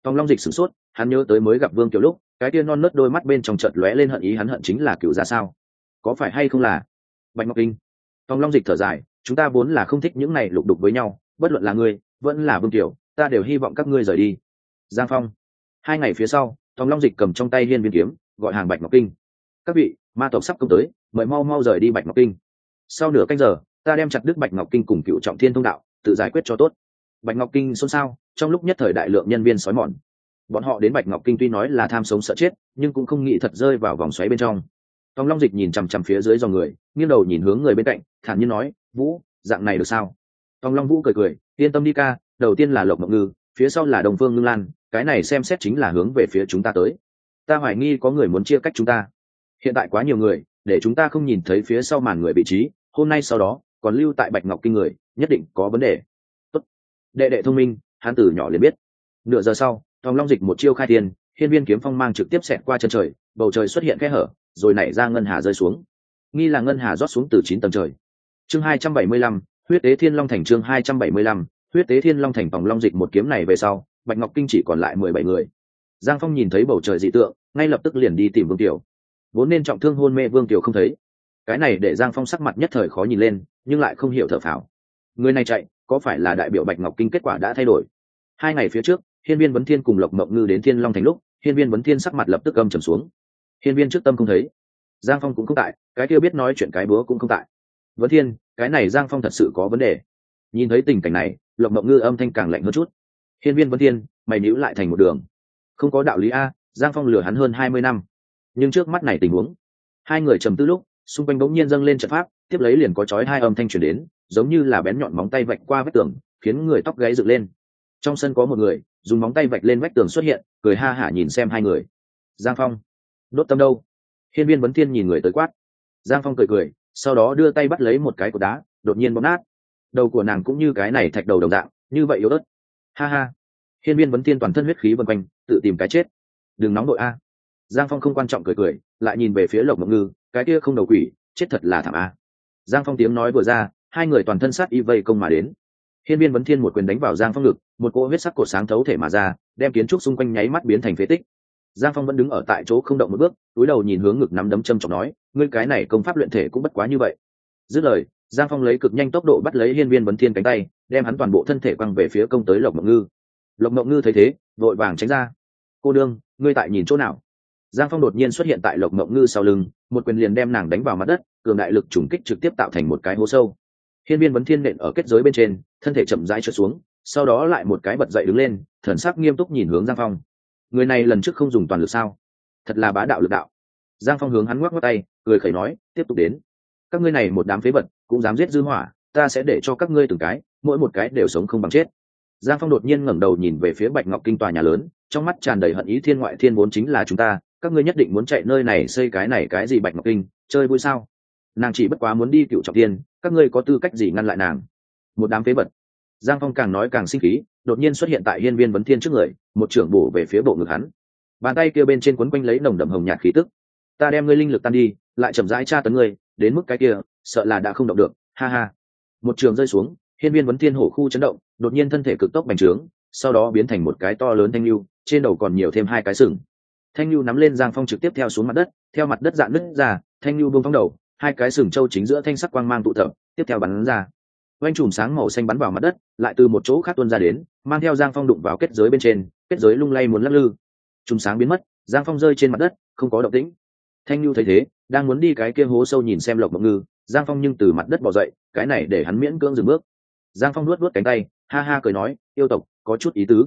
Tòng long dịch sửng sốt hắn nhớ tới mới gặp vương kiều lúc, cái tia non nớt đôi mắt bên trong trận lóe lên hận ý, hắn hận chính là cựu ra sao? Có phải hay không là? Bạch ngọc kinh. Tòng long dịch thở dài, chúng ta vốn là không thích những này lục đục với nhau, bất luận là ngươi, vẫn là vương kiều, ta đều hy vọng các ngươi rời đi. Giang phong. Hai ngày phía sau, tòng long dịch cầm trong tay hiên viên kiếm, gọi hàng bạch ngọc kinh. Các vị, ma tộc sắp công tới, mời mau mau rời đi bạch ngọc kinh. Sau nửa canh giờ, ta đem chặt đức bạch ngọc kinh cùng cựu trọng thiên thông đạo, tự giải quyết cho tốt. Bạch ngọc kinh xôn xao, trong lúc nhất thời đại lượng nhân viên sói mòn bọn họ đến bạch ngọc kinh tuy nói là tham sống sợ chết, nhưng cũng không nghĩ thật rơi vào vòng xoáy bên trong. Tòng long dịch nhìn chằm chằm phía dưới dòng người, nghiêng đầu nhìn hướng người bên cạnh, thản nhiên nói, vũ, dạng này được sao? Tòng long vũ cười cười, yên tâm đi ca, đầu tiên là lộc mộng ngư, phía sau là đồng phương ngưng lan, cái này xem xét chính là hướng về phía chúng ta tới. Ta hoài nghi có người muốn chia cách chúng ta. Hiện tại quá nhiều người, để chúng ta không nhìn thấy phía sau màn người vị trí, hôm nay sau đó, còn lưu tại bạch ngọc kinh người, nhất định có vấn đề. Tốt. đệ đệ thông minh, hán tử nhỏ liền biết. Nửa giờ sau thòng long dịch một chiêu khai tiền hiên viên kiếm phong mang trực tiếp xẹt qua chân trời, bầu trời xuất hiện khe hở, rồi nảy ra ngân hà rơi xuống. Nghi là ngân hà rót xuống từ chín tầng trời. Chương hai trăm bảy mươi lăm, huyết tế thiên long thành chương hai trăm bảy mươi lăm, huyết tế thiên long thành Tòng long dịch một kiếm này về sau, bạch ngọc kinh chỉ còn lại mười bảy người. Giang phong nhìn thấy bầu trời dị tượng, ngay lập tức liền đi tìm vương tiểu vốn nên trọng thương hôn mê vương tiểu không thấy. Cái này để giang phong sắc mặt nhất thời khó nhìn lên, nhưng lại không hiểu thở phào. Người này chạy, có phải là đại biểu bạch ngọc kinh kết quả đã thay đổi? Hai ngày phía trước hiên viên vấn thiên cùng lộc mộng ngư đến thiên long thành lúc, hiên viên vấn thiên sắc mặt lập tức âm trầm xuống. Hiên viên trước tâm không thấy. Giang phong cũng không tại, cái kia biết nói chuyện cái búa cũng không tại. Vấn thiên, cái này giang phong thật sự có vấn đề. Nhìn thấy tình cảnh này, lộc mộng ngư âm thanh càng lạnh hơn chút. Hiên viên vấn thiên, mày níu lại thành một đường. Không có đạo lý a, giang phong lừa hắn hơn hai mươi năm. Nhưng trước mắt này tình huống, hai người trầm tư lúc, xung quanh bỗng nhiên dâng lên trận pháp, tiếp lấy liền có chói hai âm thanh truyền đến, giống như là bén nhọn móng tay vạch qua vách tường, khiến người tóc gáy dựng lên. Trong sân có một người dùng móng tay vạch lên vách tường xuất hiện, cười ha hả nhìn xem hai người. Giang phong, đốt tâm đâu? Hiên viên vấn thiên nhìn người tới quát. Giang phong cười cười, sau đó đưa tay bắt lấy một cái cột đá, đột nhiên bóp nát. Đầu của nàng cũng như cái này thạch đầu đồng dạng, như vậy yếu ớt. Ha ha. Hiên viên vấn thiên toàn thân huyết khí vân quanh, tự tìm cái chết. Đừng nóng đội a. Giang phong không quan trọng cười cười, lại nhìn về phía lộc mộng ngư, cái kia không đầu quỷ, chết thật là thảm a. Giang phong tiếng nói vừa ra, hai người toàn thân sát y vây công mà đến hiên viên vấn thiên một quyền đánh vào giang phong ngực, một cỗ huyết sắc cột sáng thấu thể mà ra, đem kiến trúc xung quanh nháy mắt biến thành phế tích. Giang phong vẫn đứng ở tại chỗ không động một bước, túi đầu nhìn hướng ngực nắm đấm châm trọng nói, ngươi cái này công pháp luyện thể cũng bất quá như vậy. Dứt lời, giang phong lấy cực nhanh tốc độ bắt lấy hiên viên vấn thiên cánh tay, đem hắn toàn bộ thân thể quăng về phía công tới lộc mộng ngư. Lộc mộng ngư thấy thế, vội vàng tránh ra. Cô đương ngươi tại nhìn chỗ nào? Giang phong đột nhiên xuất hiện tại lộc mộng ngư sau lưng, một quyền liền đem nàng đánh vào mặt đất, cường đại lực trùng kích trực tiếp tạo thành một cái hố sâu hiên viên vấn thiên nện ở kết giới bên trên, thân thể chậm rãi trượt xuống, sau đó lại một cái bật dậy đứng lên, thần sắc nghiêm túc nhìn hướng giang phong. Người này lần trước không dùng toàn lực sao? Thật là bá đạo lực đạo. Giang phong hướng hắn ngoắc ngoắc tay, cười khẩy nói, tiếp tục đến. Các ngươi này một đám phế vật, cũng dám giết dư hỏa, ta sẽ để cho các ngươi từng cái, mỗi một cái đều sống không bằng chết. Giang phong đột nhiên ngẩng đầu nhìn về phía bạch ngọc kinh tòa nhà lớn, trong mắt tràn đầy hận ý thiên ngoại thiên vốn chính là chúng ta, các ngươi nhất định muốn chạy nơi này xây cái này cái gì bạch ngọc kinh, chơi vui sao? Nàng chỉ bất quá muốn đi cựu trọng tiên các ngươi có tư cách gì ngăn lại nàng? Một đám phế vật. Giang phong càng nói càng sinh khí, đột nhiên xuất hiện tại hiên viên vấn thiên trước người, một trưởng bổ về phía bộ ngực hắn. Bàn tay kia bên trên quấn quanh lấy nồng đậm hồng nhạt khí tức. Ta đem ngươi linh lực tan đi, lại chậm rãi tra tấn ngươi, đến mức cái kia, sợ là đã không động được. Ha ha. Một trường rơi xuống, hiên viên vấn thiên hổ khu chấn động, đột nhiên thân thể cực tốc bành trướng, sau đó biến thành một cái to lớn thanh lưu, trên đầu còn nhiều thêm hai cái sừng. Thanh lưu nắm lên giang phong trực tiếp theo xuống mặt đất, theo mặt đất dạn nứt ra, thanh lưu bông phong đầu hai cái sừng trâu chính giữa thanh sắc quang mang tụ tập, tiếp theo bắn ra. Oanh chùm sáng màu xanh bắn vào mặt đất, lại từ một chỗ khác tuôn ra đến, mang theo giang phong đụng vào kết giới bên trên, kết giới lung lay muốn lắc lư. Chùm sáng biến mất, giang phong rơi trên mặt đất, không có động tĩnh. Thanh nhu thấy thế, đang muốn đi cái kia hố sâu nhìn xem lộc mộng ngư, giang phong nhưng từ mặt đất bỏ dậy, cái này để hắn miễn cưỡng dừng bước. Giang phong nuốt nuốt cánh tay, ha ha cười nói, yêu tộc, có chút ý tứ.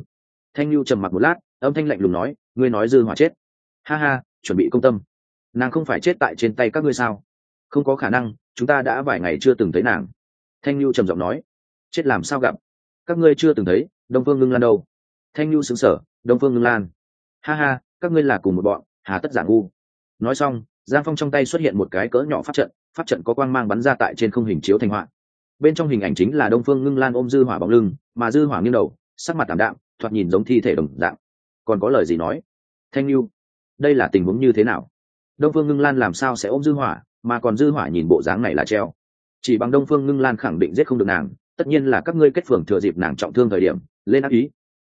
Thanh nhu trầm mặc một lát, âm thanh lạnh lùng nói, ngươi nói dư hỏa chết. Ha ha, chuẩn bị công tâm. Nàng không phải chết tại trên tay các ngươi sao? Không có khả năng, chúng ta đã vài ngày chưa từng thấy nàng. Thanh nhu trầm giọng nói, chết làm sao gặp? Các ngươi chưa từng thấy, đông phương ngưng lan đâu? Thanh nhu xứng sở đông phương ngưng lan? Ha ha, các ngươi là cùng một bọn, hà tất giả ngu. Nói xong, giang phong trong tay xuất hiện một cái cỡ nhỏ pháp trận pháp trận có quang mang bắn ra tại trên không hình chiếu thành họa. Bên trong hình ảnh chính là đông phương ngưng lan ôm dư hỏa bóng lưng, mà dư hỏa nghiêng đầu, sắc mặt tảm đạm, thoạt nhìn giống thi thể đồng dạng. Còn có lời gì nói? Thanh lưu đây là tình huống như thế nào? Đông phương ngưng lan làm sao sẽ ôm dư hỏa? Mà còn dư hỏa nhìn bộ dáng này là treo. Chỉ bằng đông phương ngưng lan khẳng định giết không được nàng, tất nhiên là các ngươi kết phường thừa dịp nàng trọng thương thời điểm, lên ác ý.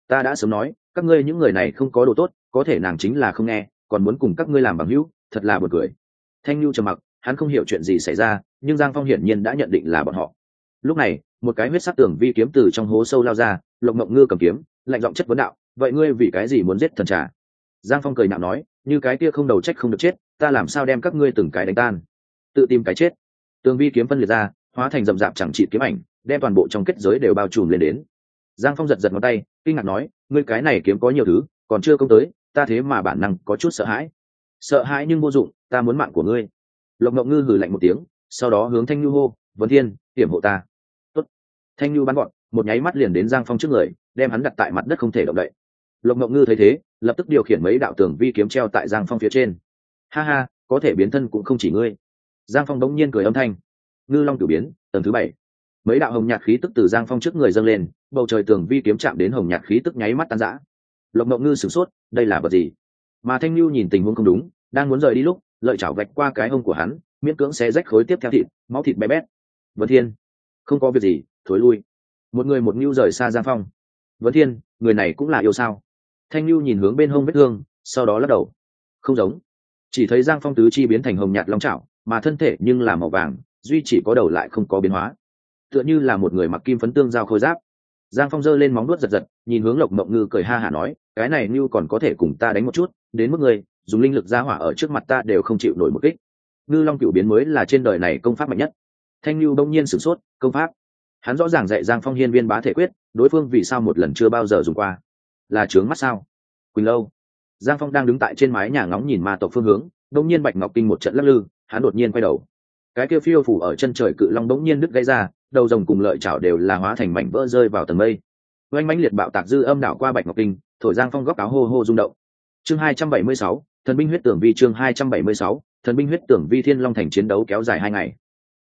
Ta đã sớm nói, các ngươi những người này không có đồ tốt, có thể nàng chính là không nghe, còn muốn cùng các ngươi làm bằng hữu, thật là buồn cười. Thanh nhu trầm mặc, hắn không hiểu chuyện gì xảy ra, nhưng giang phong hiển nhiên đã nhận định là bọn họ. Lúc này, một cái huyết sắc tường vi kiếm từ trong hố sâu lao ra, lộc mộng ngư cầm kiếm, lạnh giọng chất vấn đạo, vậy ngươi vì cái gì muốn giết thần trà? Giang phong cười nhạo nói, như cái kia không đầu trách không được chết, ta làm sao đem các ngươi từng cái đánh tan? Tự tìm cái chết. Tường vi kiếm phân liệt ra, hóa thành rậm rạp chẳng trị kiếm ảnh, đem toàn bộ trong kết giới đều bao trùm lên đến. Giang phong giật giật ngón tay, kinh ngạc nói, ngươi cái này kiếm có nhiều thứ, còn chưa công tới, ta thế mà bản năng có chút sợ hãi. Sợ hãi nhưng vô dụng, ta muốn mạng của ngươi. Lộc ngọc ngư hử lạnh một tiếng, sau đó hướng thanh nhu hô vấn thiên, hiểm hộ ta. Tốt. thanh nhu bắn gọn, một nháy mắt liền đến giang phong trước người, đem hắn đặt tại mặt đất không thể động đậy. Lộc ngọc ngư thấy thế, lập tức điều khiển mấy đạo tường vi kiếm treo tại giang phong phía trên. Ha ha, có thể biến thân cũng không chỉ ngươi giang phong bỗng nhiên cười âm thanh. Ngư long cử biến, tầng thứ bảy. Mấy đạo hồng nhạt khí tức từ giang phong trước người dâng lên, bầu trời tường vi kiếm chạm đến hồng nhạt khí tức nháy mắt tan rã. Lộc mộng ngư sửng sốt, đây là vật gì? Mà thanh lưu nhìn tình huống không đúng, đang muốn rời đi lúc, lợi chảo vạch qua cái hông của hắn, miễn cưỡng xé rách khối tiếp theo thịt, máu thịt bé bét. Vân thiên, không có việc gì, thối lui. Một người một ngưu rời xa giang phong. Vân thiên, người này cũng là yêu sao? Thanh lưu nhìn hướng bên hông vết thương, sau đó lắc đầu. Không giống. Chỉ thấy giang phong tứ chi biến thành hồng nhạt long chảo mà thân thể nhưng là màu vàng, duy chỉ có đầu lại không có biến hóa. Tựa như là một người mặc kim phấn tương giao khôi giáp. Giang phong giơ lên móng đuốt giật giật, nhìn hướng lộc mộng ngư cười ha hả nói, cái này như còn có thể cùng ta đánh một chút, đến mức người dùng linh lực ra hỏa ở trước mặt ta đều không chịu nổi một kích. Ngư long cựu biến mới là trên đời này công pháp mạnh nhất. Thanh lưu đông nhiên sửng sốt, công pháp? Hắn rõ ràng dạy giang phong hiên viên bá thể quyết, đối phương vì sao một lần chưa bao giờ dùng qua? Là trướng mắt sao? Quỳnh lâu. Giang phong đang đứng tại trên mái nhà ngóng nhìn ma tộc phương hướng đông nhiên bạch ngọc kinh một trận lắc lư hắn đột nhiên quay đầu. Cái kia phiêu phủ ở chân trời cự long bỗng nhiên đứt gãy ra, đầu rồng cùng lợi chảo đều là hóa thành mảnh vỡ rơi vào tầng mây. Oanh mãnh liệt bạo tạc dư âm đảo qua bạch ngọc kinh, thổi giang phong góc áo hô hô rung động. Chương hai trăm bảy mươi sáu, thần binh huyết tưởng vi chương hai trăm bảy mươi sáu, thần binh huyết tưởng vi thiên long thành chiến đấu kéo dài hai ngày.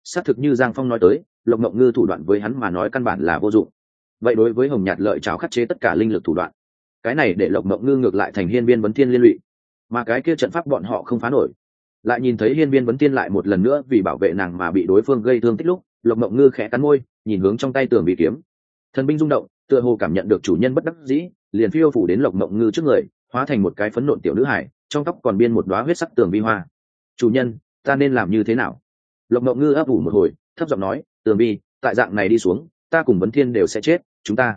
Xác thực như giang phong nói tới, lộc mộng ngư thủ đoạn với hắn mà nói căn bản là vô dụng. Vậy đối với hồng nhạt lợi chảo khắc chế tất cả linh lực thủ đoạn, cái này để lộc mộng ngư ngược lại thành hiên viên vấn thiên liên lụy. Mà cái kia trận pháp bọn họ không phá nổi lại nhìn thấy hiên viên vấn tiên lại một lần nữa vì bảo vệ nàng mà bị đối phương gây thương tích lúc, lộc mộng ngư khẽ cắn môi, nhìn hướng trong tay tường bị kiếm. Thần binh rung động, tựa hồ cảm nhận được chủ nhân bất đắc dĩ, liền phiêu phủ đến lộc mộng ngư trước người, hóa thành một cái phấn nộn tiểu nữ hải, trong tóc còn biên một đoá huyết sắc tường vi hoa. Chủ nhân, ta nên làm như thế nào? Lộc mộng ngư ấp ủ một hồi, thấp giọng nói, tường vi tại dạng này đi xuống, ta cùng vấn thiên đều sẽ chết, chúng ta.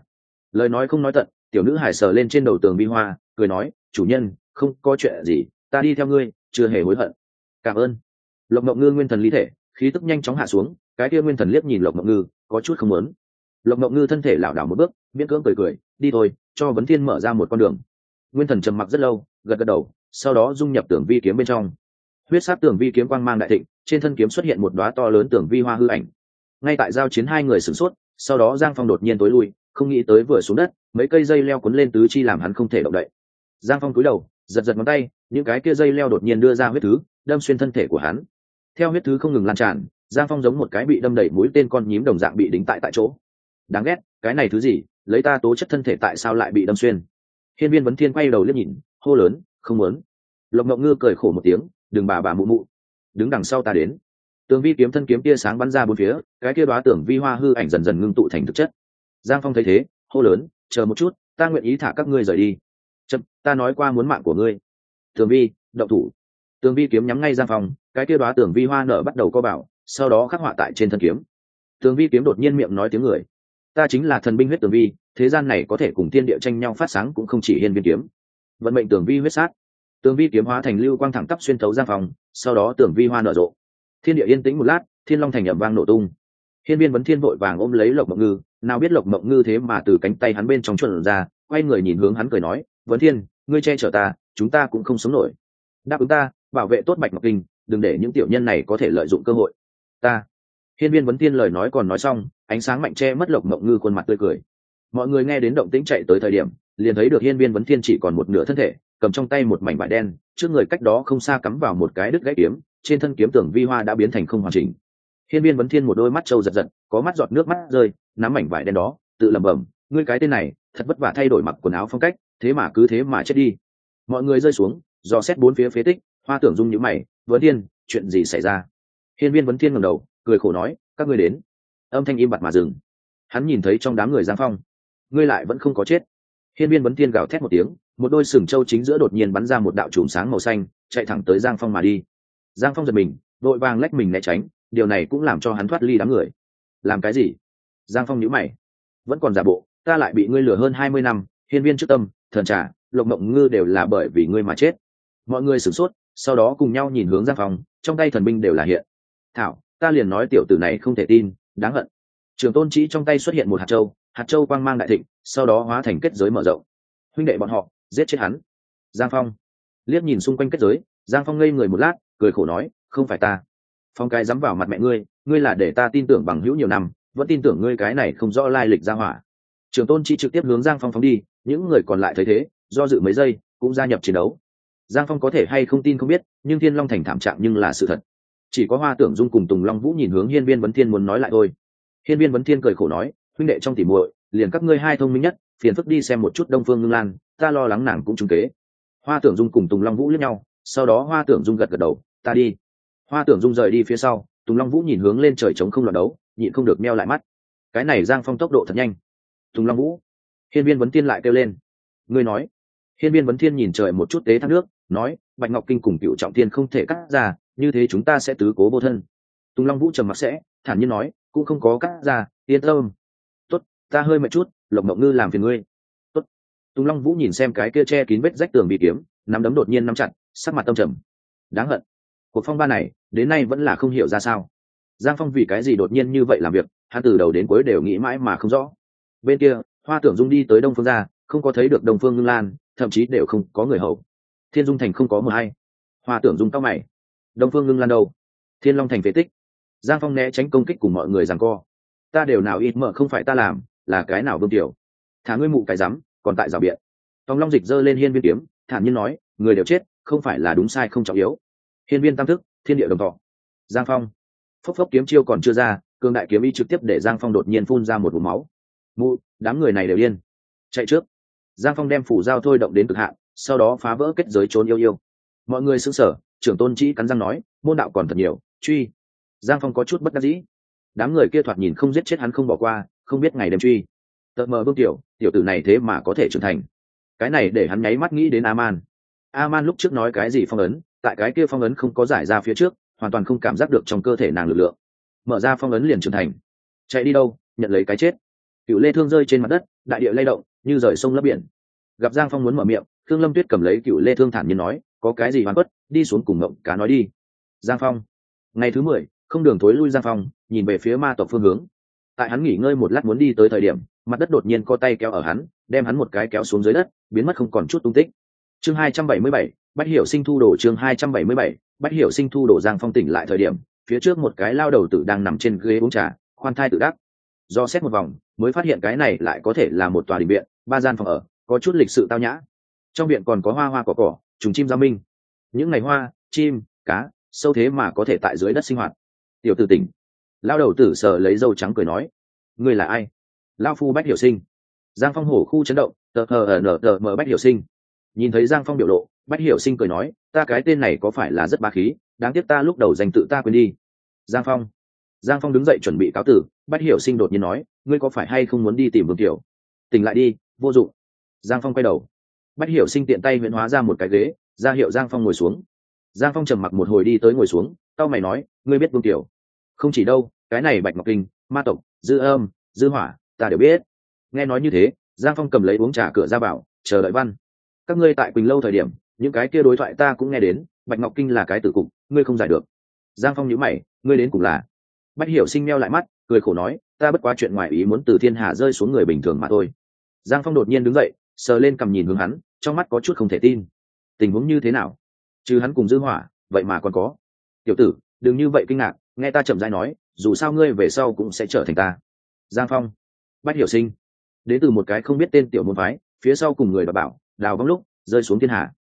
Lời nói không nói tận, tiểu nữ hải sờ lên trên đầu tường vi hoa, cười nói, chủ nhân, không có chuyện gì, ta đi theo ngươi, chưa hề hối hận cảm ơn. Lộc mộng ngư nguyên thần lý thể, khí tức nhanh chóng hạ xuống, cái kia nguyên thần liếc nhìn lộc mộng ngư, có chút không muốn. Lộc mộng ngư thân thể lảo đảo một bước, miễn cưỡng cười cười, đi thôi, cho vấn thiên mở ra một con đường. Nguyên thần trầm mặc rất lâu, gật gật đầu, sau đó dung nhập tưởng vi kiếm bên trong. Huyết sát tưởng vi kiếm quang mang đại thịnh, trên thân kiếm xuất hiện một đoá to lớn tưởng vi hoa hư ảnh. Ngay tại giao chiến hai người sửng sốt, sau đó giang phong đột nhiên tối lui, không nghĩ tới vừa xuống đất, mấy cây dây leo cuốn lên tứ chi làm hắn không thể động đậy. Giang phong cúi đầu, giật giật ngón tay, những cái kia dây leo đột nhiên đưa ra huyết thứ đâm xuyên thân thể của hắn. Theo huyết thứ không ngừng lan tràn, giang phong giống một cái bị đâm đẩy mũi tên con nhím đồng dạng bị đính tại tại chỗ. Đáng ghét, cái này thứ gì, lấy ta tố chất thân thể tại sao lại bị đâm xuyên? Hiên viên vấn thiên quay đầu liếc nhìn, hô lớn, không muốn. Lộc ngọc ngư cười khổ một tiếng, đừng bà bà mụ mụ. Đứng đằng sau ta đến. Tường vi kiếm thân kiếm tia sáng bắn ra bốn phía, cái kia đoá tưởng vi hoa hư ảnh dần dần ngưng tụ thành thực chất. Giang phong thấy thế, hô lớn, chờ một chút, ta nguyện ý thả các ngươi rời đi. Chậm, ta nói qua muốn mạng của ngươi. Tường vi động thủ tường vi kiếm nhắm ngay giang phòng, cái kia đoá tường vi hoa nở bắt đầu co bảo, sau đó khắc họa tại trên thân kiếm. Tường vi kiếm đột nhiên miệng nói tiếng người. Ta chính là thần binh huyết tường vi, thế gian này có thể cùng tiên địa tranh nhau phát sáng cũng không chỉ hiên viên kiếm. Vận mệnh tường vi huyết sát. Tường vi kiếm hóa thành lưu quang thẳng tắp xuyên thấu giang phòng, sau đó tường vi hoa nở rộ. Thiên địa yên tĩnh một lát, thiên long thành ẩm vang nổ tung. Hiên viên vấn thiên vội vàng ôm lấy lộc mộng ngư, nào biết lộc mộng ngư thế mà từ cánh tay hắn bên trong chuẩn ra, quay người nhìn hướng hắn cười nói, vấn thiên, ngươi che chở ta, chúng ta cũng không sống nổi. Đáp ứng ta bảo vệ tốt bạch ngọc kinh, đừng để những tiểu nhân này có thể lợi dụng cơ hội. Ta. Hiên viên vấn tiên lời nói còn nói xong, ánh sáng mạnh che mất lộc mộng ngư khuôn mặt tươi cười. Mọi người nghe đến động tĩnh chạy tới thời điểm, liền thấy được hiên viên vấn thiên chỉ còn một nửa thân thể, cầm trong tay một mảnh vải đen, trước người cách đó không xa cắm vào một cái đứt gãy kiếm, trên thân kiếm tưởng vi hoa đã biến thành không hoàn chỉnh. Hiên viên vấn thiên một đôi mắt trâu giật giật, có mắt giọt nước mắt rơi, nắm mảnh vải đen đó, tự lẩm bẩm, ngươi cái tên này, thật vất vả thay đổi mặc quần áo phong cách, thế mà cứ thế mà chết đi. Mọi người rơi xuống, dò xét bốn phía phế tích hoa tưởng dung nhữ mày, vấn thiên, chuyện gì xảy ra? Hiên viên vấn thiên ngầm đầu, cười khổ nói, các ngươi đến. Âm thanh im bặt mà dừng. Hắn nhìn thấy trong đám người giang phong. Ngươi lại vẫn không có chết. Hiên viên vấn thiên gào thét một tiếng, một đôi sừng trâu chính giữa đột nhiên bắn ra một đạo chùm sáng màu xanh, chạy thẳng tới giang phong mà đi. Giang phong giật mình, đội vàng lách mình né tránh, điều này cũng làm cho hắn thoát ly đám người. Làm cái gì? Giang phong nhữ mày. Vẫn còn giả bộ, ta lại bị ngươi lừa hơn hai mươi năm, hiên viên trước tâm, thần trà lộc mộng ngư đều là bởi vì ngươi mà chết. Mọi người sửng sốt sau đó cùng nhau nhìn hướng giang phong, trong tay thần binh đều là hiện. Thảo, ta liền nói tiểu tử này không thể tin, đáng hận. Trường tôn trí trong tay xuất hiện một hạt châu hạt châu quang mang đại thịnh, sau đó hóa thành kết giới mở rộng. Huynh đệ bọn họ, giết chết hắn. Giang phong liếc nhìn xung quanh kết giới, giang phong ngây người một lát, cười khổ nói, không phải ta. Phong cái dám vào mặt mẹ ngươi ngươi là để ta tin tưởng bằng hữu nhiều năm, vẫn tin tưởng ngươi cái này không rõ lai lịch ra hỏa. Trường tôn chi trực tiếp hướng giang phong phóng đi, những người còn lại thấy thế, do dự mấy giây, cũng gia nhập chiến đấu giang phong có thể hay không tin không biết, nhưng thiên long thành thảm trạng nhưng là sự thật. Chỉ có hoa tưởng dung cùng tùng long vũ nhìn hướng hiên viên vấn thiên muốn nói lại thôi. Hiên viên vấn thiên cười khổ nói, huynh đệ trong tỉ muội, liền các ngươi hai thông minh nhất, phiền phức đi xem một chút đông phương ngưng lan, ta lo lắng nàng cũng trúng kế. Hoa tưởng dung cùng tùng long vũ lẫn nhau, sau đó hoa tưởng dung gật gật đầu, ta đi. Hoa tưởng dung rời đi phía sau, tùng long vũ nhìn hướng lên trời trống không loạt đấu, nhịn không được meo lại mắt. Cái này giang phong tốc độ thật nhanh. Tùng long vũ. Hiên viên vấn thiên lại kêu lên. Ngươi nói. Hiên viên vấn thiên nhìn trời một chút tế thác nước nói, bạch ngọc kinh cùng cựu trọng thiên không thể cắt ra, như thế chúng ta sẽ tứ cố vô thân. Tùng long vũ trầm mặc sẽ, thản nhiên nói, cũng không có cắt ra, yên tâm. Tốt, ta hơi mệt chút, lộc mộng ngư làm phiền ngươi. Tốt. Tùng long vũ nhìn xem cái kia che kín vết rách tường bị kiếm, nắm đấm đột nhiên nắm chặt, sắc mặt tâm trầm. Đáng hận. Cuộc phong ba này, đến nay vẫn là không hiểu ra sao. Giang phong vì cái gì đột nhiên như vậy làm việc, hắn từ đầu đến cuối đều nghĩ mãi mà không rõ. Bên kia, hoa tưởng dung đi tới đông phương ra không có thấy được đông phương ngưng lan, thậm chí đều không có người hầu thiên dung thành không có mờ hay. Hoa tưởng dung cao mày. Đông phương ngưng lan đâu? Thiên long thành phế tích. Giang phong né tránh công kích cùng mọi người rằng co. Ta đều nào ít mợ không phải ta làm, là cái nào vương tiểu? Thả ngươi mụ cái rắm, còn tại rào biện. Tòng long dịch giơ lên hiên viên kiếm, thản nhiên nói, người đều chết, không phải là đúng sai không trọng yếu. Hiên viên tam thức, thiên địa đồng thọ. Giang phong. Phốc phốc kiếm chiêu còn chưa ra cương đại kiếm y trực tiếp để giang phong đột nhiên phun ra một vùng máu. Mụ, đám người này đều điên. Chạy trước. Giang phong đem phủ dao thôi động đến cực hạn sau đó phá vỡ kết giới trốn yêu yêu. Mọi người xứng sở trưởng tôn chỉ cắn răng nói, môn đạo còn thật nhiều, truy. Giang phong có chút bất đắc dĩ. Đám người kia thoạt nhìn không giết chết hắn không bỏ qua, không biết ngày đêm truy. Tợt mờ vương tiểu tiểu tử này thế mà có thể trưởng thành. Cái này để hắn nháy mắt nghĩ đến aman. Aman lúc trước nói cái gì phong ấn, tại cái kia phong ấn không có giải ra phía trước, hoàn toàn không cảm giác được trong cơ thể nàng lực lượng. Mở ra phong ấn liền trưởng thành. Chạy đi đâu, nhận lấy cái chết. Cựu lê thương rơi trên mặt đất, đại địa lay động, như rời sông lấp biển. Gặp giang phong muốn mở miệng thương lâm tuyết cầm lấy cựu lê thương thản nhiên nói, có cái gì hoàn quất đi xuống cùng ngộng cá nói đi. Giang phong. Ngày thứ mười, không đường thối lui giang phong, nhìn về phía ma tộc phương hướng. Tại hắn nghỉ ngơi một lát muốn đi tới thời điểm, mặt đất đột nhiên co tay kéo ở hắn, đem hắn một cái kéo xuống dưới đất, biến mất không còn chút tung tích. Chương hai trăm bảy mươi bảy, bách hiểu sinh thu đổ chương hai trăm bảy mươi bảy, bách hiểu sinh thu đổ giang phong tỉnh lại thời điểm, phía trước một cái lao đầu tử đang nằm trên ghế uống trà, khoan thai tự đắc. Do xét một vòng, mới phát hiện cái này lại có thể là một tòa đình viện, ba gian phòng ở, có chút lịch sự tao nhã trong viện còn có hoa hoa cỏ cỏ, trùng chim gia minh. Những ngày hoa, chim, cá, sâu thế mà có thể tại dưới đất sinh hoạt. Tiểu tử tỉnh. Lao đầu tử sờ lấy dâu trắng cười nói, ngươi là ai? Lao phu bách hiểu sinh. Giang phong hổ khu chấn động, tờ hờ nở tờ mờ bách hiểu sinh. Nhìn thấy giang phong biểu lộ, bách hiểu sinh cười nói, ta cái tên này có phải là rất ba khí, đáng tiếc ta lúc đầu dành tự ta quên đi. Giang phong. Giang phong đứng dậy chuẩn bị cáo tử, bách hiểu sinh đột nhiên nói, ngươi có phải hay không muốn đi tìm vương tiểu? Tỉnh lại đi, vô dụng. Giang phong quay đầu bách hiểu sinh tiện tay huyễn hóa ra một cái ghế, ra hiệu giang phong ngồi xuống. Giang phong trầm mặc một hồi đi tới ngồi xuống tao mày nói, ngươi biết vương tiểu không chỉ đâu, cái này bạch ngọc kinh, ma tộc, dư âm, dư hỏa, ta đều biết. Nghe nói như thế, giang phong cầm lấy uống trà cửa ra bảo, chờ đợi văn. Các ngươi tại quỳnh lâu thời điểm, những cái kia đối thoại ta cũng nghe đến, bạch ngọc kinh là cái tử cục, ngươi không giải được. Giang phong nhíu mày, ngươi đến cùng là? Bách hiểu sinh meo lại mắt, cười khổ nói, ta bất quá chuyện ngoài ý muốn từ thiên hà rơi xuống người bình thường mà thôi. Giang phong đột nhiên đứng dậy sờ lên cầm nhìn hướng hắn trong mắt có chút không thể tin. Tình huống như thế nào? Chứ hắn cùng dư hỏa vậy mà còn có. Tiểu tử đừng như vậy kinh ngạc nghe ta chậm rãi nói dù sao ngươi về sau cũng sẽ trở thành ta. Giang phong bách hiểu sinh. Đến từ một cái không biết tên tiểu môn phái phía sau cùng người đọc bảo đào vong lúc rơi xuống thiên hạ,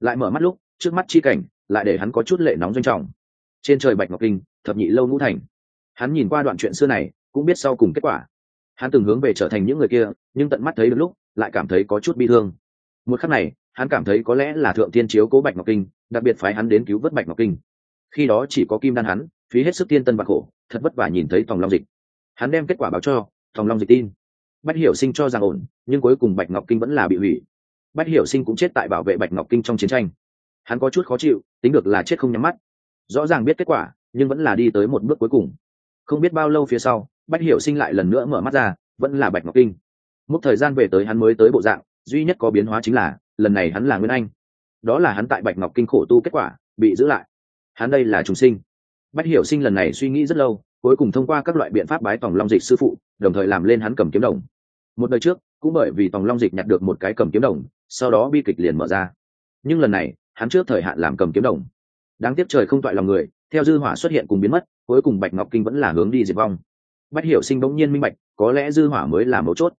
lại mở mắt lúc trước mắt chi cảnh lại để hắn có chút lệ nóng doanh trọng. Trên trời bạch ngọc kinh thập nhị lâu ngũ thành. Hắn nhìn qua đoạn chuyện xưa này cũng biết sau cùng kết quả. Hắn từng hướng về trở thành những người kia nhưng tận mắt thấy được lúc lại cảm thấy có chút bi thương. Một khắc này, hắn cảm thấy có lẽ là thượng tiên chiếu cố bạch ngọc kinh, đặc biệt phái hắn đến cứu vớt bạch ngọc kinh. Khi đó chỉ có kim đan hắn, phí hết sức tiên tân và khổ, thật vất vả nhìn thấy tòng long dịch. Hắn đem kết quả báo cho tòng long dịch tin. Bách hiểu sinh cho rằng ổn, nhưng cuối cùng bạch ngọc kinh vẫn là bị hủy. Bách hiểu sinh cũng chết tại bảo vệ bạch ngọc kinh trong chiến tranh. Hắn có chút khó chịu, tính được là chết không nhắm mắt. Rõ ràng biết kết quả, nhưng vẫn là đi tới một bước cuối cùng. Không biết bao lâu phía sau, bách hiểu sinh lại lần nữa mở mắt ra, vẫn là bạch ngọc kinh một thời gian về tới hắn mới tới bộ dạng, duy nhất có biến hóa chính là, lần này hắn là nguyên anh. Đó là hắn tại bạch ngọc kinh khổ tu kết quả, bị giữ lại. Hắn đây là trùng sinh. Bách hiểu sinh lần này suy nghĩ rất lâu, cuối cùng thông qua các loại biện pháp bái tòng long dịch sư phụ, đồng thời làm lên hắn cầm kiếm đồng. Một đời trước, cũng bởi vì tòng long dịch nhặt được một cái cầm kiếm đồng, sau đó bi kịch liền mở ra. Nhưng lần này, hắn trước thời hạn làm cầm kiếm đồng. Đáng tiếc trời không toại lòng người, theo dư hỏa xuất hiện cùng biến mất, cuối cùng bạch ngọc kinh vẫn là hướng đi diệt vong. Bách hiểu sinh bỗng nhiên minh bạch, có lẽ dư hỏa mới là mấu chốt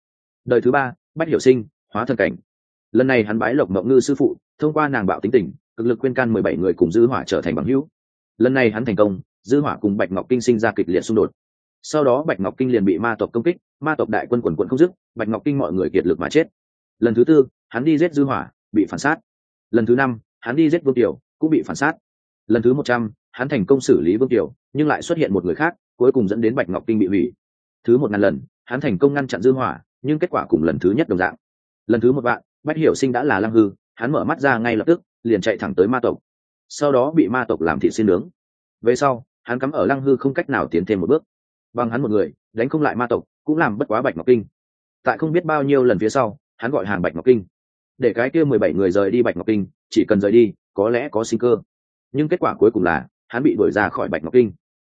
đời thứ ba, bách hiểu sinh, hóa thần cảnh. Lần này hắn bái lộc mộng ngư sư phụ, thông qua nàng bạo tính tình, cực lực khuyên can mười bảy người cùng dư hỏa trở thành bằng hữu. Lần này hắn thành công, dư hỏa cùng bạch ngọc kinh sinh ra kịch liệt xung đột. Sau đó bạch ngọc kinh liền bị ma tộc công kích, ma tộc đại quân quần quận không dứt, bạch ngọc kinh mọi người kiệt lực mà chết. Lần thứ tư, hắn đi giết dư hỏa, bị phản sát. Lần thứ năm, hắn đi giết vương tiểu cũng bị phản sát. Lần thứ một trăm, hắn thành công xử lý vương tiểu nhưng lại xuất hiện một người khác, cuối cùng dẫn đến bạch ngọc kinh bị hủy. Thứ một ngàn lần, hắn thành công ngăn chặn dư hỏa nhưng kết quả cùng lần thứ nhất đồng dạng. Lần thứ một vạn, bách hiểu sinh đã là lăng hư, hắn mở mắt ra ngay lập tức, liền chạy thẳng tới ma tộc. Sau đó bị ma tộc làm thị xin nướng. Về sau, hắn cắm ở lăng hư không cách nào tiến thêm một bước. Bằng hắn một người, đánh không lại ma tộc, cũng làm bất quá bạch ngọc kinh. Tại không biết bao nhiêu lần phía sau, hắn gọi hàng bạch ngọc kinh. Để cái kia mười bảy người rời đi bạch ngọc kinh, chỉ cần rời đi, có lẽ có sinh cơ. Nhưng kết quả cuối cùng là, hắn bị đuổi ra khỏi bạch ngọc kinh.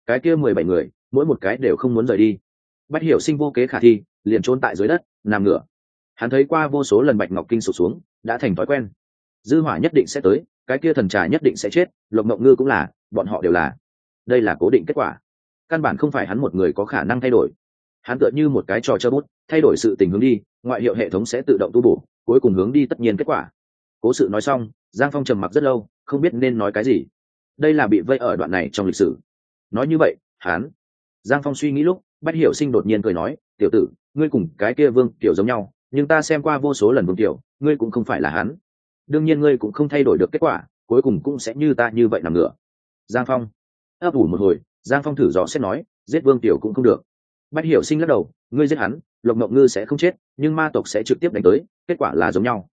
Cái kia mười bảy người, mỗi một cái đều không muốn rời đi bách hiểu sinh vô kế khả thi, liền trốn tại dưới đất, nằm ngửa. Hắn thấy qua vô số lần bạch ngọc kinh sụt xuống, đã thành thói quen. Dư hỏa nhất định sẽ tới, cái kia thần trà nhất định sẽ chết, lộc ngọc ngư cũng là, bọn họ đều là. Đây là cố định kết quả. Căn bản không phải hắn một người có khả năng thay đổi. Hắn tựa như một cái trò chơi bút, thay đổi sự tình hướng đi, ngoại hiệu hệ thống sẽ tự động tu bổ, cuối cùng hướng đi tất nhiên kết quả. Cố sự nói xong, giang phong trầm mặc rất lâu, không biết nên nói cái gì. Đây là bị vây ở đoạn này trong lịch sử. Nói như vậy, hắn, giang phong suy nghĩ lúc bách hiểu sinh đột nhiên cười nói, tiểu tử, ngươi cùng cái kia vương tiểu giống nhau, nhưng ta xem qua vô số lần vương tiểu ngươi cũng không phải là hắn. Đương nhiên ngươi cũng không thay đổi được kết quả, cuối cùng cũng sẽ như ta như vậy nằm ngửa. Giang phong ấp ủ một hồi, giang phong thử dò xét nói, giết vương tiểu cũng không được. Bách hiểu sinh lắc đầu, ngươi giết hắn, lộc mộng ngư sẽ không chết, nhưng ma tộc sẽ trực tiếp đánh tới, kết quả là giống nhau.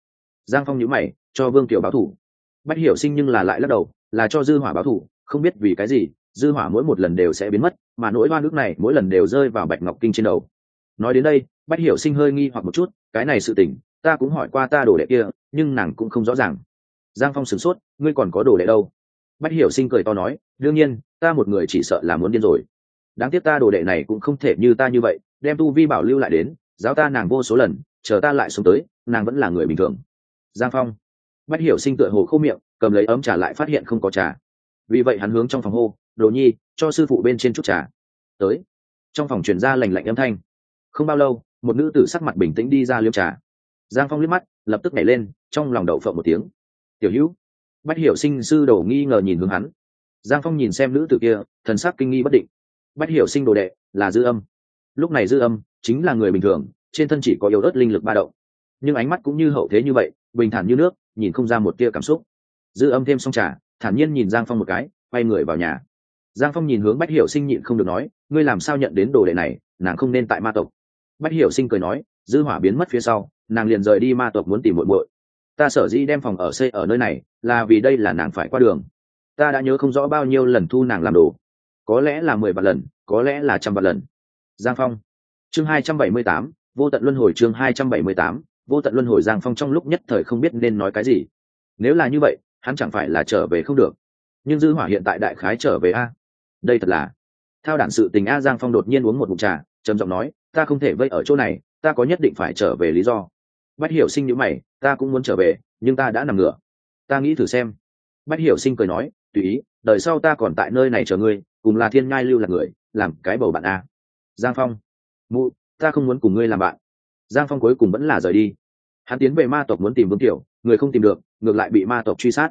Giang phong nhữ mày, cho vương tiểu báo thủ. Bách hiểu sinh nhưng là lại lắc đầu, là cho dư hỏa báo thủ, không biết vì cái gì, dư hỏa mỗi một lần đều sẽ biến mất mà nỗi oan ức này mỗi lần đều rơi vào bạch ngọc kinh trên đầu. Nói đến đây, bách hiểu sinh hơi nghi hoặc một chút, cái này sự tình, ta cũng hỏi qua ta đồ đệ kia, nhưng nàng cũng không rõ ràng. Giang phong sửng sốt, ngươi còn có đồ đệ đâu? Bách hiểu sinh cười to nói, đương nhiên, ta một người chỉ sợ là muốn điên rồi. Đáng tiếc ta đồ đệ này cũng không thể như ta như vậy, đem tu vi bảo lưu lại đến, giáo ta nàng vô số lần, chờ ta lại xuống tới, nàng vẫn là người bình thường. Giang phong. Bách hiểu sinh tựa hồ khô miệng, cầm lấy ấm trà lại phát hiện không có trà. Vì vậy hắn hướng trong phòng hô, đồ nhi cho sư phụ bên trên chút trà. Tới. Trong phòng truyền ra lành lạnh âm thanh. Không bao lâu, một nữ tử sắc mặt bình tĩnh đi ra liêm trà. Giang phong liếc mắt, lập tức nhảy lên, trong lòng đậu phộng một tiếng. Tiểu hữu. Bách hiểu sinh sư đầu nghi ngờ nhìn hướng hắn. Giang phong nhìn xem nữ tử kia, thần sắc kinh nghi bất định. Bách hiểu sinh đồ đệ, là dư âm. Lúc này dư âm chính là người bình thường, trên thân chỉ có yếu ớt linh lực ba động. Nhưng ánh mắt cũng như hậu thế như vậy, bình thản như nước, nhìn không ra một tia cảm xúc. Dư âm thêm xong trà, thản nhiên nhìn giang phong một cái, quay người vào nhà giang phong nhìn hướng bách hiểu sinh nhịn không được nói, ngươi làm sao nhận đến đồ đệ này, nàng không nên tại ma tộc. Bách hiểu sinh cười nói, dư hỏa biến mất phía sau, nàng liền rời đi ma tộc muốn tìm muội muội. Ta sở dĩ đem phòng ở xây ở nơi này, là vì đây là nàng phải qua đường. Ta đã nhớ không rõ bao nhiêu lần thu nàng làm đồ. Có lẽ là mười vạn lần, có lẽ là trăm vạn lần. Giang phong. Chương hai trăm bảy mươi tám, vô tận luân hồi chương hai trăm bảy mươi tám, vô tận luân hồi giang phong trong lúc nhất thời không biết nên nói cái gì. Nếu là như vậy, hắn chẳng phải là trở về không được. Nhưng dư hỏa hiện tại đại khái trở về a đây thật là Thao đản sự tình a giang phong đột nhiên uống một mụn trà, trầm giọng nói, ta không thể vây ở chỗ này, ta có nhất định phải trở về lý do. Bách hiểu sinh nhữ mày, ta cũng muốn trở về, nhưng ta đã nằm ngửa. Ta nghĩ thử xem. Bách hiểu sinh cười nói, tùy ý, đời sau ta còn tại nơi này chờ ngươi, cùng là thiên ngai lưu là người, làm cái bầu bạn a. Giang phong, mụ, ta không muốn cùng ngươi làm bạn. Giang phong cuối cùng vẫn là rời đi. Hắn tiến về ma tộc muốn tìm vương tiểu, người không tìm được, ngược lại bị ma tộc truy sát.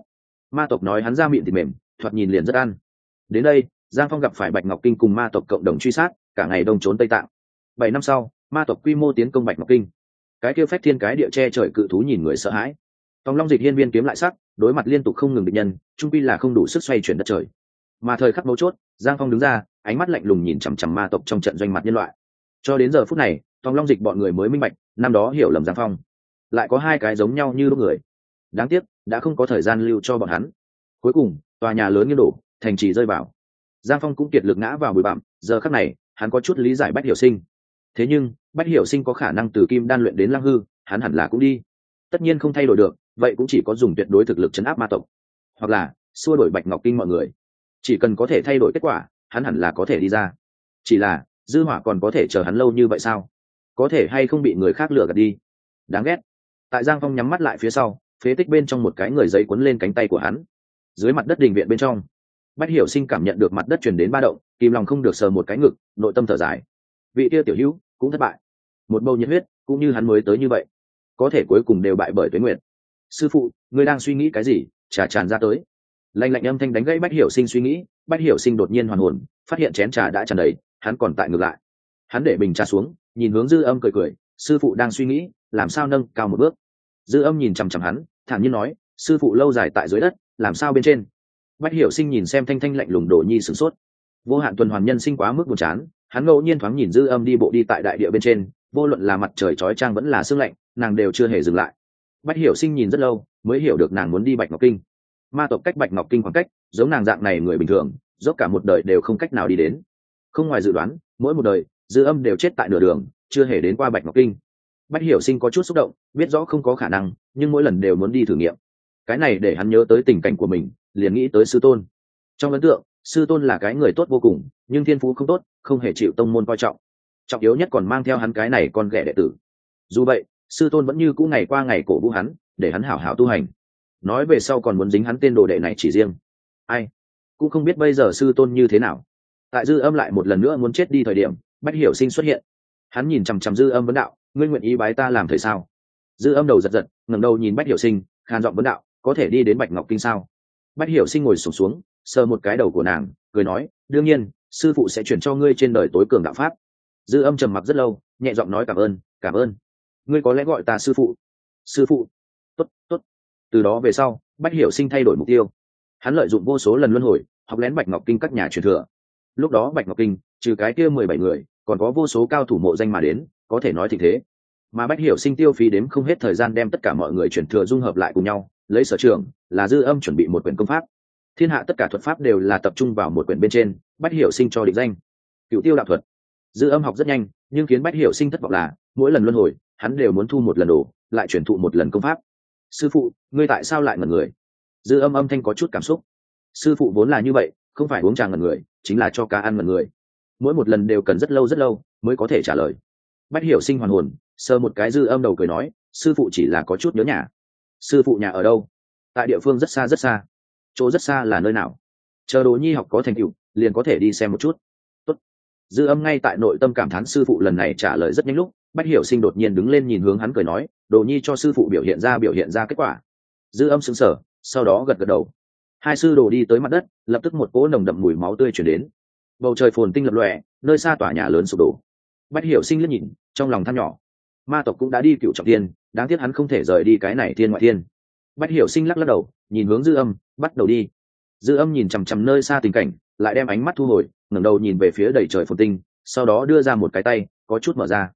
Ma tộc nói hắn ra miệng thì mềm, thoạt nhìn liền rất ăn. Đến đây giang phong gặp phải bạch ngọc kinh cùng ma tộc cộng đồng truy sát, cả ngày đông trốn tây tạng. Bảy năm sau, ma tộc quy mô tiến công bạch ngọc kinh. Cái kêu phách thiên cái địa che trời cự thú nhìn người sợ hãi. Tòng long dịch hiên viên kiếm lại sắc, đối mặt liên tục không ngừng địch nhân, trung pi là không đủ sức xoay chuyển đất trời. Mà thời khắc mấu chốt, giang phong đứng ra, ánh mắt lạnh lùng nhìn chằm chằm ma tộc trong trận doanh mặt nhân loại. Cho đến giờ phút này, tòng long dịch bọn người mới minh bạch, năm đó hiểu lầm giang phong. Lại có hai cái giống nhau như lúc người. Đáng tiếc, đã không có thời gian lưu cho bọn hắn. Cuối cùng, tòa nhà lớn như đổ, thành trì rơi vào giang phong cũng kiệt lực ngã vào bụi bặm, giờ khắc này, hắn có chút lý giải bách hiểu sinh. Thế nhưng, bách hiểu sinh có khả năng từ kim đan luyện đến lăng hư, hắn hẳn là cũng đi. Tất nhiên không thay đổi được, vậy cũng chỉ có dùng tuyệt đối thực lực chấn áp ma tộc, hoặc là, xua đổi bạch ngọc kinh mọi người. Chỉ cần có thể thay đổi kết quả, hắn hẳn là có thể đi ra. Chỉ là, dư hỏa còn có thể chờ hắn lâu như vậy sao? Có thể hay không bị người khác lừa gạt đi? Đáng ghét. Tại giang phong nhắm mắt lại phía sau, phế tích bên trong một cái người giấy cuốn lên cánh tay của hắn. Dưới mặt đất đình viện bên trong bách hiểu sinh cảm nhận được mặt đất truyền đến ba động, kìm lòng không được sờ một cái ngực, nội tâm thở dài. Vị kia tiểu hữu, cũng thất bại. Một bầu nhiệt huyết, cũng như hắn mới tới như vậy. Có thể cuối cùng đều bại bởi tuế nguyện sư phụ, ngươi đang suy nghĩ cái gì? Trà tràn ra tới. Lạnh lạnh âm thanh đánh gãy bách hiểu sinh suy nghĩ, bách hiểu sinh đột nhiên hoàn hồn, phát hiện chén trà đã tràn đầy, hắn còn tại ngược lại. Hắn để bình trà xuống, nhìn hướng dư âm cười cười, sư phụ đang suy nghĩ, làm sao nâng cao một bước? Dư âm nhìn chằm chằm hắn, thản nhiên nói, sư phụ lâu dài tại dưới đất, làm sao bên trên? Bách hiểu sinh nhìn xem thanh thanh lạnh lùng đổ nhi sửng sốt. Vô hạn tuần hoàn nhân sinh quá mức buồn chán, hắn ngẫu nhiên thoáng nhìn dư âm đi bộ đi tại đại địa bên trên, vô luận là mặt trời chói trang vẫn là sương lạnh, nàng đều chưa hề dừng lại. Bách hiểu sinh nhìn rất lâu, mới hiểu được nàng muốn đi bạch ngọc kinh. Ma tộc cách bạch ngọc kinh khoảng cách, giống nàng dạng này người bình thường, dốc cả một đời đều không cách nào đi đến. Không ngoài dự đoán, mỗi một đời, dư âm đều chết tại nửa đường, chưa hề đến qua bạch ngọc kinh. Bách hiểu sinh có chút xúc động, biết rõ không có khả năng, nhưng mỗi lần đều muốn đi thử nghiệm. Cái này để hắn nhớ tới tình cảnh của mình liền nghĩ tới sư tôn. Trong ấn tượng, sư tôn là cái người tốt vô cùng, nhưng thiên phú không tốt, không hề chịu tông môn coi trọng. Trọng yếu nhất còn mang theo hắn cái này con ghẻ đệ tử. Dù vậy, sư tôn vẫn như cũ ngày qua ngày cổ vũ hắn, để hắn hảo hảo tu hành. Nói về sau còn muốn dính hắn tên đồ đệ này chỉ riêng. Ai? Cũng không biết bây giờ sư tôn như thế nào. Tại dư âm lại một lần nữa muốn chết đi thời điểm, bách hiểu sinh xuất hiện. Hắn nhìn chằm chằm dư âm vấn đạo, ngươi nguyện ý bái ta làm thời sao? Dư âm đầu giật giật, ngẩng đầu nhìn bách hiểu sinh, khan giọng vấn đạo, có thể đi đến bạch ngọc kinh sao? Bách hiểu sinh ngồi sụp xuống, xuống sờ một cái đầu của nàng cười nói đương nhiên sư phụ sẽ chuyển cho ngươi trên đời tối cường đạo pháp. Dư âm trầm mặc rất lâu nhẹ giọng nói cảm ơn cảm ơn. Ngươi có lẽ gọi ta sư phụ. Sư phụ? T ố t t ố t từ đó về sau bách hiểu sinh thay đổi mục tiêu. Hắn lợi dụng vô số lần luân hồi học lén bạch ngọc kinh các nhà truyền thừa. Lúc đó bạch ngọc kinh trừ cái kia mười bảy người còn có vô số cao thủ mộ danh mà đến có thể nói tình thế. Mà bách hiểu sinh tiêu phí đếm không hết thời gian đem tất cả mọi người truyền thừa dung hợp lại cùng nhau lấy sở trường là dư âm chuẩn bị một quyển công pháp. Thiên hạ tất cả thuật pháp đều là tập trung vào một quyển bên trên, bách hiểu sinh cho định danh. Cựu tiêu đạo thuật. Dư âm học rất nhanh, nhưng khiến bách hiểu sinh thất vọng là, mỗi lần luân hồi, hắn đều muốn thu một lần đồ, lại chuyển thụ một lần công pháp. Sư phụ, ngươi tại sao lại ngẩn người? Dư âm âm thanh có chút cảm xúc. Sư phụ vốn là như vậy, không phải uống trà ngẩn người, chính là cho cá ăn ngẩn người. Mỗi một lần đều cần rất lâu rất lâu mới có thể trả lời. Bách hiểu sinh hoàn hồn sơ một cái dư âm đầu cười nói, sư phụ chỉ là có chút nhớ nhà. Sư phụ nhà ở đâu? Tại địa phương rất xa rất xa. Chỗ rất xa là nơi nào? Chờ đồ nhi học có thành tựu, liền có thể đi xem một chút. Tốt. dư âm ngay tại nội tâm cảm thán sư phụ lần này trả lời rất nhanh lúc, bách hiểu sinh đột nhiên đứng lên nhìn hướng hắn cười nói đồ nhi cho sư phụ biểu hiện ra biểu hiện ra kết quả. Dư âm xứng sở sau đó gật gật đầu. Hai sư đồ đi tới mặt đất, lập tức một cỗ nồng đậm mùi máu tươi chuyển đến. Bầu trời phồn tinh lập lòe, nơi xa tòa nhà lớn sụp đổ. Bách hiểu sinh liếc nhìn, trong lòng than nhỏ. Ma tộc cũng đã đi cựu trọng tiên đáng tiếc hắn không thể rời đi cái này thiên ngoại thiên bách hiểu sinh lắc lắc đầu, nhìn hướng dư âm, bắt đầu đi. Dư âm nhìn chằm chằm nơi xa tình cảnh, lại đem ánh mắt thu hồi, ngẩng đầu nhìn về phía đầy trời phồn tinh, sau đó đưa ra một cái tay, có chút mở ra.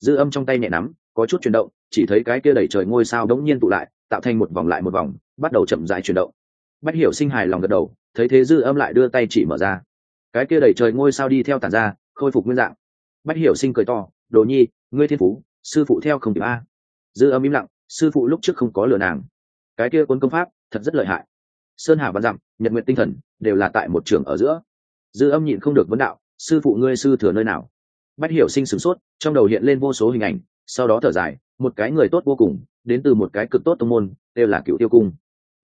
Dư âm trong tay nhẹ nắm, có chút chuyển động, chỉ thấy cái kia đầy trời ngôi sao đống nhiên tụ lại, tạo thành một vòng lại một vòng, bắt đầu chậm rãi chuyển động. Bách hiểu sinh hài lòng gật đầu, thấy thế dư âm lại đưa tay chỉ mở ra. Cái kia đầy trời ngôi sao đi theo tản ra, khôi phục nguyên dạng. Bách hiểu sinh cười to, đồ nhi, ngươi thiên phú, sư phụ theo không kịp a. Dư âm im lặng, sư phụ lúc trước không có lừa nàng cái kia cuốn công pháp thật rất lợi hại. Sơn hà văn dặm, nhật nguyện tinh thần đều là tại một trường ở giữa. Dư âm nhịn không được vấn đạo, sư phụ ngươi sư thừa nơi nào? Bách hiểu sinh sửng sốt, trong đầu hiện lên vô số hình ảnh, sau đó thở dài, một cái người tốt vô cùng, đến từ một cái cực tốt tông môn, đều là cựu tiêu cung.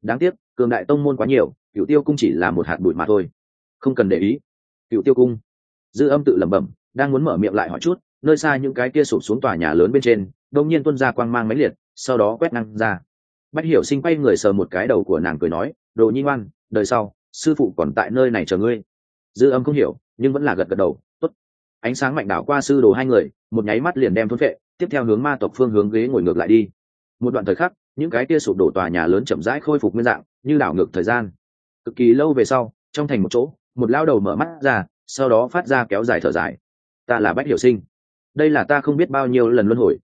Đáng tiếc, cường đại tông môn quá nhiều cựu tiêu cung chỉ là một hạt bụi mà thôi. Không cần để ý. Cựu tiêu cung. Dư âm tự lẩm bẩm, đang muốn mở miệng lại hỏi chút, nơi xa những cái kia sụp xuống tòa nhà lớn bên trên đông nhiên tuân ra quang mang máy liệt, sau đó quét năng ra bách hiểu sinh quay người sờ một cái đầu của nàng cười nói, đồ nhi ngoan, đời sau, sư phụ còn tại nơi này chờ ngươi. Dư âm không hiểu, nhưng vẫn là gật gật đầu, tốt. Ánh sáng mạnh đảo qua sư đồ hai người, một nháy mắt liền đem thôn vệ, tiếp theo hướng ma tộc phương hướng ghế ngồi ngược lại đi. Một đoạn thời khắc, những cái kia sụp đổ tòa nhà lớn chậm rãi khôi phục nguyên dạng, như đảo ngược thời gian. Cực kỳ lâu về sau, trong thành một chỗ, một lao đầu mở mắt ra, sau đó phát ra kéo dài thở dài. Ta là bách hiểu sinh. Đây là ta không biết bao nhiêu lần luân hồi.